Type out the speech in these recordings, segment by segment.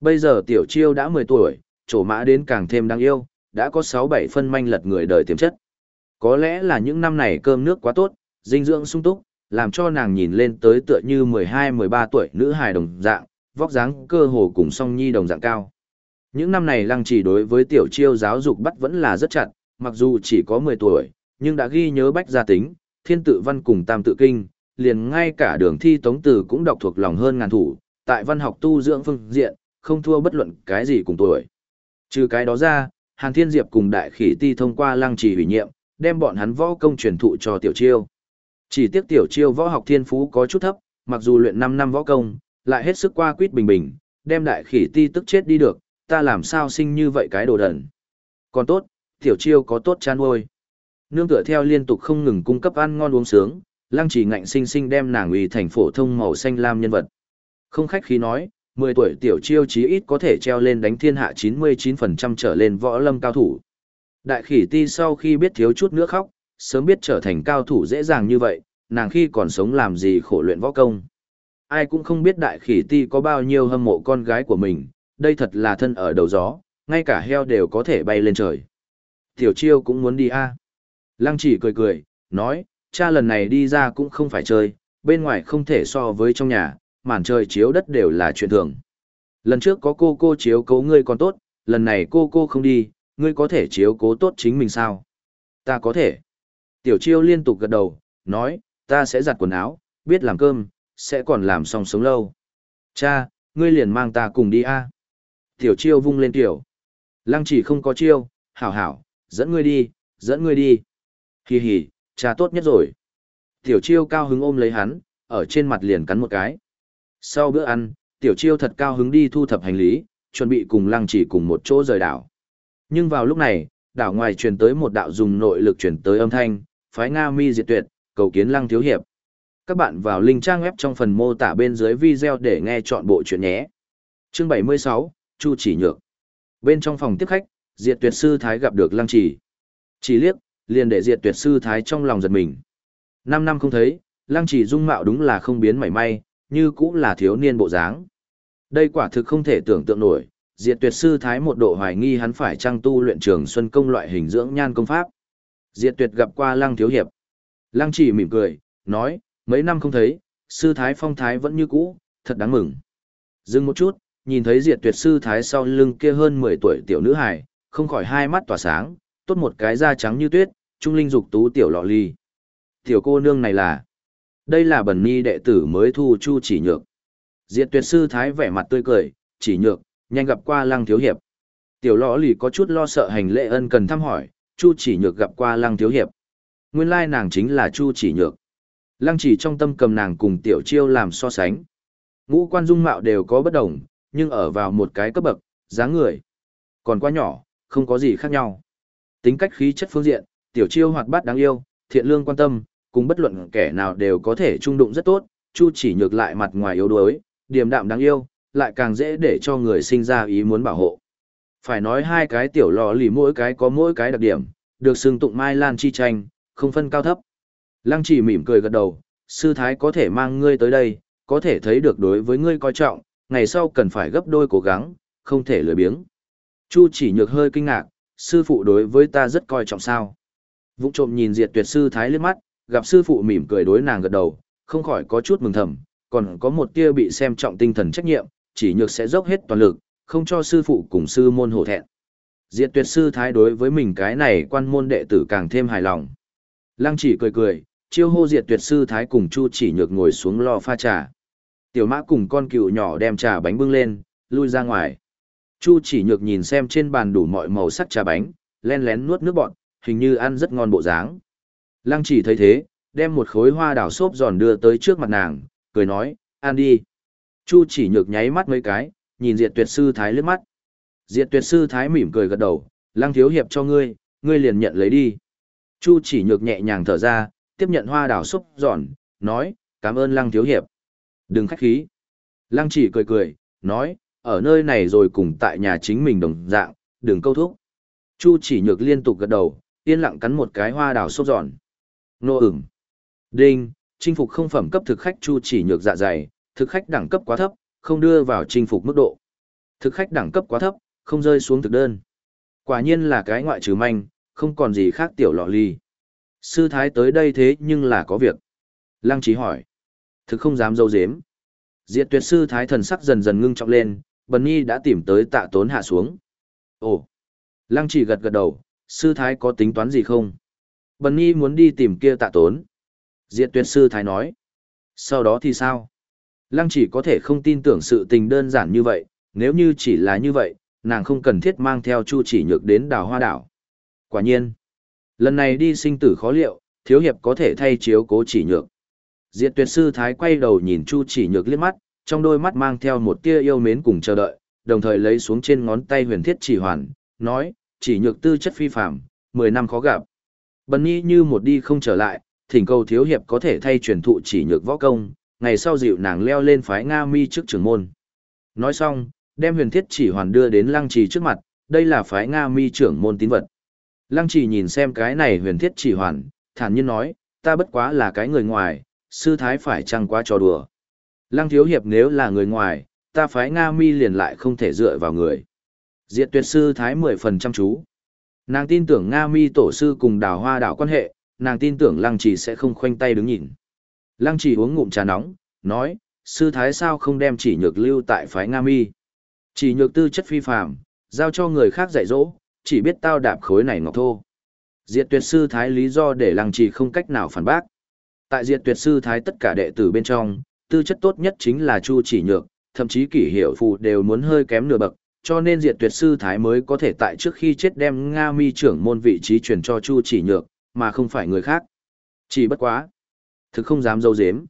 Bây giờ tiểu chiêu đã 10 tuổi, trổ mã đến càng thêm đáng yêu, đã có 6-7 phân manh lật người đời tiềm chất. Có lẽ là những năm này cơm nước quá tốt, dinh dưỡng sung túc, làm cho nàng nhìn lên tới tựa như 12-13 tuổi nữ hài đồng dạng, vóc dáng cơ hồ cùng song nhi đồng dạng cao. Những năm này lăng chỉ đối với tiểu chiêu giáo dục bắt vẫn là rất chặt, mặc dù chỉ có 10 tuổi, nhưng đã ghi nhớ bách gia tính, thiên tự văn cùng tam tự kinh, liền ngay cả đường thi tống tử cũng đọc thuộc lòng hơn ngàn thủ, tại văn học tu dưỡng phương diện, không thua bất luận cái gì cùng tuổi. Trừ cái đó ra, Hàn Thiên Diệp cùng Đại Khỉ Ti thông qua lăng trì ủy nhiệm, đem bọn hắn võ công truyền thụ cho Tiểu Chiêu. Chỉ tiếc Tiểu Chiêu võ học thiên phú có chút thấp, mặc dù luyện 5 năm võ công, lại hết sức qua quýt bình bình, đem Đại Khỉ Ti tức chết đi được, ta làm sao sinh như vậy cái đồ đần. Còn tốt, Tiểu Chiêu có tốt chán nuôi. Nương tựa theo liên tục không ngừng cung cấp ăn ngon uống sướng, lăng trì ngạnh sinh sinh đem nàng ủy thành phổ thông màu xanh lam nhân vật. Không khách khí nói, 10 tuổi tiểu chiêu chí ít có thể treo lên đánh thiên hạ 99% trở lên võ lâm cao thủ. Đại khỉ ti sau khi biết thiếu chút nữa khóc, sớm biết trở thành cao thủ dễ dàng như vậy, nàng khi còn sống làm gì khổ luyện võ công. Ai cũng không biết đại khỉ ti có bao nhiêu hâm mộ con gái của mình, đây thật là thân ở đầu gió, ngay cả heo đều có thể bay lên trời. Tiểu chiêu cũng muốn đi a Lăng chỉ cười cười, nói, cha lần này đi ra cũng không phải chơi, bên ngoài không thể so với trong nhà, màn trời chiếu đất đều là chuyện thường. Lần trước có cô cô chiếu cố ngươi còn tốt, lần này cô cô không đi, ngươi có thể chiếu cố tốt chính mình sao? Ta có thể. Tiểu chiêu liên tục gật đầu, nói, ta sẽ giặt quần áo, biết làm cơm, sẽ còn làm xong sống lâu. Cha, ngươi liền mang ta cùng đi a. Tiểu chiêu vung lên tiểu. Lăng chỉ không có chiêu, hảo hảo, dẫn ngươi đi, dẫn ngươi đi. Hì hì, cha tốt nhất rồi. Tiểu chiêu cao hứng ôm lấy hắn, ở trên mặt liền cắn một cái. Sau bữa ăn, tiểu chiêu thật cao hứng đi thu thập hành lý, chuẩn bị cùng lăng chỉ cùng một chỗ rời đảo. Nhưng vào lúc này, đảo ngoài truyền tới một đạo dùng nội lực truyền tới âm thanh, phái Nga mi diệt tuyệt, cầu kiến lăng thiếu hiệp. Các bạn vào link trang web trong phần mô tả bên dưới video để nghe chọn bộ chuyện nhé. Chương 76, Chu chỉ nhược. Bên trong phòng tiếp khách, diệt tuyệt sư thái gặp được lăng chỉ. Chỉ liếc, liền để diệt tuyệt sư thái trong lòng giật mình. Năm năm không thấy, lăng chỉ dung mạo đúng là không biến mảy may, như cũng là thiếu niên bộ dáng. Đây quả thực không thể tưởng tượng nổi, diệt tuyệt sư thái một độ hoài nghi hắn phải trang tu luyện trường xuân công loại hình dưỡng nhan công pháp. Diệt tuyệt gặp qua lăng thiếu hiệp. Lăng chỉ mỉm cười, nói, mấy năm không thấy, sư thái phong thái vẫn như cũ, thật đáng mừng. Dừng một chút, nhìn thấy diệt tuyệt sư thái sau lưng kia hơn 10 tuổi tiểu nữ hài, không khỏi hai mắt tỏa sáng, tốt một cái da trắng như tuyết, trung linh dục tú tiểu lọ ly. Tiểu cô nương này là, đây là bần ni đệ tử mới thu chu chỉ nhược. Diệt tuyệt sư thái vẻ mặt tươi cười, chỉ nhược, nhanh gặp qua lăng thiếu hiệp. Tiểu lõ lì có chút lo sợ hành lễ ân cần thăm hỏi, chu chỉ nhược gặp qua lăng thiếu hiệp. Nguyên lai nàng chính là chu chỉ nhược. Lăng chỉ trong tâm cầm nàng cùng tiểu chiêu làm so sánh. Ngũ quan dung mạo đều có bất đồng, nhưng ở vào một cái cấp bậc, dáng người. Còn quá nhỏ, không có gì khác nhau. Tính cách khí chất phương diện, tiểu chiêu hoạt bát đáng yêu, thiện lương quan tâm, cùng bất luận kẻ nào đều có thể trung đụng rất tốt, Chu chỉ nhược lại mặt ngoài yếu đuối, điềm đạm đáng yêu, lại càng dễ để cho người sinh ra ý muốn bảo hộ. Phải nói hai cái tiểu lò lì mỗi cái có mỗi cái đặc điểm, được xưng tụng mai lan chi tranh, không phân cao thấp. Lăng chỉ mỉm cười gật đầu, sư thái có thể mang ngươi tới đây, có thể thấy được đối với ngươi coi trọng, ngày sau cần phải gấp đôi cố gắng, không thể lười biếng. Chu chỉ nhược hơi kinh ngạc, sư phụ đối với ta rất coi trọng sao. Vũ trộm nhìn diệt tuyệt sư thái liếc mắt, gặp sư phụ mỉm cười đối nàng gật đầu, không khỏi có chút mừng thầm, còn có một tia bị xem trọng tinh thần trách nhiệm, chỉ nhược sẽ dốc hết toàn lực, không cho sư phụ cùng sư môn hổ thẹn. Diệt tuyệt sư thái đối với mình cái này quan môn đệ tử càng thêm hài lòng. Lăng chỉ cười cười, chiêu hô diệt tuyệt sư thái cùng chu chỉ nhược ngồi xuống lò pha trà. Tiểu mã cùng con cừu nhỏ đem trà bánh bưng lên, lui ra ngoài. Chu chỉ nhược nhìn xem trên bàn đủ mọi màu sắc trà bánh, len lén nuốt nước bọt, hình như ăn rất ngon bộ dáng. Lăng chỉ thấy thế, đem một khối hoa đào xốp giòn đưa tới trước mặt nàng, cười nói, ăn đi. Chu chỉ nhược nháy mắt mấy cái, nhìn diệt tuyệt sư thái lướt mắt. Diệt tuyệt sư thái mỉm cười gật đầu, lăng thiếu hiệp cho ngươi, ngươi liền nhận lấy đi. Chu chỉ nhược nhẹ nhàng thở ra, tiếp nhận hoa đào xốp giòn, nói, cảm ơn lăng thiếu hiệp. Đừng khách khí. Lăng chỉ cười cười, nói, ở nơi này rồi cùng tại nhà chính mình đồng dạng, đừng câu thúc. Chu chỉ nhược liên tục gật đầu, yên lặng cắn một cái hoa đào xốp giòn. Nô ửng. Đinh, chinh phục không phẩm cấp thực khách chu chỉ nhược dạ dày, thực khách đẳng cấp quá thấp, không đưa vào chinh phục mức độ. Thực khách đẳng cấp quá thấp, không rơi xuống thực đơn. Quả nhiên là cái ngoại trừ manh, không còn gì khác tiểu lọ ly. Sư thái tới đây thế nhưng là có việc. Lăng trí hỏi. Thực không dám dâu dếm. Diệt tuyệt sư thái thần sắc dần dần ngưng trọng lên, bần nhi đã tìm tới tạ tốn hạ xuống. Ồ. Lăng chỉ gật gật đầu, sư thái có tính toán gì không? Bần nhi muốn đi tìm kia tạ tốn. Diệt tuyệt sư thái nói. Sau đó thì sao? Lăng chỉ có thể không tin tưởng sự tình đơn giản như vậy, nếu như chỉ là như vậy, nàng không cần thiết mang theo chu chỉ nhược đến đào hoa đảo. Quả nhiên, lần này đi sinh tử khó liệu, thiếu hiệp có thể thay chiếu cố chỉ nhược. Diệt tuyệt sư thái quay đầu nhìn chu chỉ nhược liếc mắt, trong đôi mắt mang theo một tia yêu mến cùng chờ đợi, đồng thời lấy xuống trên ngón tay huyền thiết chỉ hoàn, nói, chỉ nhược tư chất phi phạm, 10 năm khó gặp. Bần nhi như một đi không trở lại, thỉnh cầu thiếu hiệp có thể thay truyền thụ chỉ nhược võ công, ngày sau dịu nàng leo lên phái Nga mi trước trưởng môn. Nói xong, đem huyền thiết chỉ hoàn đưa đến lăng trì trước mặt, đây là phái Nga mi trưởng môn tín vật. Lăng trì nhìn xem cái này huyền thiết chỉ hoàn, thản nhiên nói, ta bất quá là cái người ngoài, sư thái phải chăng quá trò đùa. Lăng thiếu hiệp nếu là người ngoài, ta phái Nga mi liền lại không thể dựa vào người. Diệt tuyệt sư thái mười phần chăm chú. Nàng tin tưởng Nga mi tổ sư cùng đào hoa đạo quan hệ, nàng tin tưởng lăng Chỉ sẽ không khoanh tay đứng nhìn. Lăng Chỉ uống ngụm trà nóng, nói, sư thái sao không đem chỉ nhược lưu tại phái Nga mi. Chỉ nhược tư chất phi phàm, giao cho người khác dạy dỗ, chỉ biết tao đạp khối này ngọc thô. Diệt tuyệt sư thái lý do để lăng Chỉ không cách nào phản bác. Tại diệt tuyệt sư thái tất cả đệ tử bên trong, tư chất tốt nhất chính là Chu chỉ nhược, thậm chí kỷ hiệu phù đều muốn hơi kém nửa bậc, cho nên diệt tuyệt sư thái mới có thể tại trước khi chết đem Nga mi trưởng môn vị trí truyền cho Chu chỉ nhược, mà không phải người khác. Chỉ bất quá. Thực không dám dâu dếm.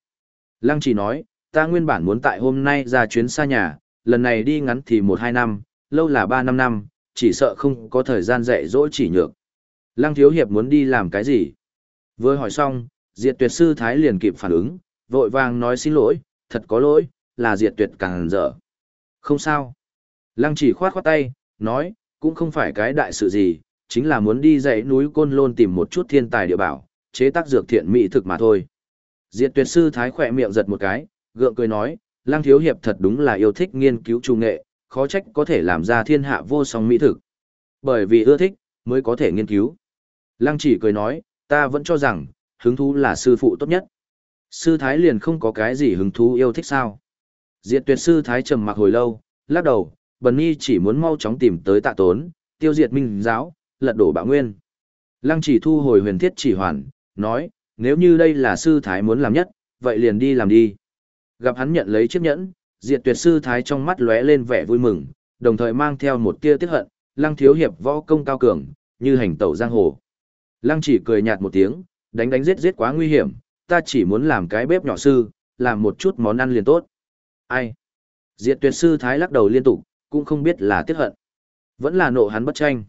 Lăng chỉ nói, ta nguyên bản muốn tại hôm nay ra chuyến xa nhà, lần này đi ngắn thì một hai năm, lâu là ba năm năm, chỉ sợ không có thời gian dạy dỗ chỉ nhược. Lăng thiếu hiệp muốn đi làm cái gì? Vừa hỏi xong, diệt tuyệt sư thái liền kịp phản ứng, vội vàng nói xin lỗi, thật có lỗi, là diệt tuyệt càng dở. Không sao. Lăng chỉ khoát khoát tay, nói, cũng không phải cái đại sự gì, chính là muốn đi dãy núi Côn Lôn tìm một chút thiên tài địa bảo, chế tác dược thiện mỹ thực mà thôi. Diệt tuyệt sư thái khỏe miệng giật một cái, gượng cười nói, Lăng thiếu hiệp thật đúng là yêu thích nghiên cứu trung nghệ, khó trách có thể làm ra thiên hạ vô song mỹ thực. Bởi vì ưa thích, mới có thể nghiên cứu. Lăng chỉ cười nói, ta vẫn cho rằng, hứng thú là sư phụ tốt nhất. Sư thái liền không có cái gì hứng thú yêu thích sao. Diệt tuyệt sư thái trầm mặc hồi lâu, lắc đầu, bần nhi chỉ muốn mau chóng tìm tới tạ tốn, tiêu diệt minh giáo, lật đổ bạo nguyên. Lăng chỉ thu hồi huyền thiết chỉ hoàn, nói, nếu như đây là sư thái muốn làm nhất, vậy liền đi làm đi. Gặp hắn nhận lấy chiếc nhẫn, diệt tuyệt sư thái trong mắt lóe lên vẻ vui mừng, đồng thời mang theo một tia tiếc hận, lăng thiếu hiệp võ công cao cường, như hành tẩu giang hồ. Lăng chỉ cười nhạt một tiếng, đánh đánh giết giết quá nguy hiểm, ta chỉ muốn làm cái bếp nhỏ sư, làm một chút món ăn liền tốt. Ai? Diệt tuyệt sư thái lắc đầu liên tục, cũng không biết là tiếc hận. Vẫn là nộ hắn bất tranh.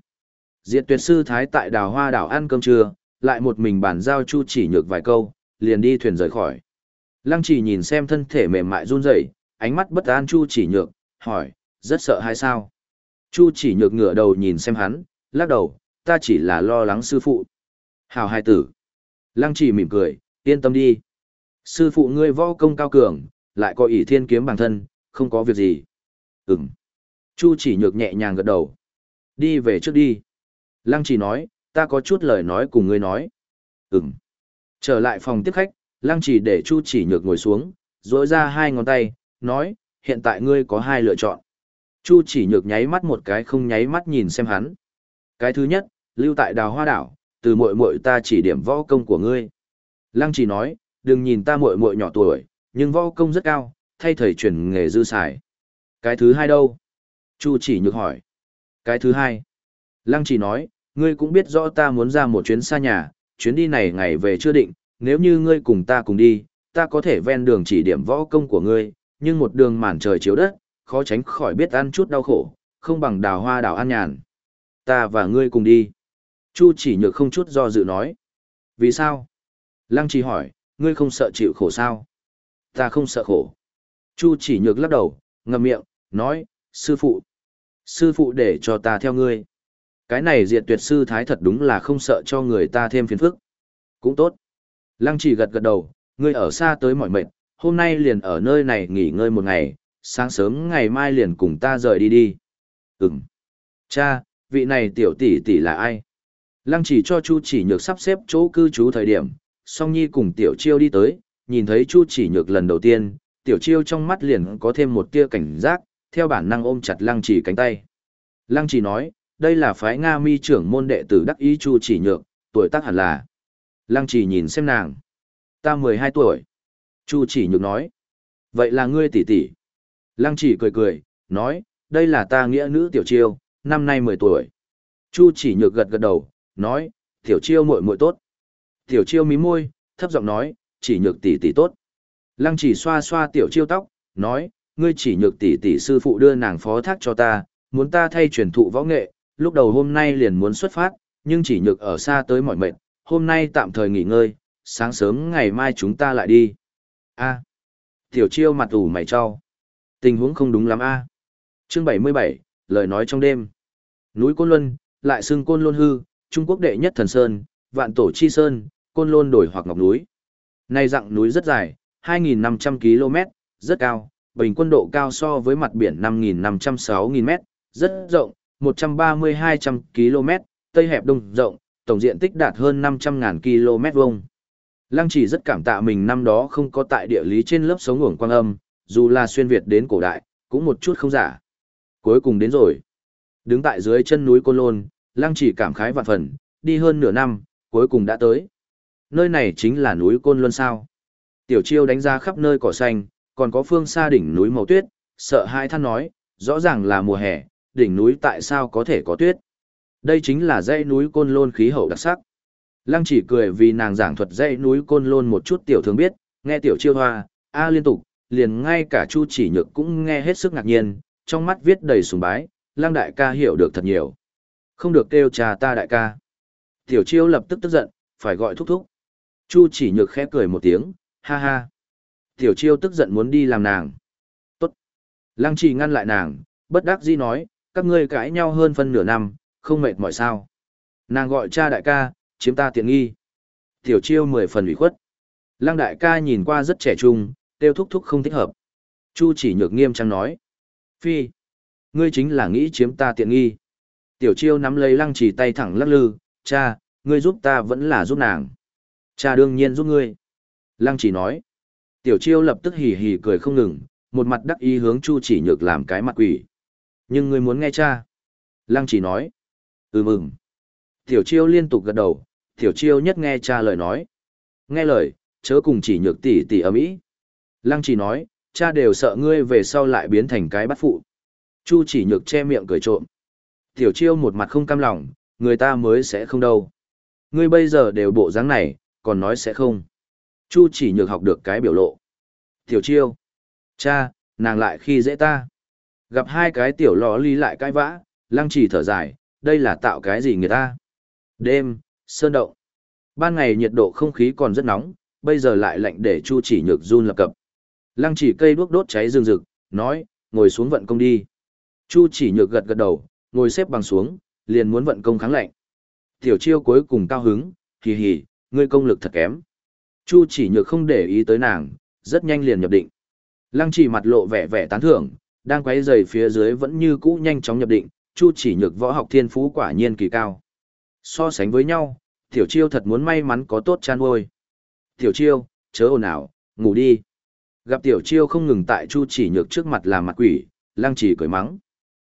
Diệt tuyệt sư thái tại đào hoa đảo ăn cơm trưa, lại một mình bản giao chu chỉ nhược vài câu, liền đi thuyền rời khỏi. Lăng chỉ nhìn xem thân thể mềm mại run rẩy, ánh mắt bất an chu chỉ nhược, hỏi, rất sợ hay sao? Chu chỉ nhược ngửa đầu nhìn xem hắn, lắc đầu, ta chỉ là lo lắng sư phụ. Hào hai tử. Lăng chỉ mỉm cười, yên tâm đi. Sư phụ ngươi võ công cao cường, lại có ỷ thiên kiếm bản thân, không có việc gì. Ừm. Chu chỉ nhược nhẹ nhàng gật đầu. Đi về trước đi. Lăng chỉ nói, ta có chút lời nói cùng ngươi nói. Ừm. Trở lại phòng tiếp khách, lăng chỉ để chu chỉ nhược ngồi xuống, rỗi ra hai ngón tay, nói, hiện tại ngươi có hai lựa chọn. Chu chỉ nhược nháy mắt một cái không nháy mắt nhìn xem hắn. Cái thứ nhất, lưu tại đào hoa đảo, từ muội muội ta chỉ điểm võ công của ngươi. Lăng chỉ nói, đừng nhìn ta muội muội nhỏ tuổi, nhưng võ công rất cao, thay thầy truyền nghề dư xài. Cái thứ hai đâu? Chu chỉ nhược hỏi. Cái thứ hai. Lăng chỉ nói, ngươi cũng biết rõ ta muốn ra một chuyến xa nhà, chuyến đi này ngày về chưa định, nếu như ngươi cùng ta cùng đi, ta có thể ven đường chỉ điểm võ công của ngươi, nhưng một đường màn trời chiếu đất, khó tránh khỏi biết ăn chút đau khổ, không bằng đào hoa đào an nhàn. Ta và ngươi cùng đi. Chu chỉ nhược không chút do dự nói. Vì sao? Lăng chỉ hỏi, ngươi không sợ chịu khổ sao? Ta không sợ khổ. Chu chỉ nhược lắc đầu, ngậm miệng, nói, sư phụ. Sư phụ để cho ta theo ngươi. Cái này diệt tuyệt sư thái thật đúng là không sợ cho người ta thêm phiền phức. Cũng tốt. Lăng chỉ gật gật đầu, ngươi ở xa tới mỏi mệt, hôm nay liền ở nơi này nghỉ ngơi một ngày, sáng sớm ngày mai liền cùng ta rời đi đi. Ừm. Cha, vị này tiểu tỷ tỷ là ai? Lăng chỉ cho Chu chỉ nhược sắp xếp chỗ cư trú thời điểm, song nhi cùng tiểu chiêu đi tới, nhìn thấy Chu chỉ nhược lần đầu tiên, tiểu chiêu trong mắt liền có thêm một tia cảnh giác, theo bản năng ôm chặt lăng chỉ cánh tay. Lăng chỉ nói, đây là phái Nga mi trưởng môn đệ tử đắc ý Chu chỉ nhược, tuổi tác hẳn là. Lăng chỉ nhìn xem nàng. Ta 12 tuổi. Chu chỉ nhược nói. Vậy là ngươi tỷ tỷ. Lăng chỉ cười cười, nói, đây là ta nghĩa nữ tiểu chiêu, năm nay 10 tuổi. Chu chỉ nhược gật gật đầu, nói, tiểu chiêu muội muội tốt. Tiểu chiêu mí môi, thấp giọng nói, chỉ nhược tỷ tỷ tốt. Lăng chỉ xoa xoa tiểu chiêu tóc, nói, ngươi chỉ nhược tỷ tỷ sư phụ đưa nàng phó thác cho ta, muốn ta thay truyền thụ võ nghệ, lúc đầu hôm nay liền muốn xuất phát, nhưng chỉ nhược ở xa tới mỏi mệt, hôm nay tạm thời nghỉ ngơi, sáng sớm ngày mai chúng ta lại đi. A. Tiểu chiêu mặt ủ mày cho. Tình huống không đúng lắm a. À. Chương 77, lời nói trong đêm. Núi Côn Luân, lại xưng Côn Luân hư, Trung Quốc đệ nhất thần sơn, vạn tổ chi sơn, Côn Luân đổi hoặc ngọc núi. Này dạng núi rất dài, 2.500 km, rất cao, bình quân độ cao so với mặt biển 5.506.000 m, rất rộng, 130-200 km, tây hẹp đông rộng, tổng diện tích đạt hơn 500.000 km vuông. Lăng chỉ rất cảm tạ mình năm đó không có tại địa lý trên lớp sống uổng quang âm, dù là xuyên Việt đến cổ đại, cũng một chút không giả. Cuối cùng đến rồi. Đứng tại dưới chân núi Côn Lôn, Lăng chỉ cảm khái vạn phần, đi hơn nửa năm, cuối cùng đã tới. Nơi này chính là núi Côn Luân sao. Tiểu chiêu đánh ra khắp nơi cỏ xanh, còn có phương xa đỉnh núi màu tuyết, sợ hai than nói, rõ ràng là mùa hè, đỉnh núi tại sao có thể có tuyết. Đây chính là dãy núi Côn Lôn khí hậu đặc sắc. Lăng chỉ cười vì nàng giảng thuật dãy núi Côn Lôn một chút tiểu thường biết, nghe tiểu chiêu hoa, a liên tục, liền ngay cả Chu chỉ nhược cũng nghe hết sức ngạc nhiên, trong mắt viết đầy sùng bái, Lăng đại ca hiểu được thật nhiều. Không được kêu trà ta đại ca. Tiểu chiêu lập tức tức giận, phải gọi thúc thúc. Chu chỉ nhược khẽ cười một tiếng, ha ha. Tiểu chiêu tức giận muốn đi làm nàng. Tốt. Lăng trì ngăn lại nàng, bất đắc dĩ nói, các ngươi cãi nhau hơn phân nửa năm, không mệt mỏi sao. Nàng gọi cha đại ca, chiếm ta tiện nghi. Tiểu chiêu mười phần ủy khuất. Lăng đại ca nhìn qua rất trẻ trung, tiêu thúc thúc không thích hợp. Chu chỉ nhược nghiêm trang nói. Phi. Ngươi chính là nghĩ chiếm ta tiện nghi. Tiểu chiêu nắm lấy lăng chỉ tay thẳng lắc lư, cha, ngươi giúp ta vẫn là giúp nàng. Cha đương nhiên giúp ngươi. Lăng chỉ nói. Tiểu chiêu lập tức hì hì cười không ngừng, một mặt đắc ý hướng chu chỉ nhược làm cái mặt quỷ. Nhưng ngươi muốn nghe cha. Lăng chỉ nói. Ừ mừng. Tiểu chiêu liên tục gật đầu, tiểu chiêu nhất nghe cha lời nói. Nghe lời, chớ cùng chỉ nhược tỷ tỷ ầm ý. Lăng chỉ nói, cha đều sợ ngươi về sau lại biến thành cái bắt phụ. Chu chỉ nhược che miệng cười trộm. Tiểu chiêu một mặt không cam lòng, người ta mới sẽ không đâu. Ngươi bây giờ đều bộ dáng này, còn nói sẽ không. Chu chỉ nhược học được cái biểu lộ. Tiểu chiêu. Cha, nàng lại khi dễ ta. Gặp hai cái tiểu lò ly lại cãi vã, lăng chỉ thở dài, đây là tạo cái gì người ta. Đêm, sơn động. Ban ngày nhiệt độ không khí còn rất nóng, bây giờ lại lạnh để chu chỉ nhược run lập cập. Lăng chỉ cây đuốc đốt cháy rừng rực, nói, ngồi xuống vận công đi. Chu chỉ nhược gật gật đầu, ngồi xếp bằng xuống, liền muốn vận công kháng lạnh. Tiểu chiêu cuối cùng cao hứng, hì hì, ngươi công lực thật kém. Chu chỉ nhược không để ý tới nàng, rất nhanh liền nhập định. Lăng chỉ mặt lộ vẻ vẻ tán thưởng, đang quay giày phía dưới vẫn như cũ nhanh chóng nhập định, chu chỉ nhược võ học thiên phú quả nhiên kỳ cao. So sánh với nhau, tiểu chiêu thật muốn may mắn có tốt chan nuôi. Tiểu chiêu, chớ ồn ào, ngủ đi. Gặp tiểu chiêu không ngừng tại chu chỉ nhược trước mặt làm mặt quỷ, lăng chỉ cười mắng.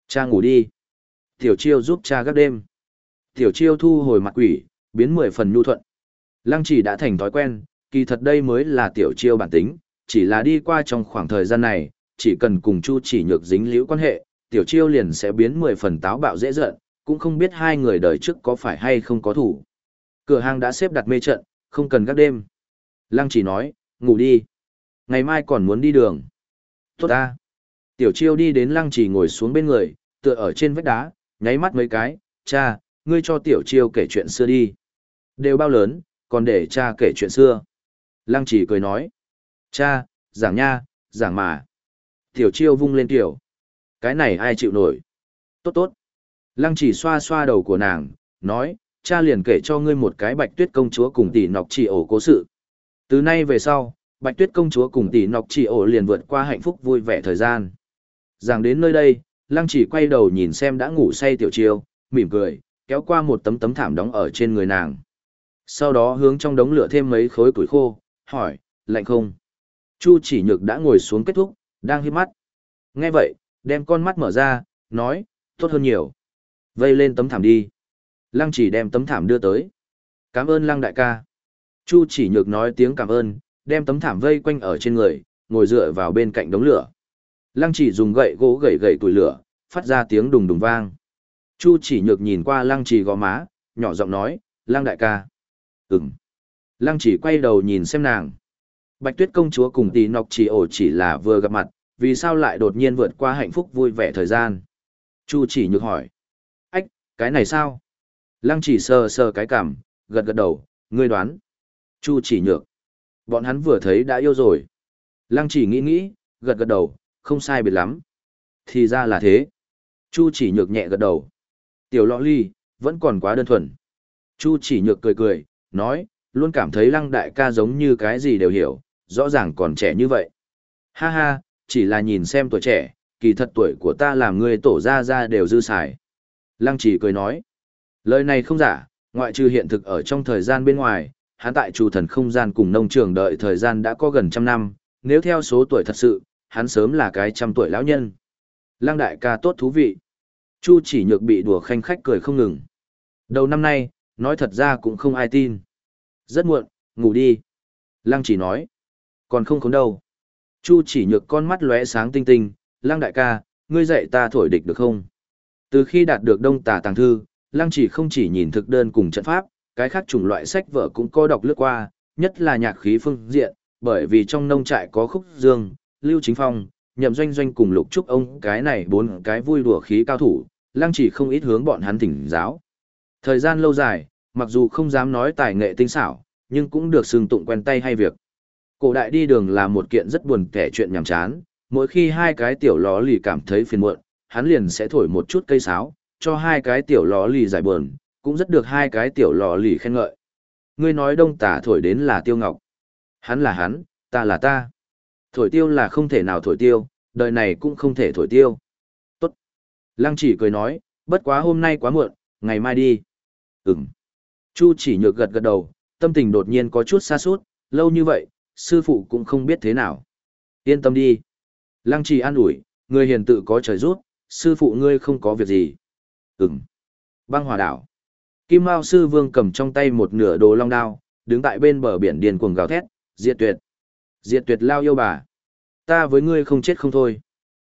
Cha ngủ đi. Tiểu chiêu giúp cha gác đêm. Tiểu chiêu thu hồi mặt quỷ, biến mười phần nhu thuận. Lăng chỉ đã thành thói quen, kỳ thật đây mới là tiểu chiêu bản tính, chỉ là đi qua trong khoảng thời gian này, chỉ cần cùng Chu chỉ nhược dính liễu quan hệ, tiểu chiêu liền sẽ biến mười phần táo bạo dễ giận, cũng không biết hai người đời trước có phải hay không có thủ. Cửa hàng đã xếp đặt mê trận, không cần gác đêm. Lăng chỉ nói, ngủ đi. Ngày mai còn muốn đi đường. Tốt ta. Tiểu chiêu đi đến lăng chỉ ngồi xuống bên người, tựa ở trên vách đá, nháy mắt mấy cái, cha, ngươi cho tiểu chiêu kể chuyện xưa đi. Đều bao lớn, còn để cha kể chuyện xưa. Lăng chỉ cười nói, cha, giảng nha, giảng mà. Tiểu chiêu vung lên tiểu. Cái này ai chịu nổi. Tốt tốt. Lăng chỉ xoa xoa đầu của nàng, nói, cha liền kể cho ngươi một cái bạch tuyết công chúa cùng tỷ nọc chỉ ổ cố sự. Từ nay về sau, Bạch Tuyết công chúa cùng tỷ nọc chỉ ổ liền vượt qua hạnh phúc vui vẻ thời gian. Giảng đến nơi đây, Lăng chỉ quay đầu nhìn xem đã ngủ say tiểu chiêu, mỉm cười, kéo qua một tấm tấm thảm đóng ở trên người nàng. Sau đó hướng trong đống lửa thêm mấy khối củi khô, hỏi, lạnh không? Chu chỉ nhược đã ngồi xuống kết thúc, đang hiếp mắt. Nghe vậy, đem con mắt mở ra, nói, tốt hơn nhiều. Vây lên tấm thảm đi. Lăng chỉ đem tấm thảm đưa tới. Cảm ơn lăng đại ca. Chu chỉ nhược nói tiếng cảm ơn, đem tấm thảm vây quanh ở trên người, ngồi dựa vào bên cạnh đống lửa. Lăng chỉ dùng gậy gỗ gậy gậy tuổi lửa, phát ra tiếng đùng đùng vang. Chu chỉ nhược nhìn qua lăng chỉ gò má, nhỏ giọng nói, lăng đại ca. Ừm. Lăng chỉ quay đầu nhìn xem nàng. Bạch tuyết công chúa cùng tỷ nọc chỉ ổ chỉ là vừa gặp mặt, vì sao lại đột nhiên vượt qua hạnh phúc vui vẻ thời gian. Chu chỉ nhược hỏi. Ách, cái này sao? Lăng chỉ sờ sờ cái cảm, gật gật đầu, ngươi đoán. Chu chỉ nhược. Bọn hắn vừa thấy đã yêu rồi. Lăng chỉ nghĩ nghĩ, gật gật đầu, không sai biệt lắm. Thì ra là thế. Chu chỉ nhược nhẹ gật đầu. Tiểu lọ ly, vẫn còn quá đơn thuần. Chu chỉ nhược cười cười, nói, luôn cảm thấy lăng đại ca giống như cái gì đều hiểu, rõ ràng còn trẻ như vậy. Ha ha, chỉ là nhìn xem tuổi trẻ, kỳ thật tuổi của ta làm người tổ ra ra đều dư xài. Lăng chỉ cười nói, lời này không giả, ngoại trừ hiện thực ở trong thời gian bên ngoài, hắn tại chủ thần không gian cùng nông trường đợi thời gian đã có gần trăm năm, nếu theo số tuổi thật sự, hắn sớm là cái trăm tuổi lão nhân. Lăng đại ca tốt thú vị. Chu chỉ nhược bị đùa khanh khách cười không ngừng. Đầu năm nay, nói thật ra cũng không ai tin. Rất muộn, ngủ đi. Lăng chỉ nói. Còn không khốn đâu. Chu chỉ nhược con mắt lóe sáng tinh tinh. Lăng đại ca, ngươi dạy ta thổi địch được không? Từ khi đạt được đông tà tàng thư, Lăng chỉ không chỉ nhìn thực đơn cùng trận pháp, cái khác chủng loại sách vở cũng có đọc lướt qua, nhất là nhạc khí phương diện, bởi vì trong nông trại có khúc dương, lưu chính phong, nhậm doanh doanh cùng lục trúc ông cái này bốn cái vui đùa khí cao thủ, lăng chỉ không ít hướng bọn hắn thỉnh giáo. Thời gian lâu dài, mặc dù không dám nói tài nghệ tinh xảo, nhưng cũng được xưng tụng quen tay hay việc. Cổ đại đi đường là một kiện rất buồn kẻ chuyện nhàm chán, mỗi khi hai cái tiểu ló lì cảm thấy phiền muộn, hắn liền sẽ thổi một chút cây sáo, cho hai cái tiểu ló lì giải buồn, cũng rất được hai cái tiểu lò lì khen ngợi. Ngươi nói đông tả thổi đến là tiêu ngọc. Hắn là hắn, ta là ta. Thổi tiêu là không thể nào thổi tiêu, đời này cũng không thể thổi tiêu. Tốt. Lăng chỉ cười nói, bất quá hôm nay quá muộn, ngày mai đi. Ừm. Chu chỉ nhược gật gật đầu, tâm tình đột nhiên có chút xa suốt, lâu như vậy, sư phụ cũng không biết thế nào. Yên tâm đi. Lăng chỉ an ủi, người hiền tự có trời rút, sư phụ ngươi không có việc gì. Ừm. Băng hòa đảo. Kim Mao sư vương cầm trong tay một nửa đồ long đao, đứng tại bên bờ biển điền cuồng gào thét, diệt tuyệt. Diệt tuyệt lao yêu bà. Ta với ngươi không chết không thôi.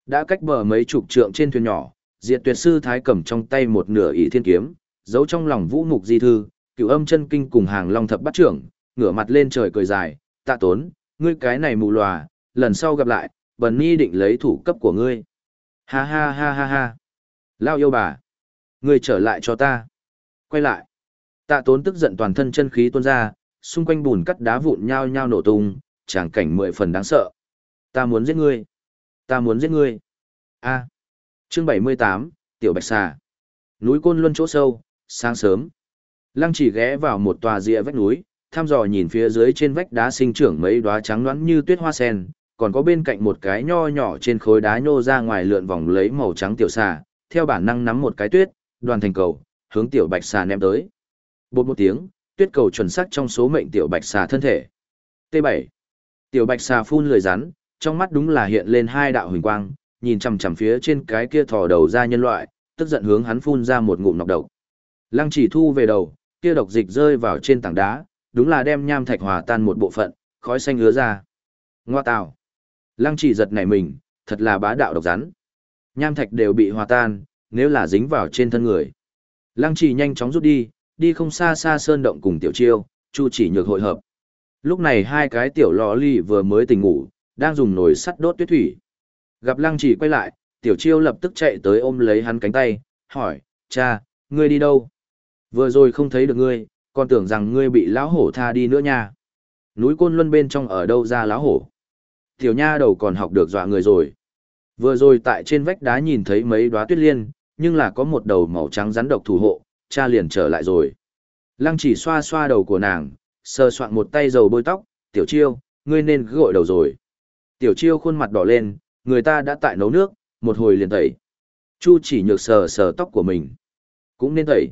Đã cách bờ mấy chục trượng trên thuyền nhỏ, diệt tuyệt sư thái cầm trong tay một nửa ỷ thiên kiếm, giấu trong lòng vũ mục di thư, cửu âm chân kinh cùng hàng long thập bắt trưởng, ngửa mặt lên trời cười dài, tạ tốn, ngươi cái này mù lòa, lần sau gặp lại, bần ni định lấy thủ cấp của ngươi. Ha ha ha ha ha. Lao yêu bà. Ngươi trở lại cho ta. Quay lại. Tạ tốn tức giận toàn thân chân khí tuôn ra, xung quanh bùn cắt đá vụn nhao nhao nổ tung, tràng cảnh mười phần đáng sợ. Ta muốn giết ngươi. Ta muốn giết ngươi. A. Chương bảy mươi tám, Tiểu Bạch Xà. Núi Côn Luân chỗ sâu, sáng sớm. Lăng chỉ ghé vào một tòa rìa vách núi, thăm dò nhìn phía dưới trên vách đá sinh trưởng mấy đóa trắng loãng như tuyết hoa sen, còn có bên cạnh một cái nho nhỏ trên khối đá nhô ra ngoài lượn vòng lấy màu trắng tiểu xà, theo bản năng nắm một cái tuyết, đoàn thành cầu, hướng tiểu bạch xà ném tới. Bột một tiếng, tuyết cầu chuẩn xác trong số mệnh tiểu bạch xà thân thể. T7. Tiểu bạch xà phun lười rắn, trong mắt đúng là hiện lên hai đạo huỳnh quang, nhìn chằm chằm phía trên cái kia thò đầu ra nhân loại, tức giận hướng hắn phun ra một ngụm nọc độc. Lăng chỉ thu về đầu, kia độc dịch rơi vào trên tảng đá, đúng là đem nham thạch hòa tan một bộ phận, khói xanh ứa ra. Ngoa tào. Lăng chỉ giật nảy mình, thật là bá đạo độc rắn. Nham thạch đều bị hòa tan, nếu là dính vào trên thân người. Lăng chỉ nhanh chóng rút đi, đi không xa xa sơn động cùng tiểu chiêu, chu chỉ nhược hội hợp. Lúc này hai cái tiểu lò ly vừa mới tỉnh ngủ, đang dùng nồi sắt đốt tuyết thủy. Gặp lăng chỉ quay lại, tiểu chiêu lập tức chạy tới ôm lấy hắn cánh tay, hỏi, cha, ngươi đi đâu? Vừa rồi không thấy được ngươi, còn tưởng rằng ngươi bị lão hổ tha đi nữa nha. Núi côn luân bên trong ở đâu ra lão hổ? Tiểu nha đầu còn học được dọa người rồi. Vừa rồi tại trên vách đá nhìn thấy mấy đóa tuyết liên, nhưng là có một đầu màu trắng rắn độc thủ hộ, cha liền trở lại rồi. Lăng chỉ xoa xoa đầu của nàng, sờ soạn một tay dầu bôi tóc, tiểu chiêu, ngươi nên gội đầu rồi. Tiểu chiêu khuôn mặt đỏ lên, người ta đã tại nấu nước, một hồi liền tẩy. Chu chỉ nhược sờ sờ tóc của mình. Cũng nên tẩy.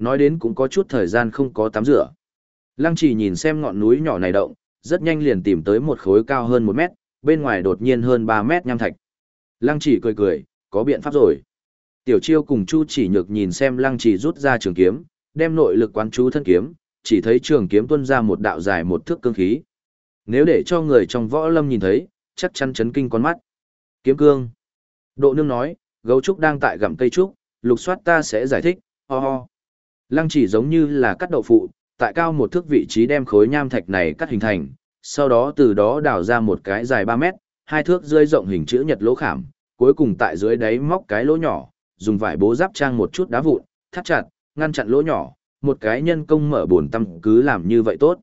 Nói đến cũng có chút thời gian không có tắm rửa. Lăng chỉ nhìn xem ngọn núi nhỏ này động, rất nhanh liền tìm tới một khối cao hơn một mét, bên ngoài đột nhiên hơn ba mét nham thạch. Lăng chỉ cười cười, có biện pháp rồi. Tiểu chiêu cùng Chu chỉ nhược nhìn xem lăng chỉ rút ra trường kiếm, đem nội lực quán chú thân kiếm, chỉ thấy trường kiếm tuôn ra một đạo dài một thước cương khí. Nếu để cho người trong võ lâm nhìn thấy, chắc chắn chấn kinh con mắt. Kiếm cương. Độ nương nói, gấu trúc đang tại gặm cây trúc, lục soát ta sẽ giải thích, ho ho. Lăng chỉ giống như là cắt đậu phụ, tại cao một thước vị trí đem khối nham thạch này cắt hình thành, sau đó từ đó đào ra một cái dài 3 mét, hai thước rơi rộng hình chữ nhật lỗ khảm, cuối cùng tại dưới đáy móc cái lỗ nhỏ, dùng vải bố giáp trang một chút đá vụn, thắt chặt, ngăn chặn lỗ nhỏ, một cái nhân công mở bồn tăm cứ làm như vậy tốt.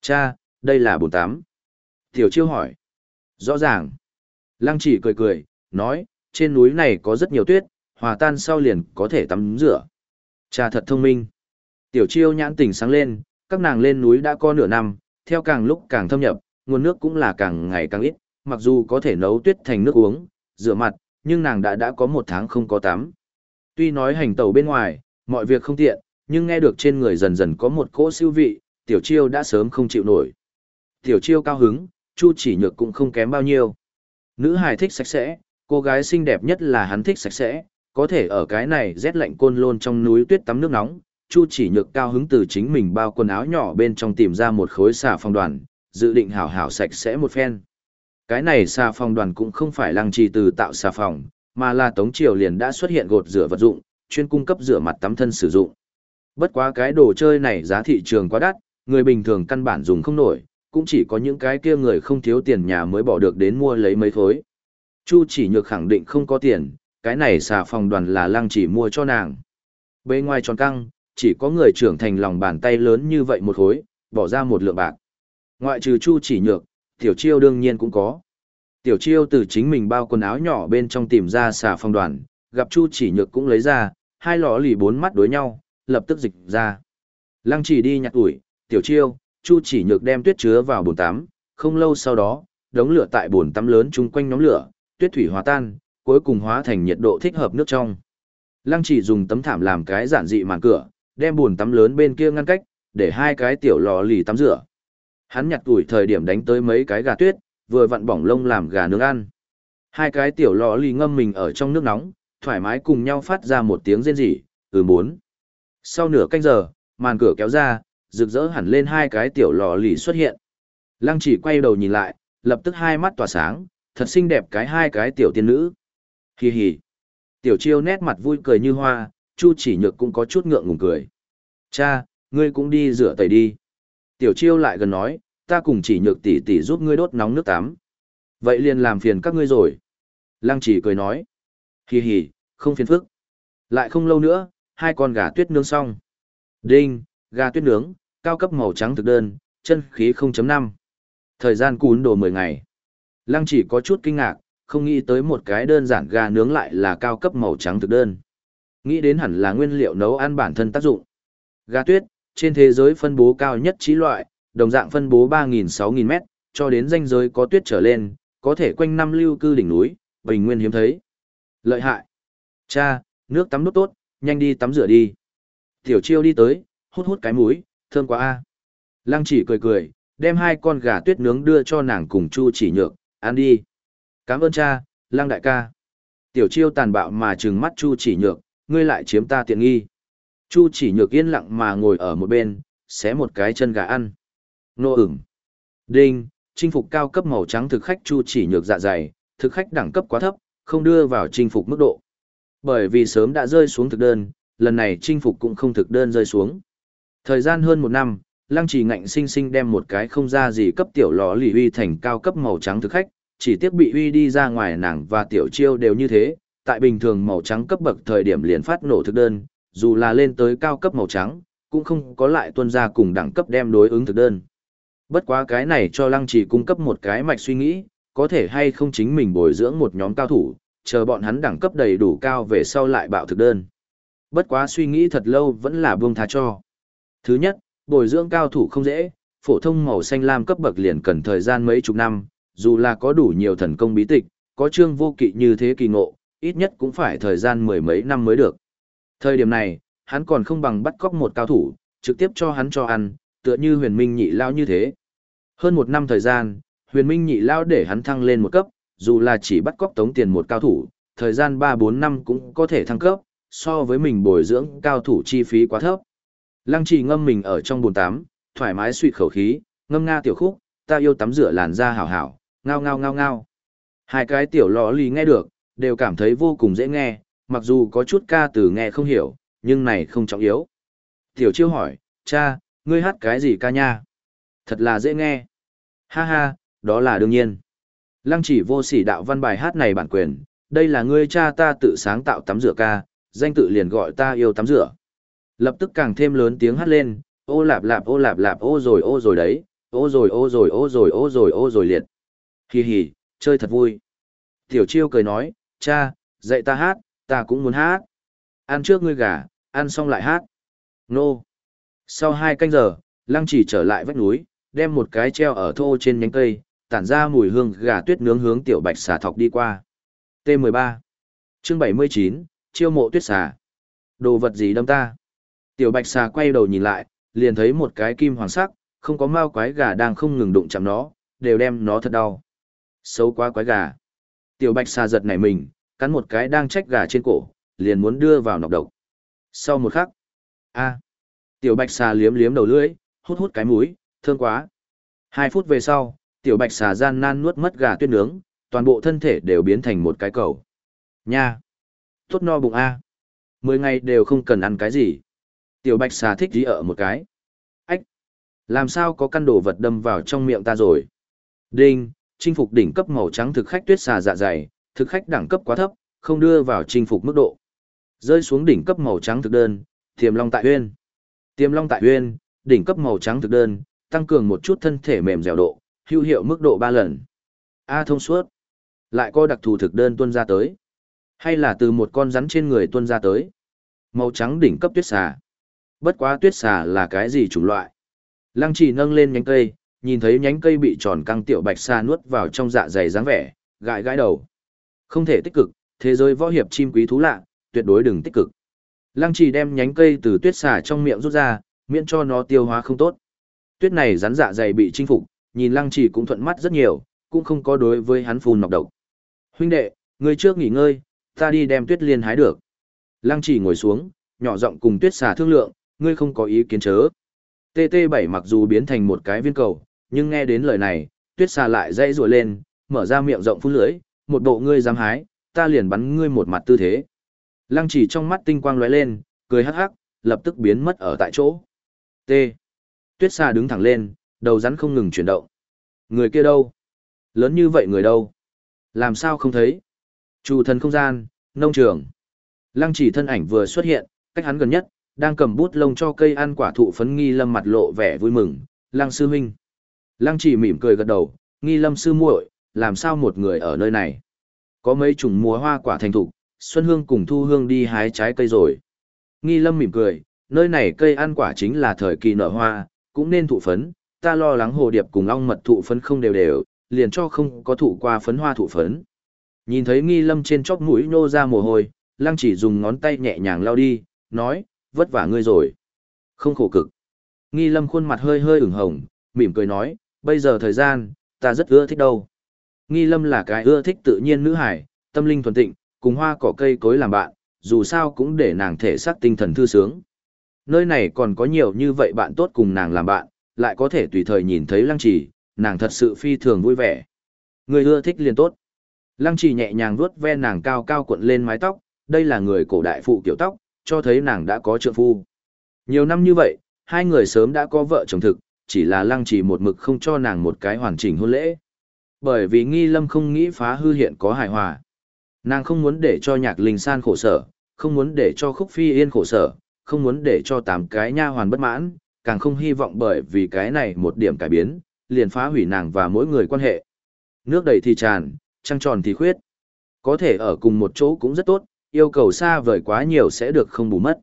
Cha, đây là bồn tắm. Tiểu chiêu hỏi. Rõ ràng. Lăng chỉ cười cười, nói, trên núi này có rất nhiều tuyết, hòa tan sau liền có thể tắm rửa. Cha thật thông minh. Tiểu chiêu nhãn tỉnh sáng lên, các nàng lên núi đã có nửa năm, theo càng lúc càng thâm nhập, nguồn nước cũng là càng ngày càng ít, mặc dù có thể nấu tuyết thành nước uống, rửa mặt, nhưng nàng đã đã có một tháng không có tắm. Tuy nói hành tàu bên ngoài, mọi việc không tiện, nhưng nghe được trên người dần dần có một cỗ siêu vị, tiểu chiêu đã sớm không chịu nổi. Tiểu chiêu cao hứng, chu chỉ nhược cũng không kém bao nhiêu. Nữ hài thích sạch sẽ, cô gái xinh đẹp nhất là hắn thích sạch sẽ, có thể ở cái này rét lạnh côn lôn trong núi tuyết tắm nước nóng. Chu chỉ nhược cao hứng từ chính mình bao quần áo nhỏ bên trong tìm ra một khối xà phòng đoàn, dự định hảo hảo sạch sẽ một phen. Cái này xà phòng đoàn cũng không phải lăng trì từ tạo xà phòng, mà là tống triều liền đã xuất hiện gột rửa vật dụng, chuyên cung cấp rửa mặt tắm thân sử dụng. Bất quá cái đồ chơi này giá thị trường quá đắt, người bình thường căn bản dùng không nổi, cũng chỉ có những cái kia người không thiếu tiền nhà mới bỏ được đến mua lấy mấy thối. Chu chỉ nhược khẳng định không có tiền, cái này xà phòng đoàn là lăng chỉ mua cho nàng. Bề ngoài tròn căng, chỉ có người trưởng thành lòng bàn tay lớn như vậy một khối, bỏ ra một lượng bạc. Ngoại trừ chu chỉ nhược, tiểu chiêu đương nhiên cũng có. Tiểu chiêu từ chính mình bao quần áo nhỏ bên trong tìm ra xà phòng đoàn, gặp chu chỉ nhược cũng lấy ra, hai lọ lì bốn mắt đối nhau, lập tức dịch ra. Lăng chỉ đi nhặt ủi, tiểu chiêu, chu chỉ nhược đem tuyết chứa vào bồn tắm, không lâu sau đó, đống lửa tại bồn tắm lớn chung quanh nhóm lửa, tuyết thủy hòa tan, cuối cùng hóa thành nhiệt độ thích hợp nước trong. Lăng chỉ dùng tấm thảm làm cái giản dị màn cửa, đem bồn tắm lớn bên kia ngăn cách, để hai cái tiểu lò lì tắm rửa. Hắn nhặt tuổi thời điểm đánh tới mấy cái gà tuyết, vừa vặn bỏng lông làm gà nướng ăn. Hai cái tiểu lò lì ngâm mình ở trong nước nóng, thoải mái cùng nhau phát ra một tiếng rên rỉ, ừ bốn. Sau nửa canh giờ, màn cửa kéo ra, rực rỡ hẳn lên hai cái tiểu lò lì xuất hiện. Lăng chỉ quay đầu nhìn lại, lập tức hai mắt tỏa sáng, thật xinh đẹp cái hai cái tiểu tiên nữ. Hì hì. Tiểu chiêu nét mặt vui cười như hoa, chu chỉ nhược cũng có chút ngượng ngùng cười. Cha, ngươi cũng đi rửa tẩy đi. Tiểu chiêu lại gần nói, ta cùng chỉ nhược tỷ tỷ giúp ngươi đốt nóng nước tắm. Vậy liền làm phiền các ngươi rồi. Lăng chỉ cười nói. Hì hì, không phiền phức. Lại không lâu nữa, hai con gà tuyết nướng xong. Đinh, gà tuyết nướng, cao cấp màu trắng thực đơn, chân khí 0.5. Thời gian cún đồ 10 ngày. Lăng chỉ có chút kinh ngạc, không nghĩ tới một cái đơn giản gà nướng lại là cao cấp màu trắng thực đơn. Nghĩ đến hẳn là nguyên liệu nấu ăn bản thân tác dụng. Gà tuyết, trên thế giới phân bố cao nhất trí loại, đồng dạng phân bố 3.000-6.000 mét, cho đến danh giới có tuyết trở lên, có thể quanh năm lưu cư đỉnh núi, bình nguyên hiếm thấy. Lợi hại. Cha, nước tắm nốt tốt, nhanh đi tắm rửa đi. Tiểu chiêu đi tới, hút hút cái mũi, thơm quá a. Lăng chỉ cười cười, đem hai con gà tuyết nướng đưa cho nàng cùng Chu chỉ nhược, ăn đi. Cảm ơn cha, Lăng đại ca. Tiểu chiêu tàn bạo mà trừng mắt Chu chỉ nhược, ngươi lại chiếm ta tiện nghi. Chu chỉ nhược yên lặng mà ngồi ở một bên, xé một cái chân gà ăn. Nô ửng. Đinh, chinh phục cao cấp màu trắng thực khách Chu chỉ nhược dạ dày, thực khách đẳng cấp quá thấp, không đưa vào chinh phục mức độ. Bởi vì sớm đã rơi xuống thực đơn, lần này chinh phục cũng không thực đơn rơi xuống. Thời gian hơn một năm, Lăng Chỉ ngạnh sinh sinh đem một cái không ra gì cấp tiểu lò lì uy thành cao cấp màu trắng thực khách, chỉ tiếc bị uy đi ra ngoài nàng và tiểu chiêu đều như thế, tại bình thường màu trắng cấp bậc thời điểm liền phát nổ thực đơn, dù là lên tới cao cấp màu trắng, cũng không có lại tuân ra cùng đẳng cấp đem đối ứng thực đơn. Bất quá cái này cho Lăng Chỉ cung cấp một cái mạch suy nghĩ, có thể hay không chính mình bồi dưỡng một nhóm cao thủ, chờ bọn hắn đẳng cấp đầy đủ cao về sau lại bạo thực đơn. Bất quá suy nghĩ thật lâu vẫn là buông tha cho. Thứ nhất, bồi dưỡng cao thủ không dễ, phổ thông màu xanh lam cấp bậc liền cần thời gian mấy chục năm, dù là có đủ nhiều thần công bí tịch, có trương vô kỵ như thế kỳ ngộ, ít nhất cũng phải thời gian mười mấy năm mới được. Thời điểm này, hắn còn không bằng bắt cóc một cao thủ, trực tiếp cho hắn cho ăn, tựa như huyền minh nhị lao như thế. Hơn một năm thời gian, huyền minh nhị lao để hắn thăng lên một cấp, dù là chỉ bắt cóc tống tiền một cao thủ, thời gian 3-4 năm cũng có thể thăng cấp, so với mình bồi dưỡng cao thủ chi phí quá thấp. Lăng trì ngâm mình ở trong bồn tắm, thoải mái suy khẩu khí, ngâm nga tiểu khúc, ta yêu tắm rửa làn da hảo hảo, ngao ngao ngao ngao. Hai cái tiểu lọ lì nghe được, đều cảm thấy vô cùng dễ nghe, mặc dù có chút ca từ nghe không hiểu, nhưng này không trọng yếu. Tiểu chiêu hỏi, cha, ngươi hát cái gì ca nha? Thật là dễ nghe. Ha ha, đó là đương nhiên. Lăng chỉ vô sỉ đạo văn bài hát này bản quyền, đây là ngươi cha ta tự sáng tạo tắm rửa ca, danh tự liền gọi ta yêu tắm rửa. Lập tức càng thêm lớn tiếng hát lên, ô lạp lạp ô lạp lạp ô rồi ô rồi đấy, ô rồi ô rồi ô rồi ô rồi ô rồi liệt. Hì hì, chơi thật vui. Tiểu chiêu cười nói, cha, dạy ta hát, ta cũng muốn hát. Ăn trước ngươi gà, ăn xong lại hát. Nô. Sau hai canh giờ, lăng chỉ trở lại vách núi, đem một cái treo ở thô trên nhánh cây, tản ra mùi hương gà tuyết nướng hướng tiểu bạch xà thọc đi qua. T13. Chương 79, chiêu mộ tuyết xà. Đồ vật gì đâm ta? Tiểu bạch xà quay đầu nhìn lại, liền thấy một cái kim hoàng sắc, không có mao quái gà đang không ngừng đụng chạm nó, đều đem nó thật đau. Xấu quá quái gà. Tiểu bạch xà giật nảy mình, cắn một cái đang trách gà trên cổ, liền muốn đưa vào nọc độc. Sau một khắc, a, tiểu bạch xà liếm liếm đầu lưỡi, hút hút cái mũi, thương quá. Hai phút về sau, tiểu bạch xà gian nan nuốt mất gà tuyết nướng, toàn bộ thân thể đều biến thành một cái cầu. Nha! Tốt no bụng A. Mười ngày đều không cần ăn cái gì. Tiểu bạch xà thích dí ở một cái. Ách! Làm sao có căn đồ vật đâm vào trong miệng ta rồi? Đinh! Chinh phục đỉnh cấp màu trắng thực khách tuyết xà dạ dày, thực khách đẳng cấp quá thấp, không đưa vào chinh phục mức độ. Rơi xuống đỉnh cấp màu trắng thực đơn, tiềm long tại Uyên. Tiềm long tại Uyên, đỉnh cấp màu trắng thực đơn, tăng cường một chút thân thể mềm dẻo độ, hữu hiệu mức độ 3 lần. A thông suốt. Lại có đặc thù thực đơn tuân ra tới. Hay là từ một con rắn trên người tuân ra tới. Màu trắng đỉnh cấp tuyết xà. Bất quá tuyết xà là cái gì chủng loại? Lăng chỉ nâng lên nhánh cây, nhìn thấy nhánh cây bị tròn căng tiểu bạch xa nuốt vào trong dạ dày dáng vẻ, gãi gãi đầu. Không thể tích cực, thế giới võ hiệp chim quý thú lạ, tuyệt đối đừng tích cực. Lăng trì đem nhánh cây từ tuyết xà trong miệng rút ra, miễn cho nó tiêu hóa không tốt. Tuyết này rắn dạ dày bị chinh phục, nhìn lăng trì cũng thuận mắt rất nhiều, cũng không có đối với hắn phun nọc độc. Huynh đệ, ngươi trước nghỉ ngơi, ta đi đem tuyết liên hái được. Lăng trì ngồi xuống, nhỏ giọng cùng tuyết xà thương lượng, ngươi không có ý kiến chớ. TT7 mặc dù biến thành một cái viên cầu, nhưng nghe đến lời này, tuyết xà lại dãy rùa lên, mở ra miệng rộng phun lưỡi, một bộ ngươi dám hái, ta liền bắn ngươi một mặt tư thế. Lăng chỉ trong mắt tinh quang lóe lên, cười hắc hắc, lập tức biến mất ở tại chỗ. T. Tuyết xà đứng thẳng lên, đầu rắn không ngừng chuyển động. Người kia đâu? Lớn như vậy người đâu? Làm sao không thấy? Chủ thần không gian, nông trường. Lăng chỉ thân ảnh vừa xuất hiện, cách hắn gần nhất, đang cầm bút lông cho cây ăn quả thụ phấn nghi lâm mặt lộ vẻ vui mừng. Lăng sư huynh. Lăng chỉ mỉm cười gật đầu, nghi lâm sư muội, làm sao một người ở nơi này? Có mấy chủng mùa hoa quả thành thục, Xuân Hương cùng Thu Hương đi hái trái cây rồi. Nghi lâm mỉm cười, nơi này cây ăn quả chính là thời kỳ nở hoa, cũng nên thụ phấn, ta lo lắng hồ điệp cùng ong mật thụ phấn không đều đều, liền cho không có thụ qua phấn hoa thụ phấn. Nhìn thấy nghi lâm trên chóp mũi nô ra mồ hôi, lăng chỉ dùng ngón tay nhẹ nhàng lau đi, nói, vất vả ngươi rồi. Không khổ cực. Nghi lâm khuôn mặt hơi hơi ửng hồng, mỉm cười nói, bây giờ thời gian, ta rất ưa thích đâu. Nghi lâm là cái ưa thích tự nhiên nữ hải, tâm linh thuần tịnh, cùng hoa cỏ cây cối làm bạn, dù sao cũng để nàng thể xác tinh thần thư sướng. Nơi này còn có nhiều như vậy bạn tốt cùng nàng làm bạn, lại có thể tùy thời nhìn thấy lăng trì, nàng thật sự phi thường vui vẻ. Người ưa thích liền tốt. Lăng trì nhẹ nhàng vuốt ve nàng cao cao cuộn lên mái tóc, đây là người cổ đại phụ kiểu tóc, cho thấy nàng đã có trượng phu. Nhiều năm như vậy, hai người sớm đã có vợ chồng thực, chỉ là lăng trì một mực không cho nàng một cái hoàn chỉnh hôn lễ. Bởi vì nghi lâm không nghĩ phá hư hiện có hài hòa. Nàng không muốn để cho nhạc linh san khổ sở, không muốn để cho khúc phi yên khổ sở, không muốn để cho tám cái nha hoàn bất mãn, càng không hy vọng bởi vì cái này một điểm cải biến, liền phá hủy nàng và mỗi người quan hệ. Nước đầy thì tràn, trăng tròn thì khuyết. Có thể ở cùng một chỗ cũng rất tốt, yêu cầu xa vời quá nhiều sẽ được không bù mất.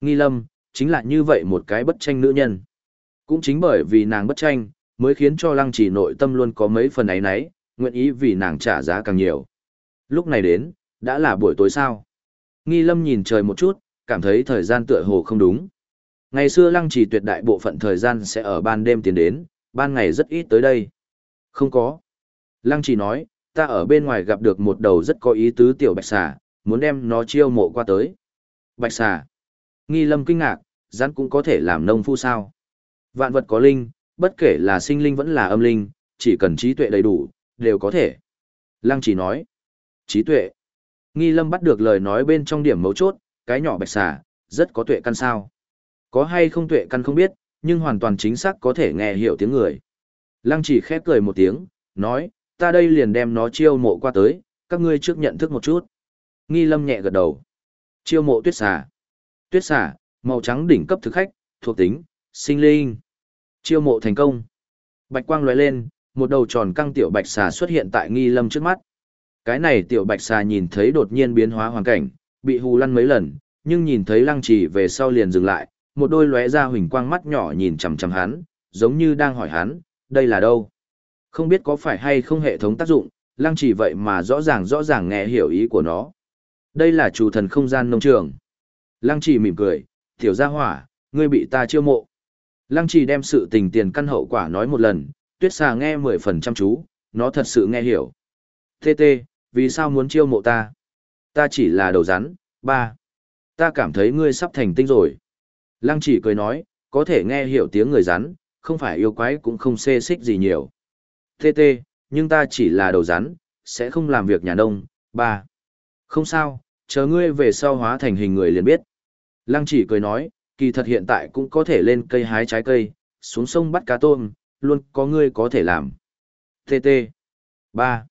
Nghi lâm, chính là như vậy một cái bất tranh nữ nhân. Cũng chính bởi vì nàng bất tranh, mới khiến cho lăng trì nội tâm luôn có mấy phần ấy nấy, nguyện ý vì nàng trả giá càng nhiều. Lúc này đến, đã là buổi tối sao. Nghi lâm nhìn trời một chút, cảm thấy thời gian tựa hồ không đúng. Ngày xưa lăng trì tuyệt đại bộ phận thời gian sẽ ở ban đêm tiến đến, ban ngày rất ít tới đây. Không có. Lăng trì nói, ta ở bên ngoài gặp được một đầu rất có ý tứ tiểu bạch xà, muốn đem nó chiêu mộ qua tới. Bạch xà. Nghi lâm kinh ngạc, rắn cũng có thể làm nông phu sao. Vạn vật có linh, bất kể là sinh linh vẫn là âm linh, chỉ cần trí tuệ đầy đủ, đều có thể. Lăng chỉ nói. Trí tuệ. Nghi lâm bắt được lời nói bên trong điểm mấu chốt, cái nhỏ bạch xà, rất có tuệ căn sao. Có hay không tuệ căn không biết, nhưng hoàn toàn chính xác có thể nghe hiểu tiếng người. Lăng chỉ khép cười một tiếng, nói, ta đây liền đem nó chiêu mộ qua tới, các ngươi trước nhận thức một chút. Nghi lâm nhẹ gật đầu. Chiêu mộ tuyết xà. Tuyết xà, màu trắng đỉnh cấp thực khách, thuộc tính, sinh linh. Chiêu mộ thành công. Bạch quang lóe lên, một đầu tròn căng tiểu bạch xà xuất hiện tại nghi lâm trước mắt. Cái này tiểu bạch xà nhìn thấy đột nhiên biến hóa hoàn cảnh, bị hù lăn mấy lần, nhưng nhìn thấy lăng trì về sau liền dừng lại, một đôi lóe ra huỳnh quang mắt nhỏ nhìn chằm chằm hắn, giống như đang hỏi hắn, đây là đâu? Không biết có phải hay không hệ thống tác dụng, lăng trì vậy mà rõ ràng rõ ràng nghe hiểu ý của nó. Đây là chủ thần không gian nông trường. Lăng trì mỉm cười, tiểu gia hỏa, ngươi bị ta chiêu mộ. Lăng trì đem sự tình tiền căn hậu quả nói một lần, tuyết xà nghe mười phần chăm chú, nó thật sự nghe hiểu. Tê tê, vì sao muốn chiêu mộ ta? Ta chỉ là đầu rắn, ba. Ta cảm thấy ngươi sắp thành tinh rồi. Lăng chỉ cười nói, có thể nghe hiểu tiếng người rắn, không phải yêu quái cũng không xê xích gì nhiều. Tê tê, nhưng ta chỉ là đầu rắn, sẽ không làm việc nhà nông, ba. Không sao, chờ ngươi về sau hóa thành hình người liền biết. Lăng chỉ cười nói, kỳ thật hiện tại cũng có thể lên cây hái trái cây, xuống sông bắt cá tôm, luôn có ngươi có thể làm. TT. 3.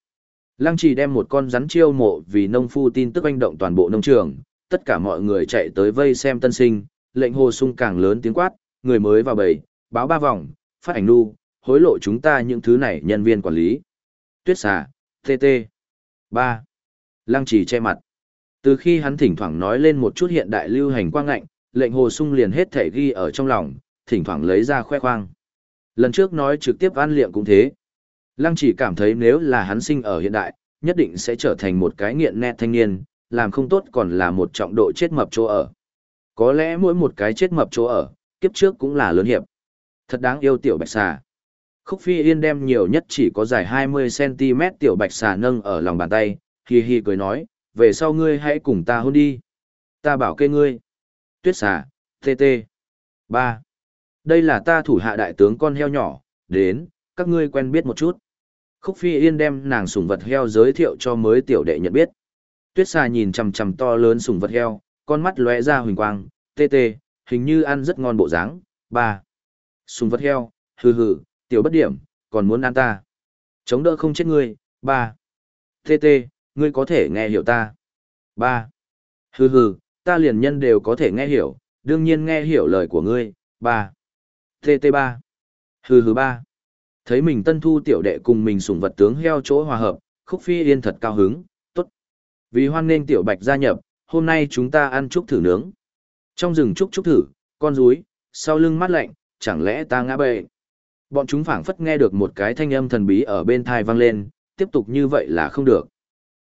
Lăng chỉ đem một con rắn chiêu mộ vì nông phu tin tức anh động toàn bộ nông trường, tất cả mọi người chạy tới vây xem tân sinh, lệnh hồ sung càng lớn tiếng quát, người mới vào bầy, báo ba vòng, phát ảnh nu, hối lộ chúng ta những thứ này nhân viên quản lý. Tuyết xà, TT. 3. Lăng chỉ che mặt. Từ khi hắn thỉnh thoảng nói lên một chút hiện đại lưu hành quang ngạnh, lệnh hồ sung liền hết thể ghi ở trong lòng, thỉnh thoảng lấy ra khoe khoang. Lần trước nói trực tiếp an liệm cũng thế. Lăng chỉ cảm thấy nếu là hắn sinh ở hiện đại, nhất định sẽ trở thành một cái nghiện nét thanh niên, làm không tốt còn là một trọng độ chết mập chỗ ở. Có lẽ mỗi một cái chết mập chỗ ở, kiếp trước cũng là lớn hiệp. Thật đáng yêu tiểu bạch xà. Khúc phi yên đem nhiều nhất chỉ có dài 20cm tiểu bạch xà nâng ở lòng bàn tay, hi hi cười nói, về sau ngươi hãy cùng ta hôn đi. Ta bảo kê ngươi. Tuyết xà, TT. Ba. Đây là ta thủ hạ đại tướng con heo nhỏ, đến, các ngươi quen biết một chút. Khúc Phi Yên đem nàng sủng vật heo giới thiệu cho mới tiểu đệ nhận biết. Tuyết xà nhìn chằm chằm to lớn sủng vật heo, con mắt lóe ra huỳnh quang, tê tê, hình như ăn rất ngon bộ dáng. Ba. Sủng vật heo, hừ hừ, tiểu bất điểm, còn muốn ăn ta. Chống đỡ không chết ngươi. Ba. Tê tê, ngươi có thể nghe hiểu ta. Ba. Hừ hừ, ta liền nhân đều có thể nghe hiểu, đương nhiên nghe hiểu lời của ngươi. Ba. TT3. Hừ hừ ba. Thấy mình tân thu tiểu đệ cùng mình sủng vật tướng heo chỗ hòa hợp, khúc phi yên thật cao hứng, tốt. Vì hoan nên tiểu bạch gia nhập, hôm nay chúng ta ăn chúc thử nướng. Trong rừng chúc chúc thử, con rúi, sau lưng mắt lạnh, chẳng lẽ ta ngã bệ. Bọn chúng phảng phất nghe được một cái thanh âm thần bí ở bên thai vang lên, tiếp tục như vậy là không được.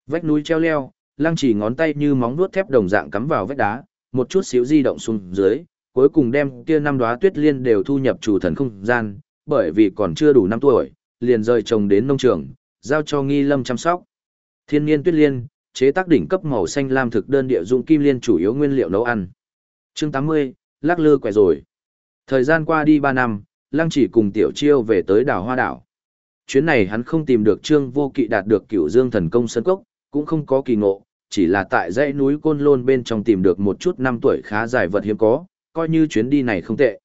Vách núi treo leo, lăng chỉ ngón tay như móng vuốt thép đồng dạng cắm vào vách đá, một chút xíu di động xuống dưới, cuối cùng đem kia năm đóa tuyết liên đều thu nhập chủ thần không gian, bởi vì còn chưa đủ năm tuổi, liền rời trồng đến nông trường, giao cho nghi lâm chăm sóc. Thiên niên tuyết liên, chế tác đỉnh cấp màu xanh lam thực đơn địa dụng kim liên chủ yếu nguyên liệu nấu ăn. Chương 80, lắc lư quẻ rồi. Thời gian qua đi 3 năm, Lăng chỉ cùng Tiểu Chiêu về tới đảo Hoa Đảo. Chuyến này hắn không tìm được Trương Vô Kỵ đạt được cửu dương thần công sân cốc, cũng không có kỳ ngộ, chỉ là tại dãy núi Côn Lôn bên trong tìm được một chút năm tuổi khá dài vật hiếm có, coi như chuyến đi này không tệ.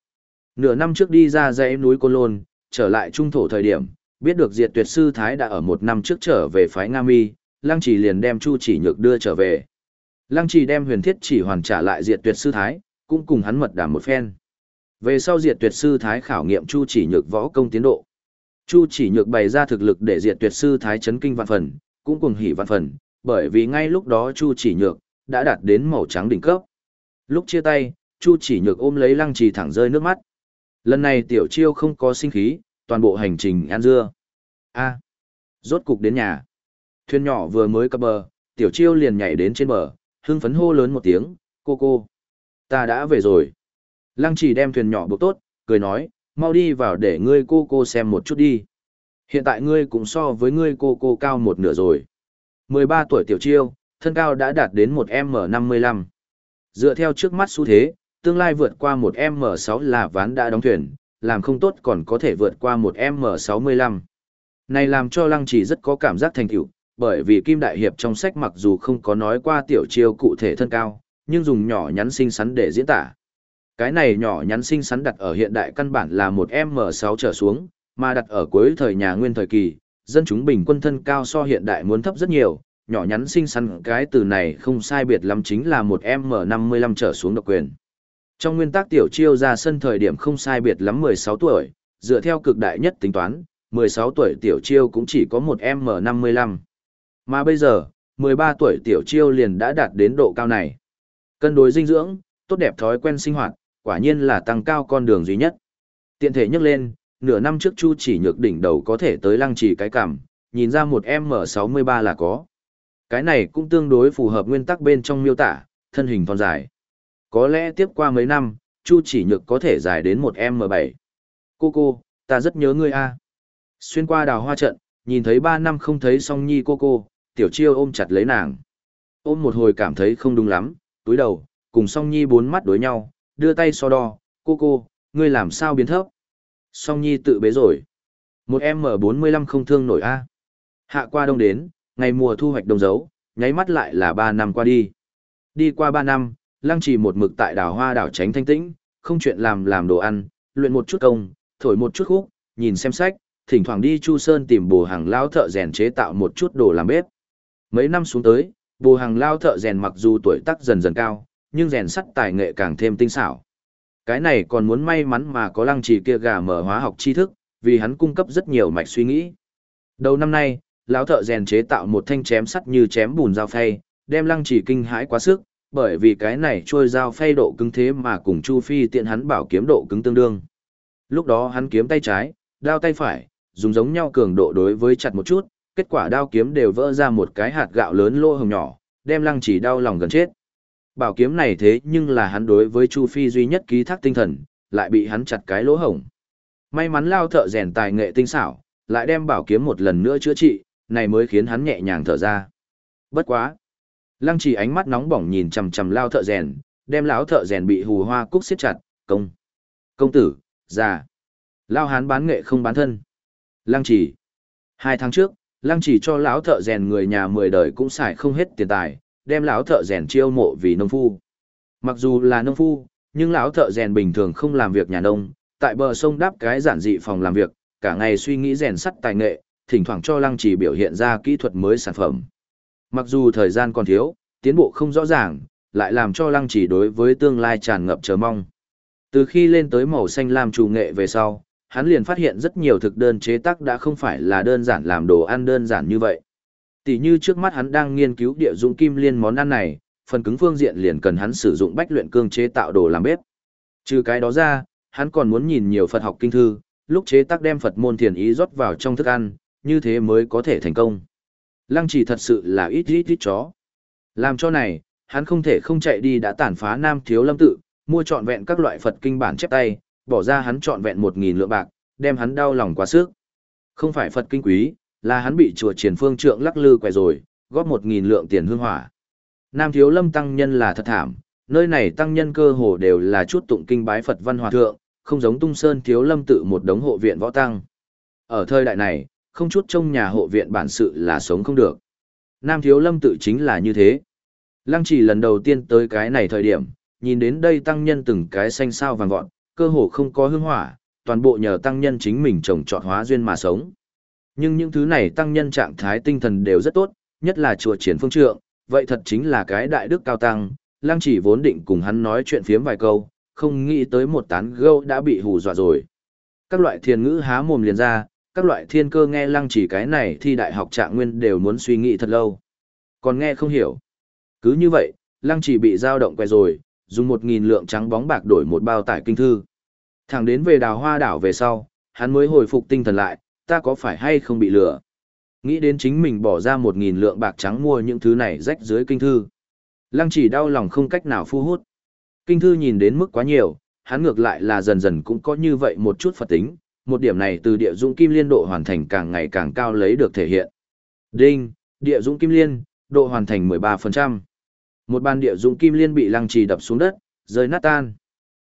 Nửa năm trước đi ra dãy núi Côn Lôn, trở lại trung thổ thời điểm, biết được diệt tuyệt sư Thái đã ở một năm trước trở về phái Nga Mi, Lăng Chỉ liền đem Chu Chỉ Nhược đưa trở về. Lăng Chỉ đem huyền thiết chỉ hoàn trả lại diệt tuyệt sư Thái, cũng cùng hắn mật đàm một phen. Về sau diệt tuyệt sư Thái khảo nghiệm Chu Chỉ Nhược võ công tiến độ. Chu Chỉ Nhược bày ra thực lực để diệt tuyệt sư Thái chấn kinh vạn phần, cũng cùng hỉ vạn phần, bởi vì ngay lúc đó Chu Chỉ Nhược đã đạt đến màu trắng đỉnh cấp. Lúc chia tay, Chu chỉ nhược ôm lấy lăng trì thẳng rơi nước mắt. Lần này tiểu chiêu không có sinh khí, toàn bộ hành trình ăn dưa. A, rốt cục đến nhà. Thuyền nhỏ vừa mới cập bờ, tiểu chiêu liền nhảy đến trên bờ, hưng phấn hô lớn một tiếng, cô cô. Ta đã về rồi. Lăng chỉ đem thuyền nhỏ buộc tốt, cười nói, mau đi vào để ngươi cô cô xem một chút đi. Hiện tại ngươi cũng so với ngươi cô cô cao một nửa rồi. 13 tuổi tiểu chiêu, thân cao đã đạt đến 1m55. Dựa theo trước mắt xu thế, tương lai vượt qua 1m6 là ván đã đóng thuyền, làm không tốt còn có thể vượt qua 1m65. Này làm cho lăng chỉ rất có cảm giác thành tựu, bởi vì Kim Đại Hiệp trong sách mặc dù không có nói qua tiểu chiêu cụ thể thân cao, nhưng dùng nhỏ nhắn xinh xắn để diễn tả. Cái này nhỏ nhắn xinh xắn đặt ở hiện đại căn bản là 1m6 trở xuống, mà đặt ở cuối thời nhà nguyên thời kỳ, dân chúng bình quân thân cao so hiện đại muốn thấp rất nhiều, nhỏ nhắn xinh xắn cái từ này không sai biệt lắm chính là một M55 trở xuống độc quyền. Trong nguyên tắc tiểu chiêu ra sân thời điểm không sai biệt lắm 16 tuổi, dựa theo cực đại nhất tính toán, 16 tuổi tiểu chiêu cũng chỉ có một M55. Mà bây giờ, 13 tuổi tiểu chiêu liền đã đạt đến độ cao này. Cân đối dinh dưỡng, tốt đẹp thói quen sinh hoạt, quả nhiên là tăng cao con đường duy nhất. Tiện thể nhắc lên, nửa năm trước Chu chỉ nhược đỉnh đầu có thể tới lăng trì cái cảm, nhìn ra một M63 là có. Cái này cũng tương đối phù hợp nguyên tắc bên trong miêu tả, thân hình thon dài. Có lẽ tiếp qua mấy năm, Chu chỉ nhược có thể dài đến một M7. Cô cô, ta rất nhớ ngươi a. Xuyên qua đào hoa trận, nhìn thấy ba năm không thấy song nhi cô cô, tiểu chiêu ôm chặt lấy nàng. Ôm một hồi cảm thấy không đúng lắm, túi đầu, cùng song nhi bốn mắt đối nhau, đưa tay so đo, cô cô, ngươi làm sao biến thấp. Song nhi tự bế rồi. Một M45 không thương nổi a. Hạ qua đông đến, ngày mùa thu hoạch đông dấu, nháy mắt lại là ba năm qua đi. Đi qua ba năm, lăng trì một mực tại đảo hoa đảo tránh thanh tĩnh, không chuyện làm làm đồ ăn, luyện một chút công, thổi một chút khúc, nhìn xem sách, thỉnh thoảng đi Chu Sơn tìm bồ hàng lao thợ rèn chế tạo một chút đồ làm bếp. Mấy năm xuống tới, bồ hàng lao thợ rèn mặc dù tuổi tác dần dần cao, nhưng rèn sắt tài nghệ càng thêm tinh xảo. Cái này còn muốn may mắn mà có lăng trì kia gà mở hóa học tri thức, vì hắn cung cấp rất nhiều mạch suy nghĩ. Đầu năm nay, lão thợ rèn chế tạo một thanh chém sắt như chém bùn dao phay, đem lăng trì kinh hãi quá sức, bởi vì cái này trôi dao phay độ cứng thế mà cùng Chu Phi tiện hắn bảo kiếm độ cứng tương đương. Lúc đó hắn kiếm tay trái, đao tay phải, dùng giống nhau cường độ đối với chặt một chút, kết quả đao kiếm đều vỡ ra một cái hạt gạo lớn lô hồng nhỏ, đem lăng chỉ đau lòng gần chết. Bảo kiếm này thế nhưng là hắn đối với Chu Phi duy nhất ký thác tinh thần, lại bị hắn chặt cái lỗ hổng. May mắn lao thợ rèn tài nghệ tinh xảo, lại đem bảo kiếm một lần nữa chữa trị, này mới khiến hắn nhẹ nhàng thở ra. Bất quá. Lăng chỉ ánh mắt nóng bỏng nhìn chằm chằm lao thợ rèn, đem lão thợ rèn bị hù hoa cúc siết chặt, công. Công tử, già. Lao hán bán nghệ không bán thân. Lăng chỉ. Hai tháng trước, lăng chỉ cho lão thợ rèn người nhà mười đời cũng xài không hết tiền tài, đem lão thợ rèn chiêu mộ vì nông phu. Mặc dù là nông phu, nhưng lão thợ rèn bình thường không làm việc nhà nông, tại bờ sông đáp cái giản dị phòng làm việc, cả ngày suy nghĩ rèn sắt tài nghệ, thỉnh thoảng cho lăng chỉ biểu hiện ra kỹ thuật mới sản phẩm. Mặc dù thời gian còn thiếu, tiến bộ không rõ ràng, lại làm cho lăng chỉ đối với tương lai tràn ngập chờ mong. Từ khi lên tới màu xanh làm chủ nghệ về sau, hắn liền phát hiện rất nhiều thực đơn chế tác đã không phải là đơn giản làm đồ ăn đơn giản như vậy. Tỷ như trước mắt hắn đang nghiên cứu địa dụng kim liên món ăn này, phần cứng phương diện liền cần hắn sử dụng bách luyện cương chế tạo đồ làm bếp. Trừ cái đó ra, hắn còn muốn nhìn nhiều Phật học kinh thư, lúc chế tác đem Phật môn thiền ý rót vào trong thức ăn, như thế mới có thể thành công. Lăng chỉ thật sự là ít ít ít chó. Làm cho này, hắn không thể không chạy đi đã tàn phá Nam Thiếu Lâm tự, mua trọn vẹn các loại Phật kinh bản chép tay, bỏ ra hắn trọn vẹn một nghìn lượng bạc, đem hắn đau lòng quá sức. Không phải Phật kinh quý, là hắn bị chùa triển phương trượng lắc lư quẹ rồi, góp một nghìn lượng tiền hương hỏa. Nam Thiếu Lâm tăng nhân là thật thảm, nơi này tăng nhân cơ hồ đều là chút tụng kinh bái Phật văn hòa thượng, không giống Tung Sơn Thiếu Lâm tự một đống hộ viện võ tăng. Ở thời đại này, không chút trong nhà hộ viện bản sự là sống không được. Nam Thiếu Lâm tự chính là như thế. Lăng chỉ lần đầu tiên tới cái này thời điểm, nhìn đến đây tăng nhân từng cái xanh sao vàng vọt, cơ hồ không có hương hỏa, toàn bộ nhờ tăng nhân chính mình trồng trọt hóa duyên mà sống. Nhưng những thứ này tăng nhân trạng thái tinh thần đều rất tốt, nhất là chùa triển phương trượng, vậy thật chính là cái đại đức cao tăng, lăng chỉ vốn định cùng hắn nói chuyện phiếm vài câu, không nghĩ tới một tán gâu đã bị hù dọa rồi. Các loại thiền ngữ há mồm liền ra, các loại thiên cơ nghe lăng chỉ cái này thì đại học trạng nguyên đều muốn suy nghĩ thật lâu. Còn nghe không hiểu. Cứ như vậy, lăng chỉ bị dao động quay rồi, dùng một nghìn lượng trắng bóng bạc đổi một bao tải kinh thư. Thẳng đến về đào hoa đảo về sau, hắn mới hồi phục tinh thần lại, ta có phải hay không bị lừa? Nghĩ đến chính mình bỏ ra một nghìn lượng bạc trắng mua những thứ này rách dưới kinh thư. Lăng chỉ đau lòng không cách nào phu hút. Kinh thư nhìn đến mức quá nhiều, hắn ngược lại là dần dần cũng có như vậy một chút phật tính, một điểm này từ địa dũng kim liên độ hoàn thành càng ngày càng cao lấy được thể hiện. Đinh, địa dũng kim liên, độ hoàn thành 13%. Một bàn địa dũng kim liên bị lăng trì đập xuống đất, rơi nát tan.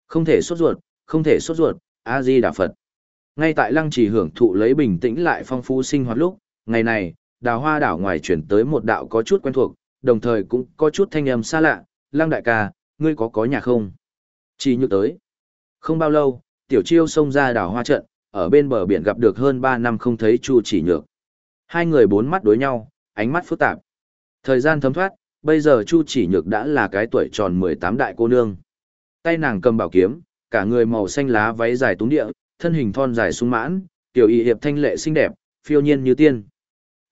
Không thể sốt ruột, không thể sốt ruột, A-di Đà Phật. Ngay tại lăng trì hưởng thụ lấy bình tĩnh lại phong phú sinh hoạt lúc, ngày này, đào hoa đảo ngoài chuyển tới một đạo có chút quen thuộc, đồng thời cũng có chút thanh âm xa lạ, lăng đại ca, ngươi có có nhà không? Chỉ như tới. Không bao lâu, tiểu chiêu xông ra đảo hoa trận, ở bên bờ biển gặp được hơn 3 năm không thấy Chu chỉ nhược. Hai người bốn mắt đối nhau, ánh mắt phức tạp. Thời gian thấm thoát, bây giờ Chu chỉ nhược đã là cái tuổi tròn 18 đại cô nương. Tay nàng cầm bảo kiếm, cả người màu xanh lá váy dài túng địa, thân hình thon dài sung mãn, tiểu y hiệp thanh lệ xinh đẹp, phiêu nhiên như tiên.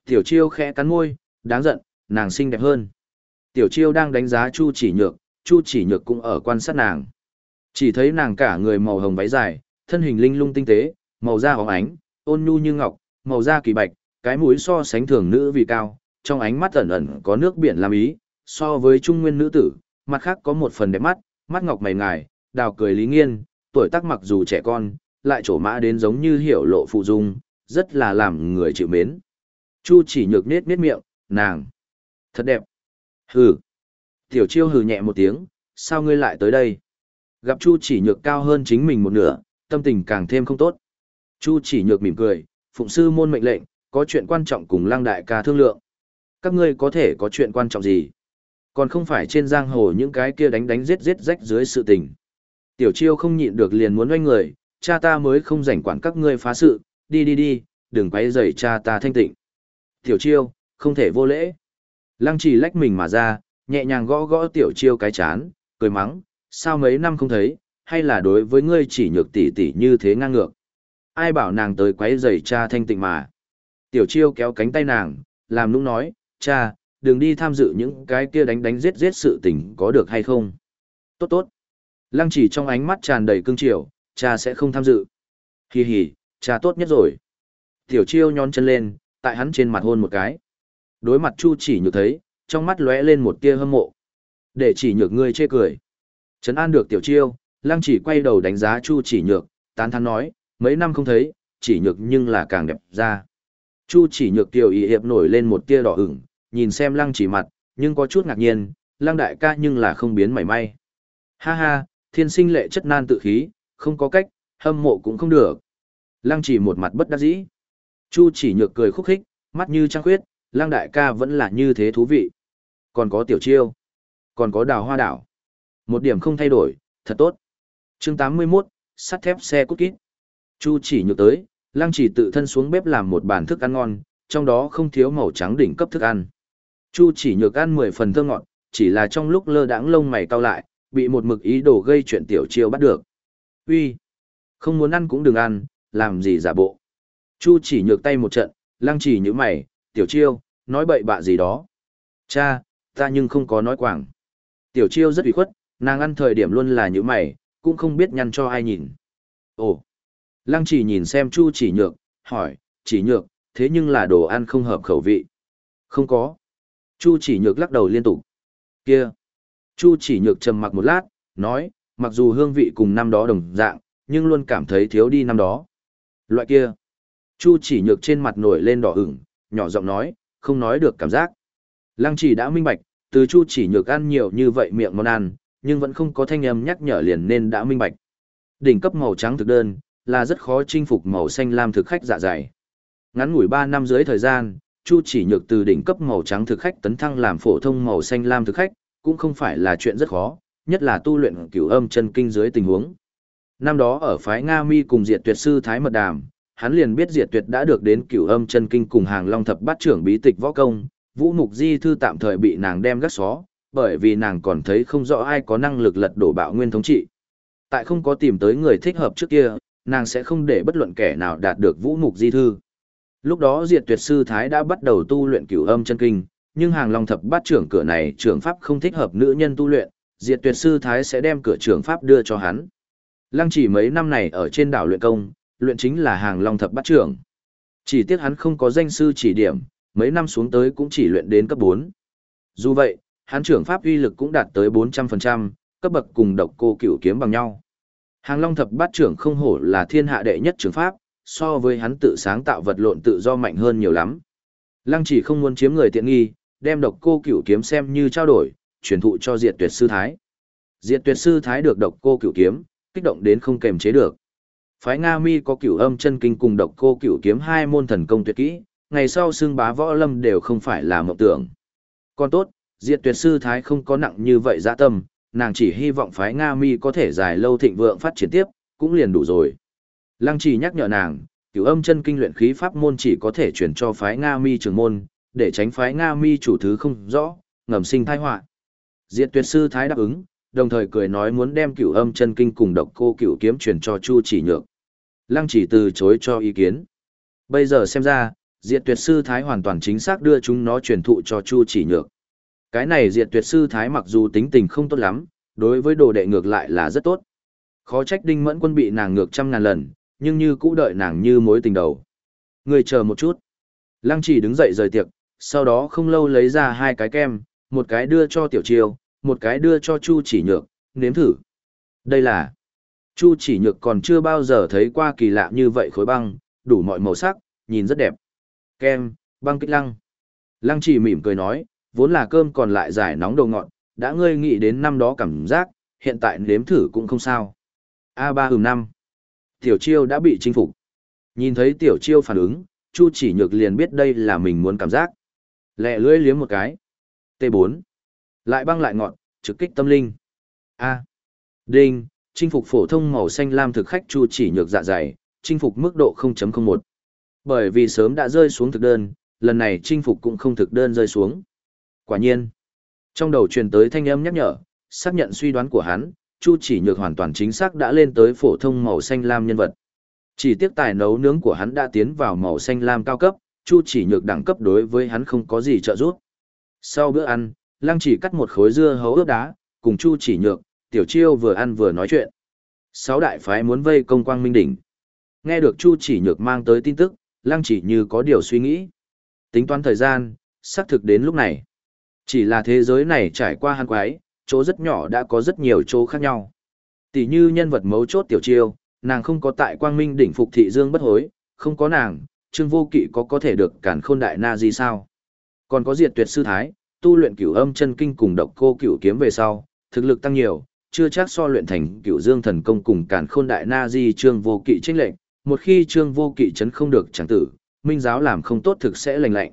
Tiểu chiêu khẽ cắn môi, đáng giận, nàng xinh đẹp hơn. Tiểu chiêu đang đánh giá Chu chỉ nhược, Chu chỉ nhược cũng ở quan sát nàng. Chỉ thấy nàng cả người màu hồng váy dài, thân hình linh lung tinh tế, màu da óng ánh, ôn nhu như ngọc, màu da kỳ bạch, cái mũi so sánh thường nữ vì cao, trong ánh mắt ẩn ẩn có nước biển làm ý, so với trung nguyên nữ tử, mặt khác có một phần đẹp mắt, mắt ngọc mày ngài, đào cười lý nghiên, tuổi tác mặc dù trẻ con, lại trổ mã đến giống như hiểu lộ phụ dung, rất là làm người chịu mến. Chu chỉ nhược nết nết miệng, nàng, thật đẹp. Hừ. Tiểu chiêu hừ nhẹ một tiếng, sao ngươi lại tới đây? Gặp Chu chỉ nhược cao hơn chính mình một nửa, tâm tình càng thêm không tốt. Chu chỉ nhược mỉm cười, phụng sư môn mệnh lệnh, có chuyện quan trọng cùng lang đại ca thương lượng. Các ngươi có thể có chuyện quan trọng gì? Còn không phải trên giang hồ những cái kia đánh đánh giết giết rách dưới sự tình. Tiểu chiêu không nhịn được liền muốn oanh người, cha ta mới không rảnh quản các ngươi phá sự, đi đi đi, đừng quấy rầy cha ta thanh tịnh. Tiểu chiêu, không thể vô lễ. Lăng chỉ lách mình mà ra, nhẹ nhàng gõ gõ tiểu chiêu cái chán, cười mắng, sao mấy năm không thấy, hay là đối với ngươi chỉ nhược tỷ tỷ như thế ngang ngược. Ai bảo nàng tới quấy rầy cha thanh tịnh mà. Tiểu chiêu kéo cánh tay nàng, làm nũng nói, cha, đừng đi tham dự những cái kia đánh đánh giết giết sự tình có được hay không. Tốt tốt. Lăng chỉ trong ánh mắt tràn đầy cương triều, cha sẽ không tham dự. Hì hì, cha tốt nhất rồi. Tiểu chiêu nhón chân lên, tại hắn trên mặt hôn một cái. Đối mặt Chu chỉ nhược thấy, trong mắt lóe lên một tia hâm mộ. Để chỉ nhược ngươi chê cười. Trấn an được tiểu chiêu, lăng chỉ quay đầu đánh giá Chu chỉ nhược, tán thán nói, mấy năm không thấy, chỉ nhược nhưng là càng đẹp ra. Chu chỉ nhược tiểu y hiệp nổi lên một tia đỏ ửng, nhìn xem lăng chỉ mặt, nhưng có chút ngạc nhiên, lăng đại ca nhưng là không biến mảy may. Ha ha, thiên sinh lệ chất nan tự khí, không có cách, hâm mộ cũng không được. Lăng chỉ một mặt bất đắc dĩ. Chu chỉ nhược cười khúc khích, mắt như trăng khuyết, lăng đại ca vẫn là như thế thú vị. Còn có tiểu chiêu, còn có đào hoa đảo. Một điểm không thay đổi, thật tốt. chương 81, sắt thép xe cút kít. Chu chỉ nhược tới, lăng chỉ tự thân xuống bếp làm một bàn thức ăn ngon, trong đó không thiếu màu trắng đỉnh cấp thức ăn. Chu chỉ nhược ăn 10 phần thơm ngọt, chỉ là trong lúc lơ đãng lông mày cau lại, bị một mực ý đồ gây chuyện tiểu chiêu bắt được. Uy, không muốn ăn cũng đừng ăn, làm gì giả bộ. Chu chỉ nhược tay một trận, lăng chỉ nhữ mày, tiểu chiêu, nói bậy bạ gì đó. Cha, ta nhưng không có nói quảng. Tiểu chiêu rất ủy khuất, nàng ăn thời điểm luôn là nhữ mày, cũng không biết nhăn cho ai nhìn. Ồ, lăng chỉ nhìn xem chu chỉ nhược, hỏi, chỉ nhược, thế nhưng là đồ ăn không hợp khẩu vị. Không có. Chu chỉ nhược lắc đầu liên tục. Kia. Chu chỉ nhược trầm mặc một lát, nói, mặc dù hương vị cùng năm đó đồng dạng, nhưng luôn cảm thấy thiếu đi năm đó. Loại kia. Chu chỉ nhược trên mặt nổi lên đỏ ửng, nhỏ giọng nói, không nói được cảm giác. Lăng chỉ đã minh bạch, từ chu chỉ nhược ăn nhiều như vậy miệng món ăn, nhưng vẫn không có thanh âm nhắc nhở liền nên đã minh bạch. Đỉnh cấp màu trắng thực đơn, là rất khó chinh phục màu xanh lam thực khách dạ dày. Ngắn ngủi 3 năm dưới thời gian, Chu chỉ nhược từ đỉnh cấp màu trắng thực khách tấn thăng làm phổ thông màu xanh lam thực khách, cũng không phải là chuyện rất khó, nhất là tu luyện cửu âm chân kinh dưới tình huống. Năm đó ở phái Nga Mi cùng Diệt Tuyệt sư Thái Mật Đàm, hắn liền biết Diệt Tuyệt đã được đến cửu âm chân kinh cùng hàng long thập bát trưởng bí tịch võ công, Vũ Mục Di thư tạm thời bị nàng đem gác xó, bởi vì nàng còn thấy không rõ ai có năng lực lật đổ bạo nguyên thống trị. Tại không có tìm tới người thích hợp trước kia, nàng sẽ không để bất luận kẻ nào đạt được Vũ Mục Di thư. Lúc đó Diệt Tuyệt sư Thái đã bắt đầu tu luyện cửu âm chân kinh, nhưng hàng long thập bát trưởng cửa này trưởng pháp không thích hợp nữ nhân tu luyện, Diệt Tuyệt sư Thái sẽ đem cửa trưởng pháp đưa cho hắn. Lăng chỉ mấy năm này ở trên đảo luyện công, luyện chính là hàng long thập bát trưởng. Chỉ tiếc hắn không có danh sư chỉ điểm, mấy năm xuống tới cũng chỉ luyện đến cấp 4. Dù vậy, hắn trưởng pháp uy lực cũng đạt tới 400%, cấp bậc cùng độc cô cửu kiếm bằng nhau. Hàng long thập bát trưởng không hổ là thiên hạ đệ nhất trưởng pháp, so với hắn tự sáng tạo vật lộn tự do mạnh hơn nhiều lắm. Lăng chỉ không muốn chiếm người tiện nghi, đem độc cô cửu kiếm xem như trao đổi, truyền thụ cho diệt tuyệt sư thái. Diệt tuyệt sư thái được độc cô cửu kiếm, kích động đến không kềm chế được. Phái Nga Mi có cửu âm chân kinh cùng độc cô cửu kiếm hai môn thần công tuyệt kỹ, ngày sau xương bá võ lâm đều không phải là mộng tưởng. Còn tốt, diệt tuyệt sư thái không có nặng như vậy dạ tâm, nàng chỉ hy vọng phái Nga Mi có thể dài lâu thịnh vượng phát triển tiếp, cũng liền đủ rồi. Lăng chỉ nhắc nhở nàng, cửu âm chân kinh luyện khí pháp môn chỉ có thể chuyển cho phái Nga Mi trường môn, để tránh phái Nga Mi chủ thứ không rõ, ngầm sinh tai họa. Diệt tuyệt sư thái đáp ứng, đồng thời cười nói muốn đem cửu âm chân kinh cùng độc cô cửu kiếm truyền cho Chu chỉ nhược. Lăng chỉ từ chối cho ý kiến. Bây giờ xem ra, diệt tuyệt sư thái hoàn toàn chính xác đưa chúng nó truyền thụ cho Chu chỉ nhược. Cái này diệt tuyệt sư thái mặc dù tính tình không tốt lắm, đối với đồ đệ ngược lại là rất tốt. Khó trách đinh mẫn quân bị nàng ngược trăm ngàn lần, nhưng như cũ đợi nàng như mối tình đầu. Người chờ một chút. Lăng chỉ đứng dậy rời tiệc, sau đó không lâu lấy ra hai cái kem, một cái đưa cho tiểu chiêu, một cái đưa cho Chu chỉ nhược, nếm thử. Đây là... Chu chỉ nhược còn chưa bao giờ thấy qua kỳ lạ như vậy khối băng, đủ mọi màu sắc, nhìn rất đẹp. Kem, băng kích lăng. Lăng chỉ mỉm cười nói, vốn là cơm còn lại giải nóng đầu ngọn. đã ngươi nghĩ đến năm đó cảm giác, hiện tại nếm thử cũng không sao. A3 hừm năm. Tiểu chiêu đã bị chinh phục. Nhìn thấy tiểu chiêu phản ứng, Chu chỉ nhược liền biết đây là mình muốn cảm giác. Lẹ lưỡi liếm một cái. T4. Lại băng lại ngọt, trực kích tâm linh. A. Đinh, chinh phục phổ thông màu xanh lam thực khách Chu chỉ nhược dạ dày, chinh phục mức độ 0.01. Bởi vì sớm đã rơi xuống thực đơn, lần này chinh phục cũng không thực đơn rơi xuống. Quả nhiên, trong đầu truyền tới thanh âm nhắc nhở, xác nhận suy đoán của hắn, Chu chỉ nhược hoàn toàn chính xác đã lên tới phổ thông màu xanh lam nhân vật. Chỉ tiếc tài nấu nướng của hắn đã tiến vào màu xanh lam cao cấp, Chu chỉ nhược đẳng cấp đối với hắn không có gì trợ giúp. Sau bữa ăn, Lăng chỉ cắt một khối dưa hấu ướp đá, cùng Chu chỉ nhược, Tiểu Chiêu vừa ăn vừa nói chuyện. Sáu đại phái muốn vây công quang minh đỉnh. Nghe được Chu chỉ nhược mang tới tin tức, Lăng chỉ như có điều suy nghĩ. Tính toán thời gian, xác thực đến lúc này. Chỉ là thế giới này trải qua hàn quái, chỗ rất nhỏ đã có rất nhiều chỗ khác nhau. Tỷ như nhân vật mấu chốt tiểu chiêu, nàng không có tại quang minh đỉnh phục thị dương bất hối, không có nàng, trương vô kỵ có có thể được cản khôn đại na gì sao. Còn có diệt tuyệt sư thái, tu luyện cửu âm chân kinh cùng độc cô cửu kiếm về sau, thực lực tăng nhiều, chưa chắc so luyện thành cửu dương thần công cùng càn khôn đại na di trương vô kỵ tranh lệnh, một khi trương vô kỵ chấn không được chẳng tử, minh giáo làm không tốt thực sẽ lành lạnh.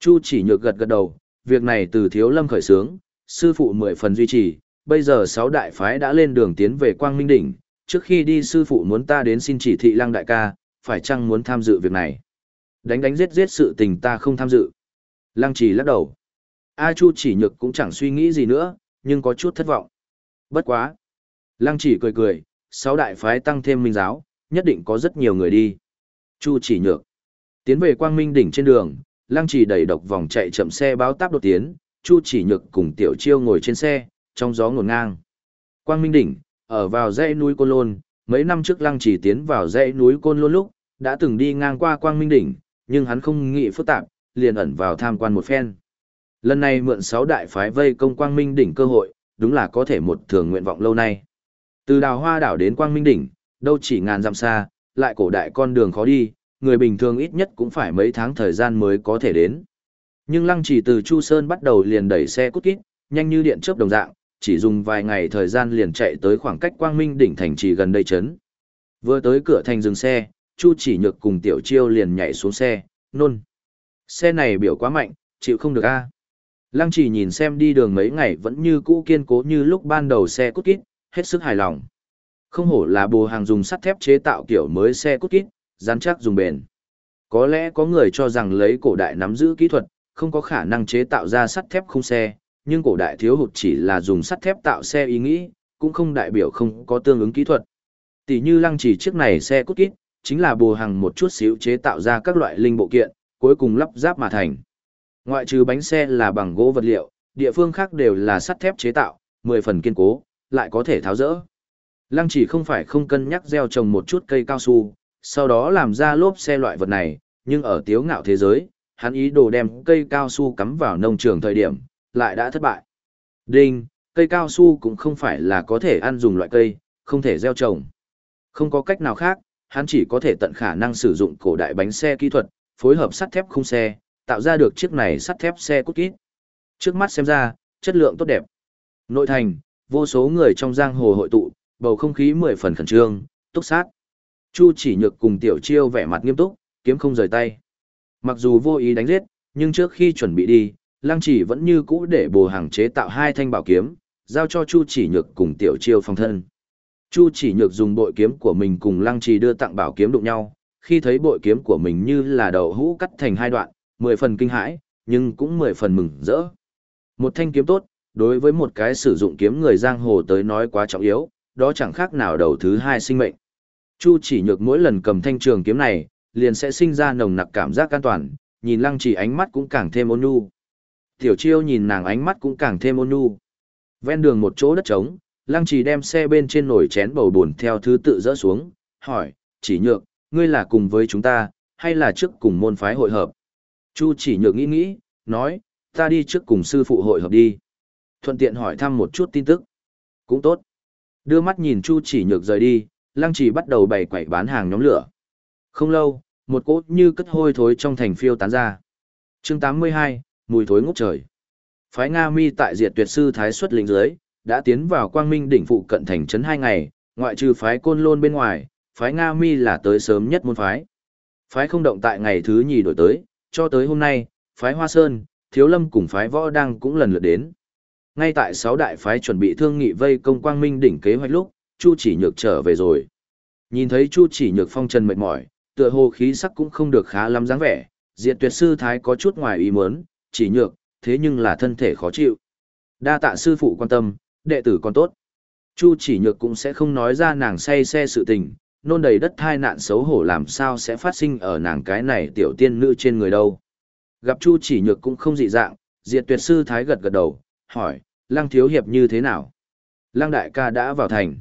Chu chỉ nhược gật gật đầu, việc này từ thiếu lâm khởi sướng, sư phụ mười phần duy trì, bây giờ sáu đại phái đã lên đường tiến về quang minh đỉnh, trước khi đi sư phụ muốn ta đến xin chỉ thị lăng đại ca, phải chăng muốn tham dự việc này. Đánh đánh giết giết sự tình ta không tham dự. Lăng chỉ lắc đầu. A Chu chỉ nhược cũng chẳng suy nghĩ gì nữa, nhưng có chút thất vọng. Bất quá. Lăng chỉ cười cười, sáu đại phái tăng thêm minh giáo, nhất định có rất nhiều người đi. Chu chỉ nhược. Tiến về quang minh đỉnh trên đường, lăng chỉ đẩy độc vòng chạy chậm xe báo táp đột tiến, Chu chỉ nhược cùng tiểu chiêu ngồi trên xe, trong gió ngổn ngang. Quang minh đỉnh, ở vào dãy núi Côn Lôn, mấy năm trước lăng chỉ tiến vào dãy núi Côn Lôn lúc, đã từng đi ngang qua quang minh đỉnh, nhưng hắn không nghĩ phức tạp, liền ẩn vào tham quan một phen. Lần này mượn sáu đại phái vây công quang minh đỉnh cơ hội, đúng là có thể một thường nguyện vọng lâu nay. Từ đào hoa đảo đến quang minh đỉnh, đâu chỉ ngàn dặm xa, lại cổ đại con đường khó đi, người bình thường ít nhất cũng phải mấy tháng thời gian mới có thể đến. Nhưng lăng chỉ từ Chu Sơn bắt đầu liền đẩy xe cút kít, nhanh như điện chớp đồng dạng, chỉ dùng vài ngày thời gian liền chạy tới khoảng cách quang minh đỉnh thành trì gần đây chấn. Vừa tới cửa thành dừng xe, Chu chỉ nhược cùng tiểu chiêu liền nhảy xuống xe, nôn. Xe này biểu quá mạnh, chịu không được a. Lăng chỉ nhìn xem đi đường mấy ngày vẫn như cũ kiên cố như lúc ban đầu xe cút kít, hết sức hài lòng. Không hổ là bồ hàng dùng sắt thép chế tạo kiểu mới xe cút kít, rắn chắc dùng bền. Có lẽ có người cho rằng lấy cổ đại nắm giữ kỹ thuật, không có khả năng chế tạo ra sắt thép khung xe, nhưng cổ đại thiếu hụt chỉ là dùng sắt thép tạo xe ý nghĩ, cũng không đại biểu không có tương ứng kỹ thuật. Tỷ như lăng chỉ chiếc này xe cút kít, chính là bồ hàng một chút xíu chế tạo ra các loại linh bộ kiện, cuối cùng lắp ráp mà thành. Ngoại trừ bánh xe là bằng gỗ vật liệu, địa phương khác đều là sắt thép chế tạo, 10 phần kiên cố, lại có thể tháo rỡ. Lăng chỉ không phải không cân nhắc gieo trồng một chút cây cao su, sau đó làm ra lốp xe loại vật này, nhưng ở tiếu ngạo thế giới, hắn ý đồ đem cây cao su cắm vào nông trường thời điểm, lại đã thất bại. Đinh, cây cao su cũng không phải là có thể ăn dùng loại cây, không thể gieo trồng. Không có cách nào khác, hắn chỉ có thể tận khả năng sử dụng cổ đại bánh xe kỹ thuật, phối hợp sắt thép khung xe, tạo ra được chiếc này sắt thép xe cút kít. Trước mắt xem ra, chất lượng tốt đẹp. Nội thành, vô số người trong giang hồ hội tụ, bầu không khí mười phần khẩn trương, túc sát. Chu chỉ nhược cùng tiểu chiêu vẻ mặt nghiêm túc, kiếm không rời tay. Mặc dù vô ý đánh giết, nhưng trước khi chuẩn bị đi, lăng chỉ vẫn như cũ để bồ hàng chế tạo hai thanh bảo kiếm, giao cho Chu chỉ nhược cùng tiểu chiêu phòng thân. Chu chỉ nhược dùng bội kiếm của mình cùng lăng trì đưa tặng bảo kiếm đụng nhau, khi thấy bội kiếm của mình như là đầu hũ cắt thành hai đoạn, mười phần kinh hãi, nhưng cũng mười phần mừng rỡ. Một thanh kiếm tốt, đối với một cái sử dụng kiếm người giang hồ tới nói quá trọng yếu, đó chẳng khác nào đầu thứ hai sinh mệnh. Chu chỉ nhược mỗi lần cầm thanh trường kiếm này, liền sẽ sinh ra nồng nặc cảm giác an toàn, nhìn lăng chỉ ánh mắt cũng càng thêm ôn nhu. Tiểu chiêu nhìn nàng ánh mắt cũng càng thêm ôn nhu. Ven đường một chỗ đất trống, lăng chỉ đem xe bên trên nổi chén bầu buồn theo thứ tự dỡ xuống, hỏi, chỉ nhược, ngươi là cùng với chúng ta, hay là trước cùng môn phái hội hợp? Chu chỉ nhược nghĩ nghĩ, nói, ta đi trước cùng sư phụ hội hợp đi. Thuận tiện hỏi thăm một chút tin tức. Cũng tốt. Đưa mắt nhìn Chu chỉ nhược rời đi, lăng chỉ bắt đầu bày quẩy bán hàng nhóm lửa. Không lâu, một cốt như cất hôi thối trong thành phiêu tán ra. chương 82, mùi thối ngút trời. Phái Nga mi tại diệt tuyệt sư Thái xuất lĩnh dưới, đã tiến vào quang minh đỉnh phụ cận thành trấn hai ngày, ngoại trừ phái côn lôn bên ngoài, phái Nga mi là tới sớm nhất môn phái. Phái không động tại ngày thứ nhì đổi tới, cho tới hôm nay, phái Hoa Sơn, Thiếu Lâm cùng phái Võ Đăng cũng lần lượt đến. Ngay tại sáu đại phái chuẩn bị thương nghị vây công quang minh đỉnh kế hoạch lúc, Chu chỉ nhược trở về rồi. Nhìn thấy Chu chỉ nhược phong trần mệt mỏi, tựa hồ khí sắc cũng không được khá lắm dáng vẻ, diệt tuyệt sư thái có chút ngoài ý muốn, chỉ nhược, thế nhưng là thân thể khó chịu. Đa tạ sư phụ quan tâm, đệ tử còn tốt. Chu chỉ nhược cũng sẽ không nói ra nàng say xe sự tình, nôn đầy đất thai nạn xấu hổ làm sao sẽ phát sinh ở nàng cái này tiểu tiên nữ trên người đâu. Gặp Chu chỉ nhược cũng không dị dạng, diệt tuyệt sư thái gật gật đầu, hỏi, lăng thiếu hiệp như thế nào? Lăng đại ca đã vào thành.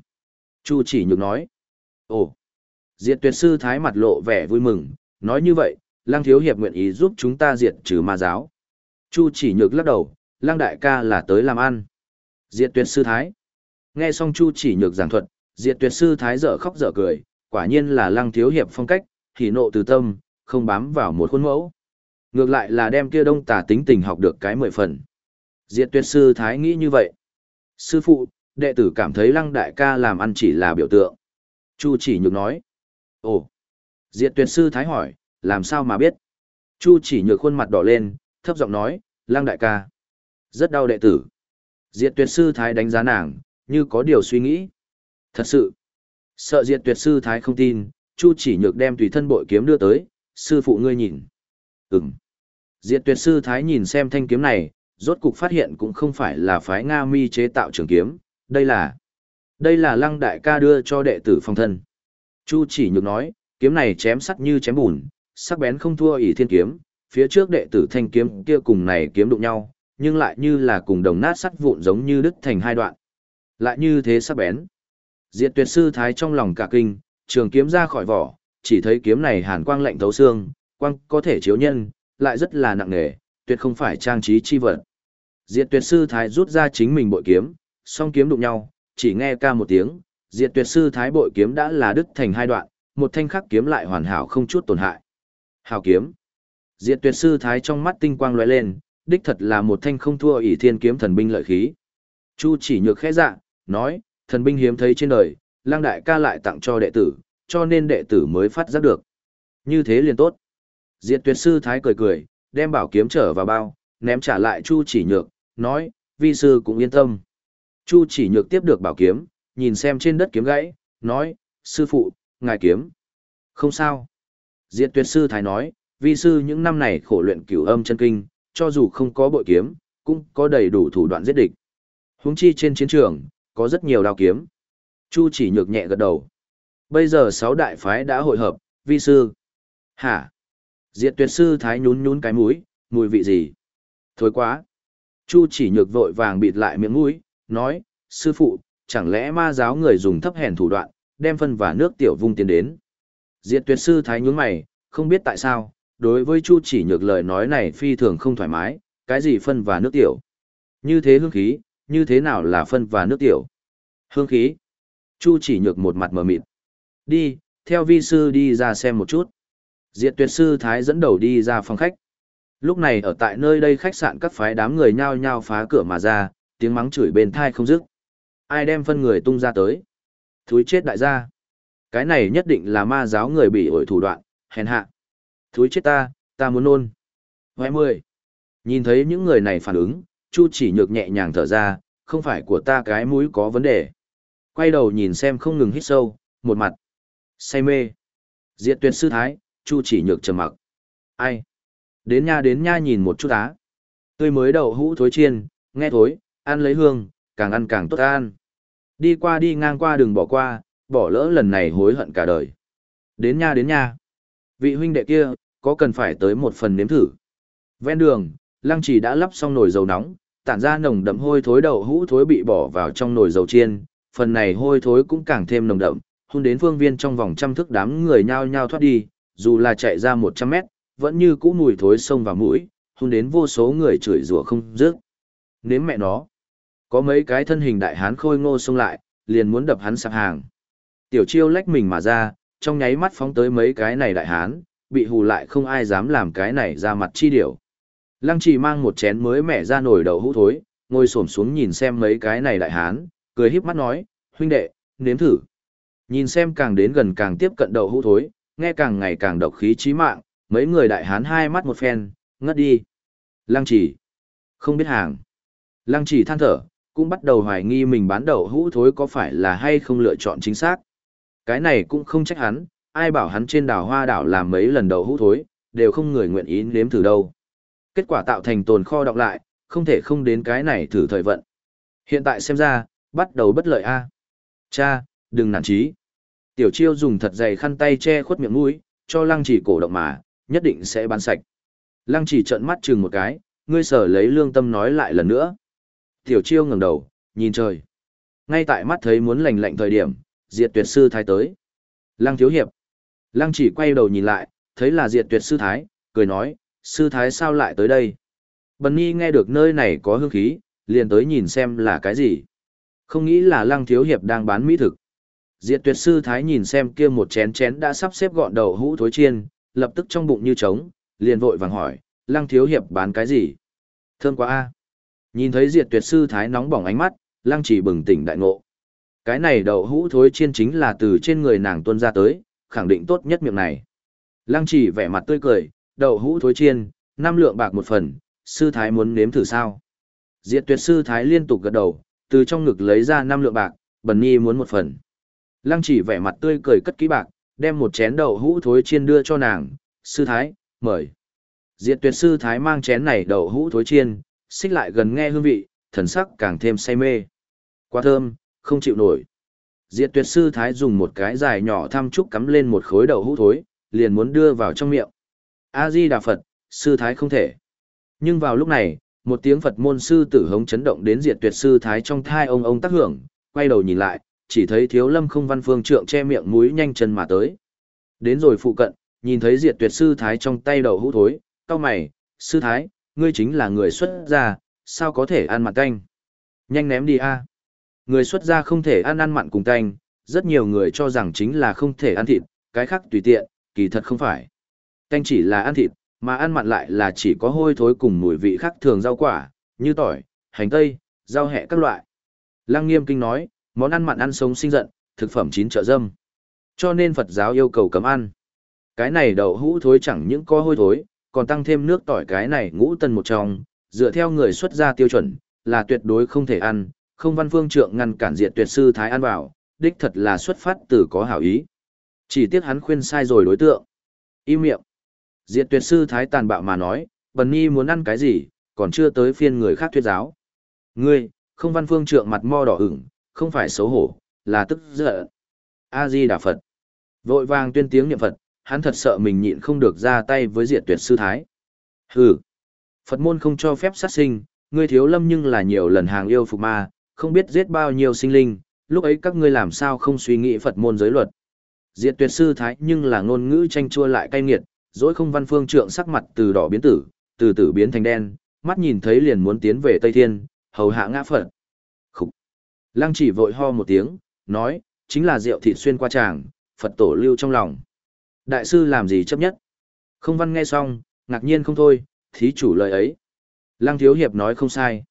Chu chỉ nhược nói, ồ, diệt tuyệt sư thái mặt lộ vẻ vui mừng, nói như vậy, lăng thiếu hiệp nguyện ý giúp chúng ta diệt trừ ma giáo. Chu chỉ nhược lắc đầu, lăng đại ca là tới làm ăn. Diệt tuyệt sư thái. Nghe xong Chu chỉ nhược giảng thuật, diệt tuyệt sư thái dở khóc dở cười, quả nhiên là lăng thiếu hiệp phong cách, hỉ nộ từ tâm, không bám vào một khuôn mẫu. Ngược lại là đem kia đông tà tính tình học được cái mười phần. Diệt tuyệt sư thái nghĩ như vậy. Sư phụ, đệ tử cảm thấy lăng đại ca làm ăn chỉ là biểu tượng. Chu chỉ nhược nói. Ồ. Diệt tuyệt sư thái hỏi, làm sao mà biết? Chu chỉ nhược khuôn mặt đỏ lên, thấp giọng nói, lăng đại ca. Rất đau đệ tử. Diệt tuyệt sư thái đánh giá nàng, như có điều suy nghĩ. Thật sự. Sợ diệt tuyệt sư thái không tin, Chu chỉ nhược đem tùy thân bội kiếm đưa tới, sư phụ ngươi nhìn. Ừm. Diệt tuyệt sư thái nhìn xem thanh kiếm này, rốt cục phát hiện cũng không phải là phái Nga mi chế tạo trường kiếm, đây là... Đây là lăng đại ca đưa cho đệ tử phong thân. Chu chỉ nhược nói, kiếm này chém sắt như chém bùn, sắc bén không thua ỷ thiên kiếm, phía trước đệ tử thanh kiếm kia cùng này kiếm đụng nhau, nhưng lại như là cùng đồng nát sắt vụn giống như đứt thành hai đoạn. Lại như thế sắc bén. Diệt tuyệt sư thái trong lòng cả kinh, trường kiếm ra khỏi vỏ, chỉ thấy kiếm này hàn quang lạnh thấu xương, quang có thể chiếu nhân, lại rất là nặng nề, tuyệt không phải trang trí chi vật. Diệt tuyệt sư thái rút ra chính mình bội kiếm, song kiếm đụng nhau, chỉ nghe ca một tiếng, diệt tuyệt sư thái bội kiếm đã là đứt thành hai đoạn, một thanh khắc kiếm lại hoàn hảo không chút tổn hại. Hào kiếm. Diệt tuyệt sư thái trong mắt tinh quang lóe lên, đích thật là một thanh không thua ỷ thiên kiếm thần binh lợi khí. Chu chỉ nhược khẽ dạ, nói, thần binh hiếm thấy trên đời, lang đại ca lại tặng cho đệ tử, cho nên đệ tử mới phát giác được. Như thế liền tốt. Diệt tuyệt sư thái cười cười, đem bảo kiếm trở vào bao, ném trả lại Chu chỉ nhược, nói, vi sư cũng yên tâm. Chu chỉ nhược tiếp được bảo kiếm, nhìn xem trên đất kiếm gãy, nói, sư phụ, ngài kiếm. Không sao. Diệt tuyệt sư thái nói, vi sư những năm này khổ luyện cửu âm chân kinh, cho dù không có bội kiếm, cũng có đầy đủ thủ đoạn giết địch. Huống chi trên chiến trường, có rất nhiều đao kiếm. Chu chỉ nhược nhẹ gật đầu. Bây giờ sáu đại phái đã hội hợp, vi sư. Hả? Diệt tuyệt sư thái nhún nhún cái mũi, mùi vị gì? Thối quá. Chu chỉ nhược vội vàng bịt lại miệng mũi, nói, sư phụ, chẳng lẽ ma giáo người dùng thấp hèn thủ đoạn, đem phân và nước tiểu vung tiến đến. Diệt tuyệt sư thái nhún mày, không biết tại sao, đối với Chu chỉ nhược lời nói này phi thường không thoải mái, cái gì phân và nước tiểu. Như thế hương khí, như thế nào là phân và nước tiểu? Hương khí. Chu chỉ nhược một mặt mờ mịt. Đi, theo vi sư đi ra xem một chút. Diệt tuyệt sư thái dẫn đầu đi ra phòng khách. Lúc này ở tại nơi đây khách sạn các phái đám người nhao nhao phá cửa mà ra, tiếng mắng chửi bên thai không dứt. Ai đem phân người tung ra tới? Thúi chết đại gia. Cái này nhất định là ma giáo người bị ổi thủ đoạn, hèn hạ. Thúi chết ta, ta muốn nôn. Hoài mười. Nhìn thấy những người này phản ứng, Chu chỉ nhược nhẹ nhàng thở ra, không phải của ta cái mũi có vấn đề. Quay đầu nhìn xem không ngừng hít sâu, một mặt. Say mê. Diệt tuyệt sư thái, Chu chỉ nhược trầm mặc. Ai? Đến nha đến nha nhìn một chút á. Tươi mới đậu hũ thối chiên, nghe thối, ăn lấy hương, càng ăn càng tốt ăn. Đi qua đi ngang qua đừng bỏ qua, bỏ lỡ lần này hối hận cả đời. Đến nha đến nha. Vị huynh đệ kia, có cần phải tới một phần nếm thử. Ven đường, lăng chỉ đã lắp xong nồi dầu nóng, tản ra nồng đậm hôi thối đậu hũ thối bị bỏ vào trong nồi dầu chiên, phần này hôi thối cũng càng thêm nồng đậm, hun đến phương viên trong vòng trăm thước đám người nhao nhao thoát đi, dù là chạy ra 100 mét, vẫn như cũ mùi thối sông vào mũi, hun đến vô số người chửi rủa không dứt. Nếm mẹ nó. Có mấy cái thân hình đại hán khôi ngô xông lại, liền muốn đập hắn sạp hàng. Tiểu chiêu lách mình mà ra, trong nháy mắt phóng tới mấy cái này đại hán, bị hù lại không ai dám làm cái này ra mặt chi điểu. Lăng trì mang một chén mới mẻ ra nổi đậu hũ thối, ngồi xổm xuống nhìn xem mấy cái này đại hán, cười híp mắt nói, huynh đệ, nếm thử. Nhìn xem càng đến gần càng tiếp cận đậu hũ thối, nghe càng ngày càng độc khí chí mạng, mấy người đại hán hai mắt một phen, ngất đi. Lăng chỉ. Không biết hàng. Lăng chỉ than thở, cũng bắt đầu hoài nghi mình bán đậu hũ thối có phải là hay không lựa chọn chính xác. Cái này cũng không trách hắn, ai bảo hắn trên đảo hoa đảo làm mấy lần đậu hũ thối, đều không người nguyện ý nếm thử đâu. Kết quả tạo thành tồn kho đọng lại, không thể không đến cái này thử thời vận. Hiện tại xem ra, bắt đầu bất lợi a. Cha, đừng nản chí. Tiểu chiêu dùng thật dày khăn tay che khuất miệng mũi, cho lăng chỉ cổ động mà, nhất định sẽ bán sạch. Lăng chỉ trợn mắt chừng một cái, ngươi sở lấy lương tâm nói lại lần nữa. Tiểu chiêu ngẩng đầu, nhìn trời. Ngay tại mắt thấy muốn lành lạnh thời điểm, diệt tuyệt sư thái tới. Lăng thiếu hiệp. Lăng chỉ quay đầu nhìn lại, thấy là diệt tuyệt sư thái, cười nói, sư thái sao lại tới đây? Bần Nhi nghe được nơi này có hương khí, liền tới nhìn xem là cái gì. Không nghĩ là lăng thiếu hiệp đang bán mỹ thực. Diệt tuyệt sư thái nhìn xem kia một chén chén đã sắp xếp gọn đầu hũ thối chiên, lập tức trong bụng như trống, liền vội vàng hỏi, lăng thiếu hiệp bán cái gì? Thơm quá a Nhìn thấy diệt tuyệt sư thái nóng bỏng ánh mắt, lăng chỉ bừng tỉnh đại ngộ. Cái này đậu hũ thối chiên chính là từ trên người nàng tuân ra tới, khẳng định tốt nhất miệng này. Lăng chỉ vẻ mặt tươi cười, đậu hũ thối chiên, năm lượng bạc một phần, sư thái muốn nếm thử sao. Diệt tuyệt sư thái liên tục gật đầu, từ trong ngực lấy ra năm lượng bạc, bần nhi muốn một phần. Lăng chỉ vẻ mặt tươi cười cất kỹ bạc, đem một chén đậu hũ thối chiên đưa cho nàng, sư thái, mời. Diệt tuyệt sư thái mang chén này đậu hũ thối chiên, xích lại gần nghe hương vị, thần sắc càng thêm say mê. Quá thơm, không chịu nổi. Diệt tuyệt sư thái dùng một cái dài nhỏ thăm chúc cắm lên một khối đậu hũ thối, liền muốn đưa vào trong miệng. A-di Đà Phật, sư thái không thể. Nhưng vào lúc này, một tiếng Phật môn sư tử hống chấn động đến diệt tuyệt sư thái trong thai ông ông tác hưởng, quay đầu nhìn lại, chỉ thấy thiếu lâm không văn phương trượng che miệng mũi nhanh chân mà tới. Đến rồi phụ cận, nhìn thấy diệt tuyệt sư thái trong tay đầu hũ thối, cao mày, sư thái, ngươi chính là người xuất gia, sao có thể ăn mặn canh? Nhanh ném đi a. Người xuất gia không thể ăn ăn mặn cùng canh. rất nhiều người cho rằng chính là không thể ăn thịt, cái khác tùy tiện, kỳ thật không phải. Tanh chỉ là ăn thịt, mà ăn mặn lại là chỉ có hôi thối cùng mùi vị khác thường rau quả, như tỏi, hành tây, rau hẹ các loại. Lăng Nghiêm Kinh nói, món ăn mặn ăn sống sinh giận, thực phẩm chín trợ dâm. Cho nên Phật giáo yêu cầu cấm ăn. Cái này đậu hũ thối chẳng những có hôi thối, còn tăng thêm nước tỏi cái này ngũ tần một trong, dựa theo người xuất gia tiêu chuẩn, là tuyệt đối không thể ăn, không văn phương trượng ngăn cản diện tuyệt sư thái ăn bảo, đích thật là xuất phát từ có hảo ý. Chỉ tiếc hắn khuyên sai rồi đối tượng. Im miệng. Diệt tuyệt sư thái tàn bạo mà nói, Bần Nhi muốn ăn cái gì, còn chưa tới phiên người khác thuyết giáo. Ngươi, không văn phương trượng mặt mo đỏ ửng, không phải xấu hổ, là tức giận. A-di Đà Phật. Vội vàng tuyên tiếng niệm Phật, hắn thật sợ mình nhịn không được ra tay với diệt tuyệt sư thái. Hừ. Phật môn không cho phép sát sinh, ngươi thiếu lâm nhưng là nhiều lần hàng yêu phục ma, không biết giết bao nhiêu sinh linh, lúc ấy các ngươi làm sao không suy nghĩ Phật môn giới luật. Diệt tuyệt sư thái nhưng là ngôn ngữ tranh chua lại cay nghiệt, dỗi không văn phương trượng sắc mặt từ đỏ biến tử, từ tử biến thành đen, mắt nhìn thấy liền muốn tiến về Tây Thiên, hầu hạ ngã Phật. Khúc! Lăng chỉ vội ho một tiếng, nói, chính là rượu thịt xuyên qua tràng, Phật tổ lưu trong lòng. Đại sư làm gì chấp nhất? Không văn nghe xong, ngạc nhiên không thôi, thí chủ lời ấy. Lăng thiếu hiệp nói không sai.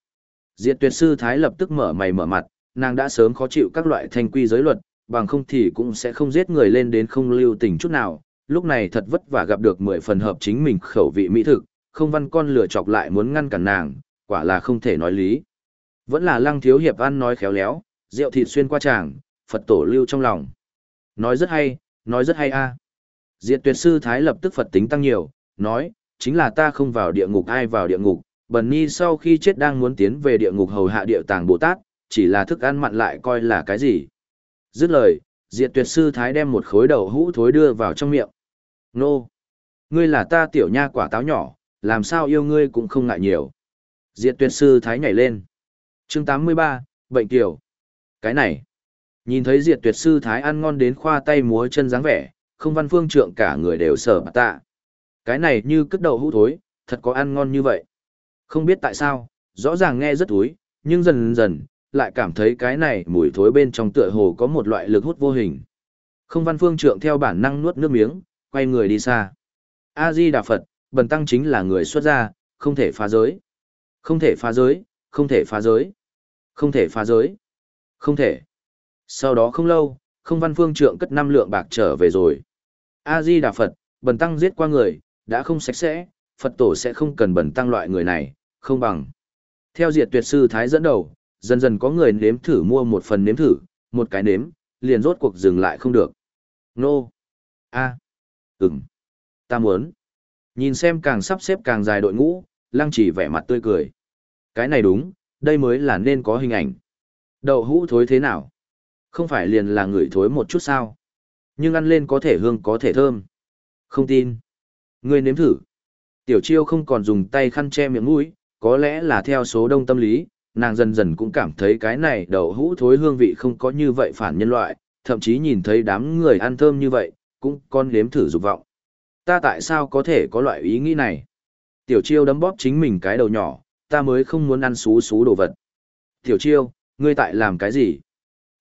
Diệt tuyệt sư thái lập tức mở mày mở mặt, nàng đã sớm khó chịu các loại thanh quy giới luật, bằng không thì cũng sẽ không giết người lên đến không lưu tình chút nào. Lúc này thật vất vả gặp được mười phần hợp chính mình khẩu vị mỹ thực, không văn con lửa chọc lại muốn ngăn cản nàng, quả là không thể nói lý. Vẫn là lăng thiếu hiệp ăn nói khéo léo, rượu thịt xuyên qua chàng Phật tổ lưu trong lòng. Nói rất hay, nói rất hay a. Diệt tuyệt sư Thái lập tức Phật tính tăng nhiều, nói, chính là ta không vào địa ngục ai vào địa ngục, bần ni sau khi chết đang muốn tiến về địa ngục hầu hạ địa tàng Bồ Tát, chỉ là thức ăn mặn lại coi là cái gì. Dứt lời, diệt tuyệt sư Thái đem một khối đầu hũ thối đưa vào trong miệng. Nô! Ngươi là ta tiểu nha quả táo nhỏ, làm sao yêu ngươi cũng không ngại nhiều. Diệt tuyệt sư Thái nhảy lên. chương 83, Bệnh Tiểu. Cái này! Nhìn thấy diệt tuyệt sư Thái ăn ngon đến khoa tay múa chân dáng vẻ, không văn phương trượng cả người đều sở bà tạ. Cái này như cất đầu hũ thối, thật có ăn ngon như vậy. Không biết tại sao, rõ ràng nghe rất thúi, nhưng dần dần, lại cảm thấy cái này mùi thối bên trong tựa hồ có một loại lực hút vô hình. Không văn phương trượng theo bản năng nuốt nước miếng, quay người đi xa. A-di Đà Phật, bần tăng chính là người xuất gia, không thể phá giới. Không thể phá giới, không thể phá giới. Không thể phá giới. Không thể. Sau đó không lâu, không văn phương trượng cất năm lượng bạc trở về rồi. A-di Đà Phật, bần tăng giết qua người, đã không sạch sẽ, Phật tổ sẽ không cần bần tăng loại người này, không bằng. Theo diệt tuyệt sư Thái dẫn đầu, dần dần có người nếm thử mua một phần nếm thử, một cái nếm, liền rốt cuộc dừng lại không được. Nô. A. À. Ừm. Ta muốn. Nhìn xem càng sắp xếp càng dài đội ngũ, lăng chỉ vẻ mặt tươi cười. Cái này đúng, đây mới là nên có hình ảnh. Đậu hũ thối thế nào? Không phải liền là người thối một chút sao? Nhưng ăn lên có thể hương có thể thơm. Không tin. Ngươi nếm thử. Tiểu chiêu không còn dùng tay khăn che miệng mũi, có lẽ là theo số đông tâm lý, nàng dần dần cũng cảm thấy cái này đậu hũ thối hương vị không có như vậy phản nhân loại, thậm chí nhìn thấy đám người ăn thơm như vậy, cũng con nếm thử dục vọng. Ta tại sao có thể có loại ý nghĩ này? Tiểu chiêu đấm bóp chính mình cái đầu nhỏ, ta mới không muốn ăn xú xú đồ vật. Tiểu chiêu, ngươi tại làm cái gì?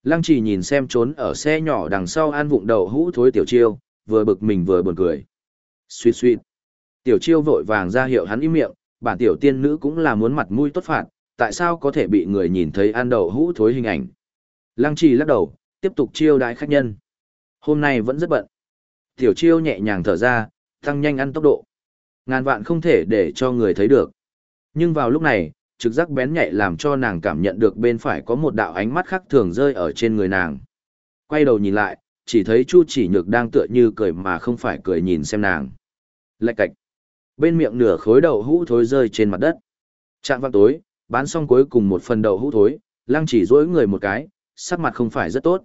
Lăng chỉ nhìn xem trốn ở xe nhỏ đằng sau ăn vụng đầu hũ thối tiểu chiêu, vừa bực mình vừa buồn cười. Suýt suýt. Tiểu chiêu vội vàng ra hiệu hắn im miệng, bản tiểu tiên nữ cũng là muốn mặt mũi tốt phạt, tại sao có thể bị người nhìn thấy ăn đậu hũ thối hình ảnh. Lăng trì lắc đầu, tiếp tục chiêu đãi khách nhân. Hôm nay vẫn rất bận. Tiểu chiêu nhẹ nhàng thở ra, tăng nhanh ăn tốc độ. Ngàn vạn không thể để cho người thấy được. Nhưng vào lúc này, trực giác bén nhạy làm cho nàng cảm nhận được bên phải có một đạo ánh mắt khác thường rơi ở trên người nàng. Quay đầu nhìn lại, chỉ thấy Chu chỉ nhược đang tựa như cười mà không phải cười nhìn xem nàng. Lạch cạch. Bên miệng nửa khối đậu hũ thối rơi trên mặt đất. Trạng vang tối, bán xong cuối cùng một phần đậu hũ thối, lăng chỉ dối người một cái, sắc mặt không phải rất tốt.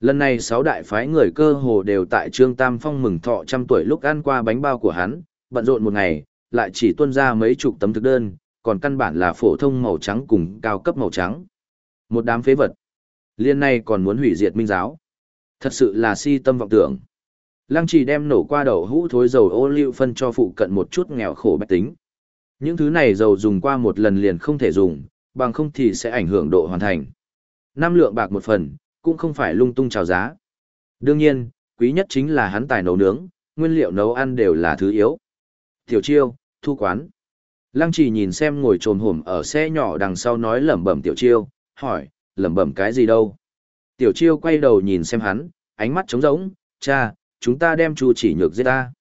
Lần này sáu đại phái người cơ hồ đều tại Trương Tam Phong mừng thọ trăm tuổi lúc ăn qua bánh bao của hắn, bận rộn một ngày, lại chỉ tuân ra mấy chục tấm thực đơn, còn căn bản là phổ thông màu trắng cùng cao cấp màu trắng. Một đám phế vật. Liên này còn muốn hủy diệt minh giáo. Thật sự là si tâm vọng tưởng. Lăng Chỉ đem nổ qua đầu hũ thối dầu ô liu phân cho phụ cận một chút nghèo khổ bách tính. Những thứ này dầu dùng qua một lần liền không thể dùng, bằng không thì sẽ ảnh hưởng độ hoàn thành. Năm lượng bạc một phần, cũng không phải lung tung chào giá. Đương nhiên, quý nhất chính là hắn tài nấu nướng, nguyên liệu nấu ăn đều là thứ yếu. Tiểu chiêu, thu quán. Lăng chỉ nhìn xem ngồi trồm hổm ở xe nhỏ đằng sau nói lẩm bẩm tiểu chiêu, hỏi, lẩm bẩm cái gì đâu. Tiểu chiêu quay đầu nhìn xem hắn, ánh mắt trống rỗng, cha, chúng ta đem chu chỉ nhược giết ta.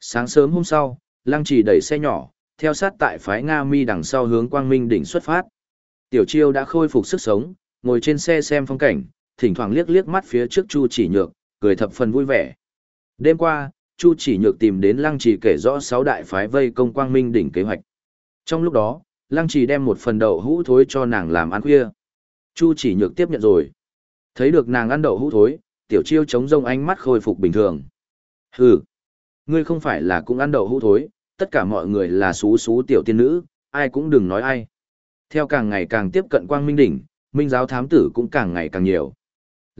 Sáng sớm hôm sau, lăng chỉ đẩy xe nhỏ, theo sát tại phái Nga mi đằng sau hướng quang minh đỉnh xuất phát. Tiểu chiêu đã khôi phục sức sống, ngồi trên xe xem phong cảnh, thỉnh thoảng liếc liếc mắt phía trước chu chỉ nhược, cười thập phần vui vẻ. Đêm qua, chu chỉ nhược tìm đến lăng trì kể rõ sáu đại phái vây công quang minh đỉnh kế hoạch. Trong lúc đó, lăng trì đem một phần đậu hũ thối cho nàng làm ăn khuya. Chu chỉ nhược tiếp nhận rồi. Thấy được nàng ăn đậu hũ thối, tiểu chiêu chống rông ánh mắt khôi phục bình thường. Hừ, ngươi không phải là cũng ăn đậu hũ thối, tất cả mọi người là xú xú tiểu tiên nữ, ai cũng đừng nói ai. Theo càng ngày càng tiếp cận quang minh đỉnh, minh giáo thám tử cũng càng ngày càng nhiều,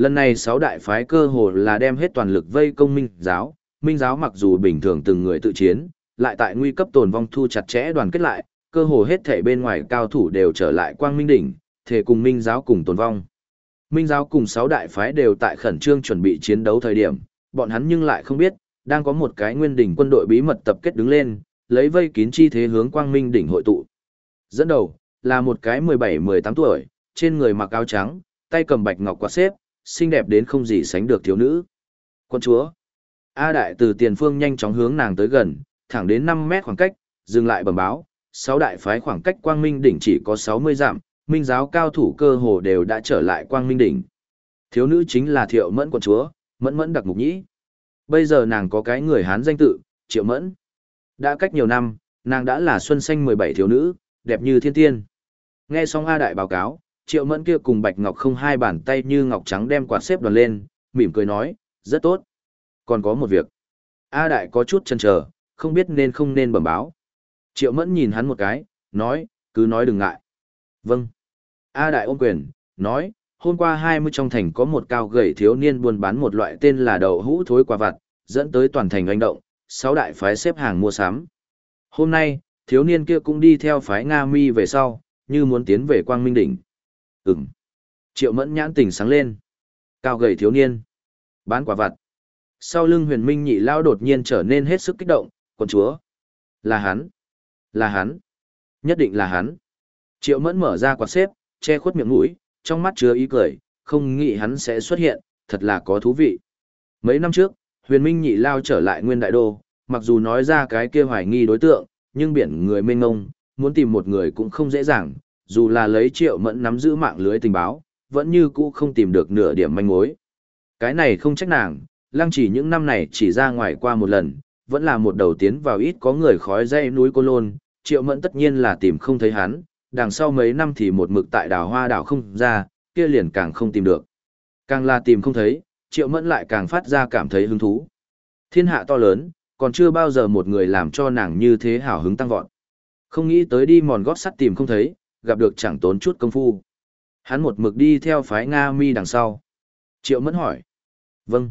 Lần này sáu đại phái cơ hồ là đem hết toàn lực vây công minh giáo, minh giáo mặc dù bình thường từng người tự chiến, lại tại nguy cấp tồn vong thu chặt chẽ đoàn kết lại, cơ hồ hết thể bên ngoài cao thủ đều trở lại quang minh đỉnh, thể cùng minh giáo cùng tồn vong. Minh giáo cùng sáu đại phái đều tại khẩn trương chuẩn bị chiến đấu thời điểm, bọn hắn nhưng lại không biết, đang có một cái nguyên đỉnh quân đội bí mật tập kết đứng lên, lấy vây kín chi thế hướng quang minh đỉnh hội tụ. Dẫn đầu, là một cái 17-18 tuổi, trên người mặc áo trắng, tay cầm bạch ngọc quạt xếp, xinh đẹp đến không gì sánh được thiếu nữ. Quân chúa. A đại từ tiền phương nhanh chóng hướng nàng tới gần, thẳng đến 5 mét khoảng cách, dừng lại bẩm báo, sáu đại phái khoảng cách quang minh đỉnh chỉ có 60 dặm, minh giáo cao thủ cơ hồ đều đã trở lại quang minh đỉnh. Thiếu nữ chính là thiệu mẫn quân chúa, mẫn mẫn đặc mục nhĩ. Bây giờ nàng có cái người Hán danh tự, triệu mẫn. Đã cách nhiều năm, nàng đã là xuân xanh 17 thiếu nữ, đẹp như thiên tiên. Nghe xong A Đại báo cáo, triệu mẫn kia cùng Bạch Ngọc không hai bàn tay như ngọc trắng đem quạt xếp đoàn lên, mỉm cười nói, rất tốt. Còn có một việc. A Đại có chút chần chờ, không biết nên không nên bẩm báo. Triệu mẫn nhìn hắn một cái, nói, cứ nói đừng ngại. Vâng. A Đại ôm quyền, nói, hôm qua 20 trong thành có một cao gầy thiếu niên buôn bán một loại tên là đậu hũ thối quả vặt, dẫn tới toàn thành anh động, sáu đại phái xếp hàng mua sắm. Hôm nay, thiếu niên kia cũng đi theo phái Nga Mi về sau, như muốn tiến về Quang Minh Đỉnh. Ừm. Triệu mẫn nhãn tỉnh sáng lên. Cao gầy thiếu niên. Bán quả vặt. Sau lưng huyền minh nhị lao đột nhiên trở nên hết sức kích động, con chúa. Là hắn. Là hắn. Nhất định là hắn. Triệu mẫn mở ra quạt xếp, che khuất miệng mũi, trong mắt chứa ý cười, không nghĩ hắn sẽ xuất hiện, thật là có thú vị. Mấy năm trước, huyền minh nhị lao trở lại nguyên đại đô, mặc dù nói ra cái kia hoài nghi đối tượng, nhưng biển người mênh ngông, muốn tìm một người cũng không dễ dàng, dù là lấy triệu mẫn nắm giữ mạng lưới tình báo, vẫn như cũ không tìm được nửa điểm manh mối. Cái này không trách nàng, lăng chỉ những năm này chỉ ra ngoài qua một lần, vẫn là một đầu tiến vào ít có người khói dây núi Cô Lôn, triệu mẫn tất nhiên là tìm không thấy hắn, đằng sau mấy năm thì một mực tại đảo hoa đảo không ra, kia liền càng không tìm được. Càng là tìm không thấy, triệu mẫn lại càng phát ra cảm thấy hứng thú. Thiên hạ to lớn, còn chưa bao giờ một người làm cho nàng như thế hào hứng tăng vọt. Không nghĩ tới đi mòn gót sắt tìm không thấy, gặp được chẳng tốn chút công phu. Hắn một mực đi theo phái Nga mi đằng sau. Triệu mẫn hỏi. Vâng.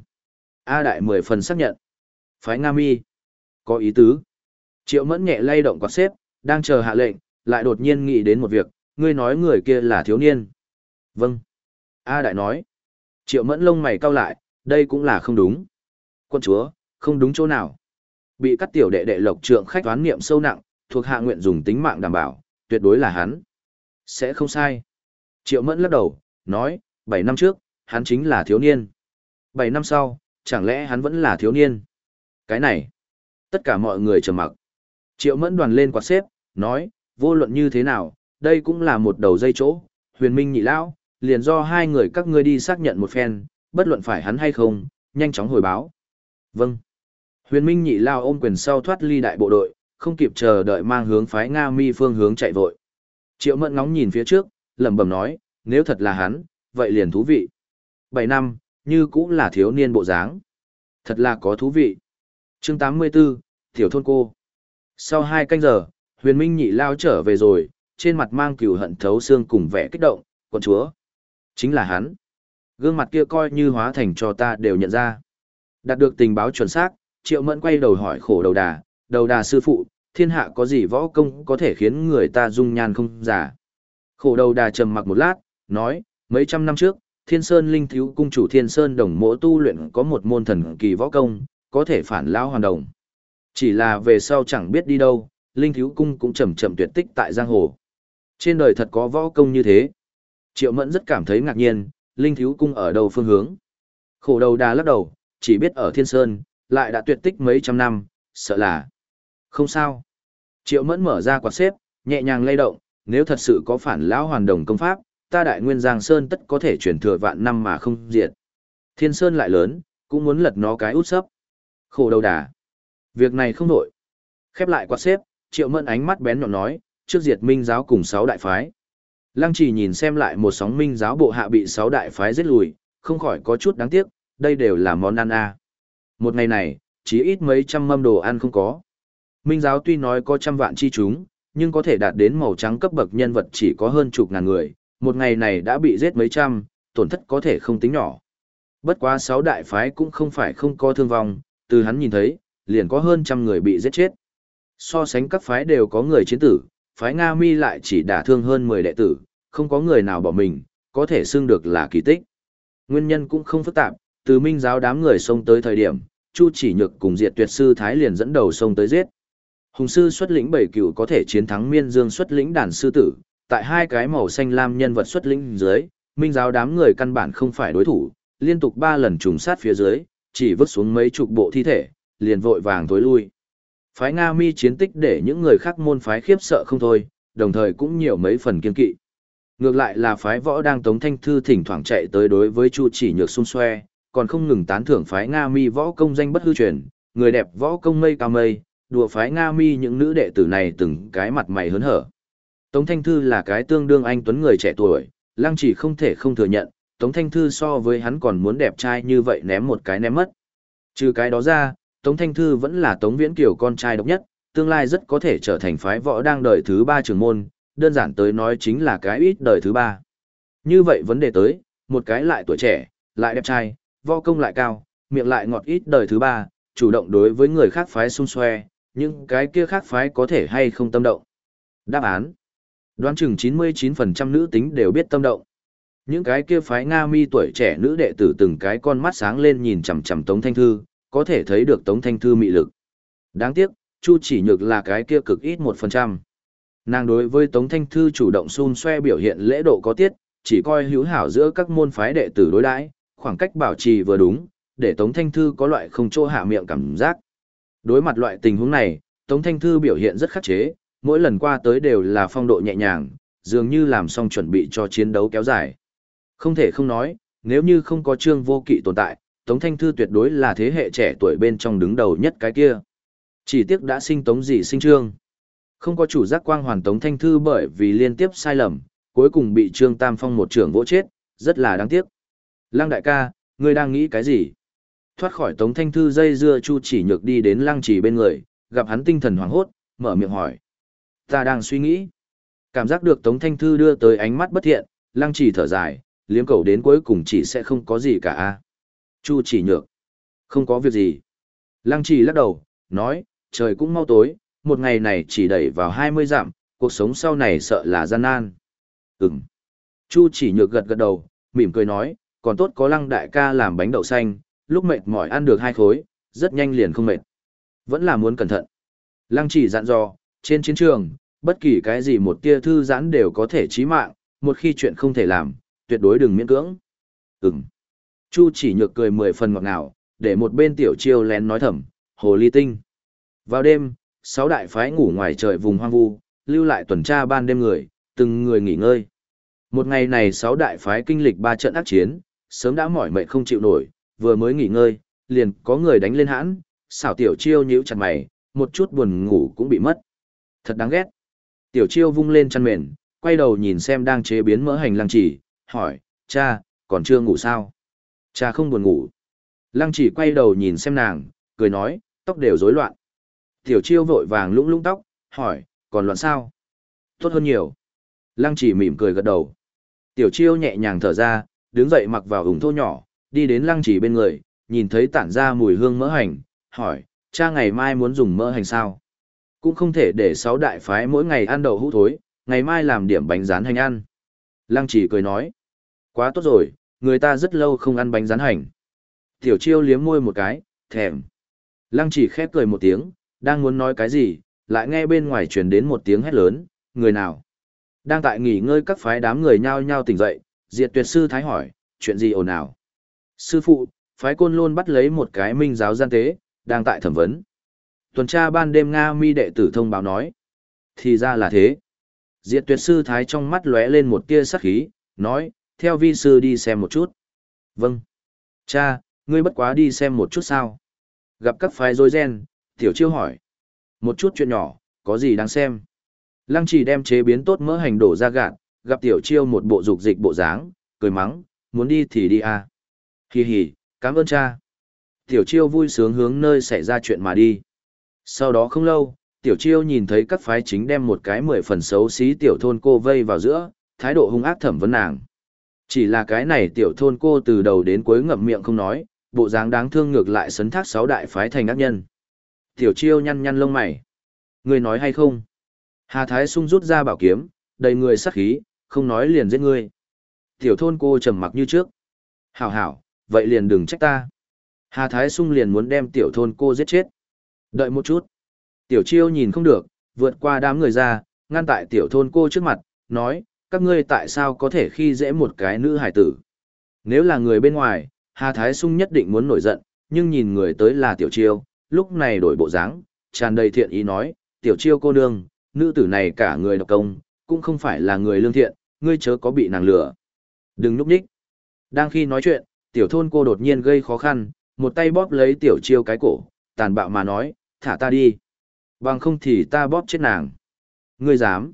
A đại mười phần xác nhận. Phái Nga mi. Có ý tứ. Triệu mẫn nhẹ lay động quạt xếp, đang chờ hạ lệnh, lại đột nhiên nghĩ đến một việc, ngươi nói người kia là thiếu niên. Vâng. A đại nói. Triệu mẫn lông mày cau lại, đây cũng là không đúng. Quân chúa, không đúng chỗ nào. Bị các tiểu đệ đệ lộc trượng khách toán niệm sâu nặng, thuộc hạ nguyện dùng tính mạng đảm bảo, tuyệt đối là hắn. Sẽ không sai. Triệu mẫn lắc đầu, nói, 7 năm trước, hắn chính là thiếu niên. 7 năm sau, chẳng lẽ hắn vẫn là thiếu niên? Cái này, tất cả mọi người trầm mặc. Triệu mẫn đoàn lên quạt xếp, nói, vô luận như thế nào, đây cũng là một đầu dây chỗ, huyền minh nhị lão, liền do hai người các ngươi đi xác nhận một phen, bất luận phải hắn hay không, nhanh chóng hồi báo. Vâng. Huyền minh nhị lao ôm quyền sau thoát ly đại bộ đội, không kịp chờ đợi mang hướng phái Nga mi phương hướng chạy vội. Triệu mẫn ngóng nhìn phía trước, lẩm bẩm nói, nếu thật là hắn, vậy liền thú vị. Bảy năm, như cũng là thiếu niên bộ dáng. Thật là có thú vị. chương 84, Tiểu thôn cô. Sau hai canh giờ, huyền minh nhị lao trở về rồi, trên mặt mang cừu hận thấu xương cùng vẻ kích động, quận chúa. Chính là hắn. Gương mặt kia coi như hóa thành cho ta đều nhận ra. Đạt được tình báo chuẩn xác, triệu mẫn quay đầu hỏi khổ đầu đà, đầu đà sư phụ, thiên hạ có gì võ công có thể khiến người ta dung nhan không giả. Khổ đầu đà trầm mặc một lát, nói, mấy trăm năm trước, thiên sơn linh thiếu cung chủ thiên sơn đồng mỗ tu luyện có một môn thần kỳ võ công, có thể phản lão hoàn đồng. Chỉ là về sau chẳng biết đi đâu, linh thiếu cung cũng chậm chậm tuyệt tích tại giang hồ. Trên đời thật có võ công như thế. Triệu mẫn rất cảm thấy ngạc nhiên, linh thiếu cung ở đầu phương hướng. Khổ đầu đà lắc đầu, chỉ biết ở thiên sơn, lại đã tuyệt tích mấy trăm năm, sợ là. Không sao. Triệu mẫn mở ra quạt xếp, nhẹ nhàng lay động, nếu thật sự có phản lão hoàn đồng công pháp, ta đại nguyên giang sơn tất có thể chuyển thừa vạn năm mà không diệt. Thiên sơn lại lớn, cũng muốn lật nó cái út sấp. Khổ đầu đà. Việc này không nổi, Khép lại quạt xếp, triệu mẫn ánh mắt bén nhọn nói, trước diệt minh giáo cùng sáu đại phái. Lăng chỉ nhìn xem lại một sóng minh giáo bộ hạ bị sáu đại phái giết lùi, không khỏi có chút đáng tiếc, đây đều là món ăn a. Một ngày này, chỉ ít mấy trăm mâm đồ ăn không có. Minh giáo tuy nói có trăm vạn chi chúng, nhưng có thể đạt đến màu trắng cấp bậc nhân vật chỉ có hơn chục ngàn người, một ngày này đã bị giết mấy trăm, tổn thất có thể không tính nhỏ. Bất quá sáu đại phái cũng không phải không có thương vong, từ hắn nhìn thấy, liền có hơn trăm người bị giết chết. So sánh các phái đều có người chiến tử, phái Nga Mi lại chỉ đả thương hơn 10 đệ tử, không có người nào bỏ mình, có thể xưng được là kỳ tích. Nguyên nhân cũng không phức tạp, từ minh giáo đám người xông tới thời điểm, Chu chỉ nhược cùng diệt tuyệt sư Thái liền dẫn đầu xông tới giết. Hùng sư xuất lĩnh bảy cửu có thể chiến thắng miên dương xuất lĩnh đàn sư tử, tại hai cái màu xanh lam nhân vật xuất lĩnh dưới, minh giáo đám người căn bản không phải đối thủ, liên tục ba lần trùng sát phía dưới, chỉ vứt xuống mấy chục bộ thi thể, liền vội vàng tối lui. Phái Nga mi chiến tích để những người khác môn phái khiếp sợ không thôi, đồng thời cũng nhiều mấy phần kiên kỵ. Ngược lại là phái võ đang tống thanh thư thỉnh thoảng chạy tới đối với Chu chỉ nhược xung xoe, còn không ngừng tán thưởng phái Nga mi võ công danh bất hư truyền, người đẹp võ công mây cao mây, đùa phái Nga mi những nữ đệ tử này từng cái mặt mày hớn hở. Tống Thanh Thư là cái tương đương anh tuấn người trẻ tuổi, Lăng chỉ không thể không thừa nhận, Tống Thanh Thư so với hắn còn muốn đẹp trai như vậy ném một cái ném mất. Trừ cái đó ra, Tống Thanh Thư vẫn là Tống Viễn Kiều con trai độc nhất, tương lai rất có thể trở thành phái võ đang đời thứ ba trường môn, đơn giản tới nói chính là cái ít đời thứ ba. Như vậy vấn đề tới, một cái lại tuổi trẻ, lại đẹp trai, võ công lại cao, miệng lại ngọt ít đời thứ ba, chủ động đối với người khác phái xung xoe, nhưng cái kia khác phái có thể hay không tâm động. Đáp án Đoán chừng 99% nữ tính đều biết tâm động. Những cái kia phái Nga mi tuổi trẻ nữ đệ tử từng cái con mắt sáng lên nhìn chằm chằm Tống Thanh Thư, có thể thấy được Tống Thanh Thư mị lực. Đáng tiếc, Chu chỉ nhược là cái kia cực ít một phần trăm Nàng đối với Tống Thanh Thư chủ động xun xoe biểu hiện lễ độ có tiết, chỉ coi hữu hảo giữa các môn phái đệ tử đối đãi, khoảng cách bảo trì vừa đúng, để Tống Thanh Thư có loại không chỗ hạ miệng cảm giác. Đối mặt loại tình huống này, Tống Thanh Thư biểu hiện rất khắc chế, mỗi lần qua tới đều là phong độ nhẹ nhàng, dường như làm xong chuẩn bị cho chiến đấu kéo dài. Không thể không nói, nếu như không có trương vô kỵ tồn tại, Tống Thanh Thư tuyệt đối là thế hệ trẻ tuổi bên trong đứng đầu nhất cái kia. Chỉ tiếc đã sinh Tống gì sinh trương. Không có chủ giác quang hoàn Tống Thanh Thư bởi vì liên tiếp sai lầm, cuối cùng bị Trương Tam Phong một trưởng vỗ chết, rất là đáng tiếc. Lăng đại ca, ngươi đang nghĩ cái gì? Thoát khỏi Tống Thanh Thư dây dưa Chu chỉ nhược đi đến lăng chỉ bên người, gặp hắn tinh thần hoảng hốt, mở miệng hỏi. Ta đang suy nghĩ. Cảm giác được Tống Thanh Thư đưa tới ánh mắt bất thiện, lăng chỉ thở dài, liếm cầu đến cuối cùng chỉ sẽ không có gì cả. a. Chu chỉ nhược. Không có việc gì. Lăng chỉ lắc đầu, nói, trời cũng mau tối, một ngày này chỉ đẩy vào 20 dặm, cuộc sống sau này sợ là gian nan. Ừm. Chu chỉ nhược gật gật đầu, mỉm cười nói, còn tốt có lăng đại ca làm bánh đậu xanh, lúc mệt mỏi ăn được hai khối, rất nhanh liền không mệt. Vẫn là muốn cẩn thận. Lăng chỉ dặn dò, trên chiến trường, bất kỳ cái gì một tia thư giãn đều có thể chí mạng, một khi chuyện không thể làm, tuyệt đối đừng miễn cưỡng. Ừm. Chu chỉ nhược cười mười phần ngọt ngào, để một bên tiểu chiêu lén nói thầm, hồ ly tinh. Vào đêm, sáu đại phái ngủ ngoài trời vùng hoang vu, lưu lại tuần tra ban đêm người, từng người nghỉ ngơi. Một ngày này sáu đại phái kinh lịch ba trận ác chiến, sớm đã mỏi mệt không chịu nổi, vừa mới nghỉ ngơi, liền có người đánh lên hãn, xảo tiểu chiêu nhíu chặt mày, một chút buồn ngủ cũng bị mất. Thật đáng ghét. Tiểu chiêu vung lên chăn mền, quay đầu nhìn xem đang chế biến mỡ hành lăng chỉ, hỏi, cha, còn chưa ngủ sao? Cha không buồn ngủ. Lăng chỉ quay đầu nhìn xem nàng, cười nói, tóc đều rối loạn. Tiểu chiêu vội vàng lũng lũng tóc, hỏi, còn loạn sao? Tốt hơn nhiều. Lăng chỉ mỉm cười gật đầu. Tiểu chiêu nhẹ nhàng thở ra, đứng dậy mặc vào ủng thô nhỏ, đi đến lăng chỉ bên người, nhìn thấy tản ra mùi hương mỡ hành, hỏi, cha ngày mai muốn dùng mỡ hành sao? Cũng không thể để sáu đại phái mỗi ngày ăn đậu hũ thối, ngày mai làm điểm bánh rán hành ăn. Lăng chỉ cười nói, quá tốt rồi, người ta rất lâu không ăn bánh rán hành. Tiểu chiêu liếm môi một cái, thèm. Lăng chỉ khép cười một tiếng, đang muốn nói cái gì, lại nghe bên ngoài truyền đến một tiếng hét lớn, người nào? Đang tại nghỉ ngơi các phái đám người nhao nhao tỉnh dậy, diệt tuyệt sư thái hỏi, chuyện gì ồn ào? Sư phụ, phái côn luôn bắt lấy một cái minh giáo gian tế, đang tại thẩm vấn. Tuần tra ban đêm Nga mi đệ tử thông báo nói. Thì ra là thế. Diệt tuyệt sư thái trong mắt lóe lên một tia sắc khí, nói, theo vi sư đi xem một chút. Vâng. Cha, ngươi bất quá đi xem một chút sao? Gặp các phái dối ren, tiểu chiêu hỏi. Một chút chuyện nhỏ, có gì đáng xem? Lăng chỉ đem chế biến tốt mỡ hành đổ ra gạn, gặp tiểu chiêu một bộ dục dịch bộ dáng, cười mắng, muốn đi thì đi à. Hì hì, cảm ơn cha. Tiểu chiêu vui sướng hướng nơi xảy ra chuyện mà đi. Sau đó không lâu, tiểu chiêu nhìn thấy các phái chính đem một cái mười phần xấu xí tiểu thôn cô vây vào giữa, thái độ hung ác thẩm vấn nàng. Chỉ là cái này tiểu thôn cô từ đầu đến cuối ngậm miệng không nói, bộ dáng đáng thương ngược lại sấn thác sáu đại phái thành ác nhân. Tiểu chiêu nhăn nhăn lông mày. Ngươi nói hay không? Hà Thái sung rút ra bảo kiếm, đầy người sắc khí, không nói liền giết ngươi. Tiểu thôn cô trầm mặc như trước. Hảo hảo, vậy liền đừng trách ta. Hà Thái sung liền muốn đem tiểu thôn cô giết chết. Đợi một chút. Tiểu chiêu nhìn không được, vượt qua đám người ra, ngăn tại tiểu thôn cô trước mặt, nói, các ngươi tại sao có thể khi dễ một cái nữ hải tử. Nếu là người bên ngoài, Hà Thái Sung nhất định muốn nổi giận, nhưng nhìn người tới là tiểu chiêu, lúc này đổi bộ dáng, tràn đầy thiện ý nói, tiểu chiêu cô nương, nữ tử này cả người độc công, cũng không phải là người lương thiện, ngươi chớ có bị nàng lừa. Đừng núp nhích. Đang khi nói chuyện, tiểu thôn cô đột nhiên gây khó khăn, một tay bóp lấy tiểu chiêu cái cổ, tàn bạo mà nói, thả ta đi. Bằng không thì ta bóp chết nàng. Ngươi dám.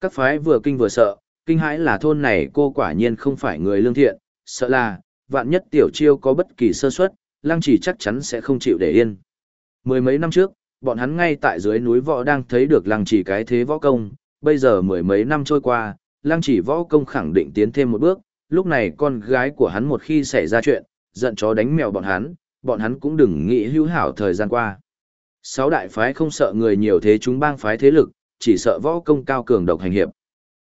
Các phái vừa kinh vừa sợ, kinh hãi là thôn này cô quả nhiên không phải người lương thiện, sợ là, vạn nhất tiểu chiêu có bất kỳ sơ suất, lăng chỉ chắc chắn sẽ không chịu để yên. Mười mấy năm trước, bọn hắn ngay tại dưới núi võ đang thấy được lăng chỉ cái thế võ công, bây giờ mười mấy năm trôi qua, lăng chỉ võ công khẳng định tiến thêm một bước, lúc này con gái của hắn một khi xảy ra chuyện, giận chó đánh mèo bọn hắn, bọn hắn cũng đừng nghĩ hữu hảo thời gian qua. Sáu đại phái không sợ người nhiều thế chúng bang phái thế lực, chỉ sợ võ công cao cường độc hành hiệp.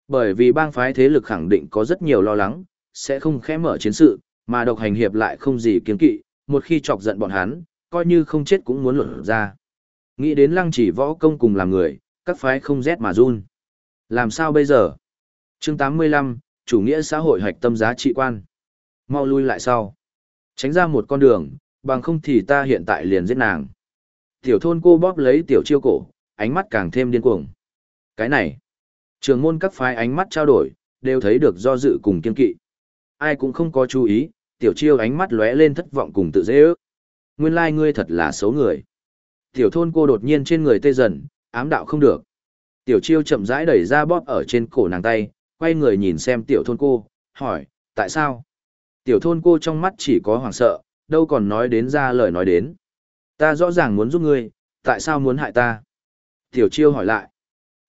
Bởi vì bang phái thế lực khẳng định có rất nhiều lo lắng, sẽ không khẽ mở chiến sự, mà độc hành hiệp lại không gì kiên kỵ, một khi chọc giận bọn hắn, coi như không chết cũng muốn luận ra. Nghĩ đến lăng chỉ võ công cùng làm người, các phái không rét mà run. Làm sao bây giờ? Chương 85, chủ nghĩa xã hội hoạch tâm giá trị quan. Mau lui lại sau. Tránh ra một con đường, bằng không thì ta hiện tại liền giết nàng. Tiểu thôn cô bóp lấy tiểu chiêu cổ, ánh mắt càng thêm điên cuồng. Cái này, trường môn các phái ánh mắt trao đổi, đều thấy được do dự cùng kiên kỵ. Ai cũng không có chú ý, tiểu chiêu ánh mắt lóe lên thất vọng cùng tự dễ ước. Nguyên lai ngươi thật là xấu người. Tiểu thôn cô đột nhiên trên người tê dần, ám đạo không được. Tiểu chiêu chậm rãi đẩy ra bóp ở trên cổ nàng tay, quay người nhìn xem tiểu thôn cô, hỏi, tại sao? Tiểu thôn cô trong mắt chỉ có hoảng sợ, đâu còn nói đến ra lời nói đến. Ta rõ ràng muốn giúp ngươi, tại sao muốn hại ta? Tiểu chiêu hỏi lại.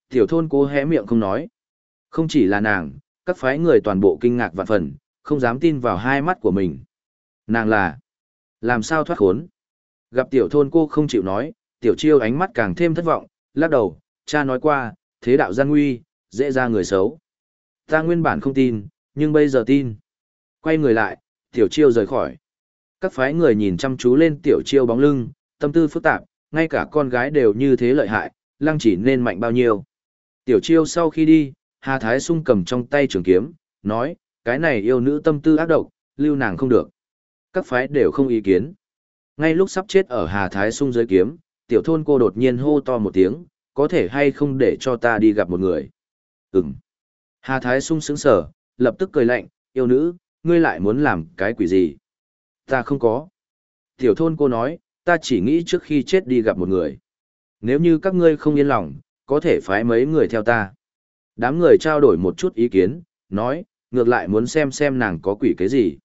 Tiểu thôn cô hé miệng không nói. Không chỉ là nàng, các phái người toàn bộ kinh ngạc vạn phần, không dám tin vào hai mắt của mình. Nàng là, làm sao thoát khốn? Gặp tiểu thôn cô không chịu nói, tiểu chiêu ánh mắt càng thêm thất vọng, lắc đầu, cha nói qua, thế đạo gian nguy, dễ ra người xấu. Ta nguyên bản không tin, nhưng bây giờ tin. Quay người lại, tiểu chiêu rời khỏi. Các phái người nhìn chăm chú lên tiểu chiêu bóng lưng, tâm tư phức tạp, ngay cả con gái đều như thế lợi hại, lăng chỉ nên mạnh bao nhiêu. Tiểu chiêu sau khi đi, Hà Thái Sung cầm trong tay trường kiếm, nói, cái này yêu nữ tâm tư ác độc, lưu nàng không được. Các phái đều không ý kiến. Ngay lúc sắp chết ở Hà Thái Sung dưới kiếm, tiểu thôn cô đột nhiên hô to một tiếng, có thể hay không để cho ta đi gặp một người. Ừm. Hà Thái Sung sững sở, lập tức cười lạnh, yêu nữ, ngươi lại muốn làm cái quỷ gì? Ta không có. Tiểu thôn cô nói, ta chỉ nghĩ trước khi chết đi gặp một người. Nếu như các ngươi không yên lòng, có thể phái mấy người theo ta. Đám người trao đổi một chút ý kiến, nói, ngược lại muốn xem xem nàng có quỷ cái gì.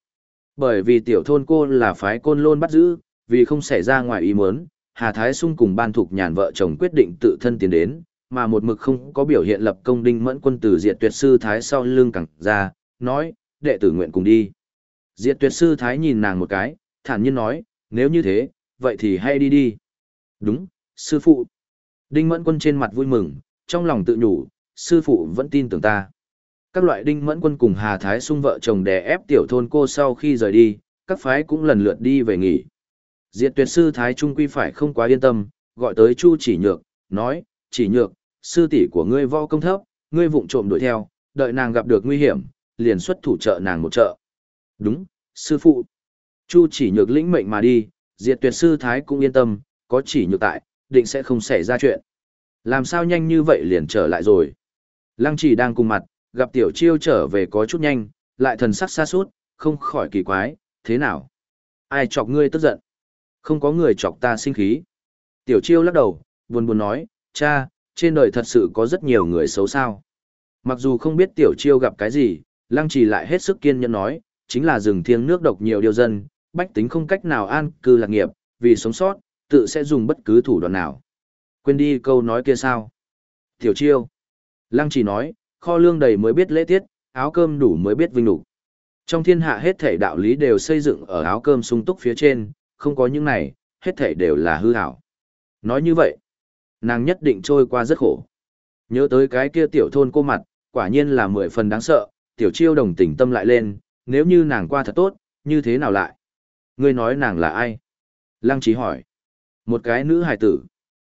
Bởi vì tiểu thôn cô là phái côn lôn bắt giữ, vì không xảy ra ngoài ý muốn, Hà Thái Sung cùng ban thục nhàn vợ chồng quyết định tự thân tiến đến, mà một mực không có biểu hiện lập công đinh mẫn quân tử diệt tuyệt sư Thái sau lưng cẳng ra, nói, đệ tử nguyện cùng đi. Diệt tuyệt sư Thái nhìn nàng một cái, thản nhiên nói, nếu như thế, vậy thì hay đi đi. Đúng, sư phụ. Đinh mẫn quân trên mặt vui mừng, trong lòng tự nhủ, sư phụ vẫn tin tưởng ta. Các loại đinh mẫn quân cùng Hà Thái sung vợ chồng đè ép tiểu thôn cô sau khi rời đi, các phái cũng lần lượt đi về nghỉ. Diệt tuyệt sư Thái Trung Quy phải không quá yên tâm, gọi tới Chu chỉ nhược, nói, chỉ nhược, sư tỷ của ngươi võ công thấp, ngươi vụng trộm đuổi theo, đợi nàng gặp được nguy hiểm, liền xuất thủ trợ nàng một trợ. Đúng, sư phụ. Chu chỉ nhược lĩnh mệnh mà đi, diệt tuyệt sư Thái cũng yên tâm, có chỉ nhược tại, định sẽ không xảy ra chuyện. Làm sao nhanh như vậy liền trở lại rồi. Lăng chỉ đang cùng mặt, gặp tiểu chiêu trở về có chút nhanh, lại thần sắc xa suốt, không khỏi kỳ quái, thế nào? Ai chọc ngươi tức giận? Không có người chọc ta sinh khí. Tiểu chiêu lắc đầu, buồn buồn nói, cha, trên đời thật sự có rất nhiều người xấu sao. Mặc dù không biết tiểu chiêu gặp cái gì, lăng trì lại hết sức kiên nhẫn nói, chính là rừng thiêng nước độc nhiều điều dân, bách tính không cách nào an cư lạc nghiệp, vì sống sót, tự sẽ dùng bất cứ thủ đoạn nào. Quên đi câu nói kia sao? Tiểu chiêu. Lăng chỉ nói, kho lương đầy mới biết lễ tiết, áo cơm đủ mới biết vinh đủ. Trong thiên hạ hết thể đạo lý đều xây dựng ở áo cơm sung túc phía trên, không có những này, hết thể đều là hư hảo. Nói như vậy, nàng nhất định trôi qua rất khổ. Nhớ tới cái kia tiểu thôn cô mặt, quả nhiên là mười phần đáng sợ, tiểu chiêu đồng tình tâm lại lên, nếu như nàng qua thật tốt, như thế nào lại? Ngươi nói nàng là ai? Lăng trí hỏi. Một cái nữ hài tử.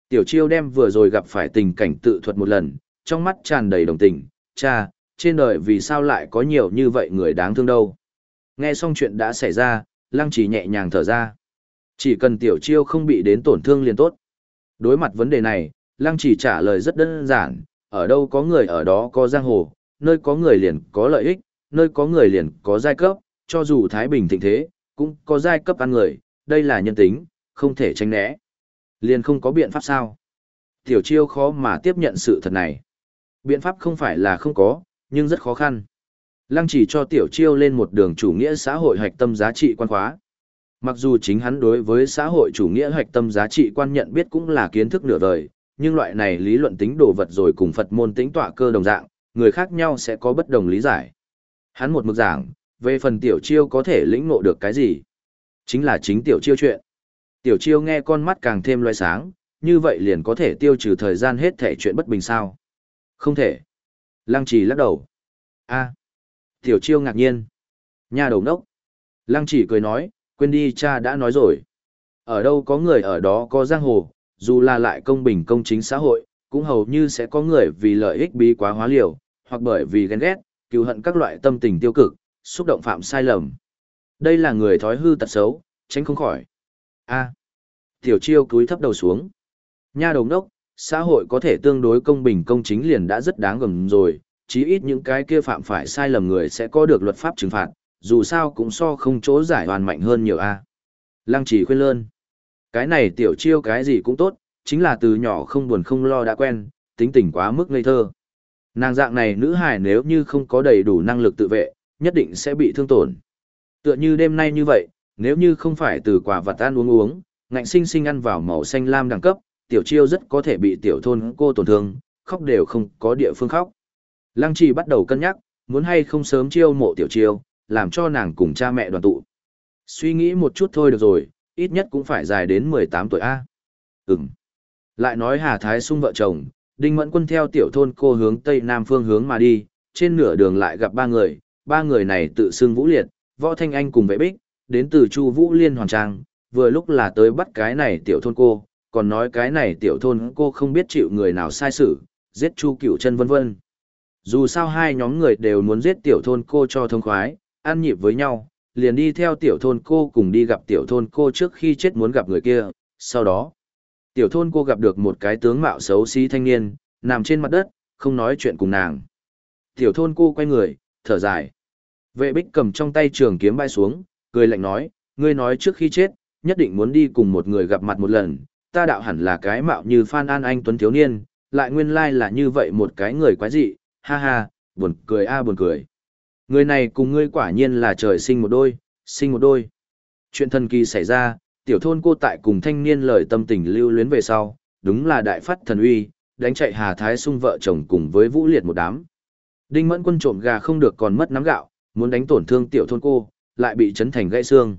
Tiểu chiêu đem vừa rồi gặp phải tình cảnh tự thuật một lần, trong mắt tràn đầy đồng tình. Cha, trên đời vì sao lại có nhiều như vậy người đáng thương đâu? Nghe xong chuyện đã xảy ra, lăng chỉ nhẹ nhàng thở ra. Chỉ cần tiểu chiêu không bị đến tổn thương liền tốt. Đối mặt vấn đề này, lăng chỉ trả lời rất đơn giản, ở đâu có người ở đó có giang hồ, nơi có người liền có lợi ích, nơi có người liền có giai cấp, cho dù Thái Bình thịnh thế, cũng có giai cấp ăn người, đây là nhân tính, không thể tránh né. Liền không có biện pháp sao. Tiểu chiêu khó mà tiếp nhận sự thật này. Biện pháp không phải là không có, nhưng rất khó khăn. Lăng chỉ cho tiểu chiêu lên một đường chủ nghĩa xã hội hoạch tâm giá trị quan khóa. Mặc dù chính hắn đối với xã hội chủ nghĩa hoạch tâm giá trị quan nhận biết cũng là kiến thức nửa đời, nhưng loại này lý luận tính đồ vật rồi cùng Phật môn tính tọa cơ đồng dạng, người khác nhau sẽ có bất đồng lý giải. Hắn một mực giảng, về phần tiểu chiêu có thể lĩnh ngộ được cái gì? Chính là chính tiểu chiêu chuyện. Tiểu chiêu nghe con mắt càng thêm loay sáng, như vậy liền có thể tiêu trừ thời gian hết thể chuyện bất bình sao. Không thể. Lăng trì lắc đầu. a Tiểu chiêu ngạc nhiên. Nhà đầu nốc. Lăng chỉ cười nói, quên đi cha đã nói rồi. Ở đâu có người ở đó có giang hồ, dù là lại công bình công chính xã hội, cũng hầu như sẽ có người vì lợi ích bí quá hóa liều, hoặc bởi vì ghen ghét, cứu hận các loại tâm tình tiêu cực, xúc động phạm sai lầm. Đây là người thói hư tật xấu, tránh không khỏi. A. Tiểu chiêu cúi thấp đầu xuống. Nha đồng đốc, xã hội có thể tương đối công bình công chính liền đã rất đáng gầm rồi, chí ít những cái kia phạm phải sai lầm người sẽ có được luật pháp trừng phạt, dù sao cũng so không chỗ giải hoàn mạnh hơn nhiều a. Lăng chỉ khuyên lơn. Cái này tiểu chiêu cái gì cũng tốt, chính là từ nhỏ không buồn không lo đã quen, tính tình quá mức ngây thơ. Nàng dạng này nữ hài nếu như không có đầy đủ năng lực tự vệ, nhất định sẽ bị thương tổn. Tựa như đêm nay như vậy, nếu như không phải từ quả vật ăn uống uống, ngạnh sinh sinh ăn vào màu xanh lam đẳng cấp, tiểu chiêu rất có thể bị tiểu thôn cô tổn thương, khóc đều không có địa phương khóc. Lăng trì bắt đầu cân nhắc, muốn hay không sớm chiêu mộ tiểu chiêu, làm cho nàng cùng cha mẹ đoàn tụ. Suy nghĩ một chút thôi được rồi, ít nhất cũng phải dài đến 18 tuổi A. Ừm. Lại nói Hà Thái sung vợ chồng, Đinh Mẫn Quân theo tiểu thôn cô hướng tây nam phương hướng mà đi, trên nửa đường lại gặp ba người, ba người này tự xưng Vũ Liệt, Võ Thanh Anh cùng Vệ Bích, đến từ Chu Vũ Liên Hoàn Trang, vừa lúc là tới bắt cái này tiểu thôn cô, còn nói cái này tiểu thôn cô không biết chịu người nào sai xử, giết Chu Cửu Chân vân vân. Dù sao hai nhóm người đều muốn giết tiểu thôn cô cho thông khoái, ăn nhịp với nhau, liền đi theo tiểu thôn cô cùng đi gặp tiểu thôn cô trước khi chết muốn gặp người kia, sau đó. Tiểu thôn cô gặp được một cái tướng mạo xấu xí thanh niên, nằm trên mặt đất, không nói chuyện cùng nàng. Tiểu thôn cô quay người, thở dài. Vệ bích cầm trong tay trường kiếm bay xuống, cười lạnh nói, ngươi nói trước khi chết, nhất định muốn đi cùng một người gặp mặt một lần, ta đạo hẳn là cái mạo như Phan An Anh Tuấn Thiếu Niên, lại nguyên lai là như vậy một cái người quái dị, ha ha, buồn cười a buồn cười. Người này cùng ngươi quả nhiên là trời sinh một đôi, sinh một đôi. Chuyện thần kỳ xảy ra, tiểu thôn cô tại cùng thanh niên lời tâm tình lưu luyến về sau, đúng là đại phát thần uy, đánh chạy Hà Thái Sung vợ chồng cùng với Vũ Liệt một đám. Đinh Mẫn Quân trộm gà không được còn mất nắm gạo, muốn đánh tổn thương tiểu thôn cô, lại bị chấn thành gãy xương.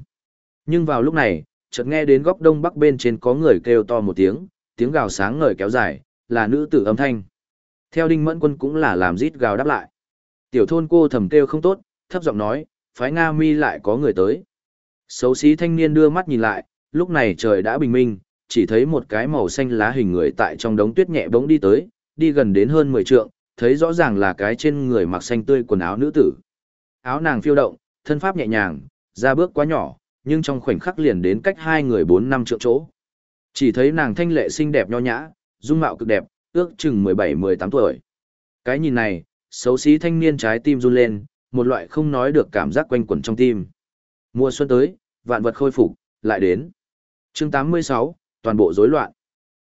Nhưng vào lúc này, chợt nghe đến góc đông bắc bên trên có người kêu to một tiếng, tiếng gào sáng ngời kéo dài, là nữ tử âm thanh. Theo Đinh Mẫn Quân cũng là làm rít gào đáp lại. Tiểu thôn cô thầm kêu không tốt, thấp giọng nói, phái Nga mi lại có người tới. Xấu xí thanh niên đưa mắt nhìn lại, lúc này trời đã bình minh, chỉ thấy một cái màu xanh lá hình người tại trong đống tuyết nhẹ bỗng đi tới, đi gần đến hơn 10 trượng, thấy rõ ràng là cái trên người mặc xanh tươi quần áo nữ tử. Áo nàng phiêu động, thân pháp nhẹ nhàng, ra bước quá nhỏ, nhưng trong khoảnh khắc liền đến cách hai người 4 năm trượng chỗ. Chỉ thấy nàng thanh lệ xinh đẹp nho nhã, dung mạo cực đẹp, ước chừng 17-18 tuổi. Cái nhìn này, xấu xí thanh niên trái tim run lên, một loại không nói được cảm giác quanh quẩn trong tim. Mùa xuân tới, vạn vật khôi phục, lại đến. chương 86, toàn bộ rối loạn.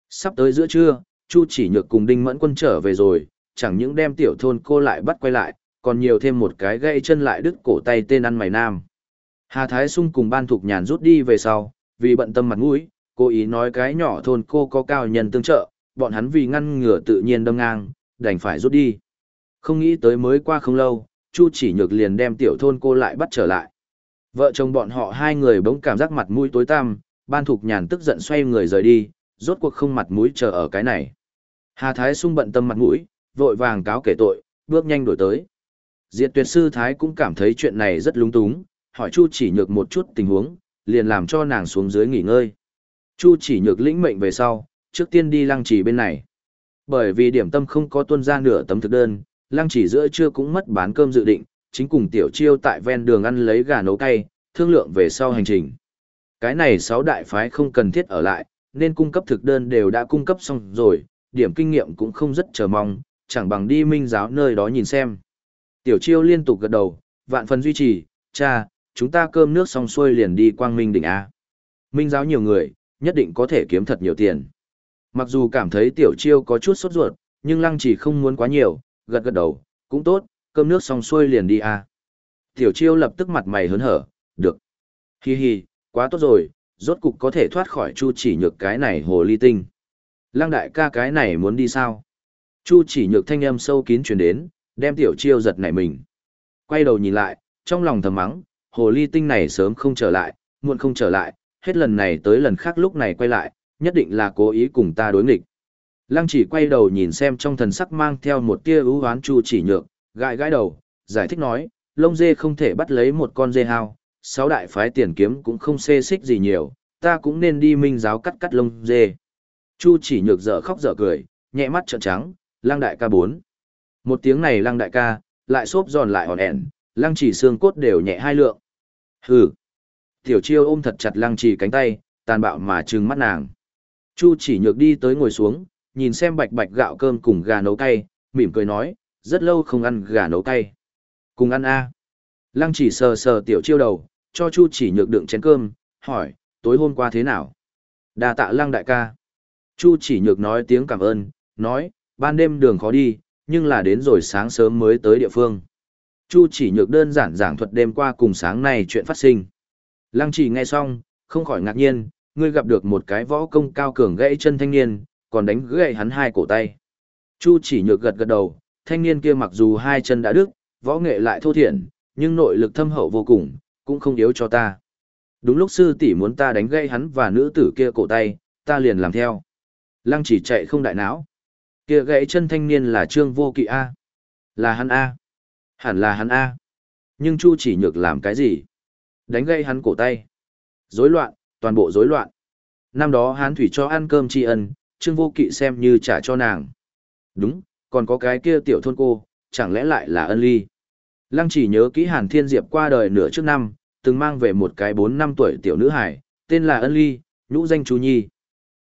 Sắp tới giữa trưa, Chu chỉ nhược cùng Đinh Mẫn Quân trở về rồi, chẳng những đem tiểu thôn cô lại bắt quay lại, còn nhiều thêm một cái gãy chân lại đứt cổ tay tên ăn mày nam. Hà Thái Sung cùng ban thục nhàn rút đi về sau, vì bận tâm mặt mũi, cố ý nói cái nhỏ thôn cô có cao nhân tương trợ, bọn hắn vì ngăn ngừa tự nhiên đâm ngang, đành phải rút đi. Không nghĩ tới mới qua không lâu, Chu chỉ nhược liền đem tiểu thôn cô lại bắt trở lại. Vợ chồng bọn họ hai người bỗng cảm giác mặt mũi tối tăm, ban thục nhàn tức giận xoay người rời đi, rốt cuộc không mặt mũi chờ ở cái này. Hà Thái sung bận tâm mặt mũi, vội vàng cáo kể tội, bước nhanh đổi tới. Diệt tuyệt sư Thái cũng cảm thấy chuyện này rất lung túng, hỏi Chu chỉ nhược một chút tình huống, liền làm cho nàng xuống dưới nghỉ ngơi. Chu chỉ nhược lĩnh mệnh về sau, trước tiên đi lăng trì bên này. Bởi vì điểm tâm không có tuân ra nửa tấm thực đơn, lăng chỉ giữa trưa cũng mất bán cơm dự định, chính cùng tiểu chiêu tại ven đường ăn lấy gà nấu cay, thương lượng về sau hành trình. Cái này sáu đại phái không cần thiết ở lại, nên cung cấp thực đơn đều đã cung cấp xong rồi, điểm kinh nghiệm cũng không rất chờ mong, chẳng bằng đi minh giáo nơi đó nhìn xem. Tiểu chiêu liên tục gật đầu, vạn phần duy trì, cha, chúng ta cơm nước xong xuôi liền đi quang minh đỉnh A. Minh giáo nhiều người, nhất định có thể kiếm thật nhiều tiền. Mặc dù cảm thấy tiểu chiêu có chút sốt ruột, nhưng lăng chỉ không muốn quá nhiều, gật gật đầu, cũng tốt, cơm nước xong xuôi liền đi A. Tiểu chiêu lập tức mặt mày hớn hở, được. Hi hi, quá tốt rồi, rốt cục có thể thoát khỏi chu chỉ nhược cái này hồ ly tinh. Lăng đại ca cái này muốn đi sao? Chu chỉ nhược thanh âm sâu kín truyền đến, đem tiểu chiêu giật nảy mình. Quay đầu nhìn lại, trong lòng thầm mắng, hồ ly tinh này sớm không trở lại, muộn không trở lại, hết lần này tới lần khác lúc này quay lại, nhất định là cố ý cùng ta đối nghịch. Lăng chỉ quay đầu nhìn xem trong thần sắc mang theo một tia ưu hoán chu chỉ nhược, gãi gãi đầu, giải thích nói, lông dê không thể bắt lấy một con dê hao, sáu đại phái tiền kiếm cũng không xê xích gì nhiều, ta cũng nên đi minh giáo cắt cắt lông dê. Chu chỉ nhược dở khóc dở cười, nhẹ mắt trợn trắng, lăng đại ca bốn. Một tiếng này lăng đại ca, lại xốp giòn lại hòn ẻn, lăng chỉ xương cốt đều nhẹ hai lượng. Hừ. Tiểu chiêu ôm thật chặt lăng chỉ cánh tay, tàn bạo mà trừng mắt nàng. Chu chỉ nhược đi tới ngồi xuống, nhìn xem bạch bạch gạo cơm cùng gà nấu cay, mỉm cười nói, rất lâu không ăn gà nấu cay. Cùng ăn a. Lăng chỉ sờ sờ tiểu chiêu đầu, cho Chu chỉ nhược đựng chén cơm, hỏi, tối hôm qua thế nào? Đà tạ lăng đại ca. Chu chỉ nhược nói tiếng cảm ơn, nói, ban đêm đường khó đi, nhưng là đến rồi sáng sớm mới tới địa phương. Chu chỉ nhược đơn giản giảng thuật đêm qua cùng sáng nay chuyện phát sinh. Lăng chỉ nghe xong, không khỏi ngạc nhiên, ngươi gặp được một cái võ công cao cường gãy chân thanh niên, còn đánh gãy hắn hai cổ tay. Chu chỉ nhược gật gật đầu, thanh niên kia mặc dù hai chân đã đứt, võ nghệ lại thô thiển, nhưng nội lực thâm hậu vô cùng, cũng không yếu cho ta. Đúng lúc sư tỷ muốn ta đánh gãy hắn và nữ tử kia cổ tay, ta liền làm theo. Lăng chỉ chạy không đại não. Kia gãy chân thanh niên là Trương Vô Kỵ A. Là hắn A. Hẳn là hắn A. Nhưng Chu chỉ nhược làm cái gì? Đánh gãy hắn cổ tay. Rối loạn, toàn bộ rối loạn. Năm đó hán thủy cho ăn cơm tri ân, Trương Vô Kỵ xem như trả cho nàng. Đúng, còn có cái kia tiểu thôn cô, chẳng lẽ lại là ân ly. Lăng chỉ nhớ kỹ Hàn Thiên Diệp qua đời nửa trước năm, từng mang về một cái bốn năm tuổi tiểu nữ hải, tên là ân ly, nhũ danh Chu Nhi.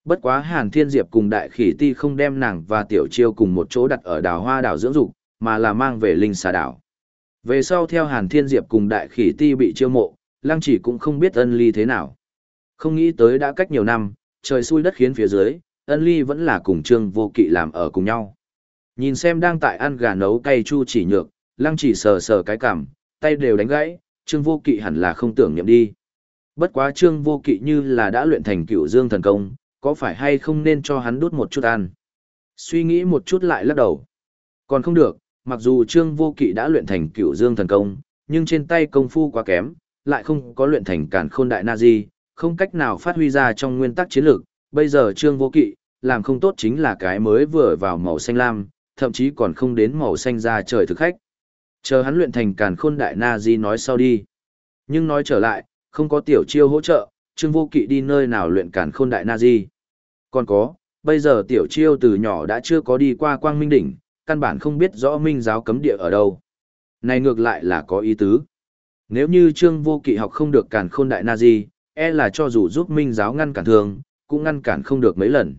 Bất quá Hàn Thiên Diệp cùng đại khỉ ti không đem nàng và tiểu chiêu cùng một chỗ đặt ở đảo hoa đảo dưỡng dục, mà là mang về linh xà đảo. Về sau theo Hàn Thiên Diệp cùng đại khỉ ti bị chiêu mộ, lăng chỉ cũng không biết ân ly thế nào. Không nghĩ tới đã cách nhiều năm, trời xui đất khiến phía dưới, ân ly vẫn là cùng trương vô kỵ làm ở cùng nhau. Nhìn xem đang tại ăn gà nấu cay chu chỉ nhược, lăng chỉ sờ sờ cái cằm, tay đều đánh gãy, trương vô kỵ hẳn là không tưởng nhậm đi. Bất quá trương vô kỵ như là đã luyện thành cựu dương thần công, có phải hay không nên cho hắn đút một chút ăn. Suy nghĩ một chút lại lắc đầu. Còn không được, mặc dù trương vô kỵ đã luyện thành cựu dương thần công, nhưng trên tay công phu quá kém, lại không có luyện thành cản khôn đại na di, không cách nào phát huy ra trong nguyên tắc chiến lược. Bây giờ trương vô kỵ, làm không tốt chính là cái mới vừa vào màu xanh lam, thậm chí còn không đến màu xanh ra trời thực khách. Chờ hắn luyện thành càn khôn đại na di nói sau đi. Nhưng nói trở lại, không có tiểu chiêu hỗ trợ, Trương Vô Kỵ đi nơi nào luyện càn khôn đại na di. Còn có, bây giờ tiểu chiêu từ nhỏ đã chưa có đi qua quang minh đỉnh, căn bản không biết rõ minh giáo cấm địa ở đâu. Này ngược lại là có ý tứ. Nếu như Trương Vô Kỵ học không được càn khôn đại na di, e là cho dù giúp minh giáo ngăn cản thường, cũng ngăn cản không được mấy lần.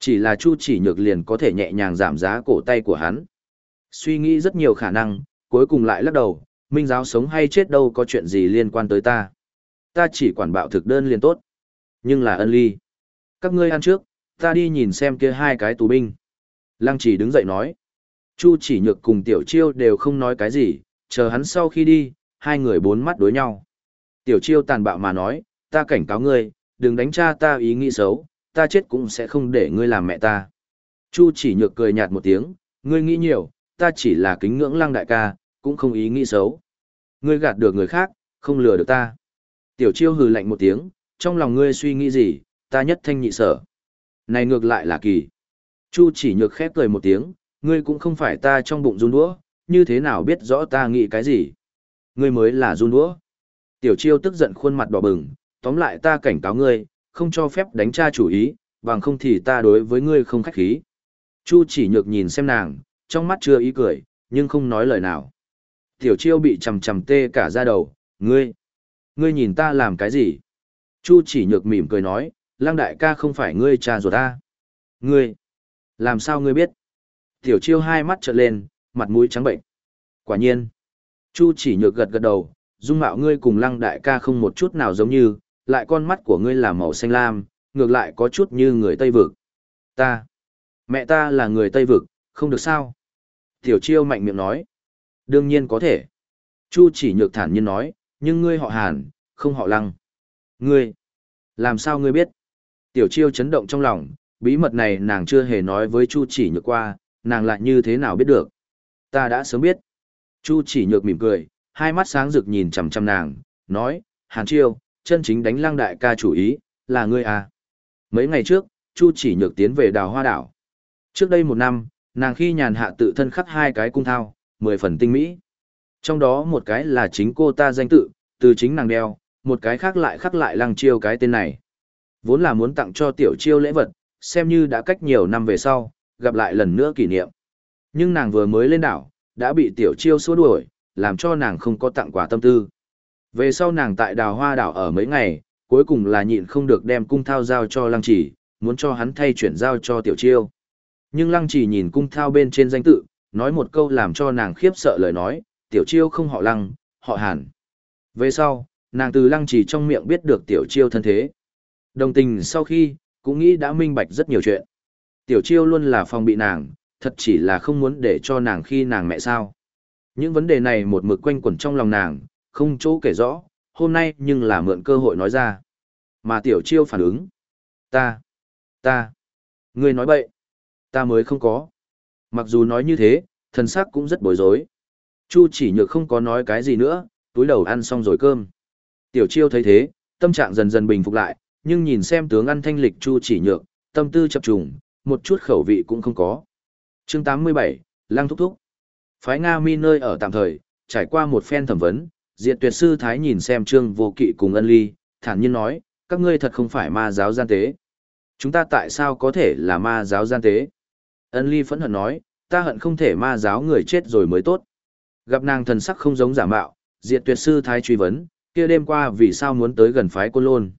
Chỉ là Chu chỉ nhược liền có thể nhẹ nhàng giảm giá cổ tay của hắn. Suy nghĩ rất nhiều khả năng, cuối cùng lại lắc đầu, minh giáo sống hay chết đâu có chuyện gì liên quan tới ta. Ta chỉ quản bạo thực đơn liền tốt. Nhưng là ân ly. Các ngươi ăn trước, ta đi nhìn xem kia hai cái tù binh. Lăng chỉ đứng dậy nói. Chu chỉ nhược cùng tiểu chiêu đều không nói cái gì, chờ hắn sau khi đi, hai người bốn mắt đối nhau. Tiểu chiêu tàn bạo mà nói, ta cảnh cáo ngươi, đừng đánh cha ta ý nghĩ xấu, ta chết cũng sẽ không để ngươi làm mẹ ta. Chu chỉ nhược cười nhạt một tiếng, ngươi nghĩ nhiều, ta chỉ là kính ngưỡng lăng đại ca, cũng không ý nghĩ xấu. Ngươi gạt được người khác, không lừa được ta. Tiểu chiêu hừ lạnh một tiếng, trong lòng ngươi suy nghĩ gì, ta nhất thanh nhị sở. Này ngược lại là kỳ. Chu chỉ nhược khép cười một tiếng, ngươi cũng không phải ta trong bụng run đũa, như thế nào biết rõ ta nghĩ cái gì. Ngươi mới là run đũa. Tiểu chiêu tức giận khuôn mặt đỏ bừng, tóm lại ta cảnh cáo ngươi, không cho phép đánh tra chủ ý, bằng không thì ta đối với ngươi không khách khí. Chu chỉ nhược nhìn xem nàng, trong mắt chưa ý cười, nhưng không nói lời nào. Tiểu chiêu bị chầm chầm tê cả ra đầu, ngươi, ngươi nhìn ta làm cái gì? Chu chỉ nhược mỉm cười nói, lang đại ca không phải ngươi cha ruột ta. Ngươi, làm sao ngươi biết? Tiểu chiêu hai mắt trợn lên, mặt mũi trắng bệnh. Quả nhiên, Chu chỉ nhược gật gật đầu, dung mạo ngươi cùng lăng đại ca không một chút nào giống như, lại con mắt của ngươi là màu xanh lam, ngược lại có chút như người Tây Vực. Ta, mẹ ta là người Tây Vực, không được sao? Tiểu chiêu mạnh miệng nói. Đương nhiên có thể. Chu chỉ nhược thản nhiên nói, nhưng ngươi họ hàn, không họ lăng. Ngươi, làm sao ngươi biết? Tiểu chiêu chấn động trong lòng, bí mật này nàng chưa hề nói với Chu chỉ nhược qua, nàng lại như thế nào biết được? Ta đã sớm biết. Chu chỉ nhược mỉm cười, hai mắt sáng rực nhìn chằm chằm nàng, nói, hàn chiêu, chân chính đánh lăng đại ca chủ ý, là ngươi à. Mấy ngày trước, Chu chỉ nhược tiến về đào hoa đảo. Trước đây một năm, nàng khi nhàn hạ tự thân khắc hai cái cung thao, mười phần tinh mỹ. Trong đó một cái là chính cô ta danh tự, từ chính nàng đeo, một cái khác lại khắc lại lăng chiêu cái tên này. Vốn là muốn tặng cho tiểu chiêu lễ vật, xem như đã cách nhiều năm về sau, gặp lại lần nữa kỷ niệm. Nhưng nàng vừa mới lên đảo, đã bị tiểu chiêu xua đuổi, làm cho nàng không có tặng quà tâm tư. Về sau nàng tại đào hoa đảo ở mấy ngày, cuối cùng là nhịn không được đem cung thao giao cho lăng chỉ, muốn cho hắn thay chuyển giao cho tiểu chiêu. Nhưng lăng chỉ nhìn cung thao bên trên danh tự, nói một câu làm cho nàng khiếp sợ lời nói, tiểu chiêu không họ lăng, họ hàn. Về sau, nàng từ lăng trì trong miệng biết được tiểu chiêu thân thế. Đồng tình sau khi, cũng nghĩ đã minh bạch rất nhiều chuyện. Tiểu chiêu luôn là phòng bị nàng, thật chỉ là không muốn để cho nàng khi nàng mẹ sao. Những vấn đề này một mực quanh quẩn trong lòng nàng, không chỗ kể rõ, hôm nay nhưng là mượn cơ hội nói ra. Mà tiểu chiêu phản ứng. Ta, ta, ngươi nói bậy, ta mới không có. Mặc dù nói như thế, thần sắc cũng rất bối rối. Chu chỉ nhược không có nói cái gì nữa, túi đầu ăn xong rồi cơm. Tiểu chiêu thấy thế, tâm trạng dần dần bình phục lại, nhưng nhìn xem tướng ăn thanh lịch Chu chỉ nhược, tâm tư chập trùng, một chút khẩu vị cũng không có. Chương 87, Lăng Thúc Thúc. Phái Nga Mi nơi ở tạm thời, trải qua một phen thẩm vấn, Diệt Tuyệt sư thái nhìn xem Trương Vô Kỵ cùng Ân Ly, thản nhiên nói, các ngươi thật không phải ma giáo gian tế. Chúng ta tại sao có thể là ma giáo gian tế? Ân Ly phẫn hận nói, ta hận không thể ma giáo người chết rồi mới tốt. Gặp nàng thần sắc không giống giả mạo, Diệt Tuyệt sư thái truy vấn, kia đêm qua vì sao muốn tới gần phái Côn Lôn?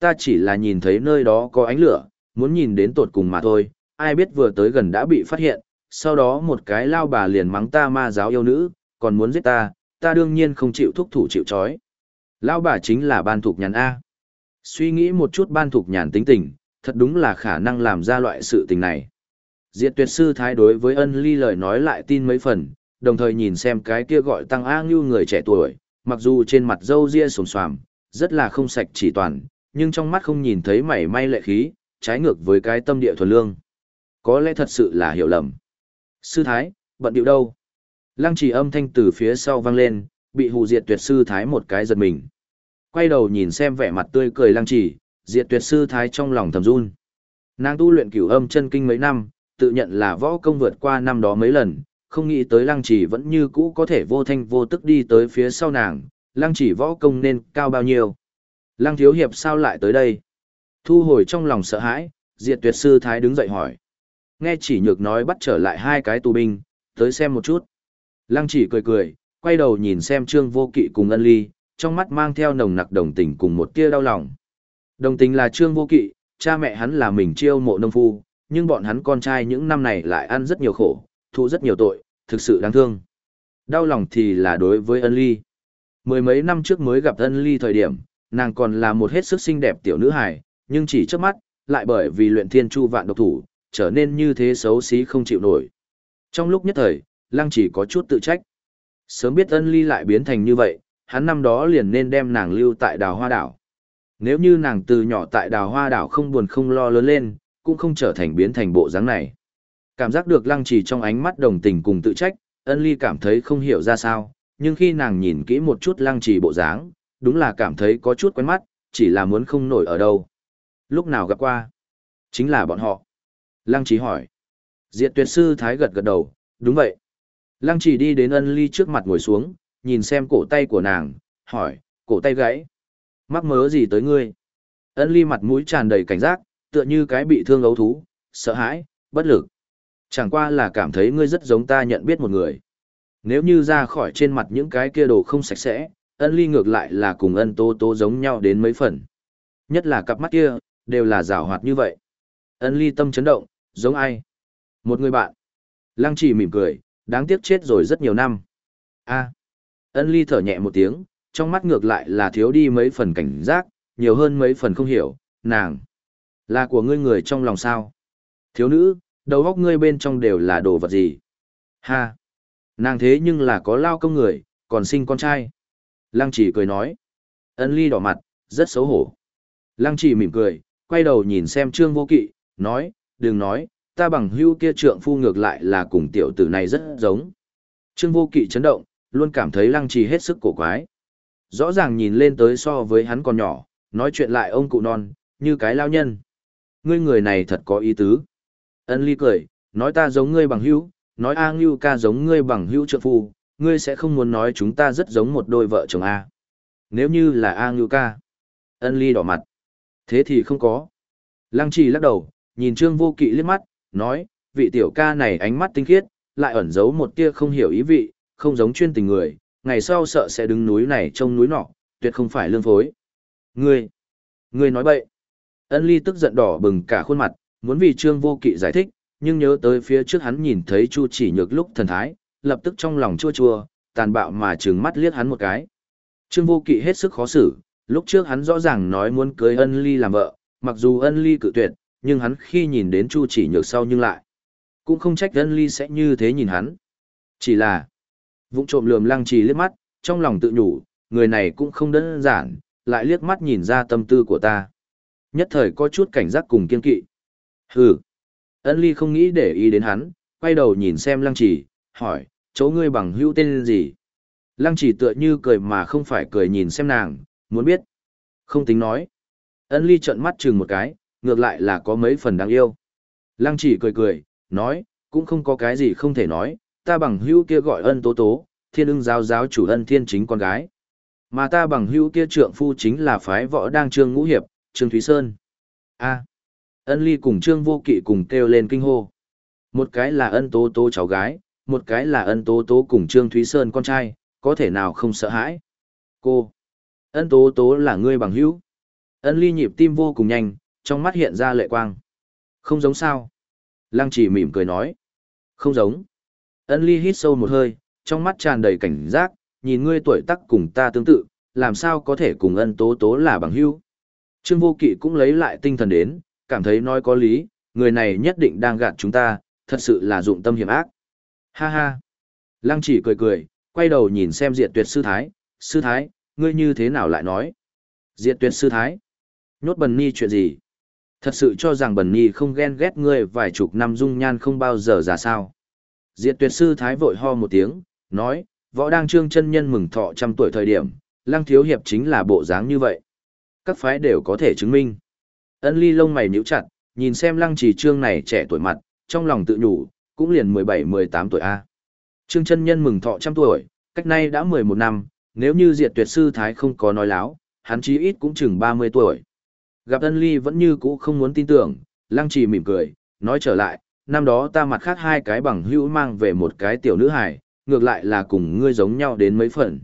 Ta chỉ là nhìn thấy nơi đó có ánh lửa, muốn nhìn đến tột cùng mà thôi, ai biết vừa tới gần đã bị phát hiện, sau đó một cái lao bà liền mắng ta ma giáo yêu nữ, còn muốn giết ta, ta đương nhiên không chịu thúc thủ chịu trói. Lao bà chính là ban thục nhàn A. Suy nghĩ một chút ban thục nhàn tính tình, thật đúng là khả năng làm ra loại sự tình này. Diệt tuyệt sư thái đối với ân ly lời nói lại tin mấy phần, đồng thời nhìn xem cái kia gọi tăng A Ngưu người trẻ tuổi, mặc dù trên mặt râu ria sồm xoàm, rất là không sạch chỉ toàn, nhưng trong mắt không nhìn thấy mảy may lệ khí, trái ngược với cái tâm địa thuần lương. Có lẽ thật sự là hiểu lầm. Sư Thái, bận điệu đâu? Lăng trì âm thanh từ phía sau vang lên, bị hù diệt tuyệt sư Thái một cái giật mình. Quay đầu nhìn xem vẻ mặt tươi cười lăng trì, diệt tuyệt sư Thái trong lòng thầm run. Nàng tu luyện cửu âm chân kinh mấy năm, tự nhận là võ công vượt qua năm đó mấy lần, không nghĩ tới lăng Chỉ vẫn như cũ có thể vô thanh vô tức đi tới phía sau nàng, lăng Chỉ võ công nên cao bao nhiêu. Lăng thiếu hiệp sao lại tới đây? Thu hồi trong lòng sợ hãi, diệt tuyệt sư Thái đứng dậy hỏi. Nghe chỉ nhược nói bắt trở lại hai cái tù binh, tới xem một chút. Lăng chỉ cười cười, quay đầu nhìn xem trương vô kỵ cùng ân ly, trong mắt mang theo nồng nặc đồng tình cùng một tia đau lòng. Đồng tình là trương vô kỵ, cha mẹ hắn là mình chiêu mộ nông phu, nhưng bọn hắn con trai những năm này lại ăn rất nhiều khổ, thụ rất nhiều tội, thực sự đáng thương. Đau lòng thì là đối với ân ly. Mười mấy năm trước mới gặp ân ly thời điểm, nàng còn là một hết sức xinh đẹp tiểu nữ hài, nhưng chỉ trước mắt, lại bởi vì luyện thiên chu vạn độc thủ, trở nên như thế xấu xí không chịu nổi. Trong lúc nhất thời, lăng chỉ có chút tự trách. Sớm biết ân ly lại biến thành như vậy, hắn năm đó liền nên đem nàng lưu tại đào hoa đảo. Nếu như nàng từ nhỏ tại đào hoa đảo không buồn không lo lớn lên, cũng không trở thành biến thành bộ dáng này. Cảm giác được lăng trì trong ánh mắt đồng tình cùng tự trách, Ân ly cảm thấy không hiểu ra sao, nhưng khi nàng nhìn kỹ một chút lăng trì bộ dáng, đúng là cảm thấy có chút quen mắt, chỉ là muốn không nổi ở đâu. Lúc nào gặp qua? Chính là bọn họ. Lăng trì hỏi. Diệt tuyệt sư thái gật gật đầu, đúng vậy. Lăng trì đi đến ân ly trước mặt ngồi xuống, nhìn xem cổ tay của nàng, hỏi, cổ tay gãy. Mắc mớ gì tới ngươi? Ân ly mặt mũi tràn đầy cảnh giác, tựa như cái bị thương ấu thú, sợ hãi, bất lực. Chẳng qua là cảm thấy ngươi rất giống ta nhận biết một người. Nếu như ra khỏi trên mặt những cái kia đồ không sạch sẽ, ân ly ngược lại là cùng ân tố tố giống nhau đến mấy phần. Nhất là cặp mắt kia, đều là rào hoạt như vậy. Ân ly tâm chấn động, giống ai? Một người bạn. Lăng chỉ mỉm cười, đáng tiếc chết rồi rất nhiều năm. a ân ly thở nhẹ một tiếng, trong mắt ngược lại là thiếu đi mấy phần cảnh giác, nhiều hơn mấy phần không hiểu, nàng. Là của ngươi người trong lòng sao? Thiếu nữ, đầu góc ngươi bên trong đều là đồ vật gì? Ha! Nàng thế nhưng là có lao công người, còn sinh con trai. Lăng chỉ cười nói. Ân ly đỏ mặt, rất xấu hổ. Lăng chỉ mỉm cười, quay đầu nhìn xem trương vô kỵ, nói, đừng nói, ta bằng hưu kia trượng phu ngược lại là cùng tiểu tử này rất giống. Trương vô kỵ chấn động, luôn cảm thấy lăng trì hết sức cổ quái. Rõ ràng nhìn lên tới so với hắn còn nhỏ, nói chuyện lại ông cụ non, như cái lao nhân. Ngươi người này thật có ý tứ. Ân ly cười, nói ta giống ngươi bằng hữu, nói A Ngưu ca giống ngươi bằng hữu trợ phu, ngươi sẽ không muốn nói chúng ta rất giống một đôi vợ chồng A. Nếu như là A Ngưu ca. Ân ly đỏ mặt. Thế thì không có. Lăng trì lắc đầu, nhìn trương vô kỵ liếc mắt, nói, vị tiểu ca này ánh mắt tinh khiết, lại ẩn giấu một tia không hiểu ý vị, không giống chuyên tình người, ngày sau sợ sẽ đứng núi này trông núi nọ, tuyệt không phải lương phối. Ngươi, ngươi nói bậy. Ân ly tức giận đỏ bừng cả khuôn mặt, muốn vì trương vô kỵ giải thích, nhưng nhớ tới phía trước hắn nhìn thấy chu chỉ nhược lúc thần thái, lập tức trong lòng chua chua, tàn bạo mà trừng mắt liếc hắn một cái. Trương vô kỵ hết sức khó xử, lúc trước hắn rõ ràng nói muốn cưới ân ly làm vợ, mặc dù ân ly cự tuyệt, nhưng hắn khi nhìn đến chu chỉ nhược sau nhưng lại. Cũng không trách ân ly sẽ như thế nhìn hắn. Chỉ là, vụng trộm lườm lăng trì liếc mắt, trong lòng tự nhủ, người này cũng không đơn giản, lại liếc mắt nhìn ra tâm tư của ta. Nhất thời có chút cảnh giác cùng kiên kỵ. Hừ. Ân ly không nghĩ để ý đến hắn, quay đầu nhìn xem lăng Chỉ, hỏi, chỗ ngươi bằng hữu tên gì? Lăng Chỉ tựa như cười mà không phải cười nhìn xem nàng, muốn biết. Không tính nói. Ân ly trợn mắt chừng một cái, ngược lại là có mấy phần đáng yêu. Lăng Chỉ cười cười, nói, cũng không có cái gì không thể nói, ta bằng hữu kia gọi ân tố tố, thiên ưng giáo giáo chủ ân thiên chính con gái. Mà ta bằng hữu kia trượng phu chính là phái võ đang trương ngũ hiệp, trương Thúy Sơn. a ân ly cùng trương vô kỵ cùng kêu lên kinh hô. Một cái là ân tố tố cháu gái, một cái là ân tố tố cùng trương Thúy Sơn con trai, có thể nào không sợ hãi. Cô, ân tố tố là ngươi bằng hữu. Ân ly nhịp tim vô cùng nhanh, trong mắt hiện ra lệ quang. Không giống sao. Lăng chỉ mỉm cười nói. Không giống. Ân ly hít sâu một hơi, trong mắt tràn đầy cảnh giác, nhìn ngươi tuổi tác cùng ta tương tự, làm sao có thể cùng ân tố tố là bằng hữu. Trương vô kỵ cũng lấy lại tinh thần đến, cảm thấy nói có lý, người này nhất định đang gạt chúng ta, thật sự là dụng tâm hiểm ác. Ha ha. Lăng chỉ cười cười, quay đầu nhìn xem diệt tuyệt sư thái, sư thái, ngươi như thế nào lại nói? Diệt tuyệt sư thái. Nhốt bần ni chuyện gì? Thật sự cho rằng bần ni không ghen ghét ngươi vài chục năm dung nhan không bao giờ ra sao. Diệt tuyệt sư thái vội ho một tiếng, nói, võ đang trương chân nhân mừng thọ trăm tuổi thời điểm, lăng thiếu hiệp chính là bộ dáng như vậy. Các phái đều có thể chứng minh. Ân ly lông mày nhíu chặt, nhìn xem lăng trì trương này trẻ tuổi mặt, trong lòng tự nhủ, cũng liền 17-18 tuổi A. Trương chân nhân mừng thọ trăm tuổi, cách nay đã 11 năm, nếu như diệt tuyệt sư thái không có nói láo, hắn chí ít cũng chừng 30 tuổi. Gặp ân ly vẫn như cũ không muốn tin tưởng, lăng trì mỉm cười, nói trở lại, năm đó ta mặt khác hai cái bằng hữu mang về một cái tiểu nữ hài, ngược lại là cùng ngươi giống nhau đến mấy phần.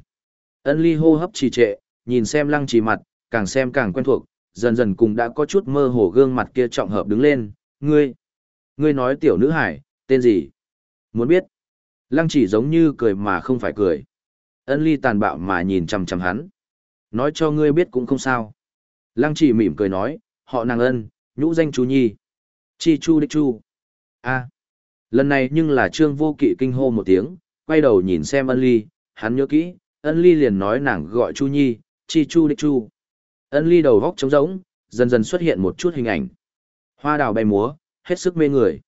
Ân ly hô hấp trì trệ, nhìn xem lăng trì mặt, càng xem càng quen thuộc, dần dần cùng đã có chút mơ hồ gương mặt kia trọng hợp đứng lên, ngươi, ngươi nói tiểu nữ hải, tên gì? Muốn biết? Lăng chỉ giống như cười mà không phải cười. Ân ly tàn bạo mà nhìn chằm chằm hắn. Nói cho ngươi biết cũng không sao. Lăng chỉ mỉm cười nói, họ nàng ân, nhũ danh chú nhi. Chi chu đích chu. a lần này nhưng là trương vô kỵ kinh hô một tiếng, quay đầu nhìn xem ân ly, hắn nhớ kỹ, ân ly liền nói nàng gọi chu nhi, chi chu đích chu. Ân ly đầu góc trống rỗng, dần dần xuất hiện một chút hình ảnh. Hoa đào bay múa, hết sức mê người.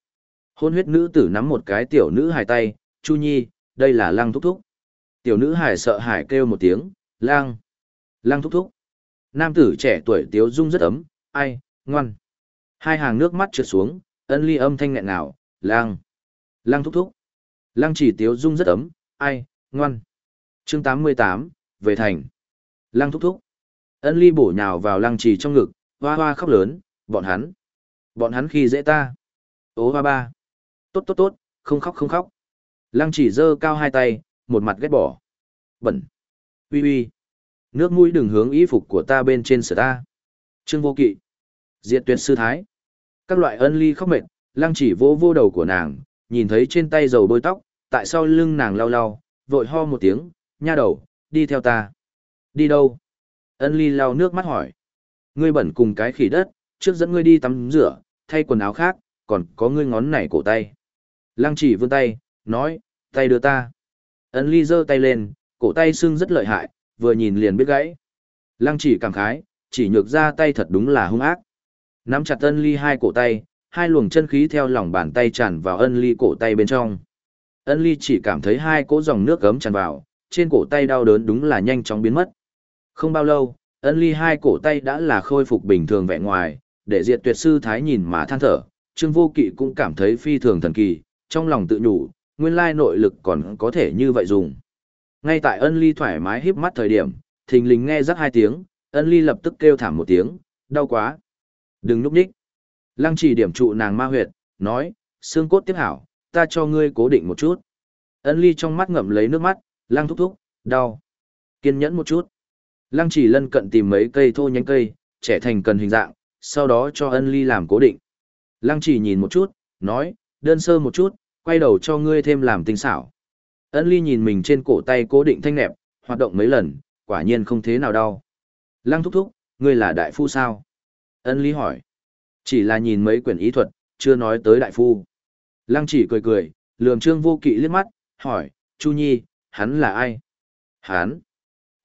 Hôn huyết nữ tử nắm một cái tiểu nữ hài tay, Chu Nhi, đây là lăng thúc thúc. Tiểu nữ hải sợ hải kêu một tiếng, Lang, lăng thúc thúc. Nam tử trẻ tuổi tiếu dung rất ấm, ai, ngoan. Hai hàng nước mắt trượt xuống, ân ly âm thanh nghẹn nào, Lang, lăng thúc thúc. Lăng chỉ tiếu dung rất ấm, ai, ngoan. chương 88, về thành. Lăng thúc thúc. Ân ly bổ nhào vào lăng trì trong ngực, hoa hoa khóc lớn, bọn hắn. Bọn hắn khi dễ ta. Ố hoa ba. Tốt tốt tốt, không khóc không khóc. Lăng trì giơ cao hai tay, một mặt ghét bỏ. Bẩn. Ui ui. Nước mũi đừng hướng y phục của ta bên trên sở ta. Trương vô kỵ. Diệt tuyệt sư thái. Các loại ân ly khóc mệt, lăng chỉ vô vô đầu của nàng, nhìn thấy trên tay dầu bôi tóc, tại sau lưng nàng lau lau, vội ho một tiếng, nha đầu, đi theo ta. Đi đâu? Ân ly lau nước mắt hỏi. Ngươi bẩn cùng cái khỉ đất, trước dẫn ngươi đi tắm rửa, thay quần áo khác, còn có ngươi ngón này cổ tay. Lăng chỉ vươn tay, nói, tay đưa ta. Ân ly giơ tay lên, cổ tay sưng rất lợi hại, vừa nhìn liền biết gãy. Lăng chỉ cảm khái, chỉ nhược ra tay thật đúng là hung ác. Nắm chặt ân ly hai cổ tay, hai luồng chân khí theo lòng bàn tay tràn vào ân ly cổ tay bên trong. Ân ly chỉ cảm thấy hai cỗ dòng nước gấm tràn vào, trên cổ tay đau đớn đúng là nhanh chóng biến mất. Không bao lâu, ân ly hai cổ tay đã là khôi phục bình thường vẻ ngoài, để diệt tuyệt sư thái nhìn mà than thở, Trương Vô Kỵ cũng cảm thấy phi thường thần kỳ, trong lòng tự nhủ, nguyên lai nội lực còn có thể như vậy dùng. Ngay tại ân ly thoải mái híp mắt thời điểm, thình lình nghe rắc hai tiếng, ân ly lập tức kêu thảm một tiếng, đau quá. Đừng núp đích. Lăng chỉ điểm trụ nàng ma huyệt, nói, xương cốt tiếp hảo, ta cho ngươi cố định một chút. Ân ly trong mắt ngậm lấy nước mắt, lăng thúc thúc, đau. Kiên nhẫn một chút. Lăng chỉ lân cận tìm mấy cây thô nhánh cây, trẻ thành cần hình dạng, sau đó cho ân ly làm cố định. Lăng chỉ nhìn một chút, nói, đơn sơ một chút, quay đầu cho ngươi thêm làm tinh xảo. Ân ly nhìn mình trên cổ tay cố định thanh nẹp, hoạt động mấy lần, quả nhiên không thế nào đau. Lăng thúc thúc, ngươi là đại phu sao? Ân ly hỏi. Chỉ là nhìn mấy quyển ý thuật, chưa nói tới đại phu. Lăng chỉ cười cười, lường trương vô kỵ liếc mắt, hỏi, Chu Nhi, hắn là ai? Hắn.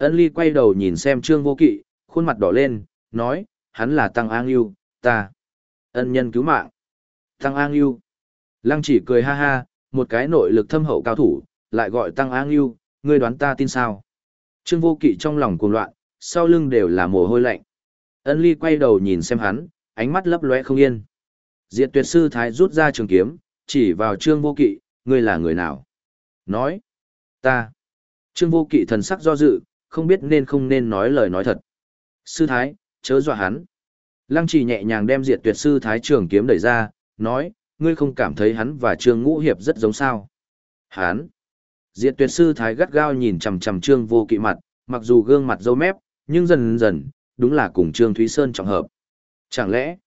Ân ly quay đầu nhìn xem trương vô kỵ, khuôn mặt đỏ lên, nói, hắn là Tăng An Yêu, ta. Ân nhân cứu mạng. Tăng An Yêu. Lăng chỉ cười ha ha, một cái nội lực thâm hậu cao thủ, lại gọi Tăng An Yêu, ngươi đoán ta tin sao? Trương vô kỵ trong lòng cuồng loạn, sau lưng đều là mồ hôi lạnh. Ân ly quay đầu nhìn xem hắn, ánh mắt lấp lóe không yên. Diệt tuyệt sư thái rút ra trường kiếm, chỉ vào trương vô kỵ, ngươi là người nào? Nói, ta. Trương vô kỵ thần sắc do dự, không biết nên không nên nói lời nói thật. Sư thái, chớ dọa hắn. Lăng chỉ nhẹ nhàng đem diệt tuyệt sư thái trường kiếm đẩy ra, nói, ngươi không cảm thấy hắn và trương ngũ hiệp rất giống sao. Hắn. Diệt tuyệt sư thái gắt gao nhìn chằm chằm trương vô kỵ mặt, mặc dù gương mặt dâu mép, nhưng dần dần, đúng là cùng trương Thúy Sơn trọng hợp. Chẳng lẽ,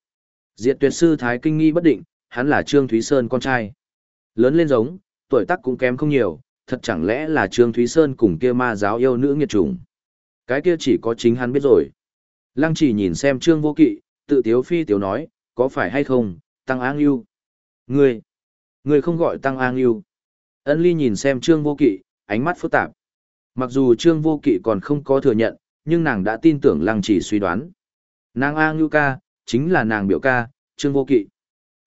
diệt tuyệt sư thái kinh nghi bất định, hắn là trương Thúy Sơn con trai. Lớn lên giống, tuổi tác cũng kém không nhiều, thật chẳng lẽ là trương Thúy Sơn cùng kia ma giáo yêu nữ nghiệt chủng. Cái kia chỉ có chính hắn biết rồi. Lăng chỉ nhìn xem trương vô kỵ, tự tiếu phi tiếu nói, có phải hay không, tăng áng yêu. Ngươi, ngươi không gọi tăng áng yêu. Ân ly nhìn xem trương vô kỵ, ánh mắt phức tạp. Mặc dù trương vô kỵ còn không có thừa nhận, nhưng nàng đã tin tưởng lăng chỉ suy đoán. Nàng A Ngưu ca, chính là nàng biểu ca, trương vô kỵ.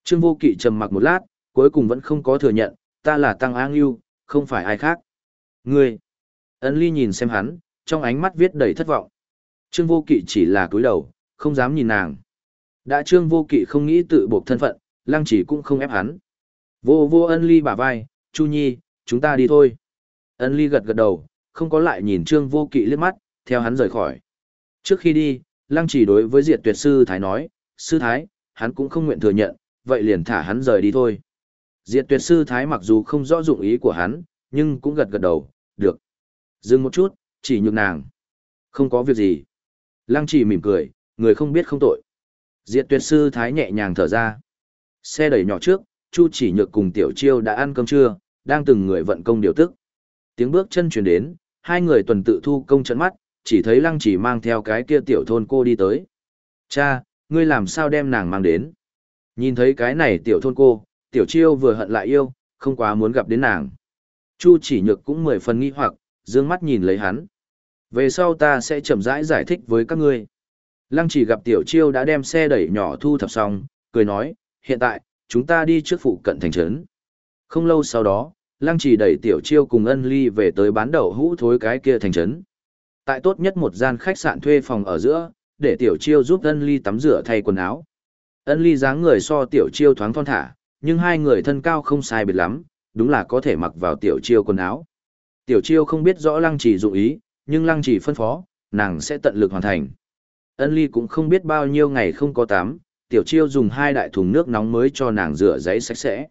Trương vô kỵ trầm mặc một lát, cuối cùng vẫn không có thừa nhận, ta là tăng A Ngưu, không phải ai khác. Ngươi. Ân ly nhìn xem hắn, trong ánh mắt viết đầy thất vọng. Trương vô kỵ chỉ là cúi đầu, không dám nhìn nàng. Đã trương vô kỵ không nghĩ tự buộc thân phận, lăng chỉ cũng không ép hắn. Vô vô ân ly bả vai, Chu Nhi, chúng ta đi thôi. Ân ly gật gật đầu, không có lại nhìn trương vô kỵ liếc mắt, theo hắn rời khỏi. Trước khi đi, lăng chỉ đối với diệt tuyệt sư Thái nói, sư Thái, hắn cũng không nguyện thừa nhận, vậy liền thả hắn rời đi thôi. Diệt tuyệt sư Thái mặc dù không rõ dụng ý của hắn, nhưng cũng gật gật đầu, được. Dừng một chút, chỉ nhược nàng. Không có việc gì. Lăng chỉ mỉm cười, người không biết không tội. Diệt tuyệt sư Thái nhẹ nhàng thở ra. Xe đẩy nhỏ trước, Chu chỉ nhược cùng tiểu chiêu đã ăn cơm trưa, đang từng người vận công điều tức. Tiếng bước chân chuyển đến, hai người tuần tự thu công trận mắt, chỉ thấy lăng chỉ mang theo cái kia tiểu thôn cô đi tới. Cha, ngươi làm sao đem nàng mang đến? Nhìn thấy cái này tiểu thôn cô, tiểu chiêu vừa hận lại yêu, không quá muốn gặp đến nàng. Chu chỉ nhược cũng mười phần nghi hoặc, dương mắt nhìn lấy hắn. Về sau ta sẽ chậm rãi giải, giải thích với các ngươi. Lăng chỉ gặp tiểu chiêu đã đem xe đẩy nhỏ thu thập xong, cười nói, hiện tại, chúng ta đi trước phụ cận thành trấn. Không lâu sau đó, lăng chỉ đẩy tiểu chiêu cùng ân ly về tới bán đậu hũ thối cái kia thành trấn. Tại tốt nhất một gian khách sạn thuê phòng ở giữa, để tiểu chiêu giúp ân ly tắm rửa thay quần áo. Ân ly dáng người so tiểu chiêu thoáng thon thả, nhưng hai người thân cao không sai biệt lắm, đúng là có thể mặc vào tiểu chiêu quần áo. Tiểu chiêu không biết rõ lăng chỉ dụng ý, nhưng lăng chỉ phân phó, nàng sẽ tận lực hoàn thành. Ân ly cũng không biết bao nhiêu ngày không có tắm, tiểu chiêu dùng hai đại thùng nước nóng mới cho nàng rửa giấy sạch sẽ.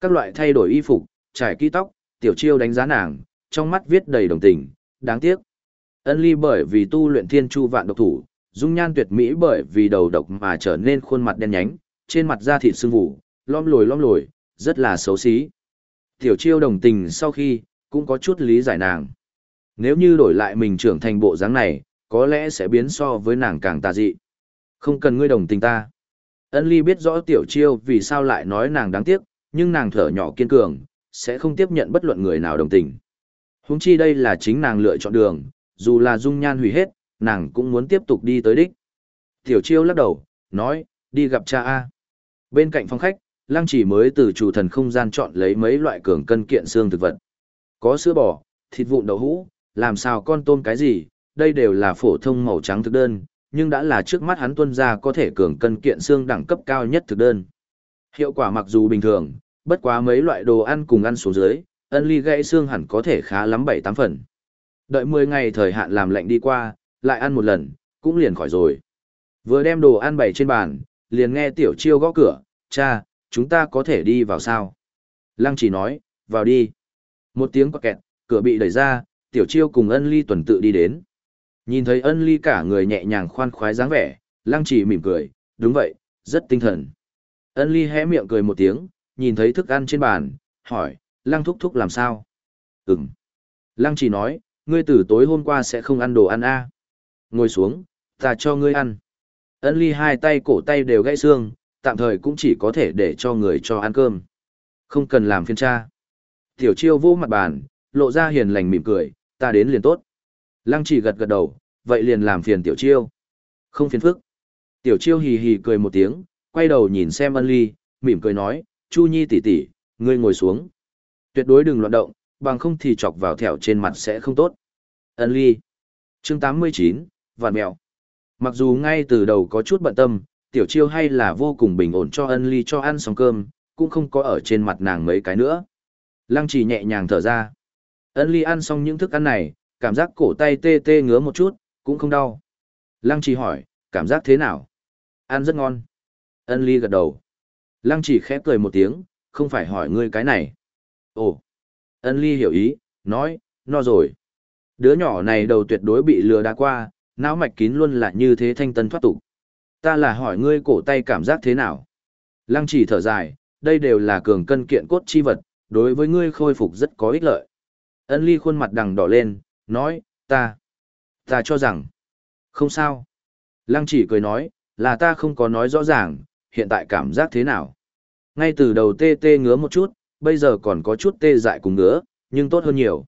Các loại thay đổi y phục, trải kỹ tóc, tiểu chiêu đánh giá nàng, trong mắt viết đầy đồng tình, đáng tiếc. Ân ly bởi vì tu luyện thiên chu vạn độc thủ, dung nhan tuyệt mỹ bởi vì đầu độc mà trở nên khuôn mặt đen nhánh, trên mặt da thịt sưng vụ, lom lồi lom lồi, rất là xấu xí. Tiểu chiêu đồng tình sau khi, cũng có chút lý giải nàng. Nếu như đổi lại mình trưởng thành bộ dáng này, có lẽ sẽ biến so với nàng càng tà dị. Không cần ngươi đồng tình ta. Ân ly biết rõ tiểu chiêu vì sao lại nói nàng đáng tiếc, nhưng nàng thở nhỏ kiên cường, sẽ không tiếp nhận bất luận người nào đồng tình. Húng chi đây là chính nàng lựa chọn đường, dù là dung nhan hủy hết, nàng cũng muốn tiếp tục đi tới đích. Tiểu chiêu lắc đầu, nói, đi gặp cha A. Bên cạnh phòng khách, lăng chỉ mới từ chủ thần không gian chọn lấy mấy loại cường cân kiện xương thực vật. Có sữa bò, thịt vụn đậu hũ, làm sao con tôm cái gì, đây đều là phổ thông màu trắng thực đơn, nhưng đã là trước mắt hắn tuân ra có thể cường cân kiện xương đẳng cấp cao nhất thực đơn. Hiệu quả mặc dù bình thường, bất quá mấy loại đồ ăn cùng ăn xuống dưới, ân ly gãy xương hẳn có thể khá lắm 7-8 phần. Đợi 10 ngày thời hạn làm lạnh đi qua, lại ăn một lần, cũng liền khỏi rồi. Vừa đem đồ ăn bày trên bàn, liền nghe tiểu chiêu gõ cửa, cha, chúng ta có thể đi vào sao? Lăng chỉ nói, vào đi. Một tiếng quạt kẹt, cửa bị đẩy ra, tiểu chiêu cùng ân ly tuần tự đi đến. Nhìn thấy ân ly cả người nhẹ nhàng khoan khoái dáng vẻ, lăng chỉ mỉm cười, đúng vậy, rất tinh thần. Ân ly hé miệng cười một tiếng, nhìn thấy thức ăn trên bàn, hỏi, lăng thúc thúc làm sao? Ừm. Lăng chỉ nói, ngươi từ tối hôm qua sẽ không ăn đồ ăn a Ngồi xuống, ta cho ngươi ăn. Ân ly hai tay cổ tay đều gãy xương, tạm thời cũng chỉ có thể để cho người cho ăn cơm. Không cần làm phiên tra. Tiểu chiêu vô mặt bàn, lộ ra hiền lành mỉm cười, ta đến liền tốt. Lăng chỉ gật gật đầu, vậy liền làm phiền tiểu chiêu. Không phiền phức. Tiểu chiêu hì hì cười một tiếng, quay đầu nhìn xem ân ly, mỉm cười nói, Chu Nhi tỷ tỷ, ngươi ngồi xuống. Tuyệt đối đừng loạn động, bằng không thì chọc vào thẻo trên mặt sẽ không tốt. Ân ly. Chương 89, Vạn mèo. Mặc dù ngay từ đầu có chút bận tâm, tiểu chiêu hay là vô cùng bình ổn cho ân ly cho ăn xong cơm, cũng không có ở trên mặt nàng mấy cái nữa. Lăng chỉ nhẹ nhàng thở ra. Ân ly ăn xong những thức ăn này, cảm giác cổ tay tê tê ngứa một chút, cũng không đau. Lăng chỉ hỏi, cảm giác thế nào? Ăn rất ngon. Ân ly gật đầu. Lăng chỉ khẽ cười một tiếng, không phải hỏi ngươi cái này. Ồ. Ân ly hiểu ý, nói, no rồi. Đứa nhỏ này đầu tuyệt đối bị lừa đã qua, não mạch kín luôn là như thế thanh tân thoát tục. Ta là hỏi ngươi cổ tay cảm giác thế nào? Lăng chỉ thở dài, đây đều là cường cân kiện cốt chi vật, đối với ngươi khôi phục rất có ích lợi. Ân ly khuôn mặt đằng đỏ lên, nói, ta, ta cho rằng, không sao. Lăng chỉ cười nói, là ta không có nói rõ ràng, hiện tại cảm giác thế nào. Ngay từ đầu tê tê ngứa một chút, bây giờ còn có chút tê dại cùng ngứa, nhưng tốt hơn nhiều.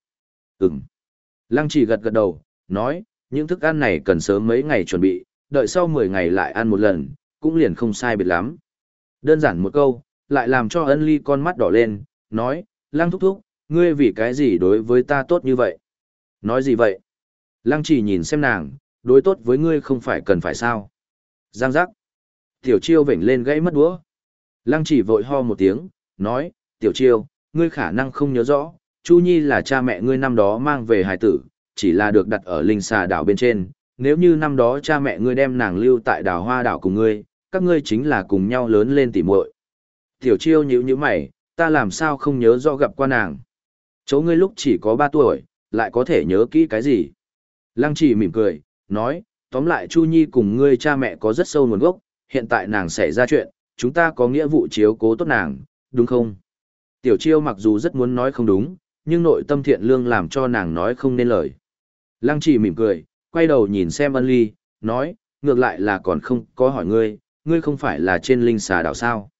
Ừm. Lăng chỉ gật gật đầu, nói, những thức ăn này cần sớm mấy ngày chuẩn bị, đợi sau 10 ngày lại ăn một lần, cũng liền không sai biệt lắm. Đơn giản một câu, lại làm cho ân ly con mắt đỏ lên, nói, lăng thúc thúc, ngươi vì cái gì đối với ta tốt như vậy? Nói gì vậy? Lăng chỉ nhìn xem nàng, đối tốt với ngươi không phải cần phải sao? Giang giác. Tiểu chiêu vểnh lên gãy mất đũa. Lăng chỉ vội ho một tiếng, nói, tiểu chiêu, ngươi khả năng không nhớ rõ, Chu Nhi là cha mẹ ngươi năm đó mang về hài tử, chỉ là được đặt ở linh xà đảo bên trên. Nếu như năm đó cha mẹ ngươi đem nàng lưu tại đảo hoa đảo cùng ngươi, các ngươi chính là cùng nhau lớn lên tỉ muội. Tiểu chiêu nhữ như mày, ta làm sao không nhớ rõ gặp qua nàng. Chấu ngươi lúc chỉ có 3 tuổi, lại có thể nhớ kỹ cái gì. Lăng chỉ mỉm cười, nói, tóm lại Chu Nhi cùng ngươi cha mẹ có rất sâu nguồn gốc, hiện tại nàng xảy ra chuyện, chúng ta có nghĩa vụ chiếu cố tốt nàng, đúng không? Tiểu chiêu mặc dù rất muốn nói không đúng, nhưng nội tâm thiện lương làm cho nàng nói không nên lời. Lăng chỉ mỉm cười, quay đầu nhìn xem ân ly, nói, ngược lại là còn không có hỏi ngươi, ngươi không phải là trên linh xà đảo sao?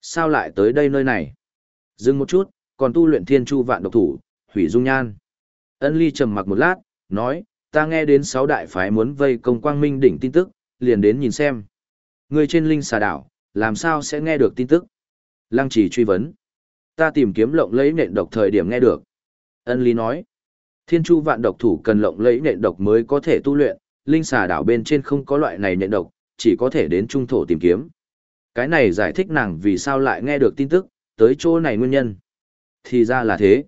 Sao lại tới đây nơi này? Dừng một chút, còn tu luyện thiên chu vạn độc thủ, hủy dung nhan. Ân ly trầm mặc một lát, nói, ta nghe đến sáu đại phái muốn vây công quang minh đỉnh tin tức, liền đến nhìn xem. Ngươi trên linh xà đảo, làm sao sẽ nghe được tin tức? Lăng chỉ truy vấn. Ta tìm kiếm lộng lấy nện độc thời điểm nghe được. Ân Ly nói, thiên chu vạn độc thủ cần lộng lấy nện độc mới có thể tu luyện, linh xà đảo bên trên không có loại này nện độc, chỉ có thể đến trung thổ tìm kiếm. Cái này giải thích nàng vì sao lại nghe được tin tức, tới chỗ này nguyên nhân. Thì ra là thế.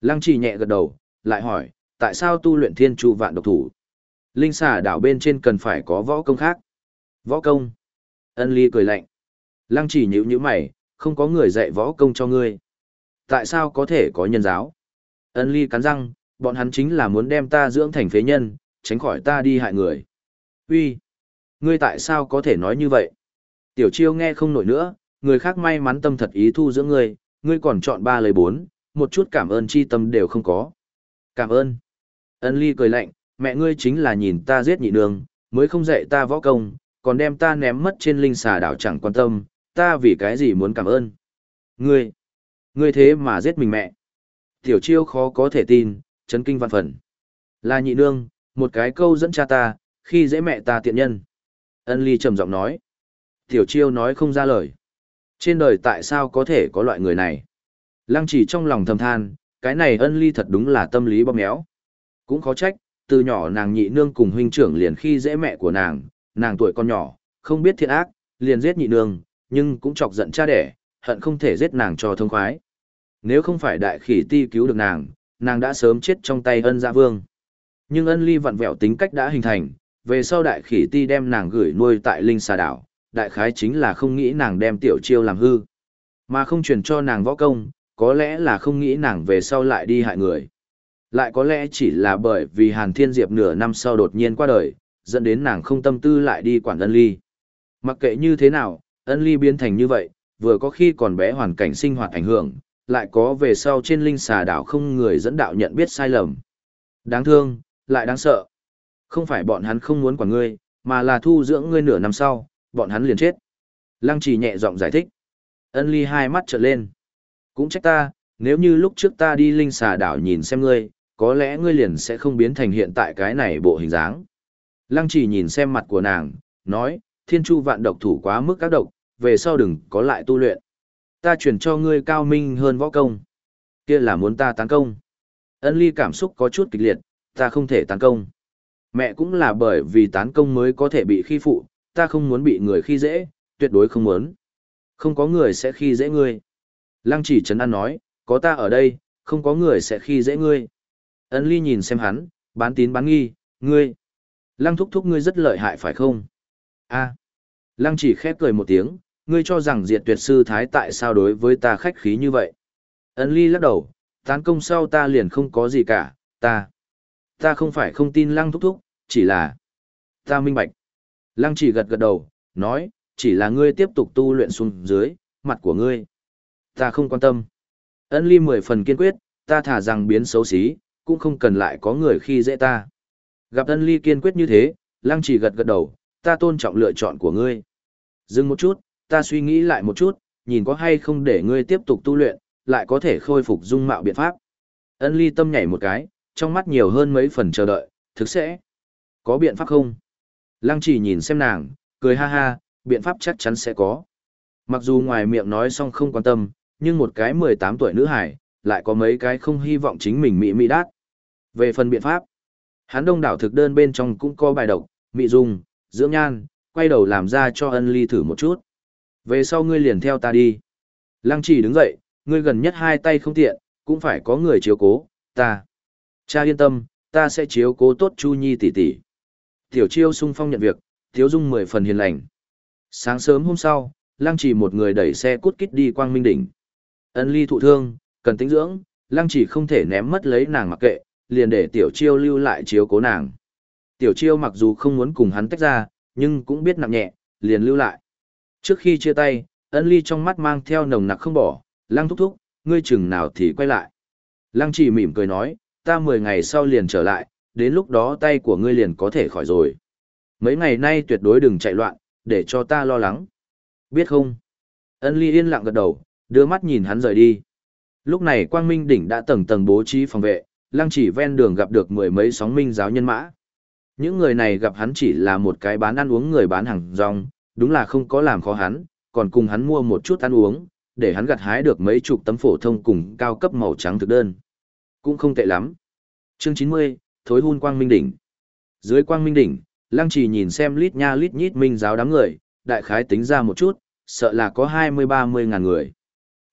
Lăng trì nhẹ gật đầu, lại hỏi, tại sao tu luyện thiên chu vạn độc thủ? Linh xà đảo bên trên cần phải có võ công khác. Võ công. Ân ly cười lạnh. Lăng chỉ nhữ nhữ mày, không có người dạy võ công cho ngươi. Tại sao có thể có nhân giáo? Ân ly cắn răng, bọn hắn chính là muốn đem ta dưỡng thành phế nhân, tránh khỏi ta đi hại người. Uy, Ngươi tại sao có thể nói như vậy? Tiểu chiêu nghe không nổi nữa, người khác may mắn tâm thật ý thu dưỡng ngươi, ngươi còn chọn ba lời bốn, một chút cảm ơn chi tâm đều không có. Cảm ơn. Ân ly cười lạnh, mẹ ngươi chính là nhìn ta giết nhị đường, mới không dạy ta võ công, còn đem ta ném mất trên linh xà đảo chẳng quan tâm, ta vì cái gì muốn cảm ơn. Ngươi, ngươi thế mà giết mình mẹ. Tiểu chiêu khó có thể tin, chấn kinh văn phần. Là nhị nương, một cái câu dẫn cha ta, khi dễ mẹ ta tiện nhân. Ân ly trầm giọng nói. Tiểu chiêu nói không ra lời. Trên đời tại sao có thể có loại người này? Lăng chỉ trong lòng thầm than, cái này ân ly thật đúng là tâm lý bóp méo. Cũng khó trách, từ nhỏ nàng nhị nương cùng huynh trưởng liền khi dễ mẹ của nàng, nàng tuổi con nhỏ, không biết thiện ác, liền giết nhị nương, nhưng cũng chọc giận cha đẻ, hận không thể giết nàng cho thông khoái. Nếu không phải đại khỉ ti cứu được nàng, nàng đã sớm chết trong tay ân gia vương. Nhưng ân ly vặn vẹo tính cách đã hình thành, về sau đại khỉ ti đem nàng gửi nuôi tại linh xà đảo, đại khái chính là không nghĩ nàng đem tiểu chiêu làm hư. Mà không truyền cho nàng võ công, có lẽ là không nghĩ nàng về sau lại đi hại người. Lại có lẽ chỉ là bởi vì Hàn Thiên Diệp nửa năm sau đột nhiên qua đời, dẫn đến nàng không tâm tư lại đi quản ân ly. Mặc kệ như thế nào, ân ly biến thành như vậy, vừa có khi còn bé hoàn cảnh sinh hoạt ảnh hưởng, lại có về sau trên linh xà đảo không người dẫn đạo nhận biết sai lầm. Đáng thương, lại đáng sợ. Không phải bọn hắn không muốn quản ngươi, mà là thu dưỡng ngươi nửa năm sau, bọn hắn liền chết. Lăng trì nhẹ giọng giải thích. Ân ly hai mắt trợn lên. Cũng trách ta, nếu như lúc trước ta đi linh xà đảo nhìn xem ngươi, có lẽ ngươi liền sẽ không biến thành hiện tại cái này bộ hình dáng. Lăng trì nhìn xem mặt của nàng, nói, thiên chu vạn độc thủ quá mức các độc, về sau đừng có lại tu luyện. Ta chuyển cho ngươi cao minh hơn võ công. Kia là muốn ta tấn công. Ân ly cảm xúc có chút kịch liệt, ta không thể tấn công. Mẹ cũng là bởi vì tấn công mới có thể bị khi phụ, ta không muốn bị người khi dễ, tuyệt đối không muốn. Không có người sẽ khi dễ ngươi. Lăng chỉ trấn an nói, có ta ở đây, không có người sẽ khi dễ ngươi. Ân ly nhìn xem hắn, bán tín bán nghi, ngươi. Lăng thúc thúc ngươi rất lợi hại phải không? a Lăng chỉ khép cười một tiếng, ngươi cho rằng diệt tuyệt sư thái tại sao đối với ta khách khí như vậy? Ân ly lắc đầu, tán công sau ta liền không có gì cả, ta. Ta không phải không tin lăng thúc thúc, chỉ là. Ta minh bạch. Lăng chỉ gật gật đầu, nói, chỉ là ngươi tiếp tục tu luyện xuống dưới, mặt của ngươi. Ta không quan tâm. Ân ly mười phần kiên quyết, ta thả rằng biến xấu xí, cũng không cần lại có người khi dễ ta. Gặp ân ly kiên quyết như thế, lăng chỉ gật gật đầu, ta tôn trọng lựa chọn của ngươi. Dừng một chút, ta suy nghĩ lại một chút, nhìn có hay không để ngươi tiếp tục tu luyện, lại có thể khôi phục dung mạo biện pháp. Ân ly tâm nhảy một cái, trong mắt nhiều hơn mấy phần chờ đợi, thực sẽ. Có biện pháp không? Lăng chỉ nhìn xem nàng, cười ha ha, biện pháp chắc chắn sẽ có. Mặc dù ngoài miệng nói xong không quan tâm, nhưng một cái 18 tuổi nữ hải, lại có mấy cái không hy vọng chính mình mỹ mỹ đát. Về phần biện pháp, hắn đông đảo thực đơn bên trong cũng có bài độc, mỹ dung, dưỡng nhan, quay đầu làm ra cho ân ly thử một chút. Về sau ngươi liền theo ta đi. Lăng chỉ đứng dậy, ngươi gần nhất hai tay không tiện, cũng phải có người chiếu cố, ta. Cha yên tâm, ta sẽ chiếu cố tốt Chu Nhi tỷ tỷ. Tiểu chiêu sung phong nhận việc, thiếu dung mười phần hiền lành. Sáng sớm hôm sau, lăng chỉ một người đẩy xe cút kít đi quang minh đỉnh. Ân ly thụ thương, cần tĩnh dưỡng, lăng chỉ không thể ném mất lấy nàng mặc kệ, liền để tiểu chiêu lưu lại chiếu cố nàng. Tiểu chiêu mặc dù không muốn cùng hắn tách ra, nhưng cũng biết nặng nhẹ, liền lưu lại. Trước khi chia tay, ân ly trong mắt mang theo nồng nặc không bỏ, lăng thúc thúc, ngươi chừng nào thì quay lại. Lăng chỉ mỉm cười nói, ta 10 ngày sau liền trở lại, đến lúc đó tay của ngươi liền có thể khỏi rồi. Mấy ngày nay tuyệt đối đừng chạy loạn, để cho ta lo lắng. Biết không? Ân ly yên lặng gật đầu, đưa mắt nhìn hắn rời đi. Lúc này quang minh đỉnh đã tầng tầng bố trí phòng vệ, lăng chỉ ven đường gặp được mười mấy sóng minh giáo nhân mã. Những người này gặp hắn chỉ là một cái bán ăn uống người bán hàng rong, đúng là không có làm khó hắn, còn cùng hắn mua một chút ăn uống, để hắn gặt hái được mấy chục tấm phổ thông cùng cao cấp màu trắng thực đơn. Cũng không tệ lắm. Chương 90, Thối hun quang minh đỉnh. Dưới quang minh đỉnh, Lăng Trì nhìn xem lít nha lít nhít minh giáo đám người, đại khái tính ra một chút, sợ là có 20-30 ngàn người.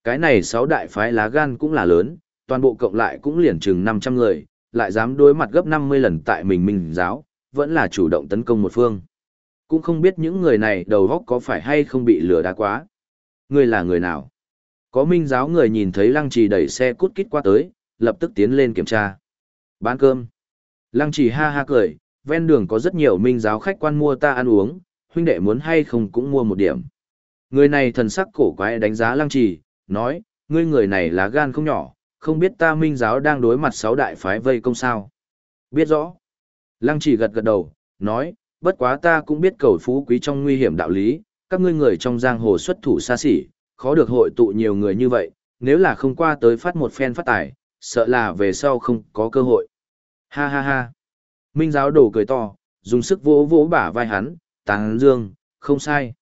Cái này sáu đại phái lá gan cũng là lớn, toàn bộ cộng lại cũng liền chừng 500 người, lại dám đối mặt gấp 50 lần tại mình minh giáo, vẫn là chủ động tấn công một phương. Cũng không biết những người này đầu góc có phải hay không bị lừa đá quá. Người là người nào? Có minh giáo người nhìn thấy lăng trì đẩy xe cút kít qua tới, lập tức tiến lên kiểm tra. Bán cơm. Lăng trì ha ha cười, ven đường có rất nhiều minh giáo khách quan mua ta ăn uống, huynh đệ muốn hay không cũng mua một điểm. Người này thần sắc cổ quái đánh giá lăng trì, nói, ngươi người này là gan không nhỏ, không biết ta minh giáo đang đối mặt sáu đại phái vây công sao. Biết rõ. Lăng trì gật gật đầu, nói, bất quá ta cũng biết cầu phú quý trong nguy hiểm đạo lý, các ngươi người trong giang hồ xuất thủ xa xỉ, khó được hội tụ nhiều người như vậy, nếu là không qua tới phát một phen phát tài, sợ là về sau không có cơ hội. Ha ha ha. Minh giáo đổ cười to, dùng sức vỗ vỗ bả vai hắn, tàng dương, không sai.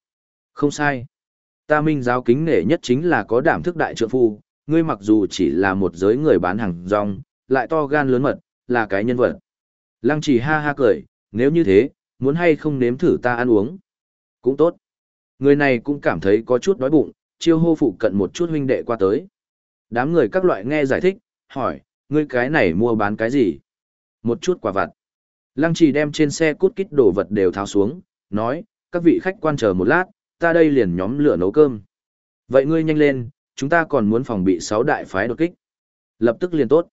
Không sai. Ta minh giáo kính nể nhất chính là có đảm thức đại trượng phu, ngươi mặc dù chỉ là một giới người bán hàng rong, lại to gan lớn mật, là cái nhân vật. Lăng chỉ ha ha cười, nếu như thế, muốn hay không nếm thử ta ăn uống. Cũng tốt. Người này cũng cảm thấy có chút đói bụng, chiêu hô phụ cận một chút huynh đệ qua tới. Đám người các loại nghe giải thích, hỏi, ngươi cái này mua bán cái gì? Một chút quả vặt. Lăng trì đem trên xe cút kít đồ vật đều tháo xuống, nói, các vị khách quan chờ một lát, ta đây liền nhóm lửa nấu cơm. Vậy ngươi nhanh lên, chúng ta còn muốn phòng bị sáu đại phái đột kích. Lập tức liền tốt.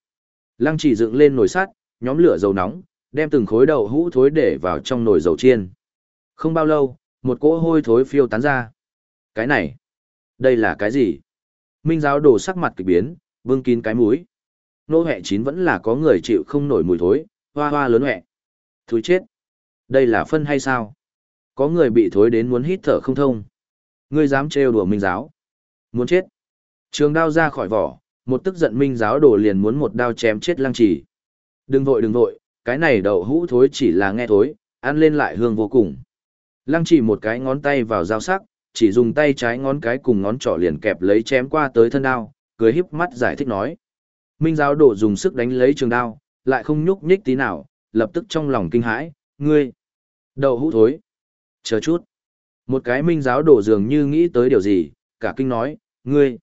Lăng trì dựng lên nồi sắt, nhóm lửa dầu nóng, đem từng khối đậu hũ thối để vào trong nồi dầu chiên. Không bao lâu, một cỗ hôi thối phiêu tán ra. Cái này, đây là cái gì? Minh giáo đồ sắc mặt kỳ biến, vương kín cái mũi. Nô hẹ chín vẫn là có người chịu không nổi mùi thối, hoa hoa lớn hẹ. Thúi chết. Đây là phân hay sao? Có người bị thối đến muốn hít thở không thông. Ngươi dám trêu đùa minh giáo. Muốn chết. Trường đao ra khỏi vỏ, một tức giận minh giáo đồ liền muốn một đao chém chết lăng trì. Đừng vội đừng vội, cái này đậu hũ thối chỉ là nghe thối, ăn lên lại hương vô cùng. Lăng chỉ một cái ngón tay vào dao sắc, chỉ dùng tay trái ngón cái cùng ngón trỏ liền kẹp lấy chém qua tới thân đao, cười híp mắt giải thích nói. Minh giáo đổ dùng sức đánh lấy trường đao, lại không nhúc nhích tí nào, lập tức trong lòng kinh hãi, ngươi, đậu hũ thối. Chờ chút. Một cái minh giáo đổ dường như nghĩ tới điều gì, cả kinh nói, ngươi,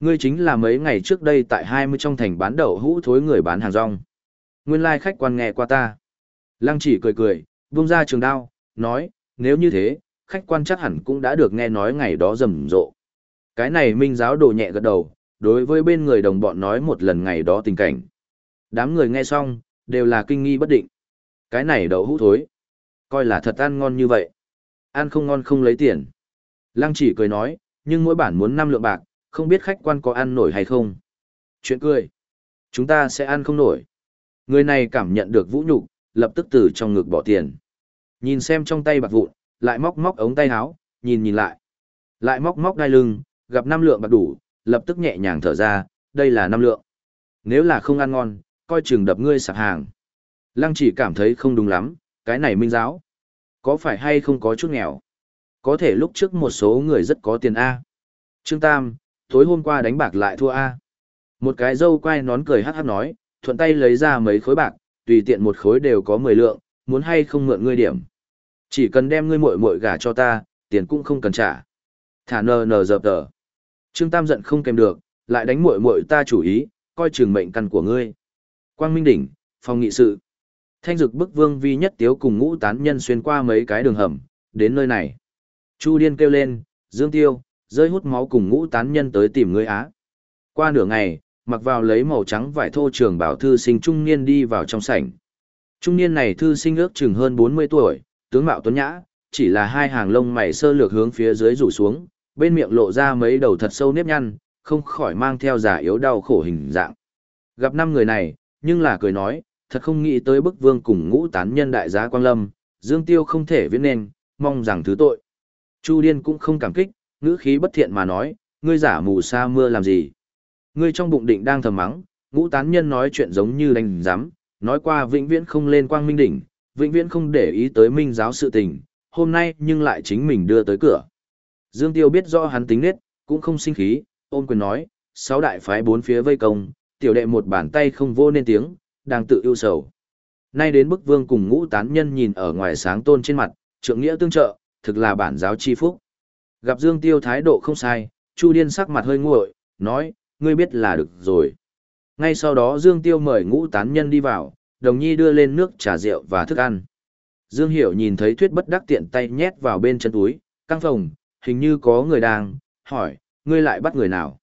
ngươi chính là mấy ngày trước đây tại hai mươi trong thành bán đậu hũ thối người bán hàng rong. Nguyên lai khách quan nghe qua ta. Lăng chỉ cười cười, vung ra trường đao, nói, nếu như thế, khách quan chắc hẳn cũng đã được nghe nói ngày đó rầm rộ. Cái này minh giáo đồ nhẹ gật đầu, đối với bên người đồng bọn nói một lần ngày đó tình cảnh. Đám người nghe xong, đều là kinh nghi bất định. Cái này đậu hũ thối. Coi là thật ăn ngon như vậy. Ăn không ngon không lấy tiền. Lăng chỉ cười nói, nhưng mỗi bản muốn năm lượng bạc, không biết khách quan có ăn nổi hay không. Chuyện cười. Chúng ta sẽ ăn không nổi. Người này cảm nhận được vũ nhục, lập tức từ trong ngực bỏ tiền. Nhìn xem trong tay bạc vụn, lại móc móc ống tay áo, nhìn nhìn lại. Lại móc móc đai lưng, gặp năm lượng bạc đủ, lập tức nhẹ nhàng thở ra, đây là năm lượng. Nếu là không ăn ngon, coi chừng đập ngươi sạp hàng. Lăng chỉ cảm thấy không đúng lắm, cái này minh giáo. Có phải hay không có chút nghèo? Có thể lúc trước một số người rất có tiền A. Trương Tam, tối hôm qua đánh bạc lại thua A. Một cái dâu quay nón cười hát hát nói, thuận tay lấy ra mấy khối bạc, tùy tiện một khối đều có 10 lượng, muốn hay không mượn ngươi điểm. Chỉ cần đem ngươi muội muội gả cho ta, tiền cũng không cần trả. Thả nờ nờ dập tờ. Trương Tam giận không kèm được, lại đánh muội muội ta chủ ý, coi chừng mệnh căn của ngươi. Quang Minh đỉnh, phòng nghị sự. Thanh dực bức vương vi nhất tiếu cùng ngũ tán nhân xuyên qua mấy cái đường hầm, đến nơi này. Chu điên kêu lên, dương tiêu, rơi hút máu cùng ngũ tán nhân tới tìm ngươi á. Qua nửa ngày, mặc vào lấy màu trắng vải thô trường bảo thư sinh trung niên đi vào trong sảnh. Trung niên này thư sinh ước chừng hơn 40 tuổi, tướng mạo tuấn nhã, chỉ là hai hàng lông mày sơ lược hướng phía dưới rủ xuống, bên miệng lộ ra mấy đầu thật sâu nếp nhăn, không khỏi mang theo giả yếu đau khổ hình dạng. Gặp năm người này, nhưng là cười nói, thật không nghĩ tới bức vương cùng ngũ tán nhân đại giá Quang Lâm, Dương Tiêu không thể viết nên, mong rằng thứ tội. Chu Điên cũng không cảm kích, ngữ khí bất thiện mà nói, ngươi giả mù sa mưa làm gì. Ngươi trong bụng định đang thầm mắng, ngũ tán nhân nói chuyện giống như đánh giám, nói qua vĩnh viễn không lên quang minh đỉnh, vĩnh viễn không để ý tới minh giáo sự tình, hôm nay nhưng lại chính mình đưa tới cửa. Dương Tiêu biết rõ hắn tính nết, cũng không sinh khí, ôm quyền nói, sáu đại phái bốn phía vây công, tiểu đệ một bàn tay không vô nên tiếng, đang tự ưu sầu. Nay đến bức vương cùng ngũ tán nhân nhìn ở ngoài sáng tôn trên mặt, trượng nghĩa tương trợ, thực là bản giáo chi phúc. Gặp Dương Tiêu thái độ không sai, Chu Điên sắc mặt hơi nguội, nói, ngươi biết là được rồi. Ngay sau đó Dương Tiêu mời ngũ tán nhân đi vào, đồng nhi đưa lên nước trà rượu và thức ăn. Dương Hiểu nhìn thấy thuyết bất đắc tiện tay nhét vào bên chân túi, căng phòng, hình như có người đang, hỏi, ngươi lại bắt người nào?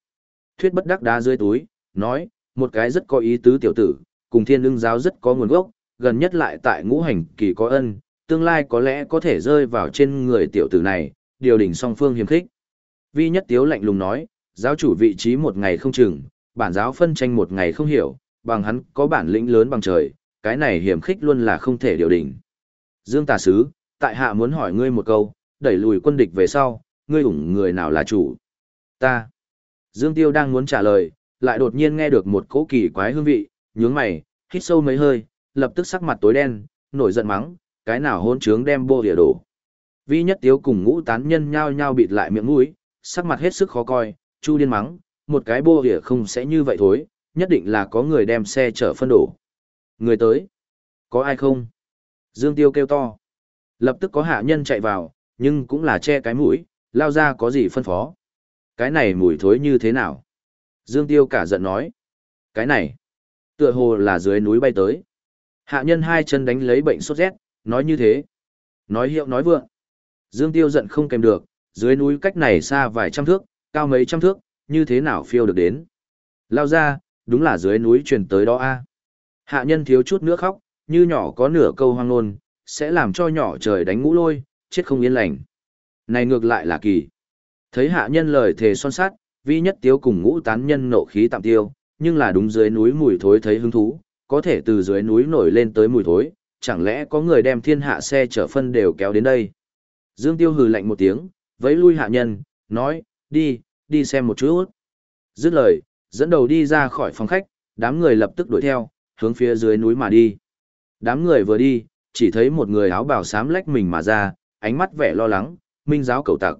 Thuyết bất đắc đá dưới túi, nói, một cái rất có ý tứ tiểu tử, cùng thiên ưng giáo rất có nguồn gốc, gần nhất lại tại ngũ hành kỳ có ân, tương lai có lẽ có thể rơi vào trên người tiểu tử này, điều đỉnh song phương hiếm khích. Vi nhất tiếu lạnh lùng nói, giáo chủ vị trí một ngày không chừng, bản giáo phân tranh một ngày không hiểu, bằng hắn có bản lĩnh lớn bằng trời, cái này hiểm khích luôn là không thể điều đỉnh. Dương Tà Sứ, tại hạ muốn hỏi ngươi một câu, đẩy lùi quân địch về sau, ngươi ủng người nào là chủ? Ta. Dương Tiêu đang muốn trả lời, lại đột nhiên nghe được một cỗ kỳ quái hương vị, nhướng mày, hít sâu mấy hơi, lập tức sắc mặt tối đen, nổi giận mắng, cái nào hôn trướng đem bô địa đổ. Vi nhất tiếu cùng ngũ tán nhân nhao nhao bịt lại miệng mũi, sắc mặt hết sức khó coi, chu điên mắng, một cái bô hỉa không sẽ như vậy thối, nhất định là có người đem xe chở phân đổ. Người tới. Có ai không? Dương Tiêu kêu to. Lập tức có hạ nhân chạy vào, nhưng cũng là che cái mũi, lao ra có gì phân phó. Cái này mùi thối như thế nào? Dương Tiêu cả giận nói. Cái này, tựa hồ là dưới núi bay tới. Hạ nhân hai chân đánh lấy bệnh sốt rét, nói như thế. Nói hiệu nói vượng. Dương Tiêu giận không kèm được, dưới núi cách này xa vài trăm thước, cao mấy trăm thước, như thế nào phiêu được đến. Lao ra, đúng là dưới núi truyền tới đó a. Hạ nhân thiếu chút nữa khóc, như nhỏ có nửa câu hoang nôn, sẽ làm cho nhỏ trời đánh ngũ lôi, chết không yên lành. Này ngược lại là kỳ. Thấy hạ nhân lời thề son sát, vi nhất tiếu cùng ngũ tán nhân nộ khí tạm tiêu, nhưng là đúng dưới núi mùi thối thấy hứng thú, có thể từ dưới núi nổi lên tới mùi thối, chẳng lẽ có người đem thiên hạ xe chở phân đều kéo đến đây. Dương Tiêu hừ lạnh một tiếng, vẫy lui hạ nhân, nói, đi, đi xem một chút. Dứt lời, dẫn đầu đi ra khỏi phòng khách, đám người lập tức đuổi theo, hướng phía dưới núi mà đi. Đám người vừa đi, chỉ thấy một người áo bào xám lách mình mà ra, ánh mắt vẻ lo lắng, minh giáo cầu tặc.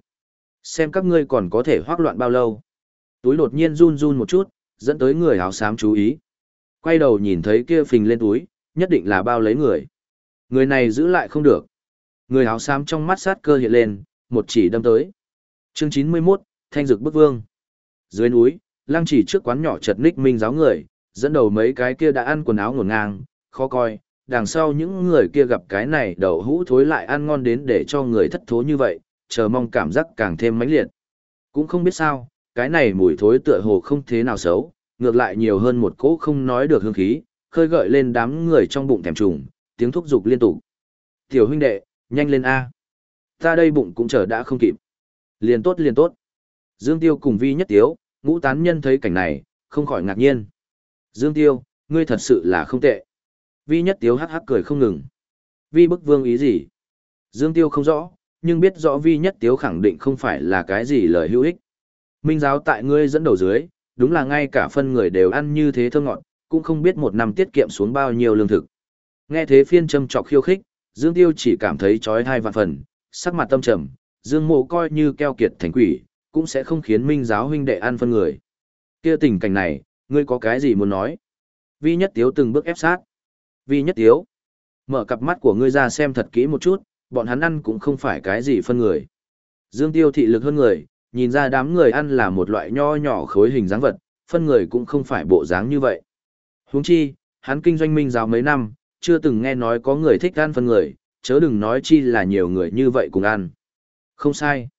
Xem các ngươi còn có thể hoác loạn bao lâu. Túi đột nhiên run run một chút, dẫn tới người áo xám chú ý. Quay đầu nhìn thấy kia phình lên túi, nhất định là bao lấy người. Người này giữ lại không được. Người áo xám trong mắt sát cơ hiện lên, một chỉ đâm tới. Chương 91, Thanh Dực Bức Vương. Dưới núi, lăng chỉ trước quán nhỏ chật ních minh giáo người, dẫn đầu mấy cái kia đã ăn quần áo ngổn ngang, khó coi, đằng sau những người kia gặp cái này đậu hũ thối lại ăn ngon đến để cho người thất thố như vậy, chờ mong cảm giác càng thêm mãnh liệt. Cũng không biết sao, cái này mùi thối tựa hồ không thế nào xấu, ngược lại nhiều hơn một cỗ không nói được hương khí, khơi gợi lên đám người trong bụng thèm trùng, tiếng thúc giục liên tục. Tiểu huynh đệ, nhanh lên A. Ta đây bụng cũng chờ đã không kịp. Liền tốt liền tốt. Dương Tiêu cùng Vi nhất tiếu, ngũ tán nhân thấy cảnh này, không khỏi ngạc nhiên. Dương Tiêu, ngươi thật sự là không tệ. Vi nhất tiếu hắc hắc cười không ngừng. Vi bức vương ý gì? Dương Tiêu không rõ, nhưng biết rõ Vi nhất tiếu khẳng định không phải là cái gì lời hữu ích. Minh giáo tại ngươi dẫn đầu dưới, đúng là ngay cả phân người đều ăn như thế thơ ngọt, cũng không biết một năm tiết kiệm xuống bao nhiêu lương thực. Nghe thế phiên châm trọc khiêu khích, Dương Tiêu chỉ cảm thấy trói hai vạn phần, sắc mặt tâm trầm, Dương Mộ coi như keo kiệt thành quỷ, cũng sẽ không khiến Minh giáo huynh đệ ăn phân người. Kia tình cảnh này, ngươi có cái gì muốn nói? Vi Nhất Tiếu từng bước ép sát. Vi Nhất Tiếu, mở cặp mắt của ngươi ra xem thật kỹ một chút, bọn hắn ăn cũng không phải cái gì phân người. Dương Tiêu thị lực hơn người, nhìn ra đám người ăn là một loại nho nhỏ khối hình dáng vật, phân người cũng không phải bộ dáng như vậy. Huống chi, hắn kinh doanh minh giáo mấy năm, chưa từng nghe nói có người thích ăn phân người, chớ đừng nói chi là nhiều người như vậy cùng ăn. Không sai.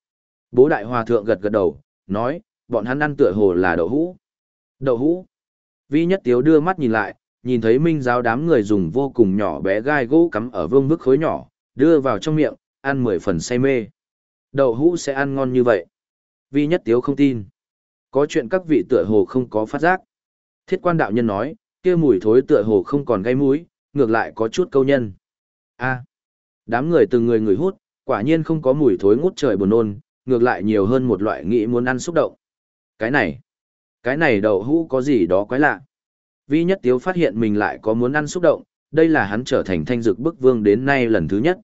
Bố đại hòa thượng gật gật đầu, nói, bọn hắn ăn tựa hồ là đậu hũ. Đậu hũ. Vi nhất tiếu đưa mắt nhìn lại, nhìn thấy minh giáo đám người dùng vô cùng nhỏ bé gai gỗ cắm ở vương bức khối nhỏ, đưa vào trong miệng, ăn mười phần say mê. Đậu hũ sẽ ăn ngon như vậy. Vi nhất tiếu không tin. Có chuyện các vị tựa hồ không có phát giác. Thiết quan đạo nhân nói, kia mùi thối tựa hồ không còn gây mũi, ngược lại có chút câu nhân. A. đám người từng người người hút, quả nhiên không có mùi thối ngút trời buồn nôn, ngược lại nhiều hơn một loại nghĩ muốn ăn xúc động. Cái này, cái này đậu hũ có gì đó quái lạ. Vi nhất tiếu phát hiện mình lại có muốn ăn xúc động, đây là hắn trở thành thanh dược bức vương đến nay lần thứ nhất.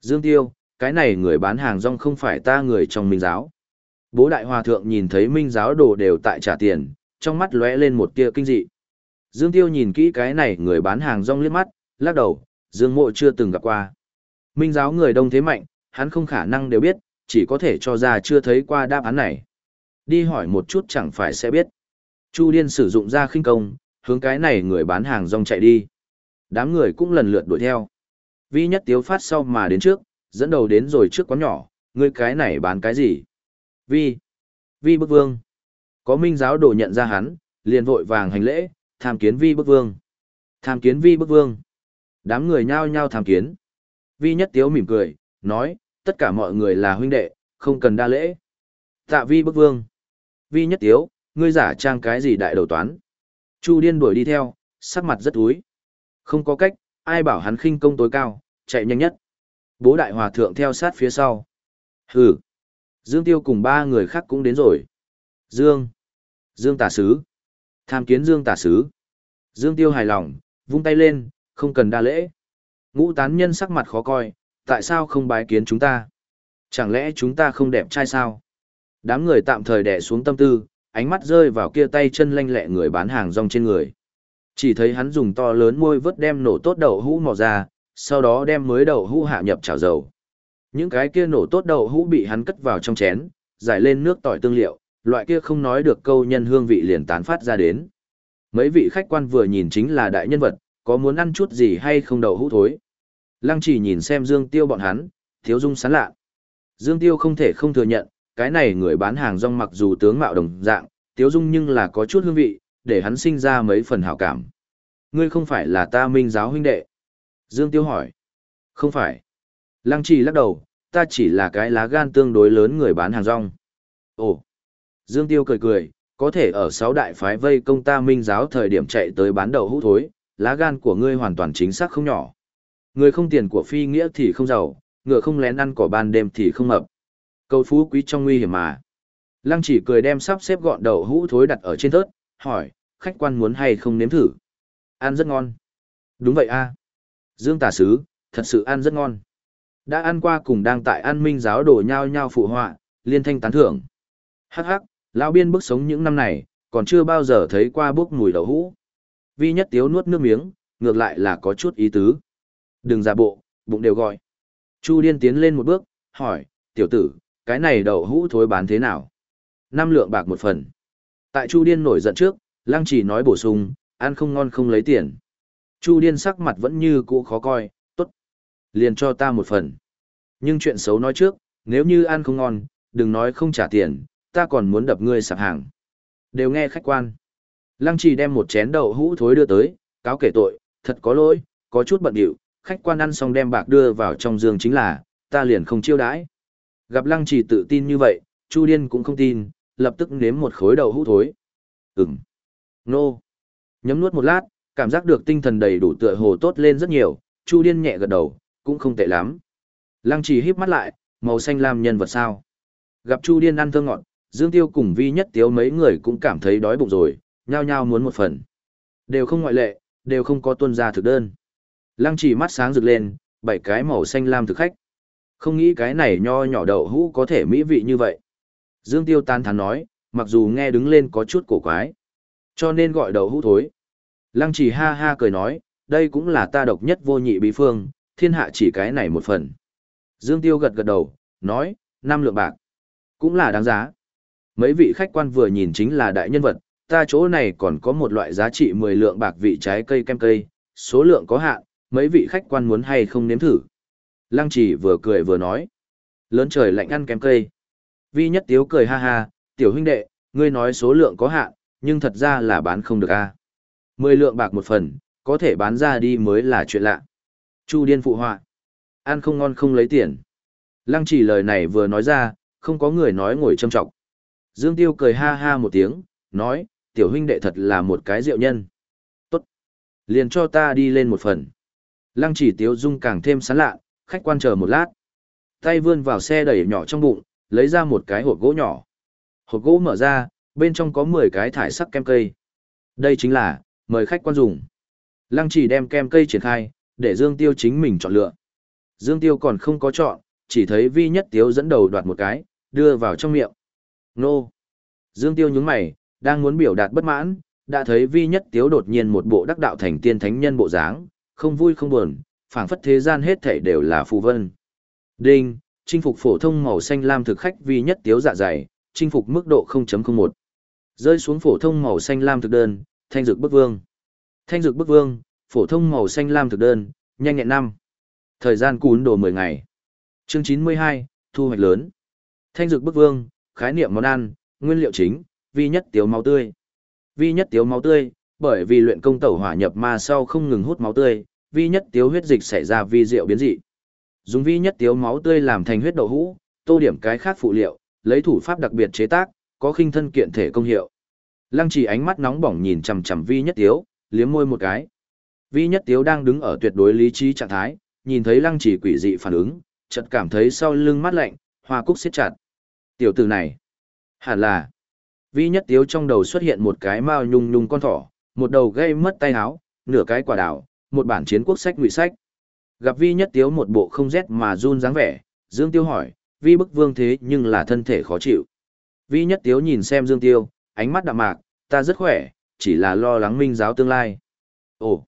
Dương tiêu, cái này người bán hàng rong không phải ta người trong minh giáo. Bố đại hòa thượng nhìn thấy minh giáo đồ đều tại trả tiền, trong mắt lóe lên một tia kinh dị. Dương Tiêu nhìn kỹ cái này người bán hàng rong liếc mắt, lắc đầu, Dương Mộ chưa từng gặp qua. Minh giáo người đông thế mạnh, hắn không khả năng đều biết, chỉ có thể cho ra chưa thấy qua đáp án này. Đi hỏi một chút chẳng phải sẽ biết. Chu Điên sử dụng ra khinh công, hướng cái này người bán hàng rong chạy đi. Đám người cũng lần lượt đuổi theo. Vi nhất tiếu phát sau mà đến trước, dẫn đầu đến rồi trước quán nhỏ, người cái này bán cái gì? Vi. Vi bức vương. Có minh giáo đồ nhận ra hắn, liền vội vàng hành lễ, tham kiến vi bức vương. Tham kiến vi bức vương. Đám người nhao nhao tham kiến. Vi nhất tiếu mỉm cười, nói, tất cả mọi người là huynh đệ, không cần đa lễ. Tạ vi bức vương. Vi nhất tiếu, ngươi giả trang cái gì đại đầu toán. Chu điên đuổi đi theo, sắc mặt rất úi. Không có cách, ai bảo hắn khinh công tối cao, chạy nhanh nhất. Bố đại hòa thượng theo sát phía sau. Hừ. Dương Tiêu cùng ba người khác cũng đến rồi. Dương. Dương tả sứ. Tham kiến Dương tả sứ. Dương Tiêu hài lòng, vung tay lên, không cần đa lễ. Ngũ tán nhân sắc mặt khó coi, tại sao không bái kiến chúng ta? Chẳng lẽ chúng ta không đẹp trai sao? Đám người tạm thời đè xuống tâm tư, ánh mắt rơi vào kia tay chân lanh lẹ người bán hàng rong trên người. Chỉ thấy hắn dùng to lớn môi vớt đem nổ tốt đậu hũ mò ra, sau đó đem mới đậu hũ hạ nhập chảo dầu. Những cái kia nổ tốt đậu hũ bị hắn cất vào trong chén, giải lên nước tỏi tương liệu, loại kia không nói được câu nhân hương vị liền tán phát ra đến. Mấy vị khách quan vừa nhìn chính là đại nhân vật, có muốn ăn chút gì hay không đậu hũ thối. Lăng chỉ nhìn xem Dương Tiêu bọn hắn, thiếu dung sán lạ. Dương Tiêu không thể không thừa nhận, cái này người bán hàng rong mặc dù tướng mạo đồng dạng, tiếu dung nhưng là có chút hương vị, để hắn sinh ra mấy phần hảo cảm. Ngươi không phải là ta minh giáo huynh đệ. Dương Tiêu hỏi. Không phải. Lăng Chỉ lắc đầu, ta chỉ là cái lá gan tương đối lớn người bán hàng rong. Ồ. Dương Tiêu cười cười, có thể ở sáu đại phái vây công ta minh giáo thời điểm chạy tới bán đầu hũ thối, lá gan của ngươi hoàn toàn chính xác không nhỏ. Người không tiền của phi nghĩa thì không giàu, ngựa không lén ăn cỏ ban đêm thì không mập. Cầu phú quý trong nguy hiểm mà. Lăng chỉ cười đem sắp xếp gọn đầu hũ thối đặt ở trên thớt, hỏi, khách quan muốn hay không nếm thử. Ăn rất ngon. Đúng vậy a Dương tả sứ, thật sự ăn rất ngon. Đã ăn qua cùng đang tại an minh giáo đổ nhau nhau phụ họa, liên thanh tán thưởng. Hắc hắc, lão biên bức sống những năm này, còn chưa bao giờ thấy qua bốc mùi đậu hũ. Vi nhất tiếu nuốt nước miếng, ngược lại là có chút ý tứ. Đừng giả bộ, bụng đều gọi. Chu điên tiến lên một bước, hỏi, tiểu tử, cái này đậu hũ thối bán thế nào? Năm lượng bạc một phần. Tại Chu điên nổi giận trước, lăng chỉ nói bổ sung, ăn không ngon không lấy tiền. Chu điên sắc mặt vẫn như cũ khó coi, tốt. Liền cho ta một phần. Nhưng chuyện xấu nói trước, nếu như ăn không ngon, đừng nói không trả tiền, ta còn muốn đập ngươi sạp hàng. Đều nghe khách quan. Lăng Chỉ đem một chén đậu hũ thối đưa tới, cáo kể tội, thật có lỗi, có chút bận điệu, khách quan ăn xong đem bạc đưa vào trong giường chính là, ta liền không chiêu đãi. Gặp lăng trì tự tin như vậy, Chu Điên cũng không tin, lập tức nếm một khối đầu hũ thối. Ừm. Nô. Nhấm nuốt một lát, cảm giác được tinh thần đầy đủ tựa hồ tốt lên rất nhiều, Chu Điên nhẹ gật đầu, cũng không tệ lắm. Lăng trì híp mắt lại, màu xanh lam nhân vật sao. Gặp Chu Điên ăn thơ ngọt, Dương Tiêu cùng Vi Nhất Tiếu mấy người cũng cảm thấy đói bụng rồi, nhao nhao muốn một phần. Đều không ngoại lệ, đều không có tuân ra thực đơn. Lăng chỉ mắt sáng rực lên, bảy cái màu xanh lam thực khách. Không nghĩ cái này nho nhỏ đậu hũ có thể mỹ vị như vậy. Dương Tiêu tan thán nói, mặc dù nghe đứng lên có chút cổ quái. Cho nên gọi đậu hũ thối. Lăng chỉ ha ha cười nói, đây cũng là ta độc nhất vô nhị bí phương, thiên hạ chỉ cái này một phần. Dương Tiêu gật gật đầu, nói, năm lượng bạc. Cũng là đáng giá. Mấy vị khách quan vừa nhìn chính là đại nhân vật, ta chỗ này còn có một loại giá trị 10 lượng bạc vị trái cây kem cây, số lượng có hạn, mấy vị khách quan muốn hay không nếm thử. Lăng chỉ vừa cười vừa nói. Lớn trời lạnh ăn kem cây. Vi nhất tiếu cười ha ha, tiểu huynh đệ, ngươi nói số lượng có hạn, nhưng thật ra là bán không được a. Mười lượng bạc một phần, có thể bán ra đi mới là chuyện lạ. Chu điên phụ họa. Ăn không ngon không lấy tiền. Lăng chỉ lời này vừa nói ra, không có người nói ngồi châm trọng. Dương Tiêu cười ha ha một tiếng, nói, tiểu huynh đệ thật là một cái rượu nhân. Tốt. Liền cho ta đi lên một phần. Lăng chỉ tiếu dung càng thêm sán lạ, khách quan chờ một lát. Tay vươn vào xe đẩy nhỏ trong bụng, lấy ra một cái hộp gỗ nhỏ. Hộp gỗ mở ra, bên trong có 10 cái thải sắc kem cây. Đây chính là, mời khách quan dùng. Lăng chỉ đem kem cây triển khai, để Dương Tiêu chính mình chọn lựa. Dương Tiêu còn không có chọn, chỉ thấy vi nhất tiếu dẫn đầu đoạt một cái, đưa vào trong miệng. Nô. Dương Tiêu nhướng mày, đang muốn biểu đạt bất mãn, đã thấy vi nhất tiếu đột nhiên một bộ đắc đạo thành tiên thánh nhân bộ dáng, không vui không buồn, phảng phất thế gian hết thảy đều là phù vân. Đinh, chinh phục phổ thông màu xanh lam thực khách vi nhất tiếu dạ dày, chinh phục mức độ 0.01. Rơi xuống phổ thông màu xanh lam thực đơn, thanh dược bức vương. Thanh dược bức vương, phổ thông màu xanh lam thực đơn, nhanh nhẹn năm. Thời gian cún đồ 10 ngày. Chương 92, thu hoạch lớn. Thanh dược bức vương, khái niệm món ăn, nguyên liệu chính, vi nhất tiếu máu tươi. Vi nhất tiếu máu tươi, bởi vì luyện công tẩu hỏa nhập ma sau không ngừng hút máu tươi, vi nhất tiếu huyết dịch xảy ra vi diệu biến dị. Dùng vi nhất tiếu máu tươi làm thành huyết đậu hũ, tô điểm cái khác phụ liệu, lấy thủ pháp đặc biệt chế tác, có khinh thân kiện thể công hiệu. Lăng Chỉ ánh mắt nóng bỏng nhìn chằm chằm Vi Nhất Tiếu, liếm môi một cái. Vi Nhất Tiếu đang đứng ở tuyệt đối lý trí trạng thái, nhìn thấy Lăng Chỉ quỷ dị phản ứng, chợt cảm thấy sau lưng mát lạnh, hoa cúc siết chặt. Tiểu tử này, hẳn là Vi Nhất Tiếu trong đầu xuất hiện một cái mao nhung nhung con thỏ, một đầu gây mất tay áo, nửa cái quả đảo, một bản chiến quốc sách ngụy sách. Gặp Vi Nhất Tiếu một bộ không rét mà run dáng vẻ, Dương Tiêu hỏi, Vi bức vương thế nhưng là thân thể khó chịu. Vi Nhất Tiếu nhìn xem Dương Tiêu, ánh mắt đạm mạc, ta rất khỏe, chỉ là lo lắng minh giáo tương lai. Ồ!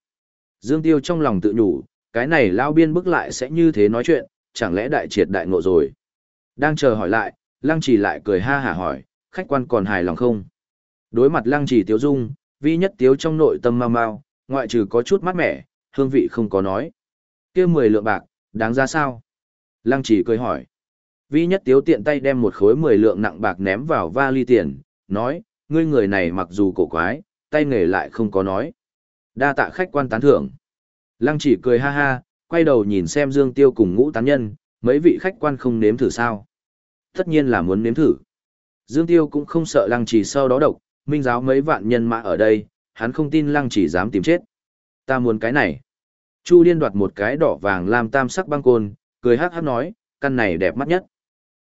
Dương Tiêu trong lòng tự nhủ, cái này lao biên bức lại sẽ như thế nói chuyện, chẳng lẽ đại triệt đại ngộ rồi. Đang chờ hỏi lại, Lăng Trì lại cười ha hả hỏi, khách quan còn hài lòng không? Đối mặt Lăng Trì Tiếu Dung, vi nhất tiếu trong nội tâm mau mau, ngoại trừ có chút mát mẻ, hương vị không có nói. kia mười lượng bạc, đáng ra sao? Lăng Chỉ cười hỏi. Vi nhất tiếu tiện tay đem một khối mười lượng nặng bạc ném vào vali tiền, nói, ngươi người này mặc dù cổ quái, tay nghề lại không có nói. Đa tạ khách quan tán thưởng. Lăng chỉ cười ha ha, quay đầu nhìn xem Dương Tiêu cùng ngũ tán nhân, mấy vị khách quan không nếm thử sao. Tất nhiên là muốn nếm thử. Dương Tiêu cũng không sợ lăng chỉ sau đó độc, minh giáo mấy vạn nhân mã ở đây, hắn không tin lăng chỉ dám tìm chết. Ta muốn cái này. Chu Liên đoạt một cái đỏ vàng làm tam sắc băng côn, cười hát hát nói, căn này đẹp mắt nhất.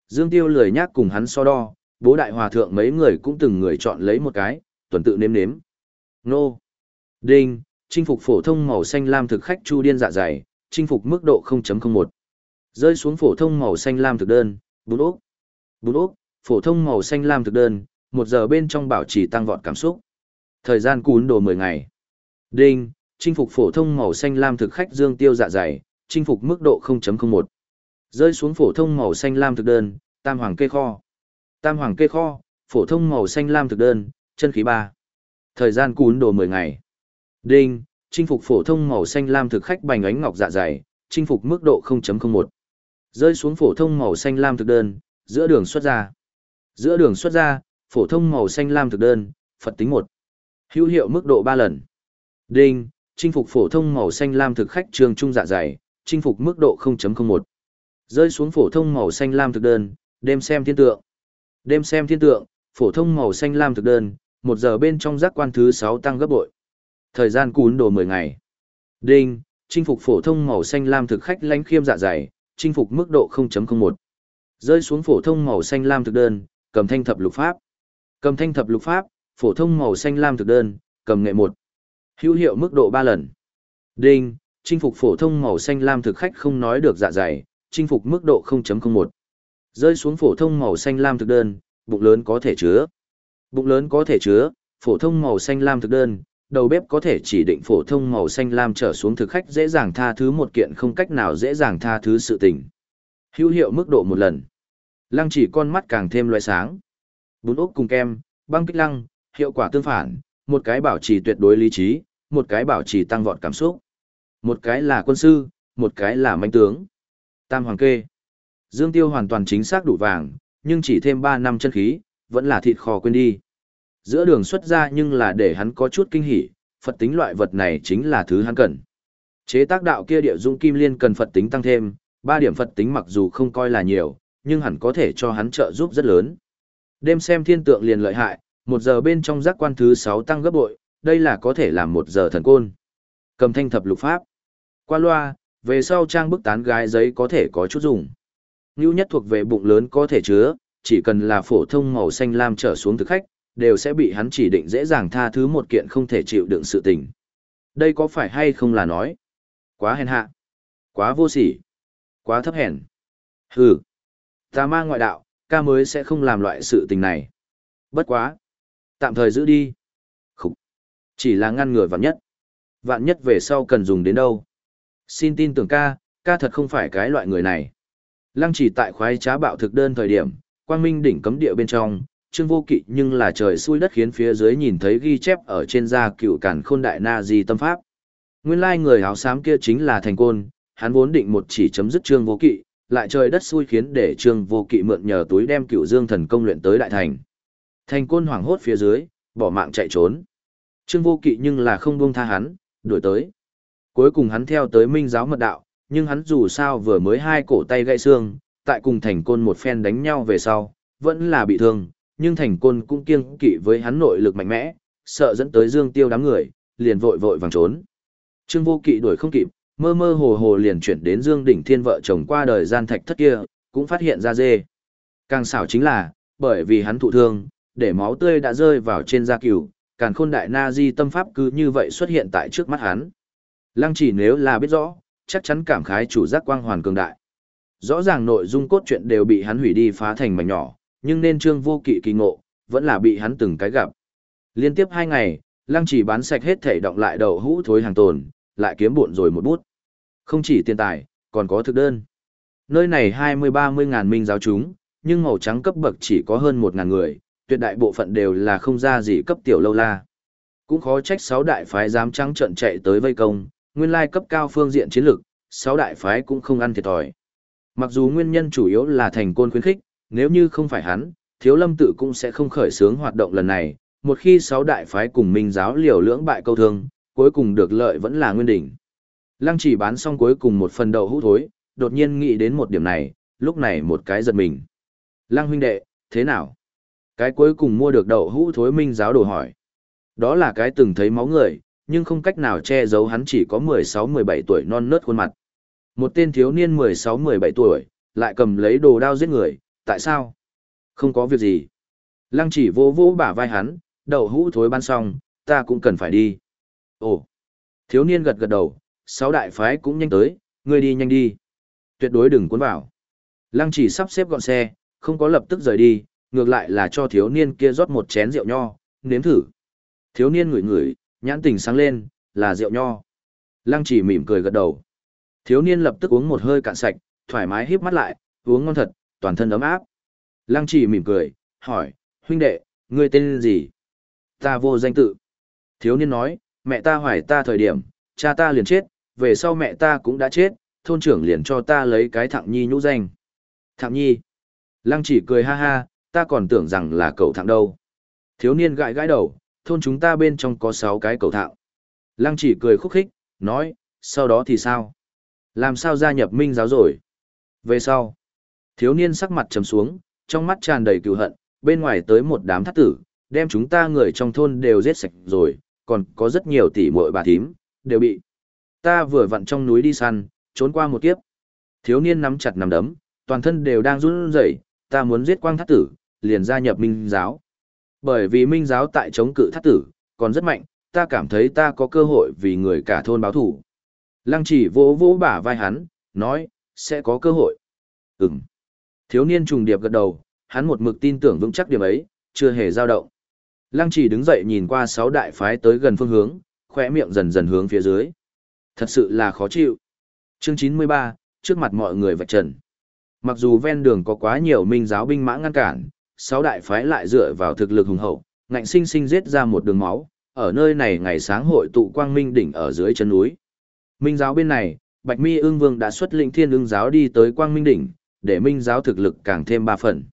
Dương Tiêu lười nhác cùng hắn so đo, bố đại hòa thượng mấy người cũng từng người chọn lấy một cái, tuần tự nếm nếm. Nô. Đinh, chinh phục phổ thông màu xanh lam thực khách chu điên dạ dày, chinh phục mức độ 0.01. Rơi xuống phổ thông màu xanh lam thực đơn, bún ốc. Bún ốc, phổ thông màu xanh lam thực đơn, một giờ bên trong bảo trì tăng vọt cảm xúc. Thời gian cún đồ 10 ngày. Đinh, chinh phục phổ thông màu xanh lam thực khách dương tiêu dạ dày, chinh phục mức độ 0.01. Rơi xuống phổ thông màu xanh lam thực đơn, tam hoàng kê kho. Tam hoàng kê kho, phổ thông màu xanh lam thực đơn, chân khí ba. Thời gian cún đồ 10 ngày. Đinh, chinh phục phổ thông màu xanh lam thực khách bành ánh ngọc dạ dày, chinh phục mức độ 0.01. Rơi xuống phổ thông màu xanh lam thực đơn, giữa đường xuất ra. Giữa đường xuất ra, phổ thông màu xanh lam thực đơn, Phật tính 1. Hữu hiệu mức độ 3 lần. Đinh, chinh phục phổ thông màu xanh lam thực khách trường trung dạ dày, chinh phục mức độ 0.01. Rơi xuống phổ thông màu xanh lam thực đơn, đêm xem thiên tượng. Đêm xem thiên tượng, phổ thông màu xanh lam thực đơn, một giờ bên trong giác quan thứ 6 tăng gấp bội. Thời gian cún đồ 10 ngày. Đinh, chinh phục phổ thông màu xanh lam thực khách lãnh khiêm dạ dày, chinh phục mức độ 0.01. Rơi xuống phổ thông màu xanh lam thực đơn, cầm thanh thập lục pháp. Cầm thanh thập lục pháp, phổ thông màu xanh lam thực đơn, cầm nghệ một, Hữu hiệu mức độ ba lần. Đinh, chinh phục phổ thông màu xanh lam thực khách không nói được dạ dày, chinh phục mức độ 0.01. Rơi xuống phổ thông màu xanh lam thực đơn, bụng lớn có thể chứa. Bụng lớn có thể chứa, phổ thông màu xanh lam thực đơn, đầu bếp có thể chỉ định phổ thông màu xanh lam trở xuống thực khách dễ dàng tha thứ một kiện không cách nào dễ dàng tha thứ sự tình. Hữu hiệu mức độ một lần. Lăng chỉ con mắt càng thêm loại sáng. Bún ốc cùng kem, băng kích lăng, hiệu quả tương phản, một cái bảo trì tuyệt đối lý trí, một cái bảo trì tăng vọt cảm xúc. Một cái là quân sư, một cái là manh tướng. Tam hoàng kê. Dương Tiêu hoàn toàn chính xác đủ vàng, nhưng chỉ thêm 3 năm chân khí, vẫn là thịt kho quên đi. Giữa đường xuất ra nhưng là để hắn có chút kinh hỉ, Phật tính loại vật này chính là thứ hắn cần. Chế tác đạo kia địa dung kim liên cần Phật tính tăng thêm, 3 điểm Phật tính mặc dù không coi là nhiều, nhưng hẳn có thể cho hắn trợ giúp rất lớn. Đêm xem thiên tượng liền lợi hại, một giờ bên trong giác quan thứ 6 tăng gấp bội, đây là có thể làm một giờ thần côn. Cầm thanh thập lục pháp. Qua loa, về sau trang bức tán gái giấy có thể có chút dùng. Ngưu nhất thuộc về bụng lớn có thể chứa, chỉ cần là phổ thông màu xanh lam trở xuống thực khách, đều sẽ bị hắn chỉ định dễ dàng tha thứ một kiện không thể chịu đựng sự tình. Đây có phải hay không là nói? Quá hèn hạ. Quá vô sỉ. Quá thấp hèn. Hừ. Ta ma ngoại đạo, ca mới sẽ không làm loại sự tình này. Bất quá. Tạm thời giữ đi. Khúc. Chỉ là ngăn ngừa vạn nhất. Vạn nhất về sau cần dùng đến đâu. Xin tin tưởng ca, ca thật không phải cái loại người này. Lăng chỉ tại khoái trá bạo thực đơn thời điểm, quang minh đỉnh cấm địa bên trong, trương vô kỵ nhưng là trời xui đất khiến phía dưới nhìn thấy ghi chép ở trên da cựu cản khôn đại na di tâm pháp. Nguyên lai người áo xám kia chính là thành côn, hắn vốn định một chỉ chấm dứt trương vô kỵ, lại trời đất xui khiến để trương vô kỵ mượn nhờ túi đem cựu dương thần công luyện tới đại thành. Thành côn hoảng hốt phía dưới, bỏ mạng chạy trốn. Trương vô kỵ nhưng là không buông tha hắn, đuổi tới. Cuối cùng hắn theo tới minh giáo mật đạo, nhưng hắn dù sao vừa mới hai cổ tay gãy xương, tại cùng thành côn một phen đánh nhau về sau, vẫn là bị thương, nhưng thành côn cũng kiêng kỵ với hắn nội lực mạnh mẽ, sợ dẫn tới dương tiêu đám người, liền vội vội vàng trốn. Trương vô kỵ đuổi không kịp, mơ mơ hồ hồ liền chuyển đến dương đỉnh thiên vợ chồng qua đời gian thạch thất kia, cũng phát hiện ra dê. Càng xảo chính là, bởi vì hắn thụ thương, để máu tươi đã rơi vào trên da cừu, càn khôn đại na di tâm pháp cứ như vậy xuất hiện tại trước mắt hắn. Lăng chỉ nếu là biết rõ, chắc chắn cảm khái chủ giác quang hoàn cường đại. Rõ ràng nội dung cốt truyện đều bị hắn hủy đi phá thành mảnh nhỏ, nhưng nên trương vô kỵ kỳ ngộ, vẫn là bị hắn từng cái gặp. Liên tiếp hai ngày, lăng chỉ bán sạch hết thể động lại đầu hũ thối hàng tồn, lại kiếm bộn rồi một bút. Không chỉ tiền tài, còn có thực đơn. Nơi này 20-30 ngàn minh giáo chúng, nhưng màu trắng cấp bậc chỉ có hơn 1 ngàn người, tuyệt đại bộ phận đều là không ra gì cấp tiểu lâu la. Cũng khó trách sáu đại phái dám trắng trận chạy tới vây công, nguyên lai cấp cao phương diện chiến lược, sáu đại phái cũng không ăn thiệt thòi. Mặc dù nguyên nhân chủ yếu là thành côn khuyến khích, nếu như không phải hắn, thiếu lâm tự cũng sẽ không khởi xướng hoạt động lần này, một khi sáu đại phái cùng minh giáo liều lưỡng bại câu thương, cuối cùng được lợi vẫn là nguyên đỉnh. Lăng chỉ bán xong cuối cùng một phần đậu hũ thối, đột nhiên nghĩ đến một điểm này, lúc này một cái giật mình. Lăng huynh đệ, thế nào? Cái cuối cùng mua được đậu hũ thối minh giáo đồ hỏi. Đó là cái từng thấy máu người, nhưng không cách nào che giấu hắn chỉ có 16-17 tuổi non nớt khuôn mặt. Một tên thiếu niên 16-17 tuổi, lại cầm lấy đồ đao giết người, tại sao? Không có việc gì. Lăng chỉ vô vô bả vai hắn, đậu hũ thối ban xong, ta cũng cần phải đi. Ồ! Thiếu niên gật gật đầu, sáu đại phái cũng nhanh tới, ngươi đi nhanh đi. Tuyệt đối đừng cuốn vào. Lăng chỉ sắp xếp gọn xe, không có lập tức rời đi, ngược lại là cho thiếu niên kia rót một chén rượu nho, nếm thử. Thiếu niên ngửi ngửi, nhãn tình sáng lên, là rượu nho. Lăng chỉ mỉm cười gật đầu. Thiếu niên lập tức uống một hơi cạn sạch, thoải mái híp mắt lại, uống ngon thật, toàn thân ấm áp. Lăng chỉ mỉm cười, hỏi, huynh đệ, ngươi tên gì? Ta vô danh tự. Thiếu niên nói, mẹ ta hoài ta thời điểm, cha ta liền chết, về sau mẹ ta cũng đã chết, thôn trưởng liền cho ta lấy cái thẳng nhi nhũ danh. Thẳng nhi. Lăng chỉ cười ha ha, ta còn tưởng rằng là cậu thẳng đâu. Thiếu niên gãi gãi đầu, thôn chúng ta bên trong có 6 cái cậu thẳng. Lăng chỉ cười khúc khích, nói, sau đó thì sao? Làm sao gia nhập minh giáo rồi? Về sau, thiếu niên sắc mặt trầm xuống, trong mắt tràn đầy cựu hận, bên ngoài tới một đám thắt tử, đem chúng ta người trong thôn đều giết sạch rồi, còn có rất nhiều tỷ muội bà thím, đều bị. Ta vừa vặn trong núi đi săn, trốn qua một kiếp. Thiếu niên nắm chặt nắm đấm, toàn thân đều đang run rẩy, ta muốn giết quang thắt tử, liền gia nhập minh giáo. Bởi vì minh giáo tại chống cự thắt tử, còn rất mạnh, ta cảm thấy ta có cơ hội vì người cả thôn báo thủ. Lăng chỉ vỗ vỗ bả vai hắn, nói, sẽ có cơ hội. Ừm. Thiếu niên trùng điệp gật đầu, hắn một mực tin tưởng vững chắc điểm ấy, chưa hề dao động. Lăng chỉ đứng dậy nhìn qua sáu đại phái tới gần phương hướng, khỏe miệng dần dần hướng phía dưới. Thật sự là khó chịu. Chương 93, trước mặt mọi người vạch trần. Mặc dù ven đường có quá nhiều minh giáo binh mã ngăn cản, sáu đại phái lại dựa vào thực lực hùng hậu, ngạnh sinh sinh giết ra một đường máu, ở nơi này ngày sáng hội tụ quang minh đỉnh ở dưới chân núi. Minh giáo bên này, Bạch Mi Ưng Vương đã xuất lĩnh Thiên Ưng giáo đi tới quang minh đỉnh, để minh giáo thực lực càng thêm ba phần.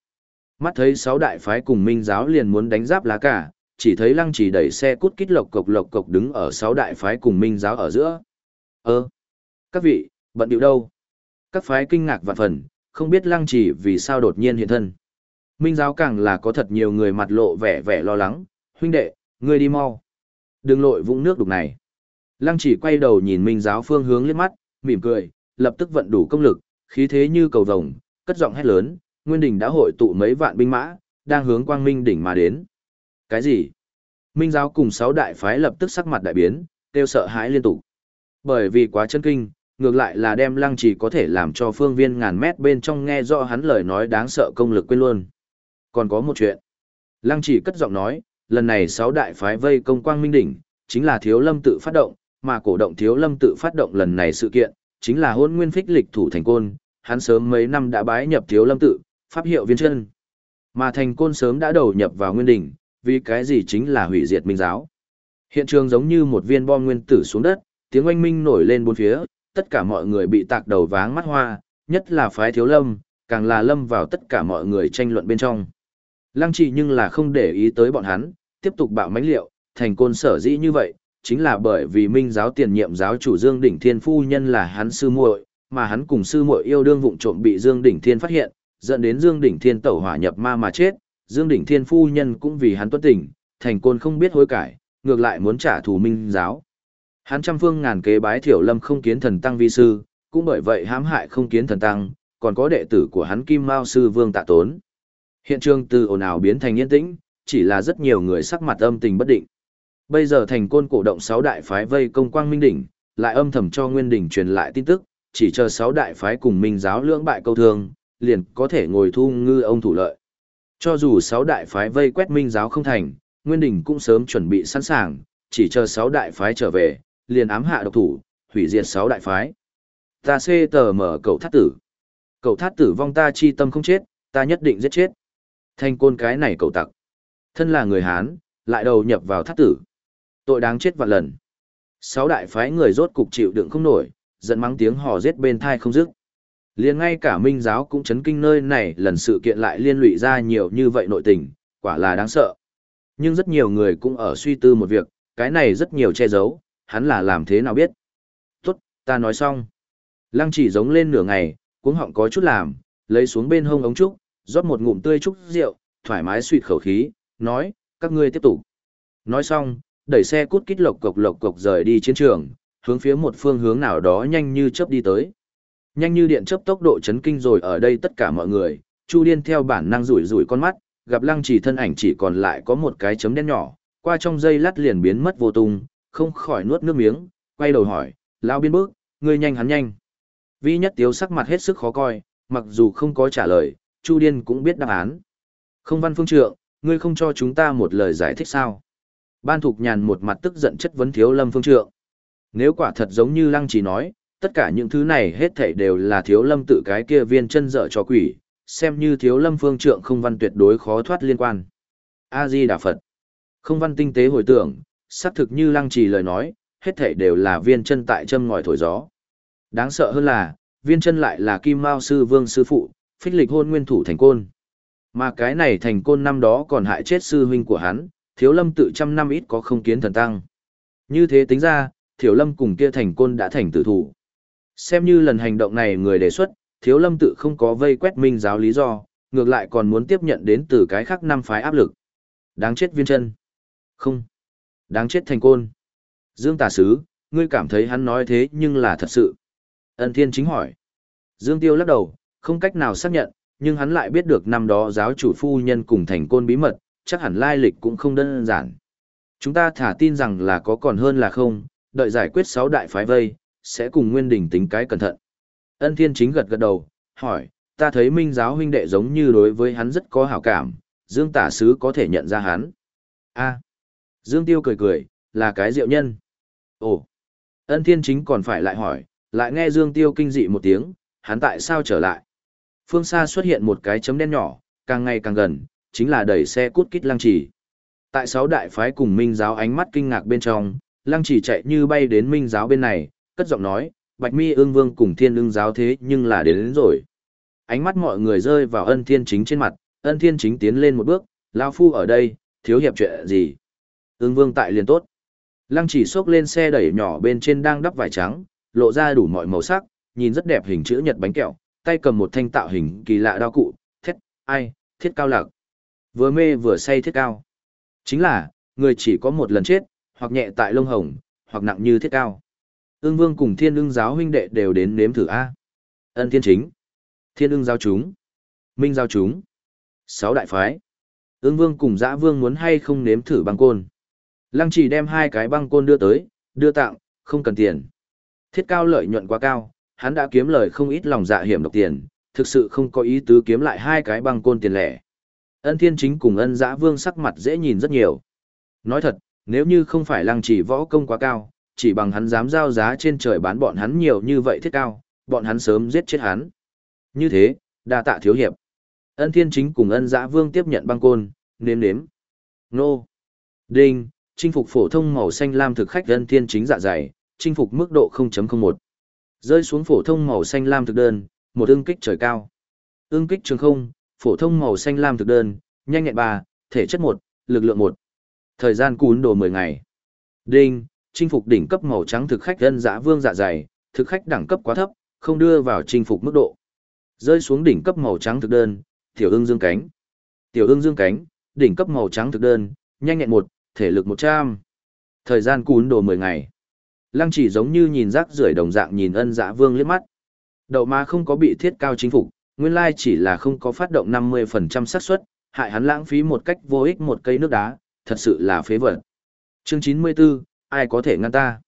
Mắt thấy sáu đại phái cùng minh giáo liền muốn đánh giáp lá cả, chỉ thấy lăng chỉ đẩy xe cút kít lộc cộc lộc cộc đứng ở sáu đại phái cùng minh giáo ở giữa. Ơ, các vị, bận điệu đâu? Các phái kinh ngạc vạn phần, không biết lăng chỉ vì sao đột nhiên hiện thân. Minh giáo càng là có thật nhiều người mặt lộ vẻ vẻ lo lắng, huynh đệ, ngươi đi mau. Đừng lội vũng nước đục này. Lăng chỉ quay đầu nhìn minh giáo phương hướng liếc mắt, mỉm cười, lập tức vận đủ công lực, khí thế như cầu vồng, cất giọng hét lớn, Nguyên Đình đã hội tụ mấy vạn binh mã, đang hướng Quang Minh đỉnh mà đến. Cái gì? Minh giáo cùng sáu đại phái lập tức sắc mặt đại biến, kêu sợ hãi liên tục. Bởi vì quá chân kinh, ngược lại là đem lăng chỉ có thể làm cho phương viên ngàn mét bên trong nghe rõ hắn lời nói đáng sợ công lực quên luôn. Còn có một chuyện. Lăng chỉ cất giọng nói, lần này sáu đại phái vây công quang minh đỉnh, chính là thiếu lâm tự phát động, mà cổ động thiếu lâm tự phát động lần này sự kiện, chính là hôn nguyên phích lịch thủ thành côn, hắn sớm mấy năm đã bái nhập thiếu lâm tự, pháp hiệu viên chân. Mà thành côn sớm đã đầu nhập vào nguyên đỉnh, vì cái gì chính là hủy diệt minh giáo. Hiện trường giống như một viên bom nguyên tử xuống đất, tiếng oanh minh nổi lên bốn phía, tất cả mọi người bị tạc đầu váng mắt hoa, nhất là phái thiếu lâm, càng là lâm vào tất cả mọi người tranh luận bên trong. Lăng trì nhưng là không để ý tới bọn hắn, tiếp tục bạo mánh liệu, thành côn sở dĩ như vậy, chính là bởi vì minh giáo tiền nhiệm giáo chủ Dương Đỉnh Thiên Phu Nhân là hắn sư muội, mà hắn cùng sư muội yêu đương vụng trộm bị Dương Đỉnh Thiên phát hiện, dẫn đến Dương Đỉnh Thiên tẩu hỏa nhập ma mà chết, Dương Đỉnh Thiên Phu Nhân cũng vì hắn tuất tỉnh, thành côn không biết hối cải, ngược lại muốn trả thù minh giáo. Hắn trăm phương ngàn kế bái thiểu lâm không kiến thần tăng vi sư, cũng bởi vậy hãm hại không kiến thần tăng, còn có đệ tử của hắn Kim Mao sư Vương Tạ Tốn. Hiện trường từ ồn ào biến thành yên tĩnh, chỉ là rất nhiều người sắc mặt âm tình bất định. Bây giờ thành côn cổ động sáu đại phái vây công quang minh đỉnh, lại âm thầm cho nguyên đỉnh truyền lại tin tức, chỉ chờ sáu đại phái cùng minh giáo lưỡng bại câu thương, liền có thể ngồi thu ngư ông thủ lợi. Cho dù sáu đại phái vây quét minh giáo không thành, nguyên đình cũng sớm chuẩn bị sẵn sàng, chỉ chờ sáu đại phái trở về, liền ám hạ độc thủ, hủy diệt sáu đại phái. Ta xê tờ mở cậu thát tử. Cậu thát tử vong ta chi tâm không chết, ta nhất định giết chết. Thanh côn cái này cậu tặc. Thân là người Hán, lại đầu nhập vào thát tử. Tội đáng chết vạn lần. Sáu đại phái người rốt cục chịu đựng không nổi, giận mắng tiếng hò giết bên thai không dứt. Liền ngay cả minh giáo cũng chấn kinh nơi này lần sự kiện lại liên lụy ra nhiều như vậy nội tình, quả là đáng sợ. Nhưng rất nhiều người cũng ở suy tư một việc, cái này rất nhiều che giấu, hắn là làm thế nào biết. Tốt, ta nói xong. Lăng chỉ giống lên nửa ngày, cuống họng có chút làm, lấy xuống bên hông ống trúc, rót một ngụm tươi trúc rượu, thoải mái suỵt khẩu khí, nói, các ngươi tiếp tục. Nói xong, đẩy xe cút kít lộc cộc lộc cộc rời đi chiến trường, hướng phía một phương hướng nào đó nhanh như chớp đi tới. Nhanh như điện chớp tốc độ chấn kinh rồi ở đây tất cả mọi người, Chu Điên theo bản năng rủi rủi con mắt, gặp Lăng Chỉ thân ảnh chỉ còn lại có một cái chấm đen nhỏ, qua trong giây lát liền biến mất vô tung, không khỏi nuốt nước miếng, quay đầu hỏi, lao biên bước, ngươi nhanh hắn nhanh. Vi nhất tiếu sắc mặt hết sức khó coi, mặc dù không có trả lời, Chu Điên cũng biết đáp án. Không văn phương trượng, ngươi không cho chúng ta một lời giải thích sao? Ban Thục Nhàn một mặt tức giận chất vấn Thiếu Lâm Phương Trượng. Nếu quả thật giống như Lăng Chỉ nói, tất cả những thứ này hết thảy đều là Thiếu Lâm tự cái kia viên chân dở cho quỷ, xem như Thiếu Lâm Phương Trượng không văn tuyệt đối khó thoát liên quan. A Di Đà Phật. Không văn tinh tế hồi tưởng, xác thực như Lăng trì lời nói, hết thảy đều là viên chân tại châm ngòi thổi gió. Đáng sợ hơn là, viên chân lại là Kim Mao sư vương sư phụ, phích lịch hôn nguyên thủ thành côn. Mà cái này thành côn năm đó còn hại chết sư huynh của hắn, thiếu lâm tự trăm năm ít có không kiến thần tăng. Như thế tính ra, thiếu lâm cùng kia thành côn đã thành tử thủ. Xem như lần hành động này người đề xuất, thiếu lâm tự không có vây quét minh giáo lý do, ngược lại còn muốn tiếp nhận đến từ cái khác năm phái áp lực. Đáng chết viên chân. Không. Đáng chết thành côn. Dương tà sứ, ngươi cảm thấy hắn nói thế nhưng là thật sự. Ân thiên chính hỏi. Dương tiêu lắc đầu, không cách nào xác nhận, nhưng hắn lại biết được năm đó giáo chủ phu nhân cùng thành côn bí mật, chắc hẳn lai lịch cũng không đơn giản. Chúng ta thả tin rằng là có còn hơn là không, đợi giải quyết sáu đại phái vây, sẽ cùng Nguyên Đình tính cái cẩn thận. Ân Thiên Chính gật gật đầu, hỏi, ta thấy minh giáo huynh đệ giống như đối với hắn rất có hảo cảm, Dương Tả Sứ có thể nhận ra hắn. a Dương Tiêu cười cười, là cái diệu nhân. Ồ, ân Thiên Chính còn phải lại hỏi, lại nghe Dương Tiêu kinh dị một tiếng, hắn tại sao trở lại? Phương xa xuất hiện một cái chấm đen nhỏ, càng ngày càng gần, chính là đẩy xe cút kít lăng trì. Tại sáu đại phái cùng minh giáo ánh mắt kinh ngạc bên trong, lăng trì chạy như bay đến minh giáo bên này, cất giọng nói, bạch mi Ưng vương cùng thiên Ưng giáo thế nhưng là đến, đến rồi. Ánh mắt mọi người rơi vào ân thiên chính trên mặt, ân thiên chính tiến lên một bước, Lão phu ở đây, thiếu hiệp chuyện gì. Ưng vương tại liền tốt. Lăng chỉ xốc lên xe đẩy nhỏ bên trên đang đắp vải trắng, lộ ra đủ mọi màu sắc, nhìn rất đẹp hình chữ nhật bánh kẹo, tay cầm một thanh tạo hình kỳ lạ đao cụ, Thiết, ai, thiết cao lạc. Vừa mê vừa say thiết cao. Chính là, người chỉ có một lần chết, hoặc nhẹ tại lông hồng, hoặc nặng như thiết cao. Ưng vương cùng thiên ương giáo huynh đệ đều đến nếm thử A. Ân thiên chính. Thiên ương giáo chúng. Minh giáo chúng. Sáu đại phái. Ưng vương cùng dã vương muốn hay không nếm thử băng côn. Lăng chỉ đem hai cái băng côn đưa tới, đưa tặng, không cần tiền. Thiết cao lợi nhuận quá cao, hắn đã kiếm lời không ít lòng dạ hiểm độc tiền, thực sự không có ý tứ kiếm lại hai cái băng côn tiền lẻ. Ân Thiên Chính cùng Ân Dã Vương sắc mặt dễ nhìn rất nhiều. Nói thật, nếu như không phải lăng chỉ võ công quá cao, chỉ bằng hắn dám giao giá trên trời bán bọn hắn nhiều như vậy thiết cao, bọn hắn sớm giết chết hắn. Như thế, đa tạ thiếu hiệp. Ân Thiên Chính cùng Ân giã Vương tiếp nhận băng côn, nếm nếm. Nô. Đinh, chinh phục phổ thông màu xanh lam thực khách Ân Thiên Chính dạ dày, chinh phục mức độ 0.01. Rơi xuống phổ thông màu xanh lam thực đơn, một ương kích trời cao. Ương kích trường không, phổ thông màu xanh lam thực đơn, nhanh nhẹn 3, thể chất 1, lực lượng 1. Thời gian cún đồ 10 ngày. Đinh, chinh phục đỉnh cấp màu trắng thực khách dân dã vương dạ dày, thực khách đẳng cấp quá thấp, không đưa vào chinh phục mức độ. Rơi xuống đỉnh cấp màu trắng thực đơn, tiểu ưng dương cánh. Tiểu ưng dương cánh, đỉnh cấp màu trắng thực đơn, nhanh nhẹn 1, thể lực 100. Thời gian cún đồ 10 ngày. Lăng chỉ giống như nhìn rác rưởi đồng dạng nhìn ân dã vương liếc mắt. Đậu ma không có bị thiết cao chính phục, nguyên lai chỉ là không có phát động 50% xác suất, hại hắn lãng phí một cách vô ích một cây nước đá, thật sự là phế vật. Chương 94, ai có thể ngăn ta?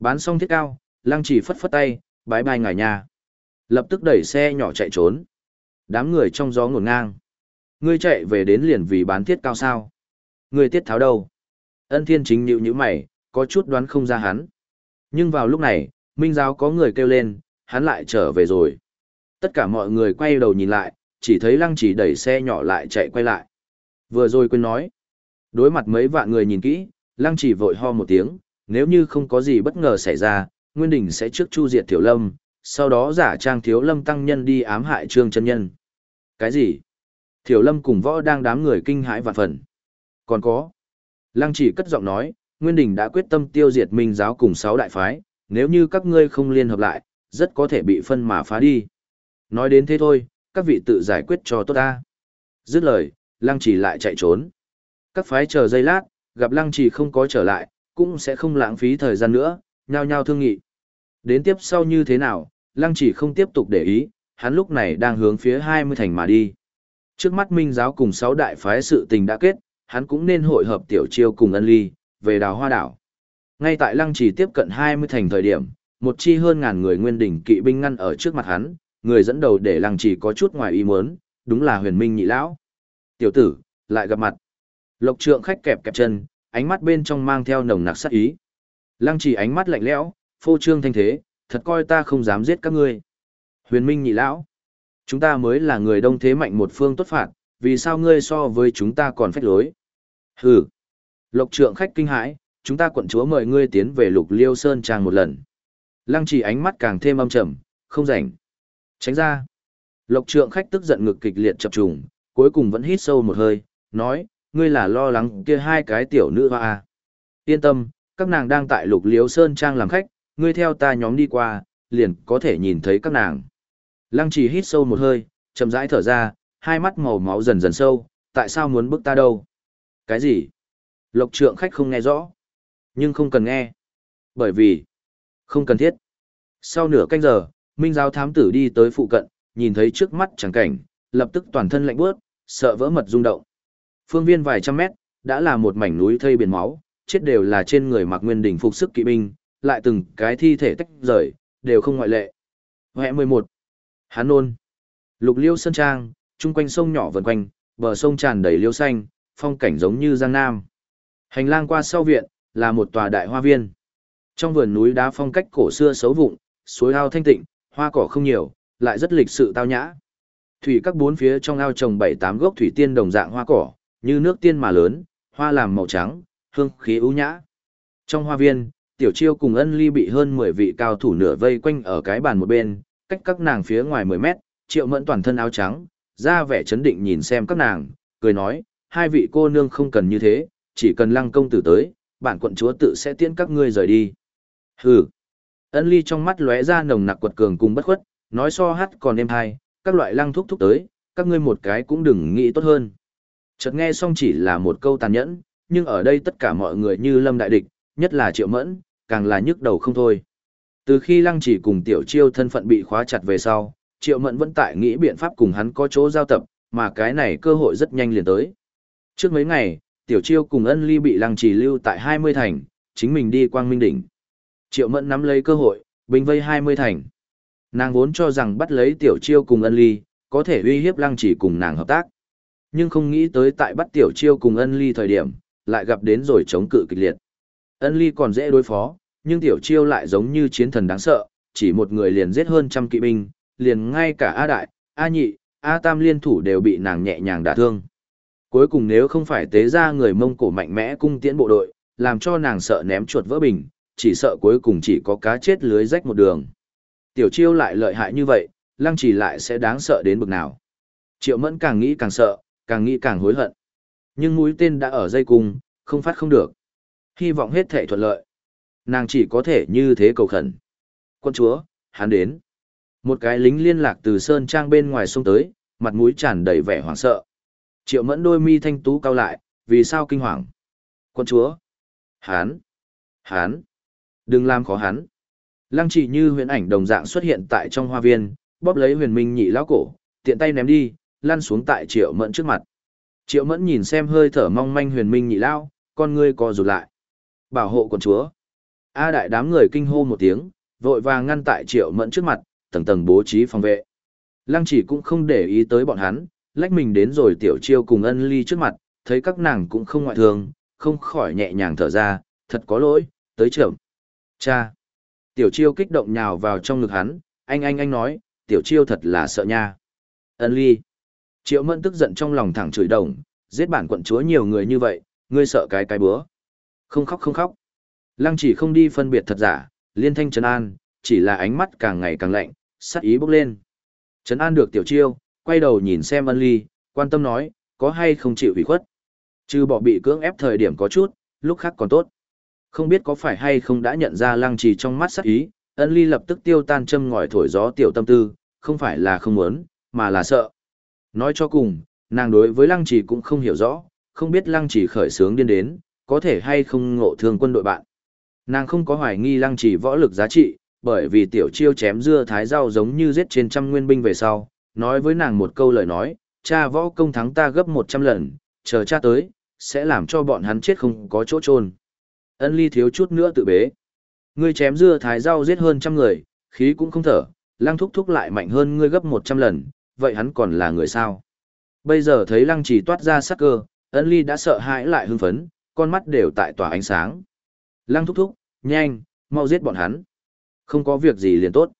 Bán xong thiết cao, lăng chỉ phất phất tay, bái bai ngài nhà. Lập tức đẩy xe nhỏ chạy trốn. Đám người trong gió ngổn ngang. Ngươi chạy về đến liền vì bán thiết cao sao? Ngươi tiết tháo đâu? Ân thiên chính nhịu như mày, có chút đoán không ra hắn. Nhưng vào lúc này, Minh Giáo có người kêu lên, hắn lại trở về rồi. Tất cả mọi người quay đầu nhìn lại, chỉ thấy lăng chỉ đẩy xe nhỏ lại chạy quay lại. Vừa rồi quên nói. Đối mặt mấy vạn người nhìn kỹ, lăng chỉ vội ho một tiếng, nếu như không có gì bất ngờ xảy ra, Nguyên Đình sẽ trước chu diệt Thiếu Lâm, sau đó giả trang Thiếu Lâm tăng nhân đi ám hại Trương chân Nhân. Cái gì? Thiếu Lâm cùng võ đang đám người kinh hãi vạn phần. Còn có. Lăng chỉ cất giọng nói, Nguyên Đình đã quyết tâm tiêu diệt Minh giáo cùng sáu đại phái, nếu như các ngươi không liên hợp lại, rất có thể bị phân mà phá đi. Nói đến thế thôi, các vị tự giải quyết cho tốt ta. Dứt lời, Lăng Chỉ lại chạy trốn. Các phái chờ giây lát, gặp Lăng Trì không có trở lại, cũng sẽ không lãng phí thời gian nữa, nhao nhao thương nghị. Đến tiếp sau như thế nào, Lăng Trì không tiếp tục để ý, hắn lúc này đang hướng phía 20 thành mà đi. Trước mắt Minh giáo cùng sáu đại phái sự tình đã kết, hắn cũng nên hội hợp tiểu chiêu cùng ân ly, về đào hoa đảo. Ngay tại Lăng Trì tiếp cận 20 thành thời điểm, một chi hơn ngàn người nguyên đỉnh kỵ binh ngăn ở trước mặt hắn, người dẫn đầu để lăng chỉ có chút ngoài ý muốn, đúng là huyền minh nhị lão. Tiểu tử, lại gặp mặt. Lộc trượng khách kẹp kẹp chân, ánh mắt bên trong mang theo nồng nặc sát ý. Lăng chỉ ánh mắt lạnh lẽo, phô trương thanh thế, thật coi ta không dám giết các ngươi. Huyền minh nhị lão. Chúng ta mới là người đông thế mạnh một phương tốt phạt, vì sao ngươi so với chúng ta còn phách lối? Hừ. Lộc trượng khách kinh hãi, chúng ta quận chúa mời ngươi tiến về lục liêu sơn trang một lần. Lăng chỉ ánh mắt càng thêm âm trầm, không rảnh. Tránh ra. Lộc trượng khách tức giận ngực kịch liệt chập trùng, cuối cùng vẫn hít sâu một hơi, nói, ngươi là lo lắng kia hai cái tiểu nữ hoa à. Yên tâm, các nàng đang tại lục liếu sơn trang làm khách, ngươi theo ta nhóm đi qua, liền có thể nhìn thấy các nàng. Lăng trì hít sâu một hơi, chậm rãi thở ra, hai mắt màu máu dần dần sâu, tại sao muốn bức ta đâu? Cái gì? Lộc trượng khách không nghe rõ. Nhưng không cần nghe. Bởi vì, không cần thiết. Sau nửa canh giờ, Minh giáo thám tử đi tới phụ cận, nhìn thấy trước mắt chẳng cảnh, lập tức toàn thân lạnh bước, sợ vỡ mật rung động. Phương viên vài trăm mét, đã là một mảnh núi thây biển máu, chết đều là trên người mặc nguyên đỉnh phục sức kỵ binh, lại từng cái thi thể tách rời, đều không ngoại lệ. Hệ 11. Hán nôn. Lục liêu sơn trang, chung quanh sông nhỏ vần quanh, bờ sông tràn đầy liêu xanh, phong cảnh giống như giang nam. Hành lang qua sau viện, là một tòa đại hoa viên. Trong vườn núi đá phong cách cổ xưa xấu vụng, suối ao thanh tịnh, hoa cỏ không nhiều, lại rất lịch sự tao nhã. Thủy các bốn phía trong ao trồng bảy tám gốc thủy tiên đồng dạng hoa cỏ, như nước tiên mà lớn, hoa làm màu trắng, hương khí ưu nhã. Trong hoa viên, Tiểu Chiêu cùng Ân Ly bị hơn 10 vị cao thủ nửa vây quanh ở cái bàn một bên, cách các nàng phía ngoài 10 mét, Triệu Mẫn toàn thân áo trắng, ra vẻ chấn định nhìn xem các nàng, cười nói, hai vị cô nương không cần như thế, chỉ cần lăng công tử tới, bản quận chúa tự sẽ tiễn các ngươi rời đi. Hừ. Ân ly trong mắt lóe ra nồng nặc quật cường cùng bất khuất, nói so hát còn êm hai, các loại lăng thúc thúc tới, các ngươi một cái cũng đừng nghĩ tốt hơn. Chợt nghe xong chỉ là một câu tàn nhẫn, nhưng ở đây tất cả mọi người như lâm đại địch, nhất là triệu mẫn, càng là nhức đầu không thôi. Từ khi lăng chỉ cùng tiểu chiêu thân phận bị khóa chặt về sau, triệu mẫn vẫn tại nghĩ biện pháp cùng hắn có chỗ giao tập, mà cái này cơ hội rất nhanh liền tới. Trước mấy ngày, tiểu chiêu cùng ân ly bị lăng chỉ lưu tại 20 thành, chính mình đi quang minh đỉnh. Triệu mẫn nắm lấy cơ hội, Bình vây 20 thành. Nàng vốn cho rằng bắt lấy tiểu chiêu cùng ân ly, có thể uy hiếp lăng chỉ cùng nàng hợp tác. Nhưng không nghĩ tới tại bắt tiểu chiêu cùng ân ly thời điểm, lại gặp đến rồi chống cự kịch liệt. Ân ly còn dễ đối phó, nhưng tiểu chiêu lại giống như chiến thần đáng sợ, chỉ một người liền giết hơn trăm kỵ binh, liền ngay cả A Đại, A Nhị, A Tam liên thủ đều bị nàng nhẹ nhàng đả thương. Cuối cùng nếu không phải tế ra người Mông Cổ mạnh mẽ cung tiễn bộ đội, làm cho nàng sợ ném chuột vỡ bình, chỉ sợ cuối cùng chỉ có cá chết lưới rách một đường. Tiểu chiêu lại lợi hại như vậy, lăng chỉ lại sẽ đáng sợ đến bực nào. Triệu mẫn càng nghĩ càng sợ, càng nghĩ càng hối hận. Nhưng mũi tên đã ở dây cung, không phát không được. Hy vọng hết thể thuận lợi. Nàng chỉ có thể như thế cầu khẩn. Quân chúa, hắn đến. Một cái lính liên lạc từ sơn trang bên ngoài sông tới, mặt mũi tràn đầy vẻ hoảng sợ. Triệu mẫn đôi mi thanh tú cao lại, vì sao kinh hoàng? Quân chúa. Hán. Hán. Đừng làm khó hắn. Lăng chỉ như huyền ảnh đồng dạng xuất hiện tại trong hoa viên, bóp lấy huyền minh nhị lão cổ, tiện tay ném đi, lăn xuống tại triệu mẫn trước mặt. Triệu mẫn nhìn xem hơi thở mong manh huyền minh nhị lao con ngươi co rụt lại. Bảo hộ quần chúa. A đại đám người kinh hô một tiếng, vội vàng ngăn tại triệu mẫn trước mặt, tầng tầng bố trí phòng vệ. Lăng chỉ cũng không để ý tới bọn hắn, lách mình đến rồi tiểu chiêu cùng ân ly trước mặt, thấy các nàng cũng không ngoại thường, không khỏi nhẹ nhàng thở ra, thật có lỗi, tới trưởng. Cha! Tiểu chiêu kích động nhào vào trong ngực hắn, anh anh anh nói, tiểu chiêu thật là sợ nha. Ân ly! Triệu mẫn tức giận trong lòng thẳng chửi đồng, giết bản quận chúa nhiều người như vậy, ngươi sợ cái cái bữa. Không khóc không khóc. Lăng chỉ không đi phân biệt thật giả, liên thanh trấn an, chỉ là ánh mắt càng ngày càng lạnh, sắc ý bốc lên. Trấn an được tiểu chiêu, quay đầu nhìn xem ân ly, quan tâm nói, có hay không chịu ủy khuất. Chứ bỏ bị cưỡng ép thời điểm có chút, lúc khác còn tốt. Không biết có phải hay không đã nhận ra lăng trì trong mắt sắc ý, ân ly lập tức tiêu tan châm ngòi thổi gió tiểu tâm tư, không phải là không muốn, mà là sợ. Nói cho cùng, nàng đối với lăng trì cũng không hiểu rõ, không biết lăng trì khởi sướng điên đến, có thể hay không ngộ thương quân đội bạn. Nàng không có hoài nghi lăng trì võ lực giá trị, bởi vì tiểu chiêu chém dưa thái rau giống như giết trên trăm nguyên binh về sau, nói với nàng một câu lời nói, cha võ công thắng ta gấp một trăm lần, chờ cha tới, sẽ làm cho bọn hắn chết không có chỗ trôn. Ân ly thiếu chút nữa tự bế. Ngươi chém dưa thái rau giết hơn trăm người, khí cũng không thở, lăng thúc thúc lại mạnh hơn ngươi gấp một trăm lần, vậy hắn còn là người sao? Bây giờ thấy lăng trì toát ra sắc cơ, ân ly đã sợ hãi lại hưng phấn, con mắt đều tại tỏa ánh sáng. Lăng thúc thúc, nhanh, mau giết bọn hắn. Không có việc gì liền tốt.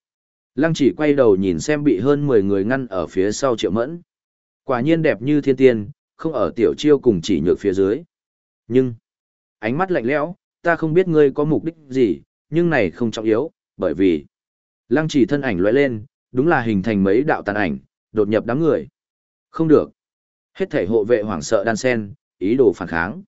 Lăng chỉ quay đầu nhìn xem bị hơn 10 người ngăn ở phía sau triệu mẫn. Quả nhiên đẹp như thiên tiên, không ở tiểu chiêu cùng chỉ nhược phía dưới. Nhưng, ánh mắt lạnh lẽo, ta không biết ngươi có mục đích gì, nhưng này không trọng yếu, bởi vì lăng chỉ thân ảnh lóe lên, đúng là hình thành mấy đạo tàn ảnh, đột nhập đám người. Không được. Hết thể hộ vệ hoảng sợ đan sen, ý đồ phản kháng.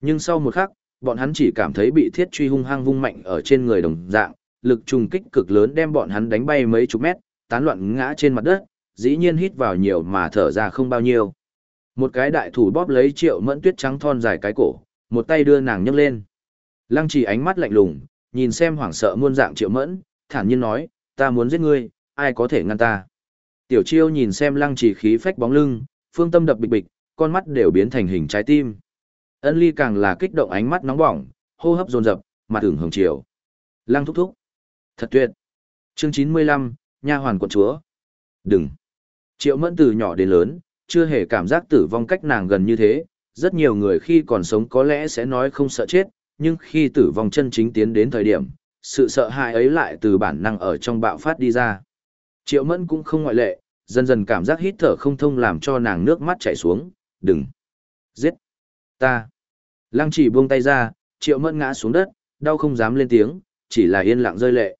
Nhưng sau một khắc, bọn hắn chỉ cảm thấy bị thiết truy hung hăng vung mạnh ở trên người đồng dạng, lực trùng kích cực lớn đem bọn hắn đánh bay mấy chục mét, tán loạn ngã trên mặt đất, dĩ nhiên hít vào nhiều mà thở ra không bao nhiêu. Một cái đại thủ bóp lấy triệu mẫn tuyết trắng thon dài cái cổ, một tay đưa nàng nhấc lên. Lăng chỉ ánh mắt lạnh lùng, nhìn xem hoảng sợ muôn dạng triệu mẫn, thản nhiên nói, ta muốn giết ngươi, ai có thể ngăn ta. Tiểu chiêu nhìn xem lăng chỉ khí phách bóng lưng, phương tâm đập bịch bịch, con mắt đều biến thành hình trái tim. Ân ly càng là kích động ánh mắt nóng bỏng, hô hấp dồn dập, mặt ửng hồng chiều. Lăng thúc thúc. Thật tuyệt. Chương 95, nha hoàn quận chúa. Đừng. Triệu mẫn từ nhỏ đến lớn, chưa hề cảm giác tử vong cách nàng gần như thế. Rất nhiều người khi còn sống có lẽ sẽ nói không sợ chết, nhưng khi tử vong chân chính tiến đến thời điểm, sự sợ hãi ấy lại từ bản năng ở trong bạo phát đi ra. Triệu mẫn cũng không ngoại lệ, dần dần cảm giác hít thở không thông làm cho nàng nước mắt chảy xuống, đừng, giết, ta. Lăng chỉ buông tay ra, triệu mẫn ngã xuống đất, đau không dám lên tiếng, chỉ là yên lặng rơi lệ.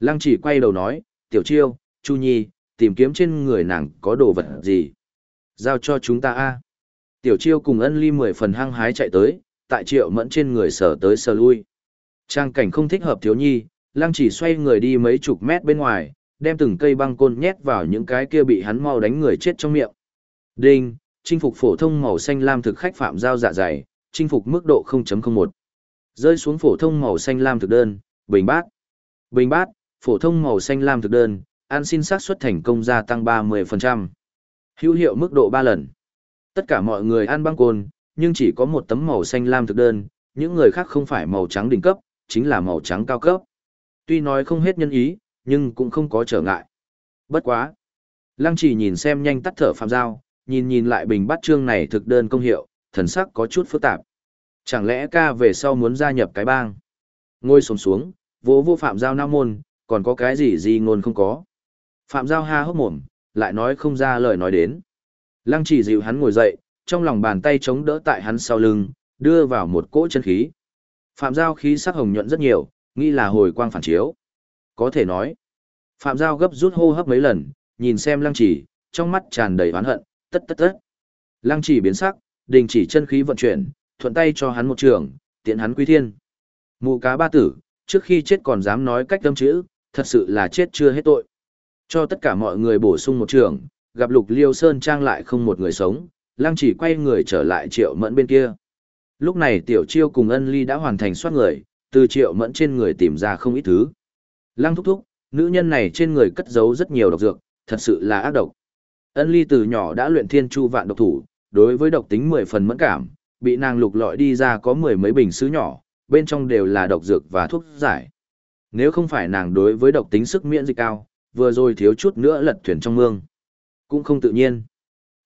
Lăng chỉ quay đầu nói, tiểu chiêu, chu nhi, tìm kiếm trên người nàng có đồ vật gì. Giao cho chúng ta a. Tiểu chiêu cùng ân ly mười phần hăng hái chạy tới, tại triệu mẫn trên người sở tới sờ lui. Trang cảnh không thích hợp thiếu nhi, lăng chỉ xoay người đi mấy chục mét bên ngoài, đem từng cây băng côn nhét vào những cái kia bị hắn mau đánh người chết trong miệng. Đinh, chinh phục phổ thông màu xanh lam thực khách phạm giao dạ dày, chinh phục mức độ 0.01. Rơi xuống phổ thông màu xanh lam thực đơn, bình bát. Bình bát, phổ thông màu xanh lam thực đơn, ăn xin xác suất thành công gia tăng 30%. Hữu hiệu mức độ 3 lần. Tất cả mọi người ăn băng côn, nhưng chỉ có một tấm màu xanh lam thực đơn, những người khác không phải màu trắng đỉnh cấp, chính là màu trắng cao cấp. Tuy nói không hết nhân ý, nhưng cũng không có trở ngại. Bất quá. Lăng chỉ nhìn xem nhanh tắt thở Phạm Giao, nhìn nhìn lại bình bắt chương này thực đơn công hiệu, thần sắc có chút phức tạp. Chẳng lẽ ca về sau muốn gia nhập cái bang? Ngôi xuống xuống, vỗ vô Phạm Giao nam môn, còn có cái gì gì ngôn không có. Phạm Giao ha hốc mồm, lại nói không ra lời nói đến. Lăng chỉ dịu hắn ngồi dậy, trong lòng bàn tay chống đỡ tại hắn sau lưng, đưa vào một cỗ chân khí. Phạm Giao khí sắc hồng nhuận rất nhiều, nghĩ là hồi quang phản chiếu. Có thể nói, Phạm Giao gấp rút hô hấp mấy lần, nhìn xem lăng chỉ, trong mắt tràn đầy oán hận, tất tất tất. Lăng chỉ biến sắc, đình chỉ chân khí vận chuyển, thuận tay cho hắn một trường, tiện hắn quy thiên. Mụ cá ba tử, trước khi chết còn dám nói cách tâm chữ, thật sự là chết chưa hết tội. Cho tất cả mọi người bổ sung một trường, gặp lục liêu sơn trang lại không một người sống, lăng chỉ quay người trở lại triệu mẫn bên kia. Lúc này tiểu chiêu cùng ân ly đã hoàn thành soát người, từ triệu mẫn trên người tìm ra không ít thứ. Lăng thúc thúc, nữ nhân này trên người cất giấu rất nhiều độc dược, thật sự là ác độc. Ân ly từ nhỏ đã luyện thiên chu vạn độc thủ, đối với độc tính mười phần mẫn cảm, bị nàng lục lọi đi ra có mười mấy bình sứ nhỏ, bên trong đều là độc dược và thuốc giải. Nếu không phải nàng đối với độc tính sức miễn dịch cao, vừa rồi thiếu chút nữa lật thuyền trong mương. Cũng không tự nhiên.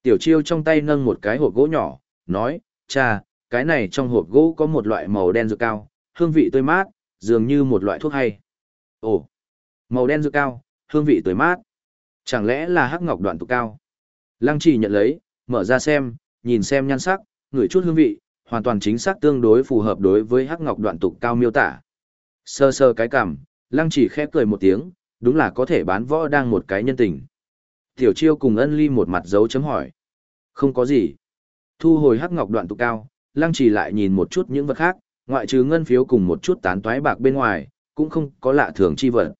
Tiểu chiêu trong tay nâng một cái hộp gỗ nhỏ, nói, cha, cái này trong hộp gỗ có một loại màu đen dược cao, hương vị tươi mát, dường như một loại thuốc hay. Ồ, màu đen dược cao, hương vị tươi mát. Chẳng lẽ là hắc ngọc đoạn tụ cao? Lăng trì nhận lấy, mở ra xem, nhìn xem nhan sắc, ngửi chút hương vị, hoàn toàn chính xác tương đối phù hợp đối với hắc ngọc đoạn tục cao miêu tả. Sơ sơ cái cảm, lăng chỉ khép cười một tiếng, đúng là có thể bán võ đang một cái nhân tình. Tiểu chiêu cùng ân ly một mặt dấu chấm hỏi. Không có gì. Thu hồi hắc ngọc đoạn tục cao, lăng chỉ lại nhìn một chút những vật khác, ngoại trừ ngân phiếu cùng một chút tán toái bạc bên ngoài, cũng không có lạ thường chi vật.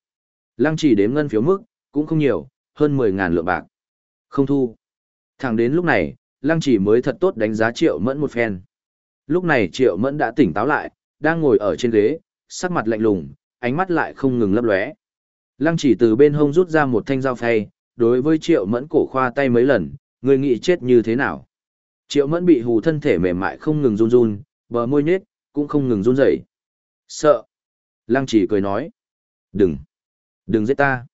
Lăng chỉ đếm ngân phiếu mức, cũng không nhiều, hơn 10.000 lượng bạc. Không thu. Thẳng đến lúc này, lăng chỉ mới thật tốt đánh giá triệu mẫn một phen. Lúc này triệu mẫn đã tỉnh táo lại, đang ngồi ở trên ghế, sắc mặt lạnh lùng, ánh mắt lại không ngừng lấp lóe. Lăng chỉ từ bên hông rút ra một thanh dao phay, đối với triệu mẫn cổ khoa tay mấy lần, người nghĩ chết như thế nào. Triệu mẫn bị hù thân thể mềm mại không ngừng run run, bờ môi nhết, cũng không ngừng run rẩy. Sợ. Lăng chỉ cười nói. Đừng. Đừng giết ta.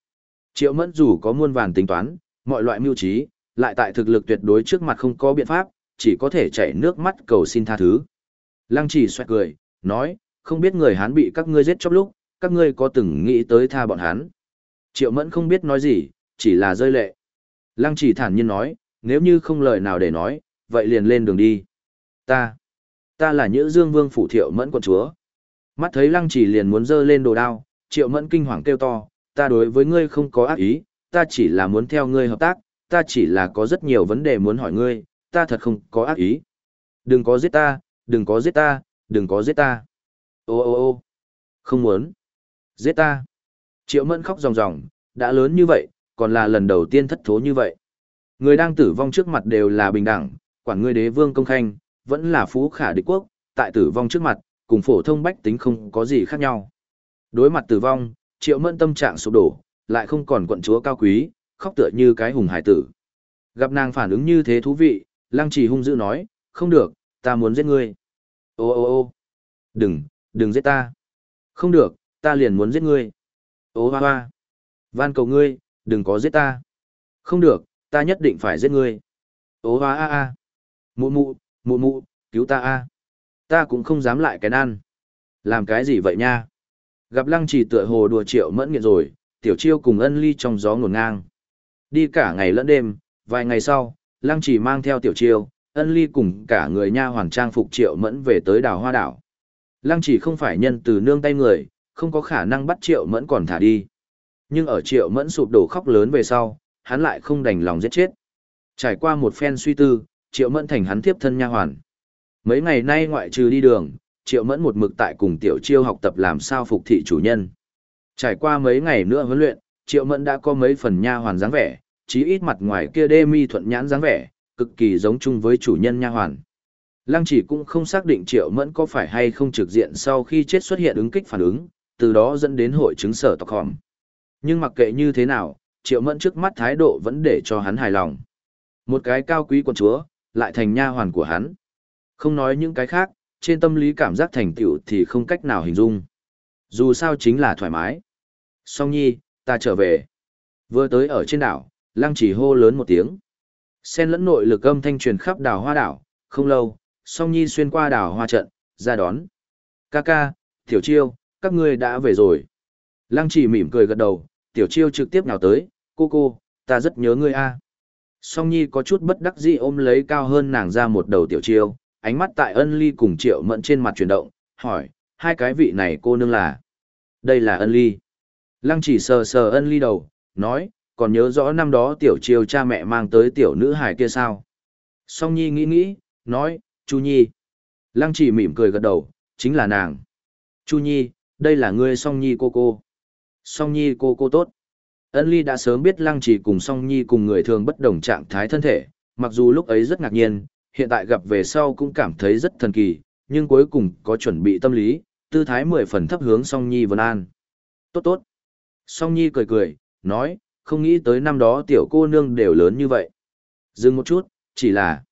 Triệu mẫn dù có muôn vàn tính toán, mọi loại mưu trí, lại tại thực lực tuyệt đối trước mặt không có biện pháp, chỉ có thể chảy nước mắt cầu xin tha thứ. Lăng chỉ xoẹt cười, nói, không biết người Hán bị các ngươi giết chóc lúc, các ngươi có từng nghĩ tới tha bọn Hán. Triệu mẫn không biết nói gì, chỉ là rơi lệ. Lăng chỉ thản nhiên nói, nếu như không lời nào để nói, vậy liền lên đường đi. Ta, ta là Nhữ Dương Vương phủ Thiệu Mẫn quận chúa. Mắt thấy Lăng chỉ liền muốn giơ lên đồ đao, Triệu Mẫn kinh hoàng kêu to, ta đối với ngươi không có ác ý, ta chỉ là muốn theo ngươi hợp tác, ta chỉ là có rất nhiều vấn đề muốn hỏi ngươi, ta thật không có ác ý. Đừng có giết ta, đừng có giết ta, đừng có giết ta. Ô ô ô không muốn. Giết ta. Triệu Mẫn khóc ròng ròng, đã lớn như vậy, còn là lần đầu tiên thất thố như vậy. Người đang tử vong trước mặt đều là bình đẳng, quản ngươi đế vương công khanh, vẫn là phú khả địch quốc, tại tử vong trước mặt, cùng phổ thông bách tính không có gì khác nhau. Đối mặt tử vong, triệu mẫn tâm trạng sụp đổ, lại không còn quận chúa cao quý, khóc tựa như cái hùng hải tử. Gặp nàng phản ứng như thế thú vị, lăng trì hung dữ nói, không được, ta muốn giết ngươi. Ô ô ô đừng, đừng giết ta. Không được, ta liền muốn giết ngươi. Ô hoa hoa, van cầu ngươi, đừng có giết ta. Không được, ta nhất định phải giết ngươi. Ô hoa a a, mụ mụ, mụ mụ, cứu ta a. Ta cũng không dám lại cái ăn. Làm cái gì vậy nha? Gặp lăng trì tựa hồ đùa triệu mẫn nghiện rồi, tiểu chiêu cùng ân ly trong gió ngổn ngang. Đi cả ngày lẫn đêm, vài ngày sau, lăng trì mang theo tiểu chiêu, ân ly cùng cả người nha hoàn trang phục triệu mẫn về tới đảo hoa đảo. Lăng trì không phải nhân từ nương tay người, không có khả năng bắt triệu mẫn còn thả đi. Nhưng ở triệu mẫn sụp đổ khóc lớn về sau, hắn lại không đành lòng giết chết. Trải qua một phen suy tư, triệu mẫn thành hắn tiếp thân nha hoàn. Mấy ngày nay ngoại trừ đi đường, triệu mẫn một mực tại cùng tiểu chiêu học tập làm sao phục thị chủ nhân. Trải qua mấy ngày nữa huấn luyện, triệu mẫn đã có mấy phần nha hoàn dáng vẻ, chí ít mặt ngoài kia đê mi thuận nhãn dáng vẻ, cực kỳ giống chung với chủ nhân nha hoàn. Lăng chỉ cũng không xác định triệu mẫn có phải hay không trực diện sau khi chết xuất hiện ứng kích phản ứng, từ đó dẫn đến hội chứng sở tộc hòm. Nhưng mặc kệ như thế nào, triệu mẫn trước mắt thái độ vẫn để cho hắn hài lòng. Một cái cao quý quân chúa, lại thành nha hoàn của hắn. Không nói những cái khác, trên tâm lý cảm giác thành tựu thì không cách nào hình dung. Dù sao chính là thoải mái. Song nhi, ta trở về. Vừa tới ở trên đảo, lăng chỉ hô lớn một tiếng. xen lẫn nội lực âm thanh truyền khắp đảo hoa đảo, không lâu, song nhi xuyên qua đảo hoa trận, ra đón. Ca ca, tiểu chiêu, các ngươi đã về rồi. Lăng chỉ mỉm cười gật đầu, tiểu chiêu trực tiếp nào tới, cô cô, ta rất nhớ ngươi a. Song nhi có chút bất đắc dĩ ôm lấy cao hơn nàng ra một đầu tiểu chiêu, ánh mắt tại ân ly cùng triệu mẫn trên mặt chuyển động, hỏi, hai cái vị này cô nương là. Đây là ân ly. Lăng chỉ sờ sờ ân ly đầu, nói, còn nhớ rõ năm đó tiểu triều cha mẹ mang tới tiểu nữ hải kia sao. Song nhi nghĩ nghĩ, nói, chu nhi. Lăng chỉ mỉm cười gật đầu, chính là nàng. Chu nhi, đây là ngươi song nhi cô cô. Song nhi cô cô tốt. Ân ly đã sớm biết lăng chỉ cùng song nhi cùng người thường bất đồng trạng thái thân thể, mặc dù lúc ấy rất ngạc nhiên, hiện tại gặp về sau cũng cảm thấy rất thần kỳ, nhưng cuối cùng có chuẩn bị tâm lý, tư thái mười phần thấp hướng song nhi vân an. Tốt tốt. Song nhi cười cười, nói, không nghĩ tới năm đó tiểu cô nương đều lớn như vậy. Dừng một chút, chỉ là,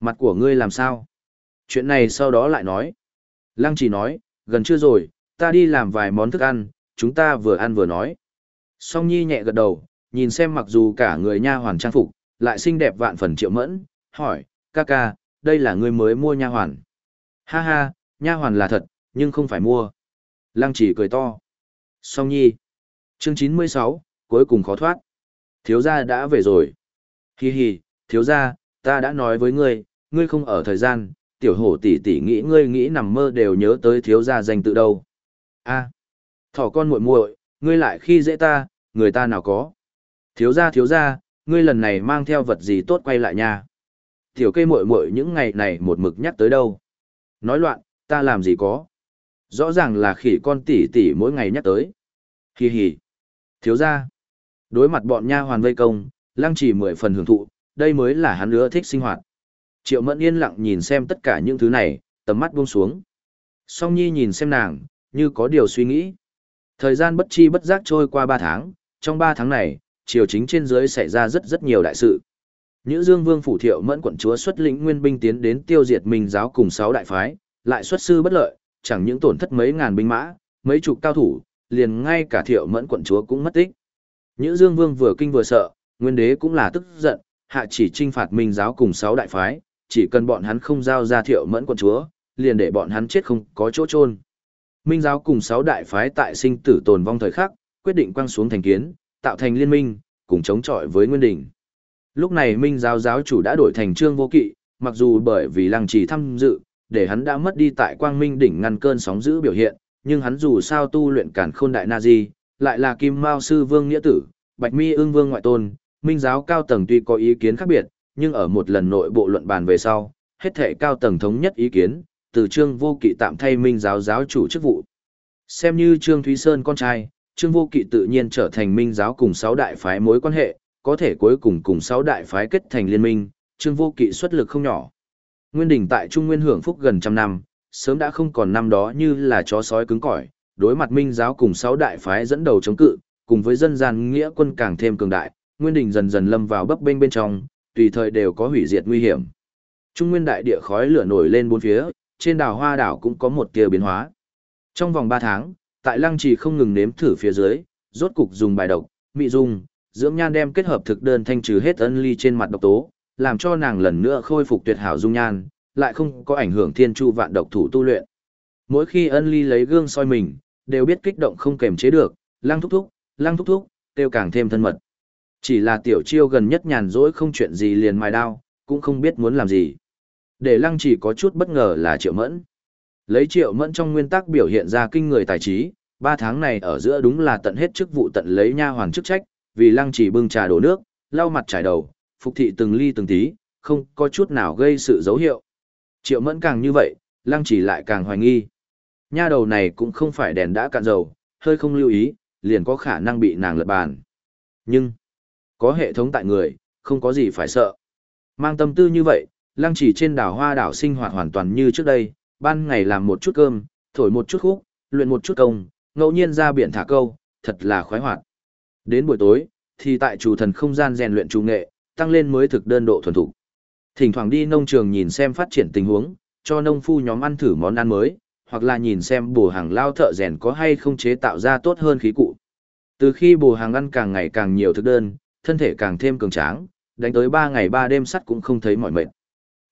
mặt của ngươi làm sao? Chuyện này sau đó lại nói. Lăng chỉ nói, gần chưa rồi, ta đi làm vài món thức ăn, chúng ta vừa ăn vừa nói. Song Nhi nhẹ gật đầu, nhìn xem mặc dù cả người nha hoàn trang phục, lại xinh đẹp vạn phần triệu mẫn, hỏi, ca ca, đây là người mới mua nha hoàn. Ha ha, nha hoàn là thật, nhưng không phải mua. Lăng chỉ cười to. Song Nhi. Chương 96, cuối cùng khó thoát. Thiếu gia đã về rồi. Hi hi, thiếu gia, ta đã nói với ngươi, ngươi không ở thời gian, tiểu hổ tỷ tỷ nghĩ ngươi nghĩ nằm mơ đều nhớ tới thiếu gia danh tự đâu. A, thỏ con muội muội, ngươi lại khi dễ ta, người ta nào có. Thiếu gia thiếu gia, ngươi lần này mang theo vật gì tốt quay lại nhà. Tiểu cây muội muội những ngày này một mực nhắc tới đâu. Nói loạn, ta làm gì có. Rõ ràng là khỉ con tỷ tỷ mỗi ngày nhắc tới. Hi hi. Thiếu gia. Đối mặt bọn nha hoàn vây công, lăng chỉ mười phần hưởng thụ, đây mới là hắn ưa thích sinh hoạt. Triệu mẫn yên lặng nhìn xem tất cả những thứ này, tầm mắt buông xuống. Song Nhi nhìn xem nàng, như có điều suy nghĩ. Thời gian bất chi bất giác trôi qua 3 tháng, trong 3 tháng này, triều chính trên dưới xảy ra rất rất nhiều đại sự. Nhữ Dương Vương phủ Thiệu Mẫn quận chúa xuất lĩnh nguyên binh tiến đến tiêu diệt Minh giáo cùng 6 đại phái, lại xuất sư bất lợi, chẳng những tổn thất mấy ngàn binh mã, mấy chục cao thủ, liền ngay cả Thiệu Mẫn quận chúa cũng mất tích. Nhữ Dương Vương vừa kinh vừa sợ, nguyên đế cũng là tức giận, hạ chỉ trinh phạt Minh giáo cùng 6 đại phái, chỉ cần bọn hắn không giao ra Thiệu Mẫn quận chúa, liền để bọn hắn chết không có chỗ chôn. Minh giáo cùng sáu đại phái tại sinh tử tồn vong thời khắc, quyết định quăng xuống thành kiến, tạo thành liên minh, cùng chống chọi với Nguyên đỉnh. Lúc này Minh giáo giáo chủ đã đổi thành Trương Vô Kỵ, mặc dù bởi vì lăng trì tham dự, để hắn đã mất đi tại Quang Minh đỉnh ngăn cơn sóng dữ biểu hiện, nhưng hắn dù sao tu luyện cản khôn đại na di, lại là Kim Mao sư vương nghĩa tử, Bạch Mi ương vương ngoại tôn, Minh giáo cao tầng tuy có ý kiến khác biệt, nhưng ở một lần nội bộ luận bàn về sau, hết thể cao tầng thống nhất ý kiến, từ Trương Vô Kỵ tạm thay Minh giáo giáo chủ chức vụ. Xem như Trương Thúy Sơn con trai, Trương Vô Kỵ tự nhiên trở thành Minh giáo cùng sáu đại phái mối quan hệ, có thể cuối cùng cùng sáu đại phái kết thành liên minh, Trương Vô Kỵ xuất lực không nhỏ. Nguyên đỉnh tại Trung Nguyên hưởng phúc gần trăm năm, sớm đã không còn năm đó như là chó sói cứng cỏi, đối mặt Minh giáo cùng sáu đại phái dẫn đầu chống cự, cùng với dân gian nghĩa quân càng thêm cường đại, Nguyên đỉnh dần dần lâm vào bấp bênh bên trong, tùy thời đều có hủy diệt nguy hiểm. Trung Nguyên đại địa khói lửa nổi lên bốn phía, trên đảo hoa đảo cũng có một tia biến hóa. Trong vòng 3 tháng, tại lăng trì không ngừng nếm thử phía dưới, rốt cục dùng bài độc, mị dung, dưỡng nhan đem kết hợp thực đơn thanh trừ hết ân ly trên mặt độc tố, làm cho nàng lần nữa khôi phục tuyệt hảo dung nhan, lại không có ảnh hưởng thiên chu vạn độc thủ tu luyện. Mỗi khi ân ly lấy gương soi mình, đều biết kích động không kềm chế được, lăng thúc thúc, lăng thúc thúc, tiêu càng thêm thân mật. Chỉ là tiểu chiêu gần nhất nhàn rỗi không chuyện gì liền mài đao, cũng không biết muốn làm gì. Để lăng chỉ có chút bất ngờ là triệu mẫn. Lấy triệu mẫn trong nguyên tắc biểu hiện ra kinh người tài trí, ba tháng này ở giữa đúng là tận hết chức vụ tận lấy nha hoàng chức trách, vì lăng chỉ bưng trà đổ nước, lau mặt trải đầu, phục thị từng ly từng tí, không có chút nào gây sự dấu hiệu. Triệu mẫn càng như vậy, lăng chỉ lại càng hoài nghi. Nha đầu này cũng không phải đèn đã cạn dầu, hơi không lưu ý, liền có khả năng bị nàng lật bàn. Nhưng, có hệ thống tại người, không có gì phải sợ. Mang tâm tư như vậy, lăng chỉ trên đảo hoa đảo sinh hoạt hoàn toàn như trước đây, ban ngày làm một chút cơm, thổi một chút khúc, luyện một chút công, ngẫu nhiên ra biển thả câu, thật là khoái hoạt. Đến buổi tối, thì tại chủ thần không gian rèn luyện chủ nghệ, tăng lên mới thực đơn độ thuần thủ. Thỉnh thoảng đi nông trường nhìn xem phát triển tình huống, cho nông phu nhóm ăn thử món ăn mới, hoặc là nhìn xem bổ hàng lao thợ rèn có hay không chế tạo ra tốt hơn khí cụ. Từ khi bổ hàng ăn càng ngày càng nhiều thực đơn, thân thể càng thêm cường tráng, đánh tới 3 ngày 3 đêm sắt cũng không thấy mỏi mệt.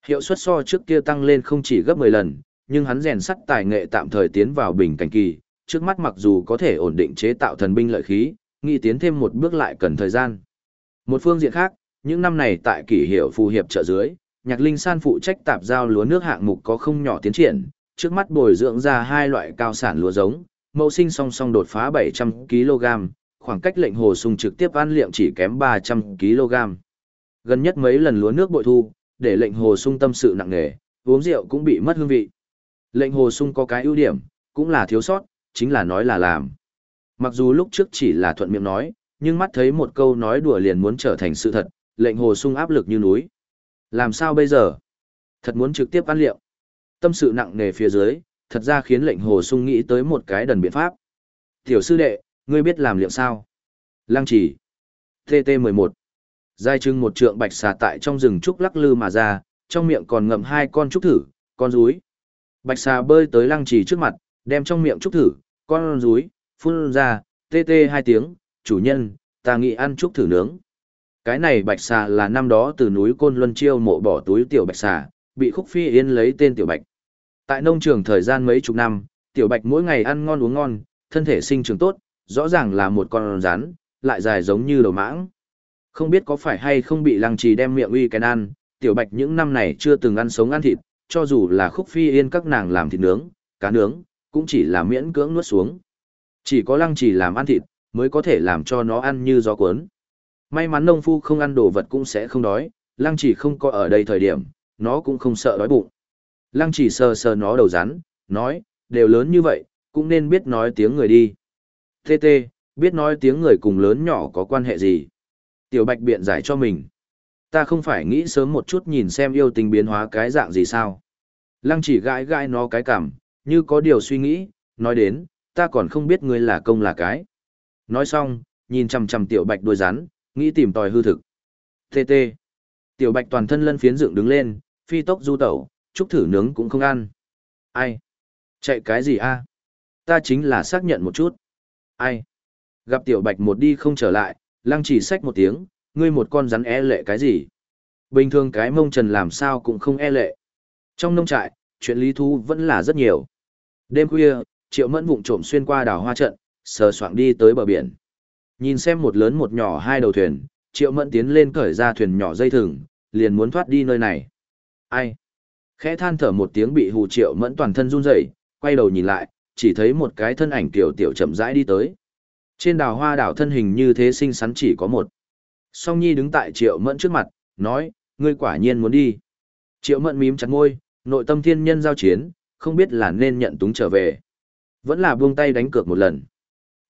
Hiệu suất so trước kia tăng lên không chỉ gấp 10 lần, nhưng hắn rèn sắt tài nghệ tạm thời tiến vào bình cảnh kỳ, trước mắt mặc dù có thể ổn định chế tạo thần binh lợi khí, nghĩ tiến thêm một bước lại cần thời gian. Một phương diện khác, những năm này tại kỷ hiệu phù hiệp trợ dưới, Nhạc Linh San phụ trách tạp giao lúa nước hạng mục có không nhỏ tiến triển, trước mắt bồi dưỡng ra hai loại cao sản lúa giống, mẫu sinh song song đột phá 700 kg, khoảng cách lệnh hồ sung trực tiếp ăn liệm chỉ kém 300 kg. Gần nhất mấy lần lúa nước bội thu, để lệnh hồ sung tâm sự nặng nề, uống rượu cũng bị mất hương vị. Lệnh hồ sung có cái ưu điểm, cũng là thiếu sót, chính là nói là làm. Mặc dù lúc trước chỉ là thuận miệng nói, nhưng mắt thấy một câu nói đùa liền muốn trở thành sự thật, lệnh hồ sung áp lực như núi. Làm sao bây giờ? Thật muốn trực tiếp ăn liệu. Tâm sự nặng nề phía dưới, thật ra khiến lệnh hồ sung nghĩ tới một cái đần biện pháp. Tiểu sư đệ, ngươi biết làm liệu sao? Lăng chỉ. TT11. Giai trưng một trượng bạch xà tại trong rừng trúc lắc lư mà ra, trong miệng còn ngậm hai con trúc thử, con rúi. Bạch xà bơi tới lăng trì trước mặt, đem trong miệng trúc thử, con rúi, phun ra, tê tê hai tiếng, chủ nhân, ta nghĩ ăn chút thử nướng. Cái này bạch xà là năm đó từ núi Côn Luân Chiêu mộ bỏ túi tiểu bạch xà, bị khúc phi yên lấy tên tiểu bạch. Tại nông trường thời gian mấy chục năm, tiểu bạch mỗi ngày ăn ngon uống ngon, thân thể sinh trưởng tốt, rõ ràng là một con rắn, lại dài giống như đầu mãng. Không biết có phải hay không bị lăng trì đem miệng uy cái ăn, tiểu bạch những năm này chưa từng ăn sống ăn thịt, cho dù là khúc phi yên các nàng làm thịt nướng, cá nướng, cũng chỉ là miễn cưỡng nuốt xuống. Chỉ có lăng trì làm ăn thịt, mới có thể làm cho nó ăn như gió cuốn. May mắn nông phu không ăn đồ vật cũng sẽ không đói, lăng trì không có ở đây thời điểm, nó cũng không sợ đói bụng. Lăng trì sờ sờ nó đầu rắn, nói, đều lớn như vậy, cũng nên biết nói tiếng người đi. Tê tê, biết nói tiếng người cùng lớn nhỏ có quan hệ gì. Tiểu bạch biện giải cho mình. Ta không phải nghĩ sớm một chút nhìn xem yêu tình biến hóa cái dạng gì sao. Lăng chỉ gãi gãi nó cái cảm, như có điều suy nghĩ, nói đến, ta còn không biết ngươi là công là cái. Nói xong, nhìn chằm chằm tiểu bạch đuôi rắn, nghĩ tìm tòi hư thực. Tê tê. Tiểu bạch toàn thân lân phiến dựng đứng lên, phi tốc du tẩu, chúc thử nướng cũng không ăn. Ai? Chạy cái gì a? Ta chính là xác nhận một chút. Ai? Gặp tiểu bạch một đi không trở lại, lăng chỉ xách một tiếng, ngươi một con rắn e lệ cái gì? Bình thường cái mông trần làm sao cũng không e lệ. Trong nông trại, chuyện lý thú vẫn là rất nhiều. Đêm khuya, triệu mẫn vụng trộm xuyên qua đảo hoa trận, sờ soạng đi tới bờ biển. Nhìn xem một lớn một nhỏ hai đầu thuyền, triệu mẫn tiến lên cởi ra thuyền nhỏ dây thừng, liền muốn thoát đi nơi này. Ai? Khẽ than thở một tiếng bị hù triệu mẫn toàn thân run rẩy, quay đầu nhìn lại, chỉ thấy một cái thân ảnh tiểu tiểu chậm rãi đi tới. Trên đảo hoa đảo thân hình như thế xinh xắn chỉ có một. Song Nhi đứng tại triệu mẫn trước mặt, nói, ngươi quả nhiên muốn đi. Triệu mẫn mím chặt môi, nội tâm thiên nhân giao chiến, không biết là nên nhận túng trở về. Vẫn là buông tay đánh cược một lần.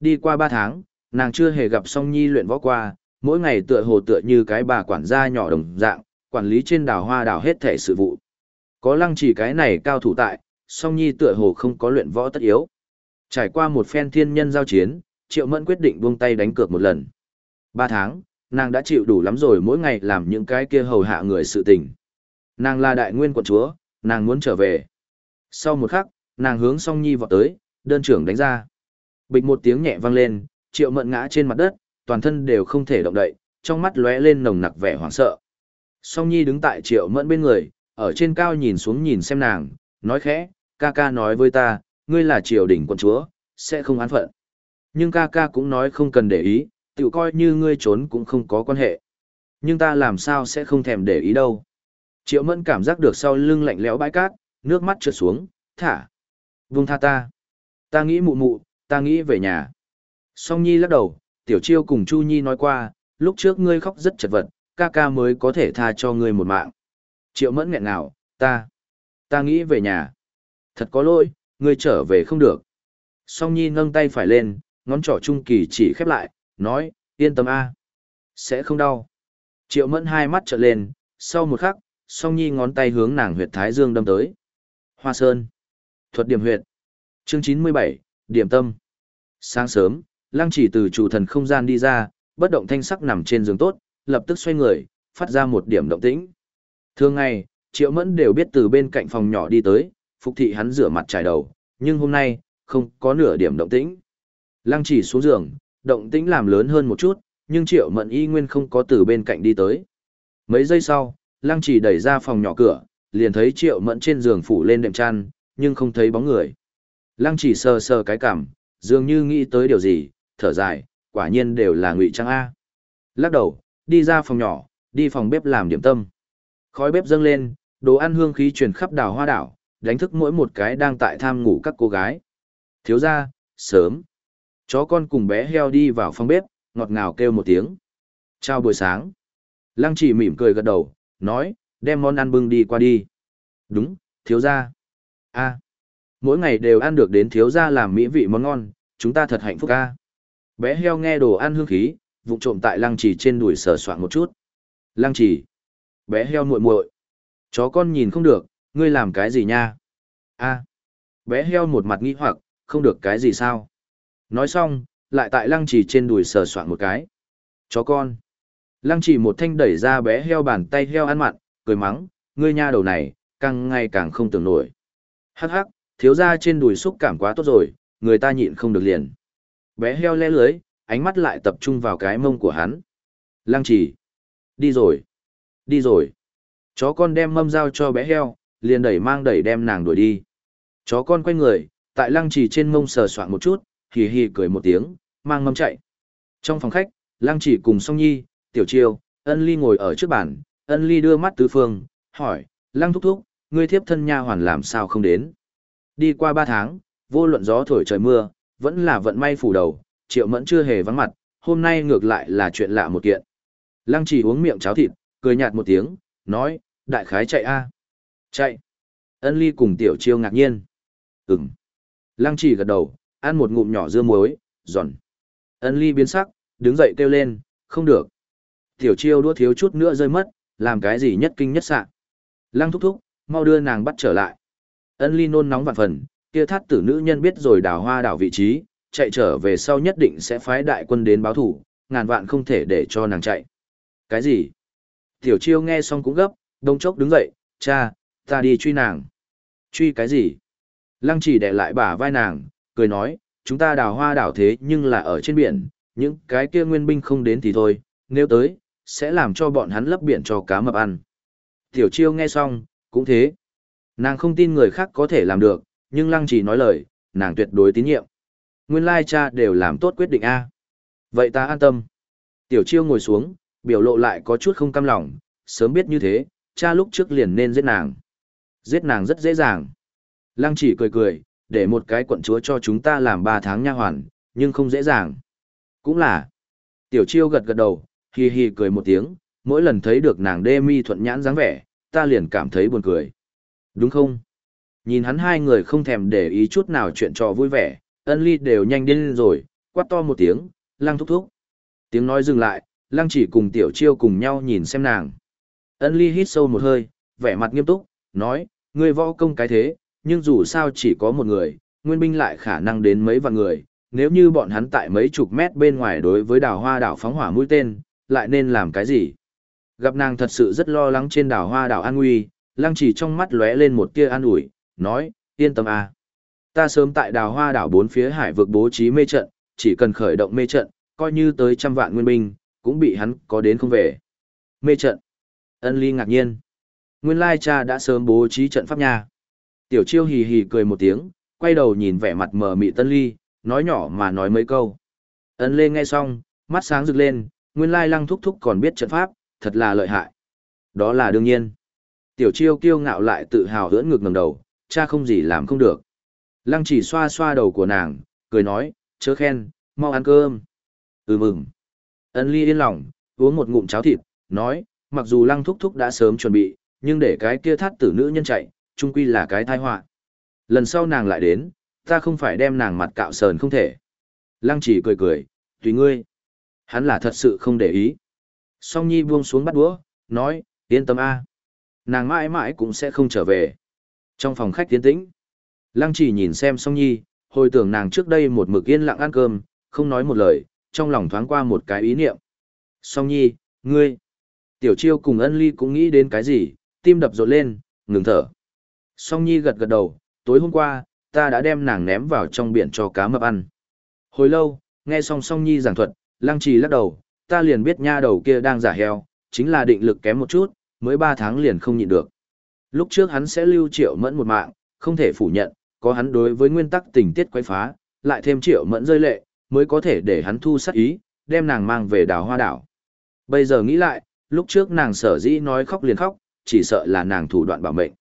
Đi qua ba tháng, nàng chưa hề gặp song nhi luyện võ qua, mỗi ngày tựa hồ tựa như cái bà quản gia nhỏ đồng dạng, quản lý trên đảo hoa đảo hết thể sự vụ. Có lăng chỉ cái này cao thủ tại, song nhi tựa hồ không có luyện võ tất yếu. Trải qua một phen thiên nhân giao chiến, triệu mẫn quyết định buông tay đánh cược một lần. Ba tháng, nàng đã chịu đủ lắm rồi mỗi ngày làm những cái kia hầu hạ người sự tình. Nàng là đại nguyên quận chúa, nàng muốn trở về. Sau một khắc, nàng hướng song nhi vọt tới, đơn trưởng đánh ra. Bịch một tiếng nhẹ vang lên, triệu mận ngã trên mặt đất, toàn thân đều không thể động đậy, trong mắt lóe lên nồng nặc vẻ hoảng sợ. Song nhi đứng tại triệu mẫn bên người, ở trên cao nhìn xuống nhìn xem nàng, nói khẽ, ca ca nói với ta, ngươi là triều đình quân chúa, sẽ không án phận. Nhưng ca ca cũng nói không cần để ý, tự coi như ngươi trốn cũng không có quan hệ. Nhưng ta làm sao sẽ không thèm để ý đâu. Triệu mẫn cảm giác được sau lưng lạnh lẽo bãi cát, nước mắt trượt xuống, thả. Vung tha ta. Ta nghĩ mụ mụ, ta nghĩ về nhà. Song Nhi lắc đầu, Tiểu Chiêu cùng Chu Nhi nói qua, lúc trước ngươi khóc rất chật vật, ca ca mới có thể tha cho ngươi một mạng. Triệu mẫn nghẹn nào, ta, ta nghĩ về nhà. Thật có lỗi, ngươi trở về không được. Song Nhi nâng tay phải lên, ngón trỏ trung kỳ chỉ khép lại, nói, yên tâm a, Sẽ không đau. Triệu mẫn hai mắt trợn lên, sau một khắc, song nhi ngón tay hướng nàng huyệt thái dương đâm tới. Hoa Sơn. Thuật điểm huyệt. Chương chín mươi bảy điểm tâm. Sáng sớm, lăng chỉ từ chủ thần không gian đi ra, bất động thanh sắc nằm trên giường tốt, lập tức xoay người, phát ra một điểm động tĩnh. Thường ngày, triệu mẫn đều biết từ bên cạnh phòng nhỏ đi tới, phục thị hắn rửa mặt trải đầu, nhưng hôm nay, không có nửa điểm động tĩnh. Lăng chỉ xuống giường, động tĩnh làm lớn hơn một chút, nhưng triệu mẫn y nguyên không có từ bên cạnh đi tới. Mấy giây sau, lăng chỉ đẩy ra phòng nhỏ cửa, liền thấy triệu mẫn trên giường phủ lên đệm chăn, nhưng không thấy bóng người. Lăng chỉ sờ sờ cái cảm, dường như nghĩ tới điều gì, thở dài, quả nhiên đều là ngụy trang A. Lắc đầu, đi ra phòng nhỏ, đi phòng bếp làm điểm tâm. Khói bếp dâng lên, đồ ăn hương khí truyền khắp đảo hoa đảo, đánh thức mỗi một cái đang tại tham ngủ các cô gái. Thiếu ra, sớm. Chó con cùng bé heo đi vào phòng bếp, ngọt ngào kêu một tiếng. Chào buổi sáng. Lăng chỉ mỉm cười gật đầu, nói, đem món ăn bưng đi qua đi. Đúng, thiếu ra. a mỗi ngày đều ăn được đến thiếu gia làm mỹ vị món ngon, chúng ta thật hạnh phúc ca. Bé heo nghe đồ ăn hương khí, vụng trộm tại lăng trì trên đùi sờ soạn một chút. Lăng trì, Bé heo muội muội. Chó con nhìn không được, ngươi làm cái gì nha? a Bé heo một mặt nghi hoặc, không được cái gì sao? Nói xong, lại tại lăng trì trên đùi sờ soạn một cái. Chó con. Lăng trì một thanh đẩy ra bé heo bàn tay heo ăn mặn, cười mắng, ngươi nha đầu này, càng ngày càng không tưởng nổi. Hắc hắc, thiếu ra trên đùi xúc cảm quá tốt rồi, người ta nhịn không được liền. Bé heo le lưới, ánh mắt lại tập trung vào cái mông của hắn. Lăng chỉ. Đi rồi. Đi rồi. Chó con đem mâm dao cho bé heo, liền đẩy mang đẩy đem nàng đuổi đi. Chó con quay người, tại lăng chỉ trên mông sờ soạn một chút, hì hì cười một tiếng, mang mâm chạy. Trong phòng khách, lăng chỉ cùng song nhi, tiểu chiêu, ân ly ngồi ở trước bàn, ân ly đưa mắt tứ phương, hỏi, lăng thúc thúc, ngươi thiếp thân nha hoàn làm sao không đến. Đi qua ba tháng, vô luận gió thổi trời mưa, vẫn là vận may phủ đầu, triệu mẫn chưa hề vắng mặt, hôm nay ngược lại là chuyện lạ một kiện. Lăng chỉ uống miệng cháo thịt, cười nhạt một tiếng, nói, đại khái chạy a Chạy. Ân ly cùng tiểu chiêu ngạc nhiên. Ừm. Lăng chỉ gật đầu, ăn một ngụm nhỏ dưa muối, giòn. Ân ly biến sắc, đứng dậy kêu lên, không được. Tiểu chiêu đua thiếu chút nữa rơi mất, làm cái gì nhất kinh nhất sạ. Lăng thúc thúc, mau đưa nàng bắt trở lại. Ân ly nôn nóng vạn phần, kia thắt tử nữ nhân biết rồi đào hoa đảo vị trí, chạy trở về sau nhất định sẽ phái đại quân đến báo thủ, ngàn vạn không thể để cho nàng chạy. Cái gì? Tiểu chiêu nghe xong cũng gấp, đông chốc đứng dậy, cha, ta đi truy nàng. Truy cái gì? Lăng chỉ để lại bả vai nàng, cười nói, chúng ta đào hoa đảo thế nhưng là ở trên biển, những cái kia nguyên binh không đến thì thôi, nếu tới, sẽ làm cho bọn hắn lấp biển cho cá mập ăn. Tiểu chiêu nghe xong, cũng thế. Nàng không tin người khác có thể làm được, nhưng lăng chỉ nói lời, nàng tuyệt đối tín nhiệm. Nguyên lai cha đều làm tốt quyết định A. Vậy ta an tâm. Tiểu chiêu ngồi xuống, biểu lộ lại có chút không cam lòng, sớm biết như thế, cha lúc trước liền nên giết nàng. Giết nàng rất dễ dàng. Lăng chỉ cười cười, để một cái quận chúa cho chúng ta làm ba tháng nha hoàn, nhưng không dễ dàng. Cũng là. Tiểu chiêu gật gật đầu, hi hi cười một tiếng, mỗi lần thấy được nàng đê mi thuận nhãn dáng vẻ, ta liền cảm thấy buồn cười. Đúng không? Nhìn hắn hai người không thèm để ý chút nào chuyện trò vui vẻ, ân ly đều nhanh điên rồi, quát to một tiếng, lăng thúc thúc. Tiếng nói dừng lại, lăng chỉ cùng tiểu chiêu cùng nhau nhìn xem nàng. Ân ly hít sâu một hơi, vẻ mặt nghiêm túc, nói, ngươi võ công cái thế, nhưng dù sao chỉ có một người, nguyên binh lại khả năng đến mấy vạn người, nếu như bọn hắn tại mấy chục mét bên ngoài đối với đảo hoa đảo phóng hỏa mũi tên, lại nên làm cái gì? Gặp nàng thật sự rất lo lắng trên đảo hoa đảo an nguy, lăng chỉ trong mắt lóe lên một tia an ủi, nói, yên tâm à. Ta sớm tại đào hoa đảo bốn phía hải vực bố trí mê trận, chỉ cần khởi động mê trận, coi như tới trăm vạn nguyên binh, cũng bị hắn có đến không về. Mê trận. Ân ly ngạc nhiên. Nguyên lai cha đã sớm bố trí trận pháp nha. Tiểu chiêu hì hì cười một tiếng, quay đầu nhìn vẻ mặt mờ mị tân ly, nói nhỏ mà nói mấy câu. Ân lê nghe xong, mắt sáng rực lên, nguyên lai lăng thúc thúc còn biết trận pháp, thật là lợi hại. Đó là đương nhiên. Tiểu chiêu kiêu ngạo lại tự hào hưỡn ngực ngầm đầu, cha không gì làm không được. Lăng chỉ xoa xoa đầu của nàng, cười nói, chớ khen, mau ăn cơm. Ừ mừng. Ân ly yên lòng, uống một ngụm cháo thịt, nói, mặc dù lăng thúc thúc đã sớm chuẩn bị, nhưng để cái kia thắt tử nữ nhân chạy, chung quy là cái tai họa. Lần sau nàng lại đến, ta không phải đem nàng mặt cạo sờn không thể. Lăng chỉ cười cười, tùy ngươi. Hắn là thật sự không để ý. Song Nhi buông xuống bắt đũa, nói, yên tâm a, Nàng mãi mãi cũng sẽ không trở về. Trong phòng khách tiến tĩnh, Lăng chỉ nhìn xem Song Nhi, hồi tưởng nàng trước đây một mực yên lặng ăn cơm, không nói một lời, trong lòng thoáng qua một cái ý niệm. Song Nhi, ngươi. Tiểu Chiêu cùng ân ly cũng nghĩ đến cái gì, tim đập rộn lên, ngừng thở. Song Nhi gật gật đầu, tối hôm qua, ta đã đem nàng ném vào trong biển cho cá mập ăn. Hồi lâu, Nghe xong song nhi giảng thuật, lăng trì lắc đầu, ta liền biết nha đầu kia đang giả heo, chính là định lực kém một chút, mới 3 tháng liền không nhịn được. Lúc trước hắn sẽ lưu triệu mẫn một mạng, không thể phủ nhận, có hắn đối với nguyên tắc tình tiết quấy phá, lại thêm triệu mẫn rơi lệ, mới có thể để hắn thu sát ý, đem nàng mang về đào hoa đảo. Bây giờ nghĩ lại, lúc trước nàng sở dĩ nói khóc liền khóc, chỉ sợ là nàng thủ đoạn bảo mệnh.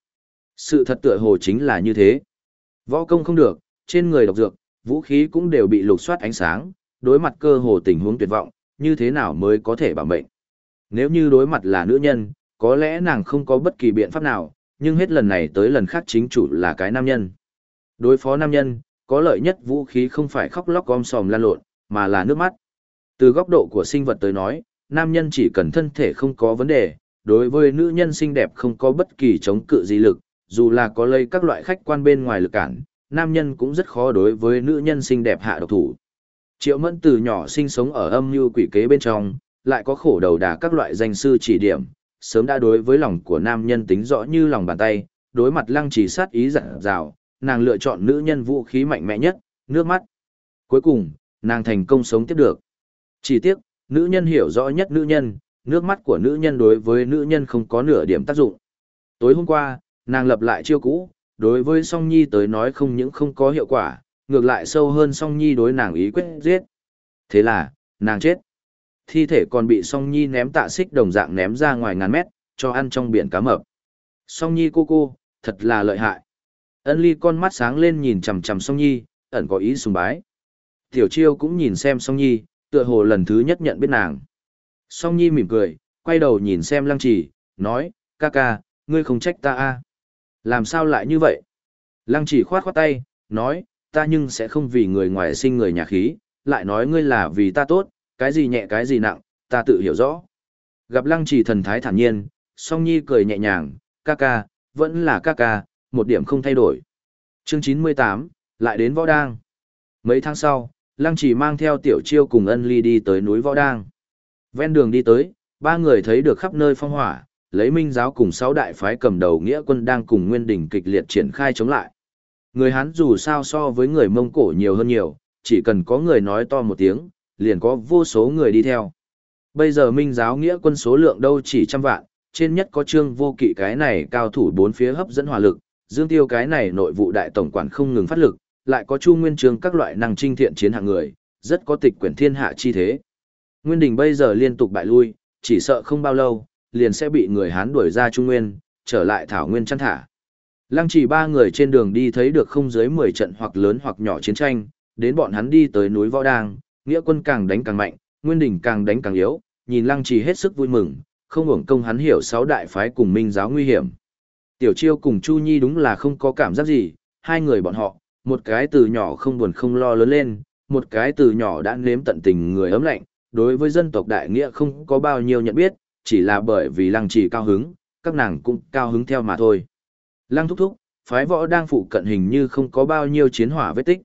Sự thật tựa hồ chính là như thế. Võ công không được, trên người độc dược, vũ khí cũng đều bị lục soát ánh sáng, đối mặt cơ hồ tình huống tuyệt vọng, như thế nào mới có thể bảo mệnh. Nếu như đối mặt là nữ nhân, có lẽ nàng không có bất kỳ biện pháp nào, nhưng hết lần này tới lần khác chính chủ là cái nam nhân. Đối phó nam nhân, có lợi nhất vũ khí không phải khóc lóc gom sòm lan lộn, mà là nước mắt. Từ góc độ của sinh vật tới nói, nam nhân chỉ cần thân thể không có vấn đề, đối với nữ nhân xinh đẹp không có bất kỳ chống cự gì lực, dù là có lây các loại khách quan bên ngoài lực cản, nam nhân cũng rất khó đối với nữ nhân xinh đẹp hạ độc thủ. Triệu Mẫn từ nhỏ sinh sống ở âm mưu quỷ kế bên trong, lại có khổ đầu đà các loại danh sư chỉ điểm, sớm đã đối với lòng của nam nhân tính rõ như lòng bàn tay, đối mặt lăng trì sát ý dặn dào, nàng lựa chọn nữ nhân vũ khí mạnh mẽ nhất, nước mắt. Cuối cùng, nàng thành công sống tiếp được. Chỉ tiếc, nữ nhân hiểu rõ nhất nữ nhân, nước mắt của nữ nhân đối với nữ nhân không có nửa điểm tác dụng. Tối hôm qua, nàng lập lại chiêu cũ, đối với song nhi tới nói không những không có hiệu quả, ngược lại sâu hơn song nhi đối nàng ý quyết giết. Thế là, nàng chết. Thi thể còn bị song nhi ném tạ xích đồng dạng ném ra ngoài ngàn mét, cho ăn trong biển cá mập. Song nhi cô cô, thật là lợi hại. Ân ly con mắt sáng lên nhìn chằm chằm song nhi, ẩn có ý sùng bái. Tiểu chiêu cũng nhìn xem song nhi, tựa hồ lần thứ nhất nhận biết nàng. Song nhi mỉm cười, quay đầu nhìn xem lăng trì, nói, ca ca, ngươi không trách ta a à? Làm sao lại như vậy? Lăng trì khoát khoát tay, nói, ta nhưng sẽ không vì người ngoài sinh người nhà khí, lại nói ngươi là vì ta tốt, cái gì nhẹ cái gì nặng, ta tự hiểu rõ. Gặp lăng trì thần thái thản nhiên, song nhi cười nhẹ nhàng, ca ca, vẫn là ca ca, một điểm không thay đổi. Chương 98, lại đến võ đang. Mấy tháng sau, lăng trì mang theo tiểu chiêu cùng ân ly đi tới núi võ đang. Ven đường đi tới, ba người thấy được khắp nơi phong hỏa, lấy minh giáo cùng sáu đại phái cầm đầu nghĩa quân đang cùng nguyên đỉnh kịch liệt triển khai chống lại. Người Hán dù sao so với người Mông Cổ nhiều hơn nhiều, chỉ cần có người nói to một tiếng, liền có vô số người đi theo. Bây giờ minh giáo nghĩa quân số lượng đâu chỉ trăm vạn, trên nhất có trương vô kỵ cái này cao thủ bốn phía hấp dẫn hỏa lực, dương tiêu cái này nội vụ đại tổng quản không ngừng phát lực, lại có chu nguyên trường các loại năng trinh thiện chiến hạng người, rất có tịch quyển thiên hạ chi thế. Nguyên đình bây giờ liên tục bại lui, chỉ sợ không bao lâu, liền sẽ bị người Hán đuổi ra Trung Nguyên, trở lại Thảo Nguyên chăn thả. Lăng chỉ ba người trên đường đi thấy được không dưới 10 trận hoặc lớn hoặc nhỏ chiến tranh, đến bọn hắn đi tới núi Võ Đang, nghĩa quân càng đánh càng mạnh, Nguyên đình càng đánh càng yếu, nhìn Lăng chỉ hết sức vui mừng, không hưởng công hắn hiểu sáu đại phái cùng minh giáo nguy hiểm. Tiểu Chiêu cùng Chu Nhi đúng là không có cảm giác gì, hai người bọn họ, một cái từ nhỏ không buồn không lo lớn lên, một cái từ nhỏ đã nếm tận tình người ấm lạnh, đối với dân tộc đại nghĩa không có bao nhiêu nhận biết, chỉ là bởi vì lăng trì cao hứng, các nàng cũng cao hứng theo mà thôi. Lăng thúc thúc, phái võ đang phụ cận hình như không có bao nhiêu chiến hỏa vết tích.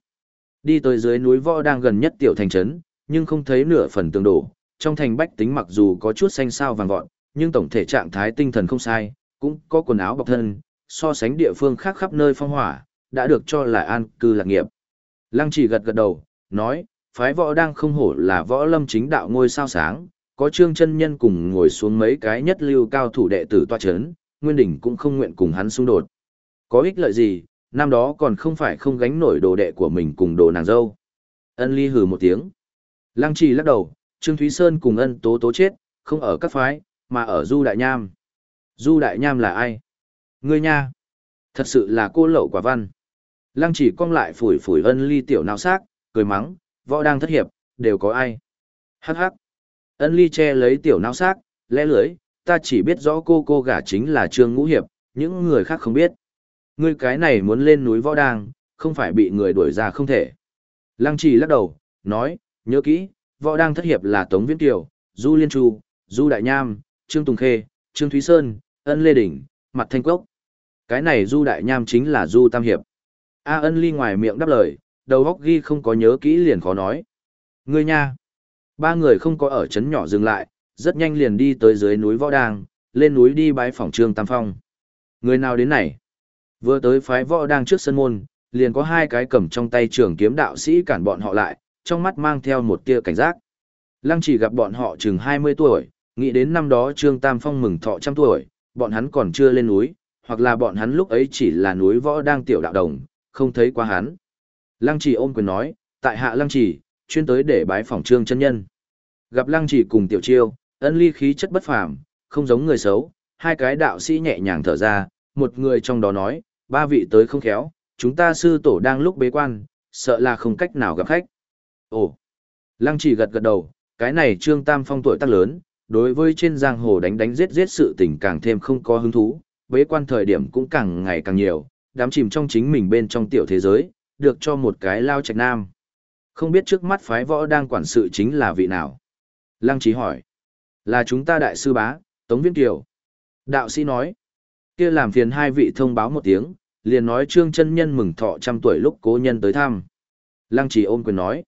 Đi tới dưới núi võ đang gần nhất tiểu thành trấn, nhưng không thấy nửa phần tường đổ, trong thành bách tính mặc dù có chút xanh sao vàng vọt, nhưng tổng thể trạng thái tinh thần không sai, cũng có quần áo bọc thân, so sánh địa phương khác khắp nơi phong hỏa, đã được cho là an cư lạc nghiệp. Lăng chỉ gật gật đầu, nói, phái võ đang không hổ là võ lâm chính đạo ngôi sao sáng, có trương chân nhân cùng ngồi xuống mấy cái nhất lưu cao thủ đệ tử toa chấn, Nguyên Đỉnh cũng không nguyện cùng hắn xung đột. Có ích lợi gì, năm đó còn không phải không gánh nổi đồ đệ của mình cùng đồ nàng dâu. Ân ly hừ một tiếng. Lăng trì lắc đầu, Trương Thúy Sơn cùng ân tố tố chết, không ở các phái, mà ở Du Đại Nham. Du Đại Nham là ai? Ngươi nha. Thật sự là cô lậu quả văn. Lăng chỉ cong lại phủi phủi ân ly tiểu nào xác, cười mắng, võ đang thất hiệp, đều có ai. Hắc hắc. Ân ly che lấy tiểu não xác, lẽ lưới, ta chỉ biết rõ cô cô gả chính là Trương Ngũ Hiệp, những người khác không biết. Ngươi cái này muốn lên núi võ đàng, không phải bị người đuổi ra không thể. Lăng trì lắc đầu, nói, nhớ kỹ, võ đàng thất hiệp là Tống Viễn Kiều, Du Liên Chu, Du Đại Nham, Trương Tùng Khê, Trương Thúy Sơn, Ân Lê Đình, Mặt Thanh Cốc. Cái này Du Đại Nham chính là Du Tam Hiệp. A Ân Ly ngoài miệng đáp lời, đầu óc ghi không có nhớ kỹ liền khó nói. Ngươi nha. Ba người không có ở trấn nhỏ dừng lại, rất nhanh liền đi tới dưới núi Võ đàng, lên núi đi bái phòng Trương Tam Phong. Người nào đến này? Vừa tới phái Võ Đang trước sân môn, liền có hai cái cầm trong tay trường kiếm đạo sĩ cản bọn họ lại, trong mắt mang theo một tia cảnh giác. Lăng chỉ gặp bọn họ chừng 20 tuổi, nghĩ đến năm đó Trương Tam Phong mừng thọ trăm tuổi, bọn hắn còn chưa lên núi, hoặc là bọn hắn lúc ấy chỉ là núi võ đang tiểu đạo đồng, không thấy qua hắn. Lăng chỉ ôm quyền nói, tại hạ lăng chỉ, chuyên tới để bái phỏng trương chân nhân. Gặp lăng chỉ cùng tiểu chiêu, ân ly khí chất bất phàm, không giống người xấu, hai cái đạo sĩ nhẹ nhàng thở ra, một người trong đó nói, ba vị tới không khéo, chúng ta sư tổ đang lúc bế quan, sợ là không cách nào gặp khách. Ồ, lăng chỉ gật gật đầu, cái này trương tam phong tuổi tác lớn, đối với trên giang hồ đánh đánh giết giết sự tình càng thêm không có hứng thú, bế quan thời điểm cũng càng ngày càng nhiều, đám chìm trong chính mình bên trong tiểu thế giới, được cho một cái lao trạch nam. Không biết trước mắt phái võ đang quản sự chính là vị nào? Lăng trí hỏi. Là chúng ta đại sư bá, Tống Viên Kiều. Đạo sĩ nói. kia làm phiền hai vị thông báo một tiếng, liền nói trương chân nhân mừng thọ trăm tuổi lúc cố nhân tới thăm. Lăng trì ôm quyền nói.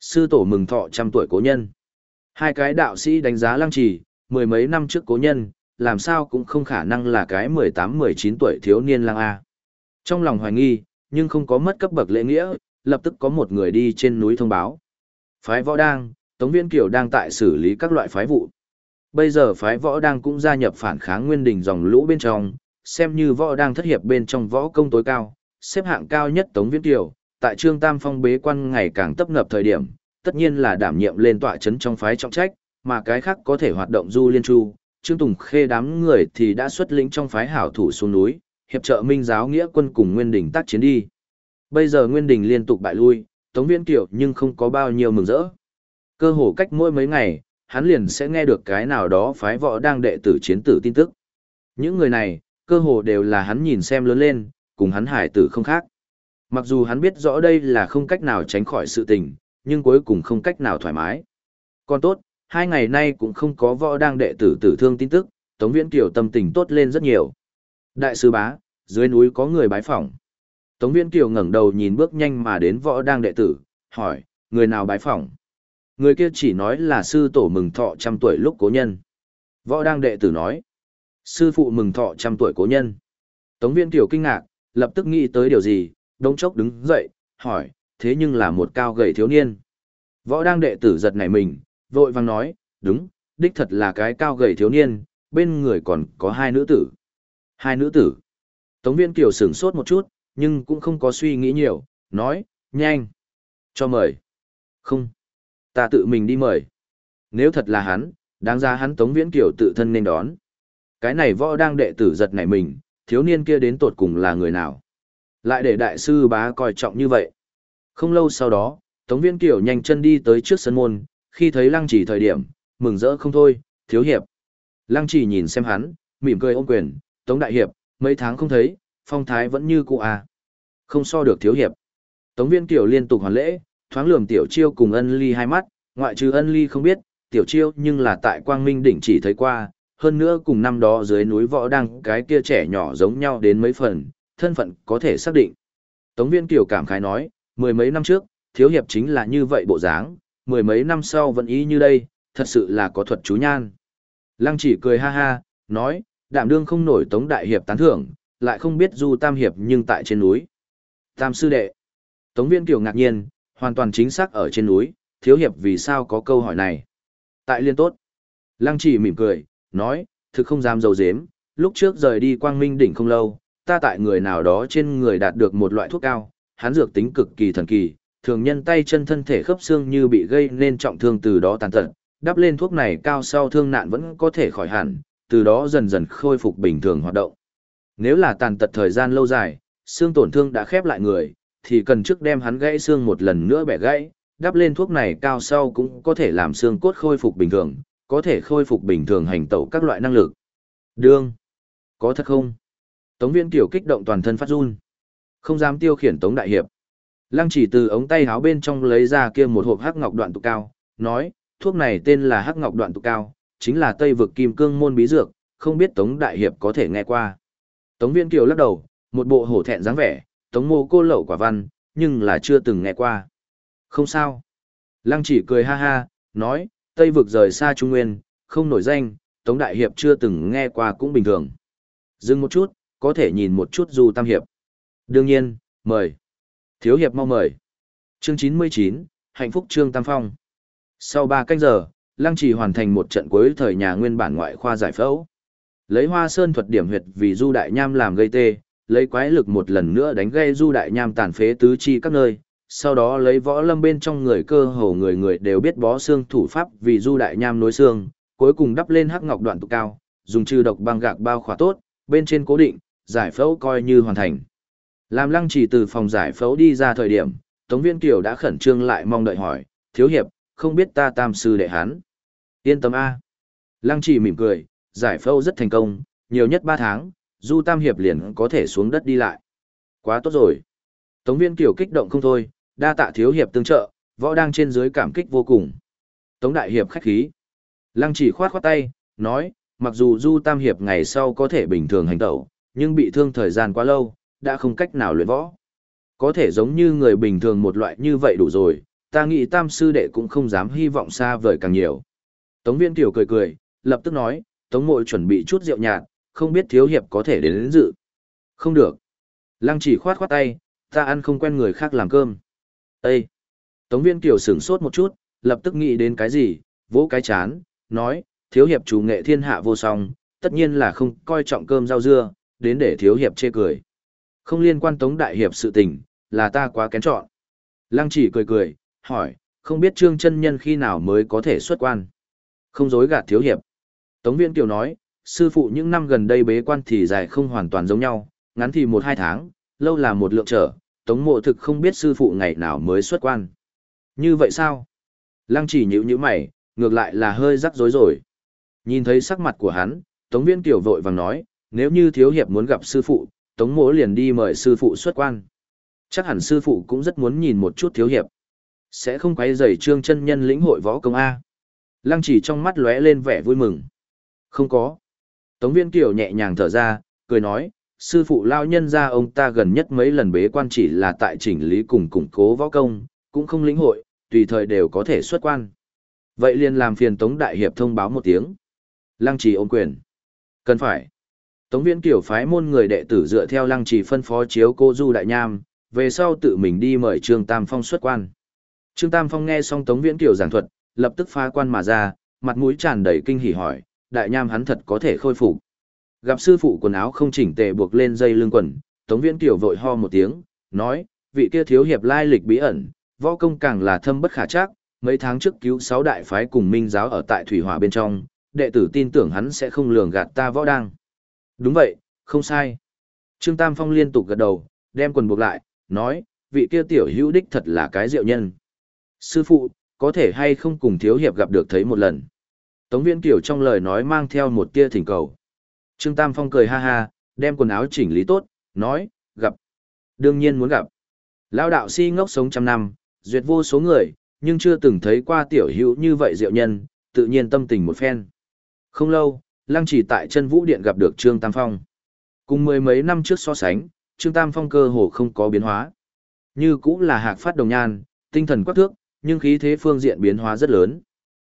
Sư tổ mừng thọ trăm tuổi cố nhân. Hai cái đạo sĩ đánh giá lăng trì, mười mấy năm trước cố nhân, làm sao cũng không khả năng là cái 18-19 tuổi thiếu niên lang A. Trong lòng hoài nghi, nhưng không có mất cấp bậc lễ nghĩa, lập tức có một người đi trên núi thông báo. Phái võ đang, Tống Viễn Kiều đang tại xử lý các loại phái vụ. Bây giờ phái võ đang cũng gia nhập phản kháng nguyên đình dòng lũ bên trong, xem như võ đang thất hiệp bên trong võ công tối cao, xếp hạng cao nhất Tống Viễn Kiều, tại Trương Tam Phong bế quan ngày càng tấp nập thời điểm, tất nhiên là đảm nhiệm lên tọa chấn trong phái trọng trách, mà cái khác có thể hoạt động du liên chu, Trương Tùng Khê đám người thì đã xuất lĩnh trong phái hảo thủ xuống núi, hiệp trợ Minh giáo nghĩa quân cùng Nguyên Đình tác chiến đi. Bây giờ Nguyên Đình liên tục bại lui, Tống Viễn Kiều nhưng không có bao nhiêu mừng rỡ. Cơ hồ cách mỗi mấy ngày, hắn liền sẽ nghe được cái nào đó phái võ đang đệ tử chiến tử tin tức. Những người này, cơ hồ đều là hắn nhìn xem lớn lên, cùng hắn hải tử không khác. Mặc dù hắn biết rõ đây là không cách nào tránh khỏi sự tình, nhưng cuối cùng không cách nào thoải mái. Còn tốt, hai ngày nay cũng không có võ đang đệ tử tử thương tin tức, Tống Viễn Kiều tâm tình tốt lên rất nhiều. Đại sư bá, dưới núi có người bái phỏng. Tống Viễn Kiều ngẩng đầu nhìn bước nhanh mà đến võ đang đệ tử, hỏi, người nào bái phỏng? Người kia chỉ nói là sư tổ mừng thọ trăm tuổi lúc cố nhân. Võ đang đệ tử nói, sư phụ mừng thọ trăm tuổi cố nhân. Tống Viên Kiều kinh ngạc, lập tức nghĩ tới điều gì, đống chốc đứng dậy, hỏi, thế nhưng là một cao gầy thiếu niên. Võ đang đệ tử giật nảy mình, vội vang nói, đúng, đích thật là cái cao gầy thiếu niên, bên người còn có hai nữ tử. Hai nữ tử. Tống viên kiều sửng sốt một chút, nhưng cũng không có suy nghĩ nhiều, nói, nhanh. Cho mời. Không. Ta tự mình đi mời. Nếu thật là hắn, đáng ra hắn Tống Viễn Kiều tự thân nên đón. Cái này võ đang đệ tử giật nảy mình, thiếu niên kia đến tột cùng là người nào? Lại để đại sư bá coi trọng như vậy. Không lâu sau đó, Tống Viễn Kiều nhanh chân đi tới trước sân môn, khi thấy Lăng Chỉ thời điểm, mừng rỡ không thôi, thiếu hiệp. Lăng Chỉ nhìn xem hắn, mỉm cười ôm quyền, Tống Đại Hiệp, mấy tháng không thấy, phong thái vẫn như cũ à. Không so được thiếu hiệp. Tống Viễn Kiều liên tục hoàn lễ, thoáng lườm Tiểu Chiêu cùng ân ly hai mắt, ngoại trừ ân ly không biết, Tiểu Chiêu nhưng là tại Quang Minh đỉnh chỉ thấy qua, hơn nữa cùng năm đó dưới núi võ đăng cái kia trẻ nhỏ giống nhau đến mấy phần, thân phận có thể xác định. Tống viên Kiều cảm khái nói, mười mấy năm trước, thiếu hiệp chính là như vậy bộ dáng, mười mấy năm sau vẫn ý như đây, thật sự là có thuật chú nhan. Lăng chỉ cười ha ha, nói, đạm đương không nổi tống đại hiệp tán thưởng, lại không biết du tam hiệp nhưng tại trên núi. Tam sư đệ. Tống viên kiều ngạc nhiên, hoàn toàn chính xác ở trên núi, thiếu hiệp vì sao có câu hỏi này. Tại liên tốt. Lăng chỉ mỉm cười, nói, thực không dám dầu dếm, lúc trước rời đi quang minh đỉnh không lâu, ta tại người nào đó trên người đạt được một loại thuốc cao, hắn dược tính cực kỳ thần kỳ, thường nhân tay chân thân thể khớp xương như bị gây nên trọng thương từ đó tàn tật, đắp lên thuốc này cao sau thương nạn vẫn có thể khỏi hẳn, từ đó dần dần khôi phục bình thường hoạt động. Nếu là tàn tật thời gian lâu dài, xương tổn thương đã khép lại người, thì cần trước đem hắn gãy xương một lần nữa bẻ gãy, đắp lên thuốc này cao sau cũng có thể làm xương cốt khôi phục bình thường, có thể khôi phục bình thường hành tẩu các loại năng lực. Đương. Có thật không? Tống viên Kiều kích động toàn thân phát run. Không dám tiêu khiển Tống Đại Hiệp. Lăng chỉ từ ống tay áo bên trong lấy ra kia một hộp hắc ngọc đoạn tụ cao, nói, thuốc này tên là hắc ngọc đoạn tụ cao, chính là Tây vực kim cương môn bí dược, không biết Tống Đại Hiệp có thể nghe qua. Tống Viên Kiều lắc đầu, một bộ hổ thẹn dáng vẻ, Tống mô cô lậu quả văn, nhưng là chưa từng nghe qua. Không sao. Lăng chỉ cười ha ha, nói, Tây vực rời xa Trung Nguyên, không nổi danh, Tống Đại Hiệp chưa từng nghe qua cũng bình thường. Dừng một chút, có thể nhìn một chút Du Tam Hiệp. Đương nhiên, mời. Thiếu hiệp mau mời. Chương 99, hạnh phúc Trương Tam Phong. Sau 3 canh giờ, Lăng Trì hoàn thành một trận cuối thời nhà nguyên bản ngoại khoa giải phẫu. Lấy Hoa Sơn thuật điểm huyệt vì Du Đại Nham làm gây tê, lấy quái lực một lần nữa đánh gây Du Đại Nham tàn phế tứ chi các nơi, sau đó lấy võ lâm bên trong người cơ hồ người người đều biết bó xương thủ pháp vì Du Đại Nham nối xương, cuối cùng đắp lên hắc ngọc đoạn tụ cao, dùng trừ độc băng gạc bao khỏa tốt, bên trên cố định, giải phẫu coi như hoàn thành. Làm lăng chỉ từ phòng giải phẫu đi ra thời điểm, Tống Viên Kiều đã khẩn trương lại mong đợi hỏi, thiếu hiệp, không biết ta tam sư đệ hán. Yên tâm A. Lăng chỉ mỉm cười, giải phẫu rất thành công, nhiều nhất 3 tháng, Du Tam Hiệp liền có thể xuống đất đi lại. Quá tốt rồi. Tống Viên Kiều kích động không thôi, đa tạ thiếu hiệp tương trợ, võ đang trên dưới cảm kích vô cùng. Tống Đại Hiệp khách khí. Lăng chỉ khoát khoát tay, nói, mặc dù Du Tam Hiệp ngày sau có thể bình thường hành tẩu, nhưng bị thương thời gian quá lâu, đã không cách nào luyện võ. Có thể giống như người bình thường một loại như vậy đủ rồi, ta nghĩ tam sư đệ cũng không dám hy vọng xa vời càng nhiều. Tống viên tiểu cười cười, lập tức nói, tống mội chuẩn bị chút rượu nhạt, không biết thiếu hiệp có thể đến, đến dự. Không được. Lăng chỉ khoát khoát tay, ta ăn không quen người khác làm cơm. Ê! Tống viên kiểu sửng sốt một chút, lập tức nghĩ đến cái gì, vỗ cái chán, nói, thiếu hiệp chủ nghệ thiên hạ vô song, tất nhiên là không coi trọng cơm rau dưa, đến để thiếu hiệp chê cười. Không liên quan tống đại hiệp sự tình, là ta quá kén chọn. Lăng chỉ cười cười, hỏi, không biết trương chân nhân khi nào mới có thể xuất quan. Không dối gạt thiếu hiệp. Tống viên kiều nói, sư phụ những năm gần đây bế quan thì dài không hoàn toàn giống nhau, ngắn thì một hai tháng, lâu là một lượng trở, tống mộ thực không biết sư phụ ngày nào mới xuất quan. Như vậy sao? Lăng chỉ nhữ như mày, ngược lại là hơi rắc rối rồi. Nhìn thấy sắc mặt của hắn, Tống Viên tiểu vội vàng nói, nếu như thiếu hiệp muốn gặp sư phụ, Tống Mộ liền đi mời sư phụ xuất quan. Chắc hẳn sư phụ cũng rất muốn nhìn một chút thiếu hiệp. Sẽ không quấy rầy trương chân nhân lĩnh hội võ công A. Lăng chỉ trong mắt lóe lên vẻ vui mừng. Không có. Tống Viên kiểu nhẹ nhàng thở ra, cười nói, sư phụ lao nhân ra ông ta gần nhất mấy lần bế quan chỉ là tại chỉnh lý cùng củng cố võ công, cũng không lĩnh hội, tùy thời đều có thể xuất quan. Vậy liền làm phiền Tống Đại Hiệp thông báo một tiếng. Lăng trì ôm quyền. Cần phải. Tống Viễn Kiều phái môn người đệ tử dựa theo lăng trì phân phó chiếu cô Du Đại Nham, về sau tự mình đi mời Trương Tam Phong xuất quan. Trương Tam Phong nghe xong Tống Viễn Kiều giảng thuật, lập tức phá quan mà ra, mặt mũi tràn đầy kinh hỉ hỏi, Đại Nham hắn thật có thể khôi phục. Gặp sư phụ quần áo không chỉnh tề buộc lên dây lưng quần, Tống Viễn Kiều vội ho một tiếng, nói, vị kia thiếu hiệp lai lịch bí ẩn, võ công càng là thâm bất khả trắc, mấy tháng trước cứu sáu đại phái cùng minh giáo ở tại thủy hỏa bên trong, đệ tử tin tưởng hắn sẽ không lường gạt ta võ đang. Đúng vậy, không sai. Trương Tam Phong liên tục gật đầu, đem quần buộc lại, nói, vị kia tiểu hữu đích thật là cái diệu nhân. Sư phụ, có thể hay không cùng thiếu hiệp gặp được thấy một lần. Tống viên kiểu trong lời nói mang theo một tia thỉnh cầu. Trương Tam Phong cười ha ha, đem quần áo chỉnh lý tốt, nói, gặp. Đương nhiên muốn gặp. Lao đạo si ngốc sống trăm năm, duyệt vô số người, nhưng chưa từng thấy qua tiểu hữu như vậy diệu nhân, tự nhiên tâm tình một phen. Không lâu, Lăng chỉ tại chân vũ điện gặp được Trương Tam Phong. Cùng mười mấy năm trước so sánh, Trương Tam Phong cơ hồ không có biến hóa. Như cũng là hạc phát đồng nhan, tinh thần quắc thước, nhưng khí thế phương diện biến hóa rất lớn.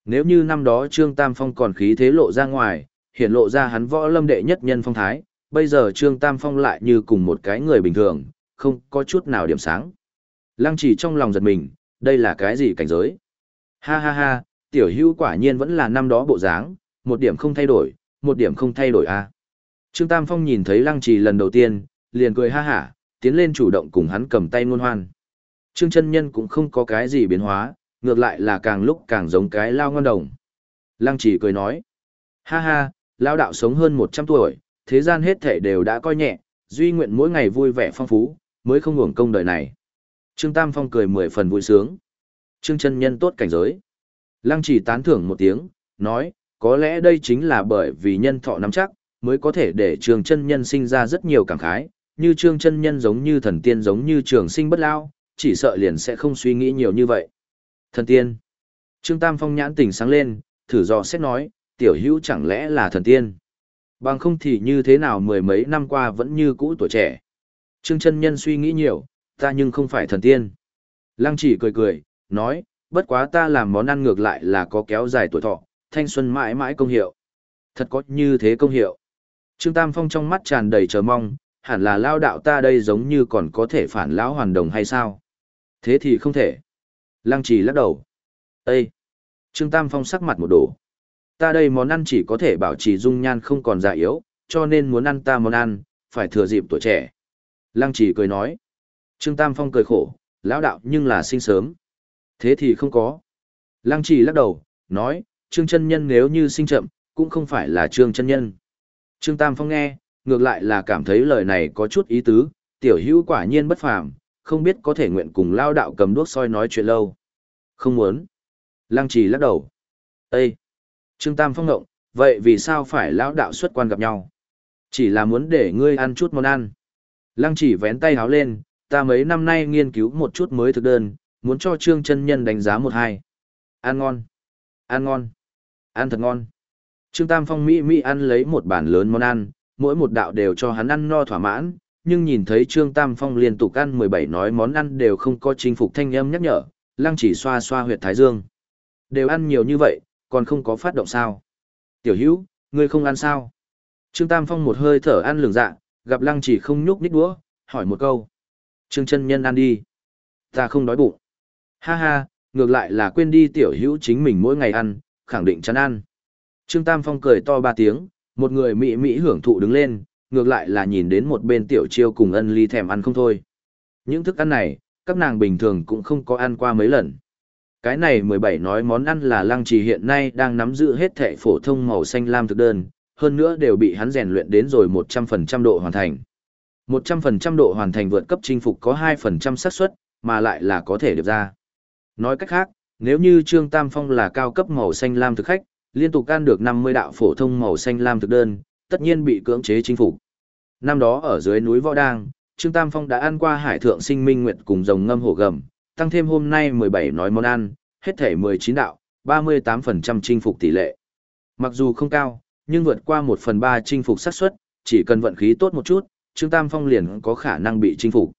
Nếu như năm đó Trương Tam Phong còn khí thế lộ ra ngoài, hiện lộ ra hắn võ lâm đệ nhất nhân phong thái, bây giờ Trương Tam Phong lại như cùng một cái người bình thường, không có chút nào điểm sáng. Lăng chỉ trong lòng giật mình, đây là cái gì cảnh giới? Ha ha ha, tiểu hưu quả nhiên vẫn là năm đó bộ dáng, một điểm không thay đổi, một điểm không thay đổi a. À. Trương Tam Phong nhìn thấy Lăng Trì lần đầu tiên, liền cười ha hả, tiến lên chủ động cùng hắn cầm tay ngôn hoan. Trương chân nhân cũng không có cái gì biến hóa, ngược lại là càng lúc càng giống cái lao ngon đồng. Lăng Trì cười nói, ha ha, lao đạo sống hơn 100 tuổi, thế gian hết thể đều đã coi nhẹ, duy nguyện mỗi ngày vui vẻ phong phú, mới không hưởng công đời này. Trương Tam Phong cười mười phần vui sướng. Trương chân nhân tốt cảnh giới. Lăng chỉ tán thưởng một tiếng, nói, có lẽ đây chính là bởi vì nhân thọ nắm chắc, mới có thể để trường chân nhân sinh ra rất nhiều cảm khái, như trương chân nhân giống như thần tiên giống như trường sinh bất lao, chỉ sợ liền sẽ không suy nghĩ nhiều như vậy. Thần tiên. Trương Tam Phong nhãn tỉnh sáng lên, thử dò xét nói, tiểu hữu chẳng lẽ là thần tiên. Bằng không thì như thế nào mười mấy năm qua vẫn như cũ tuổi trẻ. Trương chân nhân suy nghĩ nhiều, ta nhưng không phải thần tiên. Lăng chỉ cười cười, nói, bất quá ta làm món ăn ngược lại là có kéo dài tuổi thọ, thanh xuân mãi mãi công hiệu. Thật có như thế công hiệu. Trương Tam Phong trong mắt tràn đầy chờ mong, hẳn là lao đạo ta đây giống như còn có thể phản lão hoàn đồng hay sao? Thế thì không thể. Lăng trì lắc đầu. Ê! Trương Tam Phong sắc mặt một đổ. Ta đây món ăn chỉ có thể bảo trì dung nhan không còn già yếu, cho nên muốn ăn ta món ăn, phải thừa dịp tuổi trẻ. Lăng trì cười nói. Trương Tam Phong cười khổ, lão đạo nhưng là sinh sớm. Thế thì không có. Lăng trì lắc đầu, nói, Trương chân nhân nếu như sinh chậm, cũng không phải là Trương chân nhân. Trương Tam Phong nghe, ngược lại là cảm thấy lời này có chút ý tứ, tiểu hữu quả nhiên bất phàm, không biết có thể nguyện cùng lao đạo cầm đuốc soi nói chuyện lâu. Không muốn. Lăng trì lắc đầu. Ê! Trương Tam Phong ngộng, vậy vì sao phải lão đạo xuất quan gặp nhau? Chỉ là muốn để ngươi ăn chút món ăn. Lăng chỉ vén tay háo lên, ta mấy năm nay nghiên cứu một chút mới thực đơn, muốn cho Trương chân nhân đánh giá một hai. Ăn ngon. Ăn ngon. Ăn thật ngon. Trương Tam Phong Mỹ Mỹ ăn lấy một bản lớn món ăn, mỗi một đạo đều cho hắn ăn no thỏa mãn, nhưng nhìn thấy Trương Tam Phong liên tục ăn 17 nói món ăn đều không có chinh phục thanh âm nhắc nhở, lăng chỉ xoa xoa huyệt thái dương. Đều ăn nhiều như vậy, còn không có phát động sao. Tiểu hữu, ngươi không ăn sao? Trương Tam Phong một hơi thở ăn lường dạ, gặp lăng chỉ không nhúc nhích đũa, hỏi một câu. Trương chân nhân ăn đi. Ta không đói bụng. Ha ha, ngược lại là quên đi tiểu hữu chính mình mỗi ngày ăn, khẳng định chán ăn. Trương Tam Phong cười to ba tiếng, một người mỹ mỹ hưởng thụ đứng lên, ngược lại là nhìn đến một bên tiểu chiêu cùng ân ly thèm ăn không thôi. Những thức ăn này, các nàng bình thường cũng không có ăn qua mấy lần. Cái này 17 nói món ăn là lăng trì hiện nay đang nắm giữ hết thệ phổ thông màu xanh lam thực đơn, hơn nữa đều bị hắn rèn luyện đến rồi 100% độ hoàn thành. 100% độ hoàn thành vượt cấp chinh phục có 2% xác suất, mà lại là có thể được ra. Nói cách khác, nếu như Trương Tam Phong là cao cấp màu xanh lam thực khách, liên tục ăn được 50 đạo phổ thông màu xanh lam thực đơn, tất nhiên bị cưỡng chế chinh phục. Năm đó ở dưới núi Võ Đang, Trương Tam Phong đã ăn qua hải thượng sinh minh nguyệt cùng rồng ngâm hổ gầm, tăng thêm hôm nay 17 nói món ăn, hết thể 19 đạo, 38% chinh phục tỷ lệ. Mặc dù không cao, nhưng vượt qua 1 phần 3 chinh phục xác suất, chỉ cần vận khí tốt một chút, Trương Tam Phong liền có khả năng bị chinh phục.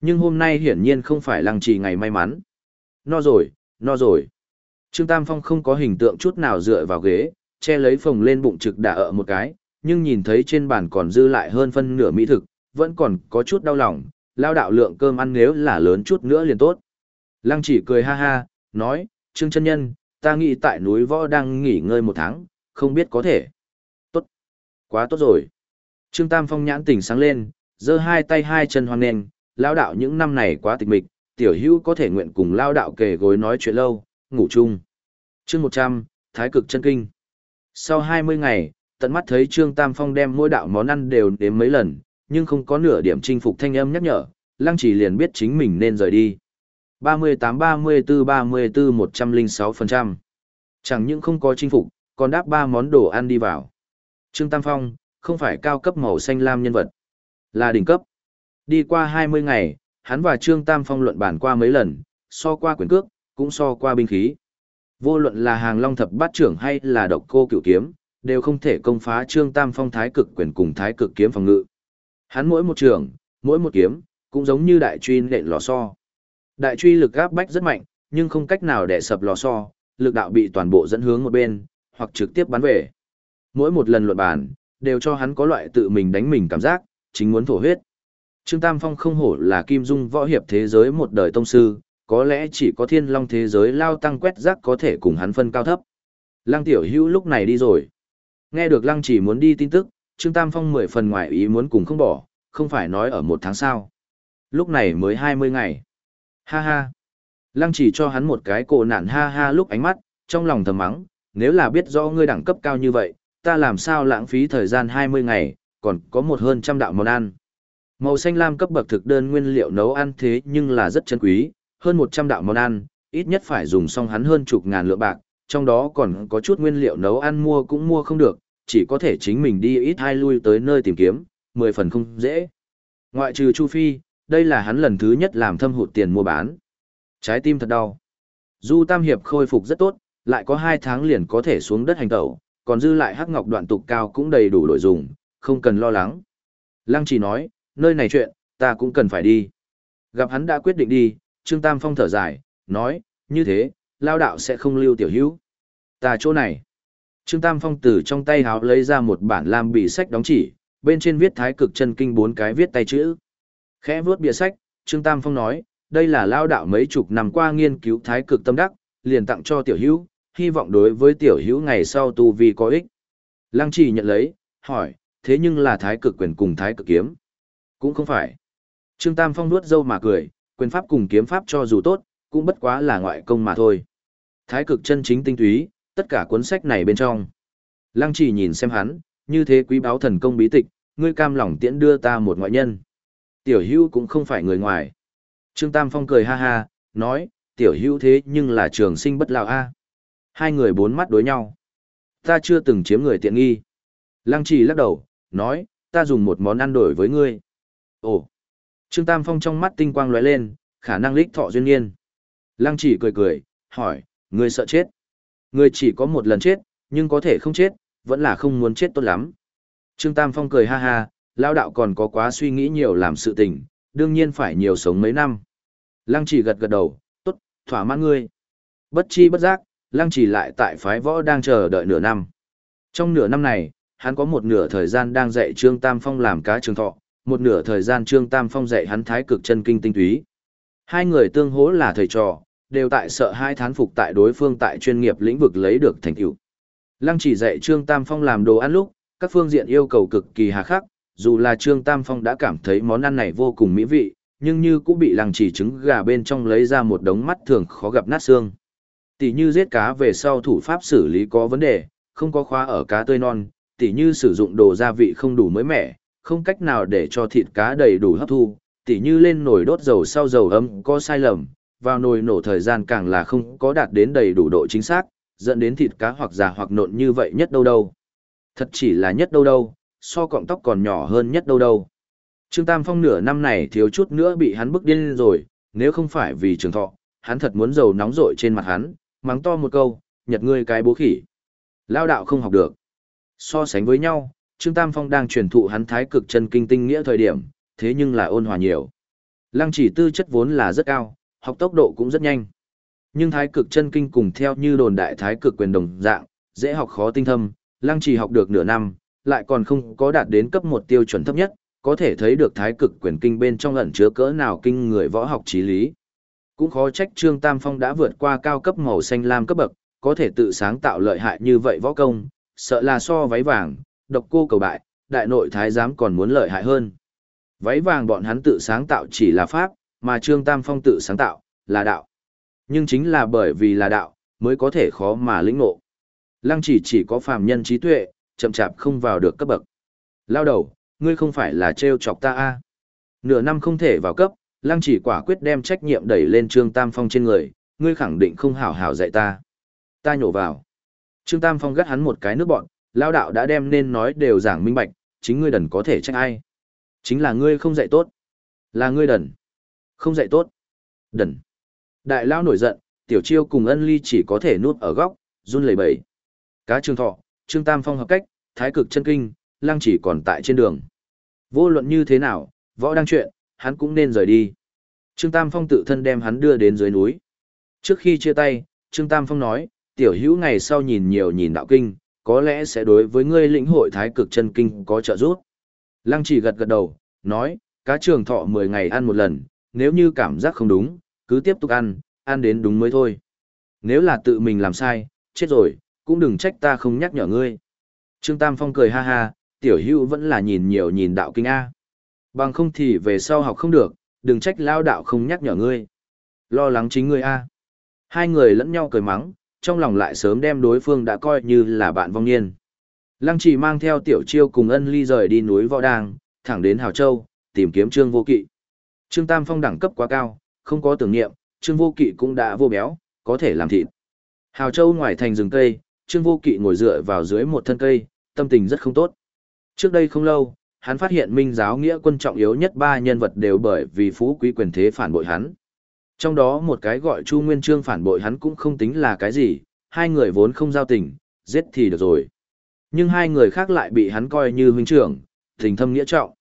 Nhưng hôm nay hiển nhiên không phải lăng trì ngày may mắn. No rồi, no rồi. Trương Tam Phong không có hình tượng chút nào dựa vào ghế, che lấy phồng lên bụng trực đả ở một cái, nhưng nhìn thấy trên bàn còn dư lại hơn phân nửa mỹ thực, vẫn còn có chút đau lòng, lao đạo lượng cơm ăn nếu là lớn chút nữa liền tốt. Lăng chỉ cười ha ha, nói, Trương chân nhân, ta nghĩ tại núi võ đang nghỉ ngơi một tháng, không biết có thể. Tốt. Quá tốt rồi. Trương Tam Phong nhãn tỉnh sáng lên, giơ hai tay hai chân hoang nền, lao đạo những năm này quá tịch mịch, tiểu hữu có thể nguyện cùng lao đạo kề gối nói chuyện lâu, ngủ chung. chương 100, Thái cực chân kinh. Sau 20 ngày, tận mắt thấy Trương Tam Phong đem mỗi đạo món ăn đều đến mấy lần, nhưng không có nửa điểm chinh phục thanh âm nhắc nhở, Lăng Chỉ liền biết chính mình nên rời đi. 38 34 34 106%. Chẳng những không có chinh phục, còn đáp ba món đồ ăn đi vào. Trương Tam Phong, không phải cao cấp màu xanh lam nhân vật, là đỉnh cấp. Đi qua 20 ngày, hắn và Trương Tam Phong luận bàn qua mấy lần, so qua quyền cước, cũng so qua binh khí. Vô luận là hàng long thập bát trưởng hay là độc cô cựu kiếm, đều không thể công phá Trương Tam Phong thái cực quyền cùng thái cực kiếm phòng ngự. Hắn mỗi một trường, mỗi một kiếm, cũng giống như đại truy nện lò xo. Đại truy lực áp bách rất mạnh, nhưng không cách nào để sập lò xo, lực đạo bị toàn bộ dẫn hướng một bên, hoặc trực tiếp bắn về. Mỗi một lần luận bàn, đều cho hắn có loại tự mình đánh mình cảm giác, chính muốn thổ huyết. Trương Tam Phong không hổ là kim dung võ hiệp thế giới một đời tông sư, có lẽ chỉ có thiên long thế giới lao tăng quét rác có thể cùng hắn phân cao thấp. Lăng tiểu hữu lúc này đi rồi. Nghe được lăng chỉ muốn đi tin tức, Trương Tam Phong mười phần ngoài ý muốn cùng không bỏ, không phải nói ở một tháng sau. Lúc này mới hai mươi ngày. Ha ha. Lăng chỉ cho hắn một cái cổ nạn ha ha lúc ánh mắt, trong lòng thầm mắng, nếu là biết rõ ngươi đẳng cấp cao như vậy, ta làm sao lãng phí thời gian hai mươi ngày, còn có một hơn trăm đạo món ăn. Màu xanh lam cấp bậc thực đơn nguyên liệu nấu ăn thế nhưng là rất chân quý, hơn 100 đạo món ăn, ít nhất phải dùng xong hắn hơn chục ngàn lượng bạc, trong đó còn có chút nguyên liệu nấu ăn mua cũng mua không được, chỉ có thể chính mình đi ít hai lui tới nơi tìm kiếm, 10 phần không dễ. Ngoại trừ Chu Phi, đây là hắn lần thứ nhất làm thâm hụt tiền mua bán. Trái tim thật đau. Du Tam Hiệp khôi phục rất tốt, lại có 2 tháng liền có thể xuống đất hành tẩu, còn dư lại hắc ngọc đoạn tục cao cũng đầy đủ đổi dùng, không cần lo lắng. Lăng chỉ nói, nơi này chuyện, ta cũng cần phải đi. Gặp hắn đã quyết định đi, Trương Tam Phong thở dài, nói, như thế, lao đạo sẽ không lưu tiểu hữu. Ta chỗ này. Trương Tam Phong từ trong tay háo lấy ra một bản lam bị sách đóng chỉ, bên trên viết thái cực chân kinh bốn cái viết tay chữ. Khẽ vuốt bìa sách, Trương Tam Phong nói, đây là lao đạo mấy chục năm qua nghiên cứu thái cực tâm đắc, liền tặng cho tiểu hữu, hy vọng đối với tiểu hữu ngày sau tu vi có ích. Lăng trì nhận lấy, hỏi, thế nhưng là thái cực quyền cùng thái cực kiếm. Cũng không phải. Trương Tam Phong nuốt dâu mà cười, quyền pháp cùng kiếm pháp cho dù tốt, cũng bất quá là ngoại công mà thôi. Thái cực chân chính tinh túy, tất cả cuốn sách này bên trong. Lăng trì nhìn xem hắn, như thế quý báo thần công bí tịch, ngươi cam lòng tiễn đưa ta một ngoại nhân. Tiểu hưu cũng không phải người ngoài. Trương Tam Phong cười ha ha, nói, tiểu hưu thế nhưng là trường sinh bất lão a. Hai người bốn mắt đối nhau. Ta chưa từng chiếm người tiện nghi. Lăng trì lắc đầu, nói, ta dùng một món ăn đổi với ngươi. Ồ! Trương Tam Phong trong mắt tinh quang lóe lên, khả năng lích thọ duyên nhiên. Lăng chỉ cười cười, hỏi, ngươi sợ chết. Ngươi chỉ có một lần chết, nhưng có thể không chết, vẫn là không muốn chết tốt lắm. Trương Tam Phong cười ha ha, lao đạo còn có quá suy nghĩ nhiều làm sự tình, đương nhiên phải nhiều sống mấy năm. Lăng chỉ gật gật đầu, tốt, thỏa mãn ngươi. Bất chi bất giác, Lăng chỉ lại tại phái võ đang chờ đợi nửa năm. Trong nửa năm này, hắn có một nửa thời gian đang dạy Trương Tam Phong làm cá trường thọ, một nửa thời gian Trương Tam Phong dạy hắn thái cực chân kinh tinh túy. Hai người tương hỗ là thầy trò, đều tại sợ hai thán phục tại đối phương tại chuyên nghiệp lĩnh vực lấy được thành tựu. Lăng chỉ dạy Trương Tam Phong làm đồ ăn lúc, các phương diện yêu cầu cực kỳ hà khắc, dù là Trương Tam Phong đã cảm thấy món ăn này vô cùng mỹ vị, nhưng như cũng bị lăng chỉ trứng gà bên trong lấy ra một đống mắt thường khó gặp nát xương. Tỷ như giết cá về sau thủ pháp xử lý có vấn đề, không có khóa ở cá tươi non, tỷ như sử dụng đồ gia vị không đủ mới mẻ, không cách nào để cho thịt cá đầy đủ hấp thu, tỷ như lên nồi đốt dầu sau dầu ấm có sai lầm, vào nồi nổ thời gian càng là không có đạt đến đầy đủ độ chính xác, dẫn đến thịt cá hoặc già hoặc nộn như vậy nhất đâu đâu. Thật chỉ là nhất đâu đâu, so cọng tóc còn nhỏ hơn nhất đâu đâu. Trương Tam Phong nửa năm này thiếu chút nữa bị hắn bức điên rồi, nếu không phải vì trường thọ, hắn thật muốn dầu nóng rội trên mặt hắn, mắng to một câu, nhật ngươi cái bố khỉ. Lao đạo không học được. So sánh với nhau, Trương Tam Phong đang truyền thụ hắn thái cực chân kinh tinh nghĩa thời điểm, thế nhưng là ôn hòa nhiều. Lăng chỉ tư chất vốn là rất cao, học tốc độ cũng rất nhanh. Nhưng thái cực chân kinh cùng theo như đồn đại thái cực quyền đồng dạng, dễ học khó tinh thâm, lăng chỉ học được nửa năm, lại còn không có đạt đến cấp một tiêu chuẩn thấp nhất, có thể thấy được thái cực quyền kinh bên trong ẩn chứa cỡ nào kinh người võ học trí lý. Cũng khó trách Trương Tam Phong đã vượt qua cao cấp màu xanh lam cấp bậc, có thể tự sáng tạo lợi hại như vậy võ công, sợ là so váy vàng, độc cô cầu bại, đại nội thái giám còn muốn lợi hại hơn. Váy vàng bọn hắn tự sáng tạo chỉ là pháp, mà Trương Tam Phong tự sáng tạo, là đạo. Nhưng chính là bởi vì là đạo, mới có thể khó mà lĩnh ngộ. Lăng chỉ chỉ có phàm nhân trí tuệ, chậm chạp không vào được cấp bậc. Lao đầu, ngươi không phải là trêu chọc ta a Nửa năm không thể vào cấp, lăng chỉ quả quyết đem trách nhiệm đẩy lên Trương Tam Phong trên người, ngươi khẳng định không hảo hảo dạy ta. Ta nhổ vào. Trương Tam Phong gắt hắn một cái nước bọn, lao đạo đã đem nên nói đều giảng minh bạch, chính ngươi đần có thể trách ai. Chính là ngươi không dạy tốt. Là ngươi đần. Không dạy tốt. Đần. Đại lao nổi giận, tiểu chiêu cùng ân ly chỉ có thể nuốt ở góc, run lẩy bẩy. Cá trường thọ, trương tam phong hợp cách, thái cực chân kinh, lăng chỉ còn tại trên đường. Vô luận như thế nào, võ đang chuyện, hắn cũng nên rời đi. Trương Tam Phong tự thân đem hắn đưa đến dưới núi. Trước khi chia tay, Trương Tam Phong nói, tiểu hữu ngày sau nhìn nhiều nhìn đạo kinh, có lẽ sẽ đối với ngươi lĩnh hội thái cực chân kinh có trợ giúp. Lăng chỉ gật gật đầu, nói, cá trường thọ 10 ngày ăn một lần, nếu như cảm giác không đúng, cứ tiếp tục ăn, ăn đến đúng mới thôi. Nếu là tự mình làm sai, chết rồi, cũng đừng trách ta không nhắc nhở ngươi. Trương Tam Phong cười ha ha, tiểu hữu vẫn là nhìn nhiều nhìn đạo kinh A. Bằng không thì về sau học không được, đừng trách lao đạo không nhắc nhở ngươi. Lo lắng chính ngươi A. Hai người lẫn nhau cười mắng, trong lòng lại sớm đem đối phương đã coi như là bạn vong niên. Lăng chỉ mang theo tiểu chiêu cùng ân ly rời đi núi võ đàng, thẳng đến Hào Châu, tìm kiếm Trương Vô Kỵ. Trương Tam Phong đẳng cấp quá cao, không có tưởng niệm, Trương Vô Kỵ cũng đã vô béo, có thể làm thịt. Hào Châu ngoài thành rừng cây, Trương Vô Kỵ ngồi dựa vào dưới một thân cây, tâm tình rất không tốt. Trước đây không lâu, hắn phát hiện minh giáo nghĩa quân trọng yếu nhất ba nhân vật đều bởi vì phú quý quyền thế phản bội hắn. Trong đó một cái gọi Chu Nguyên Trương phản bội hắn cũng không tính là cái gì, hai người vốn không giao tình, giết thì được rồi. Nhưng hai người khác lại bị hắn coi như huynh trưởng, tình thâm nghĩa trọng.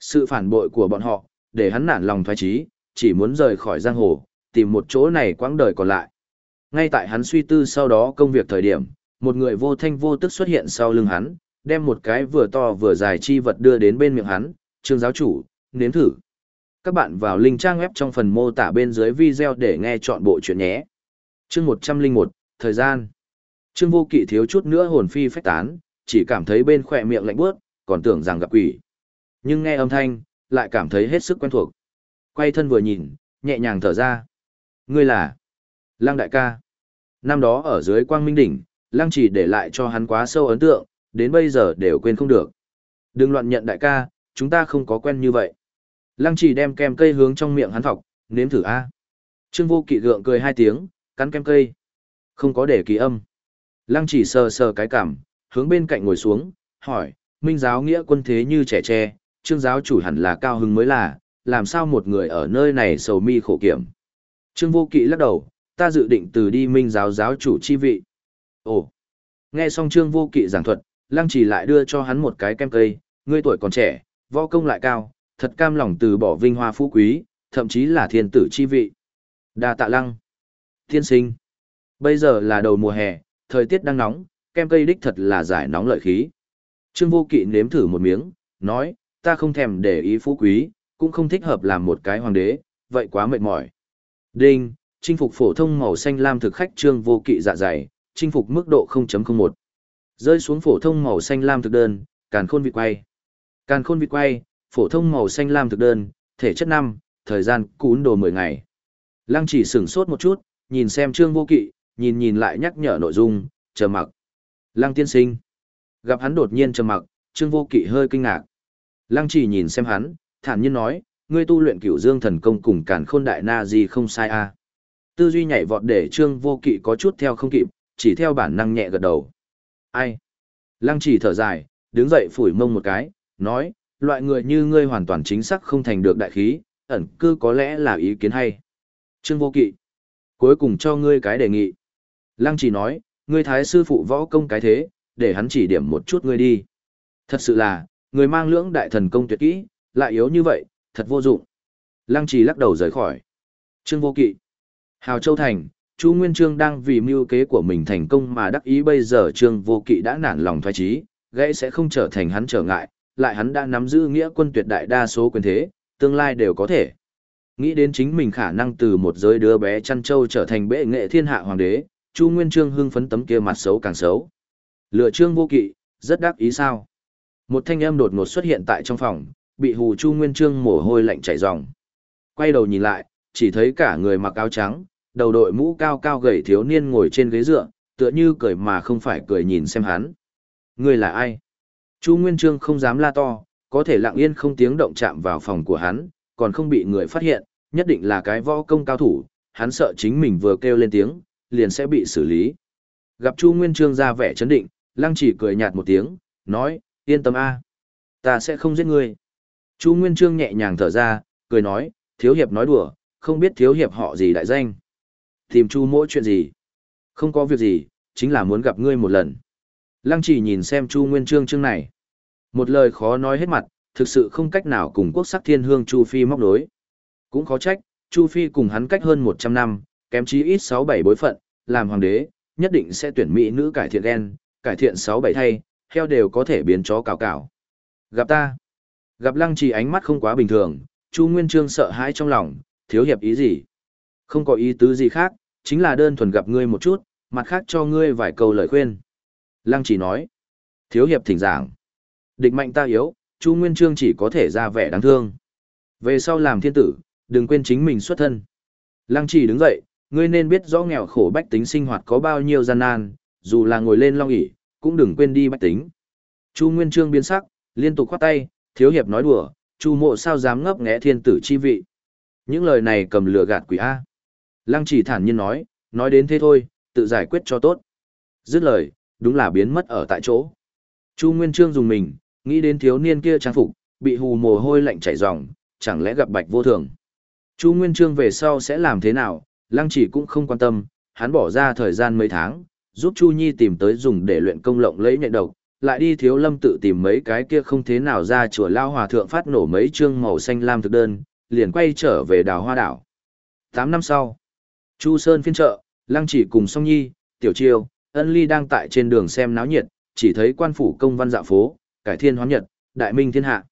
Sự phản bội của bọn họ, để hắn nản lòng thoái trí, chỉ muốn rời khỏi giang hồ, tìm một chỗ này quãng đời còn lại. Ngay tại hắn suy tư sau đó công việc thời điểm, một người vô thanh vô tức xuất hiện sau lưng hắn, đem một cái vừa to vừa dài chi vật đưa đến bên miệng hắn, trương giáo chủ, nếm thử. Các bạn vào link trang web trong phần mô tả bên dưới video để nghe chọn bộ chuyện nhé. Chương 101, Thời gian. Trương Vô Kỵ thiếu chút nữa hồn phi phách tán, chỉ cảm thấy bên khỏe miệng lạnh bước, còn tưởng rằng gặp quỷ. Nhưng nghe âm thanh, lại cảm thấy hết sức quen thuộc. Quay thân vừa nhìn, nhẹ nhàng thở ra. Ngươi là Lăng Đại ca. Năm đó ở dưới Quang Minh Đỉnh, Lăng chỉ để lại cho hắn quá sâu ấn tượng, đến bây giờ đều quên không được. Đừng loạn nhận đại ca, chúng ta không có quen như vậy. Lăng chỉ đem kem cây hướng trong miệng hắn thọc, nếm thử a. Trương Vô Kỵ gượng cười hai tiếng, cắn kem cây. Không có để kỳ âm. Lăng chỉ sờ sờ cái cảm, hướng bên cạnh ngồi xuống, hỏi, minh giáo nghĩa quân thế như trẻ tre, trương giáo chủ hẳn là cao hứng mới là, làm sao một người ở nơi này sầu mi khổ kiểm. Trương vô kỵ lắc đầu, ta dự định từ đi minh giáo giáo chủ chi vị. Ồ, nghe xong trương vô kỵ giảng thuật, lăng chỉ lại đưa cho hắn một cái kem cây, ngươi tuổi còn trẻ, võ công lại cao, thật cam lòng từ bỏ vinh hoa phú quý, thậm chí là thiên tử chi vị. Đa tạ lăng. Thiên sinh. Bây giờ là đầu mùa hè, thời tiết đang nóng, kem cây đích thật là giải nóng lợi khí. Trương Vô Kỵ nếm thử một miếng, nói, ta không thèm để ý phú quý, cũng không thích hợp làm một cái hoàng đế, vậy quá mệt mỏi. Đinh, chinh phục phổ thông màu xanh lam thực khách Trương Vô Kỵ dạ dày, chinh phục mức độ 0.01. Rơi xuống phổ thông màu xanh lam thực đơn, càn khôn vị quay. Càn khôn vị quay, phổ thông màu xanh lam thực đơn, thể chất năm, thời gian cún đồ 10 ngày. Lăng chỉ sửng sốt một chút, nhìn xem Trương Vô Kỵ, nhìn nhìn lại nhắc nhở nội dung, chờ mặc. Lăng tiên sinh. Gặp hắn đột nhiên trầm mặc, Trương Vô Kỵ hơi kinh ngạc. Lăng chỉ nhìn xem hắn, thản nhiên nói, ngươi tu luyện cửu dương thần công cùng càn khôn đại na gì không sai a à. Tư duy nhảy vọt để Trương Vô Kỵ có chút theo không kịp, chỉ theo bản năng nhẹ gật đầu. Ai? Lăng chỉ thở dài, đứng dậy phủi mông một cái, nói, loại người như ngươi hoàn toàn chính xác không thành được đại khí, ẩn cư có lẽ là ý kiến hay. Trương Vô Kỵ. Cuối cùng cho ngươi cái đề nghị. Lăng chỉ nói, ngươi thái sư phụ võ công cái thế, để hắn chỉ điểm một chút ngươi đi. Thật sự là, người mang lưỡng đại thần công tuyệt kỹ, lại yếu như vậy, thật vô dụng. Lăng trì lắc đầu rời khỏi. Trương vô kỵ. Hào Châu Thành, Chu Nguyên Trương đang vì mưu kế của mình thành công mà đắc ý bây giờ Trương vô kỵ đã nản lòng thoái trí, gãy sẽ không trở thành hắn trở ngại, lại hắn đã nắm giữ nghĩa quân tuyệt đại đa số quyền thế, tương lai đều có thể. Nghĩ đến chính mình khả năng từ một giới đứa bé chăn trâu trở thành bệ nghệ thiên hạ hoàng đế, Chu Nguyên Trương hưng phấn tấm kia mặt xấu càng xấu. Lựa Trương vô kỵ, rất đắc ý sao? Một thanh âm đột ngột xuất hiện tại trong phòng, bị hù Chu Nguyên Trương mồ hôi lạnh chảy ròng. Quay đầu nhìn lại, chỉ thấy cả người mặc áo trắng, đầu đội mũ cao cao gầy thiếu niên ngồi trên ghế dựa, tựa như cười mà không phải cười nhìn xem hắn. Người là ai? Chu Nguyên Trương không dám la to, có thể lặng yên không tiếng động chạm vào phòng của hắn, còn không bị người phát hiện, nhất định là cái võ công cao thủ, hắn sợ chính mình vừa kêu lên tiếng, liền sẽ bị xử lý. Gặp Chu Nguyên Trương ra vẻ chấn định, Lăng chỉ cười nhạt một tiếng, nói, yên tâm a, ta sẽ không giết ngươi. Chu Nguyên Trương nhẹ nhàng thở ra, cười nói, thiếu hiệp nói đùa, không biết thiếu hiệp họ gì đại danh. Tìm Chu mỗi chuyện gì? Không có việc gì, chính là muốn gặp ngươi một lần. Lăng chỉ nhìn xem Chu Nguyên Trương chương này. Một lời khó nói hết mặt, thực sự không cách nào cùng quốc sắc thiên hương Chu Phi móc đối. Cũng khó trách, Chu Phi cùng hắn cách hơn 100 năm, kém chí ít 6-7 bối phận, làm hoàng đế, nhất định sẽ tuyển mỹ nữ cải thiện gen, cải thiện 6-7 thay, heo đều có thể biến chó cào cào. Gặp ta, gặp lăng trì ánh mắt không quá bình thường, Chu Nguyên Trương sợ hãi trong lòng, thiếu hiệp ý gì? Không có ý tứ gì khác, chính là đơn thuần gặp ngươi một chút, mặt khác cho ngươi vài câu lời khuyên. Lăng Chỉ nói, thiếu hiệp thỉnh giảng. Địch mạnh ta yếu, Chu Nguyên Trương chỉ có thể ra vẻ đáng thương. Về sau làm thiên tử, đừng quên chính mình xuất thân. Lăng Chỉ đứng dậy, ngươi nên biết rõ nghèo khổ bách tính sinh hoạt có bao nhiêu gian nan, dù là ngồi lên long ỷ cũng đừng quên đi bách tính. Chu Nguyên Trương biến sắc, liên tục khoát tay, thiếu hiệp nói đùa, Chu mộ sao dám ngấp nghé thiên tử chi vị. Những lời này cầm lửa gạt quỷ A. Lăng chỉ thản nhiên nói, nói đến thế thôi, tự giải quyết cho tốt. Dứt lời, đúng là biến mất ở tại chỗ. Chu Nguyên Trương dùng mình, nghĩ đến thiếu niên kia trang phục, bị hù mồ hôi lạnh chảy ròng, chẳng lẽ gặp bạch vô thường. Chu Nguyên Trương về sau sẽ làm thế nào, Lăng chỉ cũng không quan tâm, hắn bỏ ra thời gian mấy tháng, giúp Chu Nhi tìm tới dùng để luyện công lộng lấy nhạy độc, lại đi thiếu lâm tự tìm mấy cái kia không thế nào ra chùa lao hòa thượng phát nổ mấy chương màu xanh lam thực đơn, liền quay trở về đào hoa đảo. Tám năm sau, Chu Sơn phiên trợ, Lăng chỉ cùng Song Nhi, Tiểu Chiêu, Ân Ly đang tại trên đường xem náo nhiệt, chỉ thấy quan phủ công văn dạ phố, cải thiên hoán nhật, đại minh thiên hạ.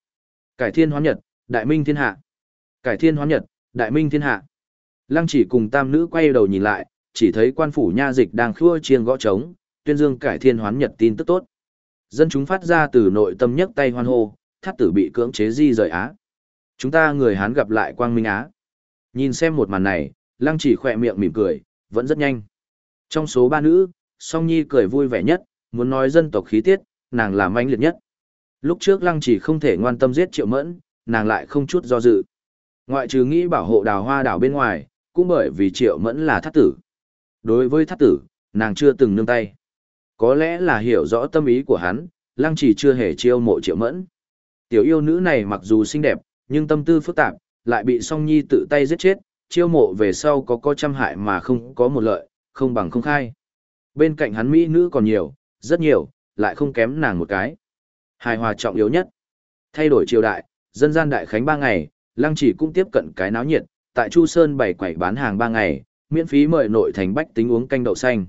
Cải thiên hoán nhật, đại minh thiên hạ. Cải thiên hóa nhật, đại minh thiên hạ. Lăng chỉ cùng tam nữ quay đầu nhìn lại, chỉ thấy quan phủ nha dịch đang khua chiêng gõ trống, tuyên dương cải thiên hoán nhật tin tức tốt. Dân chúng phát ra từ nội tâm nhất tay hoan hô, thắt tử bị cưỡng chế di rời Á. Chúng ta người Hán gặp lại quang minh Á. Nhìn xem một màn này, lăng chỉ khỏe miệng mỉm cười, vẫn rất nhanh. Trong số ba nữ, song nhi cười vui vẻ nhất, muốn nói dân tộc khí tiết, nàng là manh liệt nhất. Lúc trước lăng chỉ không thể ngoan tâm giết triệu mẫn, nàng lại không chút do dự. Ngoại trừ nghĩ bảo hộ đào hoa đảo bên ngoài, cũng bởi vì triệu mẫn là thắt tử. Đối với thắt tử, nàng chưa từng nương tay. Có lẽ là hiểu rõ tâm ý của hắn, lăng chỉ chưa hề chiêu mộ triệu mẫn. Tiểu yêu nữ này mặc dù xinh đẹp, nhưng tâm tư phức tạp, lại bị song nhi tự tay giết chết, chiêu mộ về sau có có trăm hại mà không có một lợi, không bằng không khai. Bên cạnh hắn mỹ nữ còn nhiều, rất nhiều, lại không kém nàng một cái. Hài hòa trọng yếu nhất. Thay đổi triều đại, dân gian đại khánh ba ngày, lăng chỉ cũng tiếp cận cái náo nhiệt, tại Chu Sơn bày quẩy bán hàng ba ngày, miễn phí mời nội thành bách tính uống canh đậu xanh.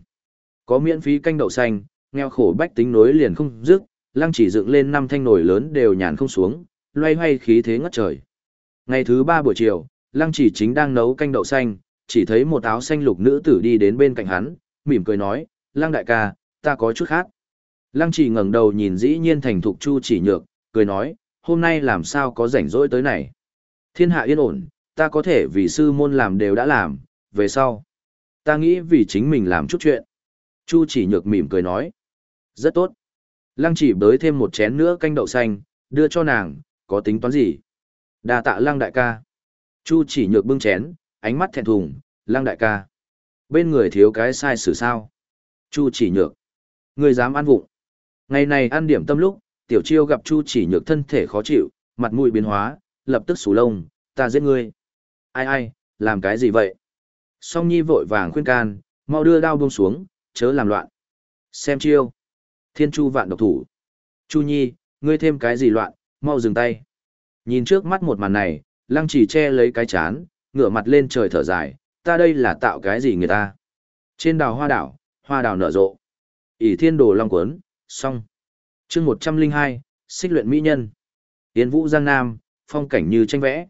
Có miễn phí canh đậu xanh, nghèo khổ bách tính nối liền không dứt, lăng chỉ dựng lên năm thanh nồi lớn đều nhàn không xuống, loay hoay khí thế ngất trời. Ngày thứ ba buổi chiều, lăng chỉ chính đang nấu canh đậu xanh, chỉ thấy một áo xanh lục nữ tử đi đến bên cạnh hắn, mỉm cười nói, lăng đại ca, ta có chút khác. Lăng chỉ ngẩng đầu nhìn dĩ nhiên thành thục chu chỉ nhược, cười nói, hôm nay làm sao có rảnh rỗi tới này. Thiên hạ yên ổn, ta có thể vì sư môn làm đều đã làm, về sau. Ta nghĩ vì chính mình làm chút chuyện. Chu chỉ nhược mỉm cười nói. Rất tốt. Lăng chỉ bới thêm một chén nữa canh đậu xanh, đưa cho nàng, có tính toán gì? đa tạ lăng đại ca. Chu chỉ nhược bưng chén, ánh mắt thẹn thùng, lăng đại ca. Bên người thiếu cái sai xử sao? Chu chỉ nhược. Người dám ăn vụng. Ngày này ăn điểm tâm lúc, tiểu chiêu gặp Chu chỉ nhược thân thể khó chịu, mặt mũi biến hóa, lập tức sủ lông, ta giết ngươi. Ai ai, làm cái gì vậy? Song Nhi vội vàng khuyên can, mau đưa đao buông xuống, chớ làm loạn. Xem chiêu. Thiên Chu vạn độc thủ. Chu Nhi, ngươi thêm cái gì loạn, mau dừng tay. Nhìn trước mắt một màn này, lăng chỉ che lấy cái chán, ngửa mặt lên trời thở dài, ta đây là tạo cái gì người ta. Trên đào hoa đảo, hoa đào nở rộ. ỷ thiên đồ long cuốn, xong. chương 102, xích luyện mỹ nhân. Yến vũ giang nam, phong cảnh như tranh vẽ.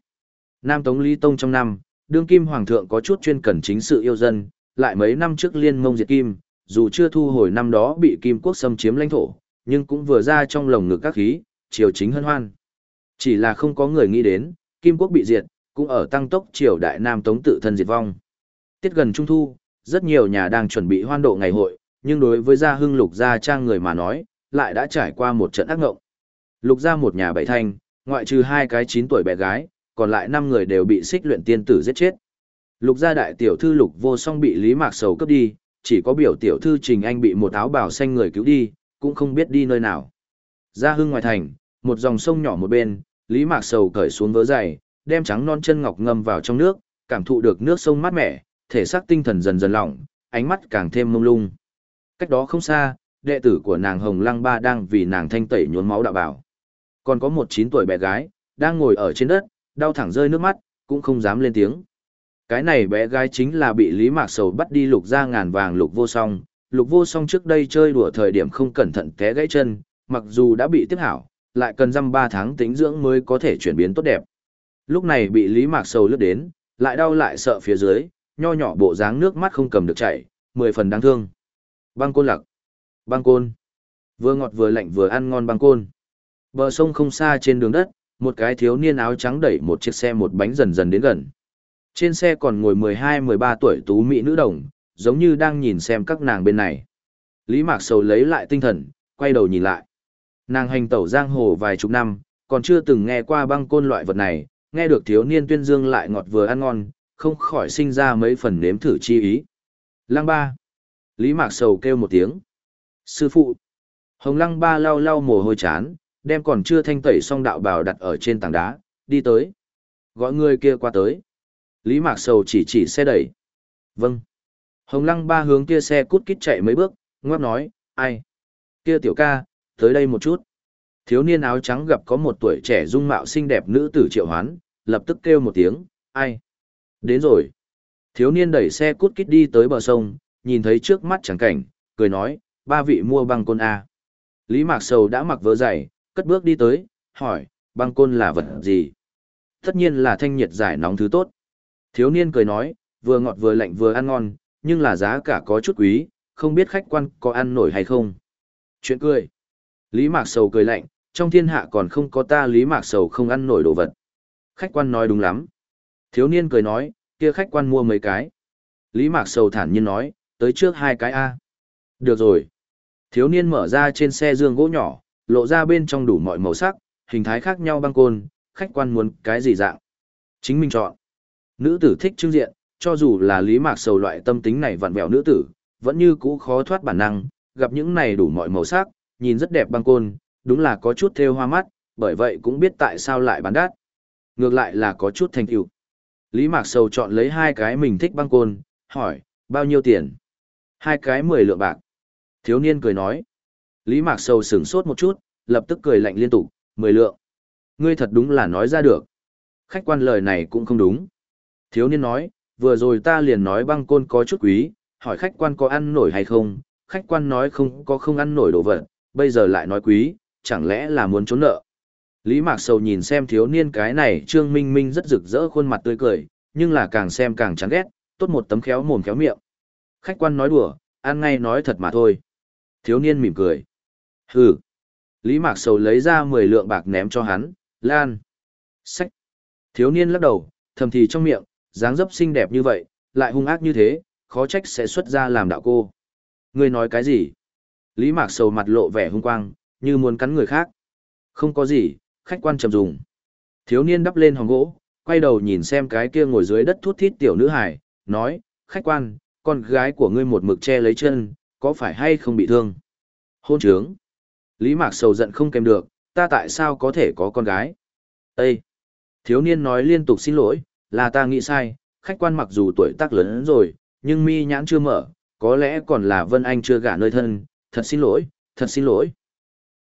Nam Tống Lý Tông trong năm, đương kim hoàng thượng có chút chuyên cần chính sự yêu dân, lại mấy năm trước liên mông diệt kim, dù chưa thu hồi năm đó bị kim quốc xâm chiếm lãnh thổ, nhưng cũng vừa ra trong lồng ngực các khí, triều chính hân hoan. Chỉ là không có người nghĩ đến, kim quốc bị diệt, cũng ở tăng tốc triều đại Nam Tống tự thân diệt vong. Tiết gần trung thu, rất nhiều nhà đang chuẩn bị hoan độ ngày hội, nhưng đối với gia hưng lục gia trang người mà nói, lại đã trải qua một trận ác ngộng. Lục gia một nhà bảy thanh, ngoại trừ hai cái chín tuổi bé gái, còn lại năm người đều bị xích luyện tiên tử giết chết. Lục gia đại tiểu thư lục vô song bị Lý Mạc Sầu cướp đi, chỉ có biểu tiểu thư Trình Anh bị một áo bào xanh người cứu đi, cũng không biết đi nơi nào. Gia hưng ngoài thành, một dòng sông nhỏ một bên, Lý Mạc Sầu cởi xuống vớ giày, đem trắng non chân ngọc ngâm vào trong nước, cảm thụ được nước sông mát mẻ, thể xác tinh thần dần dần lỏng, ánh mắt càng thêm mông lung. Cách đó không xa, đệ tử của nàng Hồng Lăng Ba đang vì nàng thanh tẩy nhuốm máu đạo bảo. Còn có một chín tuổi bé gái, đang ngồi ở trên đất, đau thẳng rơi nước mắt, cũng không dám lên tiếng. Cái này bé gái chính là bị Lý Mạc Sầu bắt đi lục ra ngàn vàng lục vô song. Lục vô song trước đây chơi đùa thời điểm không cẩn thận té gãy chân, mặc dù đã bị tiếp hảo, lại cần dăm 3 tháng tính dưỡng mới có thể chuyển biến tốt đẹp. Lúc này bị Lý Mạc Sầu lướt đến, lại đau lại sợ phía dưới, nho nhỏ bộ dáng nước mắt không cầm được chảy, mười phần đáng thương. Băng côn lặc. Băng côn. Vừa ngọt vừa lạnh vừa ăn ngon băng côn. Bờ sông không xa trên đường đất, một cái thiếu niên áo trắng đẩy một chiếc xe một bánh dần dần đến gần. Trên xe còn ngồi 12-13 tuổi tú mỹ nữ đồng, giống như đang nhìn xem các nàng bên này. Lý Mạc Sầu lấy lại tinh thần, quay đầu nhìn lại. Nàng hành tẩu giang hồ vài chục năm, còn chưa từng nghe qua băng côn loại vật này, nghe được thiếu niên tuyên dương lại ngọt vừa ăn ngon, không khỏi sinh ra mấy phần nếm thử chi ý. Lăng ba. Lý Mạc Sầu kêu một tiếng. Sư phụ. Hồng lăng ba lau lau mồ hôi chán, đem còn chưa thanh tẩy xong đạo bào đặt ở trên tảng đá, đi tới. Gọi người kia qua tới. Lý Mạc Sầu chỉ chỉ xe đẩy. Vâng. Hồng lăng ba hướng kia xe cút kít chạy mấy bước, ngoắc nói, ai? Kia tiểu ca, tới đây một chút. Thiếu niên áo trắng gặp có một tuổi trẻ dung mạo xinh đẹp nữ tử triệu hoán, lập tức kêu một tiếng, ai? Đến rồi. Thiếu niên đẩy xe cút kít đi tới bờ sông, nhìn thấy trước mắt chẳng cảnh, cười nói, ba vị mua băng côn A. Lý Mạc Sầu đã mặc vớ giày, cất bước đi tới, hỏi, băng côn là vật gì? Tất nhiên là thanh nhiệt giải nóng thứ tốt. Thiếu niên cười nói, vừa ngọt vừa lạnh vừa ăn ngon, nhưng là giá cả có chút quý, không biết khách quan có ăn nổi hay không. Chuyện cười. Lý Mạc Sầu cười lạnh, trong thiên hạ còn không có ta Lý Mạc Sầu không ăn nổi đồ vật. Khách quan nói đúng lắm. Thiếu niên cười nói, kia khách quan mua mấy cái. Lý Mạc Sầu thản nhiên nói, tới trước hai cái A. Được rồi. Thiếu niên mở ra trên xe dương gỗ nhỏ, lộ ra bên trong đủ mọi màu sắc, hình thái khác nhau băng côn, khách quan muốn cái gì dạng. Chính mình chọn. Nữ tử thích trưng diện, cho dù là Lý Mạc Sầu loại tâm tính này vặn vẹo nữ tử, vẫn như cũ khó thoát bản năng, gặp những này đủ mọi màu sắc, nhìn rất đẹp băng côn, đúng là có chút theo hoa mắt, bởi vậy cũng biết tại sao lại bán đắt. Ngược lại là có chút thành tựu. Lý Mạc Sầu chọn lấy hai cái mình thích băng côn, hỏi, bao nhiêu tiền? Hai cái mười lượng bạc. Thiếu niên cười nói. Lý Mạc Sầu sửng sốt một chút, lập tức cười lạnh liên tục, mười lượng. Ngươi thật đúng là nói ra được. Khách quan lời này cũng không đúng. Thiếu niên nói, vừa rồi ta liền nói băng côn có chút quý, hỏi khách quan có ăn nổi hay không, khách quan nói không có không ăn nổi đồ vật, bây giờ lại nói quý, chẳng lẽ là muốn trốn nợ. Lý Mạc Sầu nhìn xem thiếu niên cái này Trương Minh Minh rất rực rỡ khuôn mặt tươi cười, nhưng là càng xem càng chán ghét, tốt một tấm khéo mồm khéo miệng. Khách quan nói đùa, ăn ngay nói thật mà thôi. Thiếu niên mỉm cười. Hừ. Lý Mạc Sầu lấy ra 10 lượng bạc ném cho hắn, lan. Sách. Thiếu niên lắc đầu, thầm thì trong miệng, dáng dấp xinh đẹp như vậy, lại hung ác như thế, khó trách sẽ xuất ra làm đạo cô. Ngươi nói cái gì? Lý Mạc Sầu mặt lộ vẻ hung quang, như muốn cắn người khác. Không có gì, khách quan trầm dùng. Thiếu niên đắp lên hòn gỗ, quay đầu nhìn xem cái kia ngồi dưới đất thút thít tiểu nữ hải, nói, khách quan, con gái của ngươi một mực che lấy chân, có phải hay không bị thương? Hôn trướng. Lý Mạc Sầu giận không kèm được, ta tại sao có thể có con gái? Ê! Thiếu niên nói liên tục xin lỗi, là ta nghĩ sai, khách quan mặc dù tuổi tác lớn rồi, nhưng mi nhãn chưa mở, có lẽ còn là Vân Anh chưa gả nơi thân, thật xin lỗi, thật xin lỗi.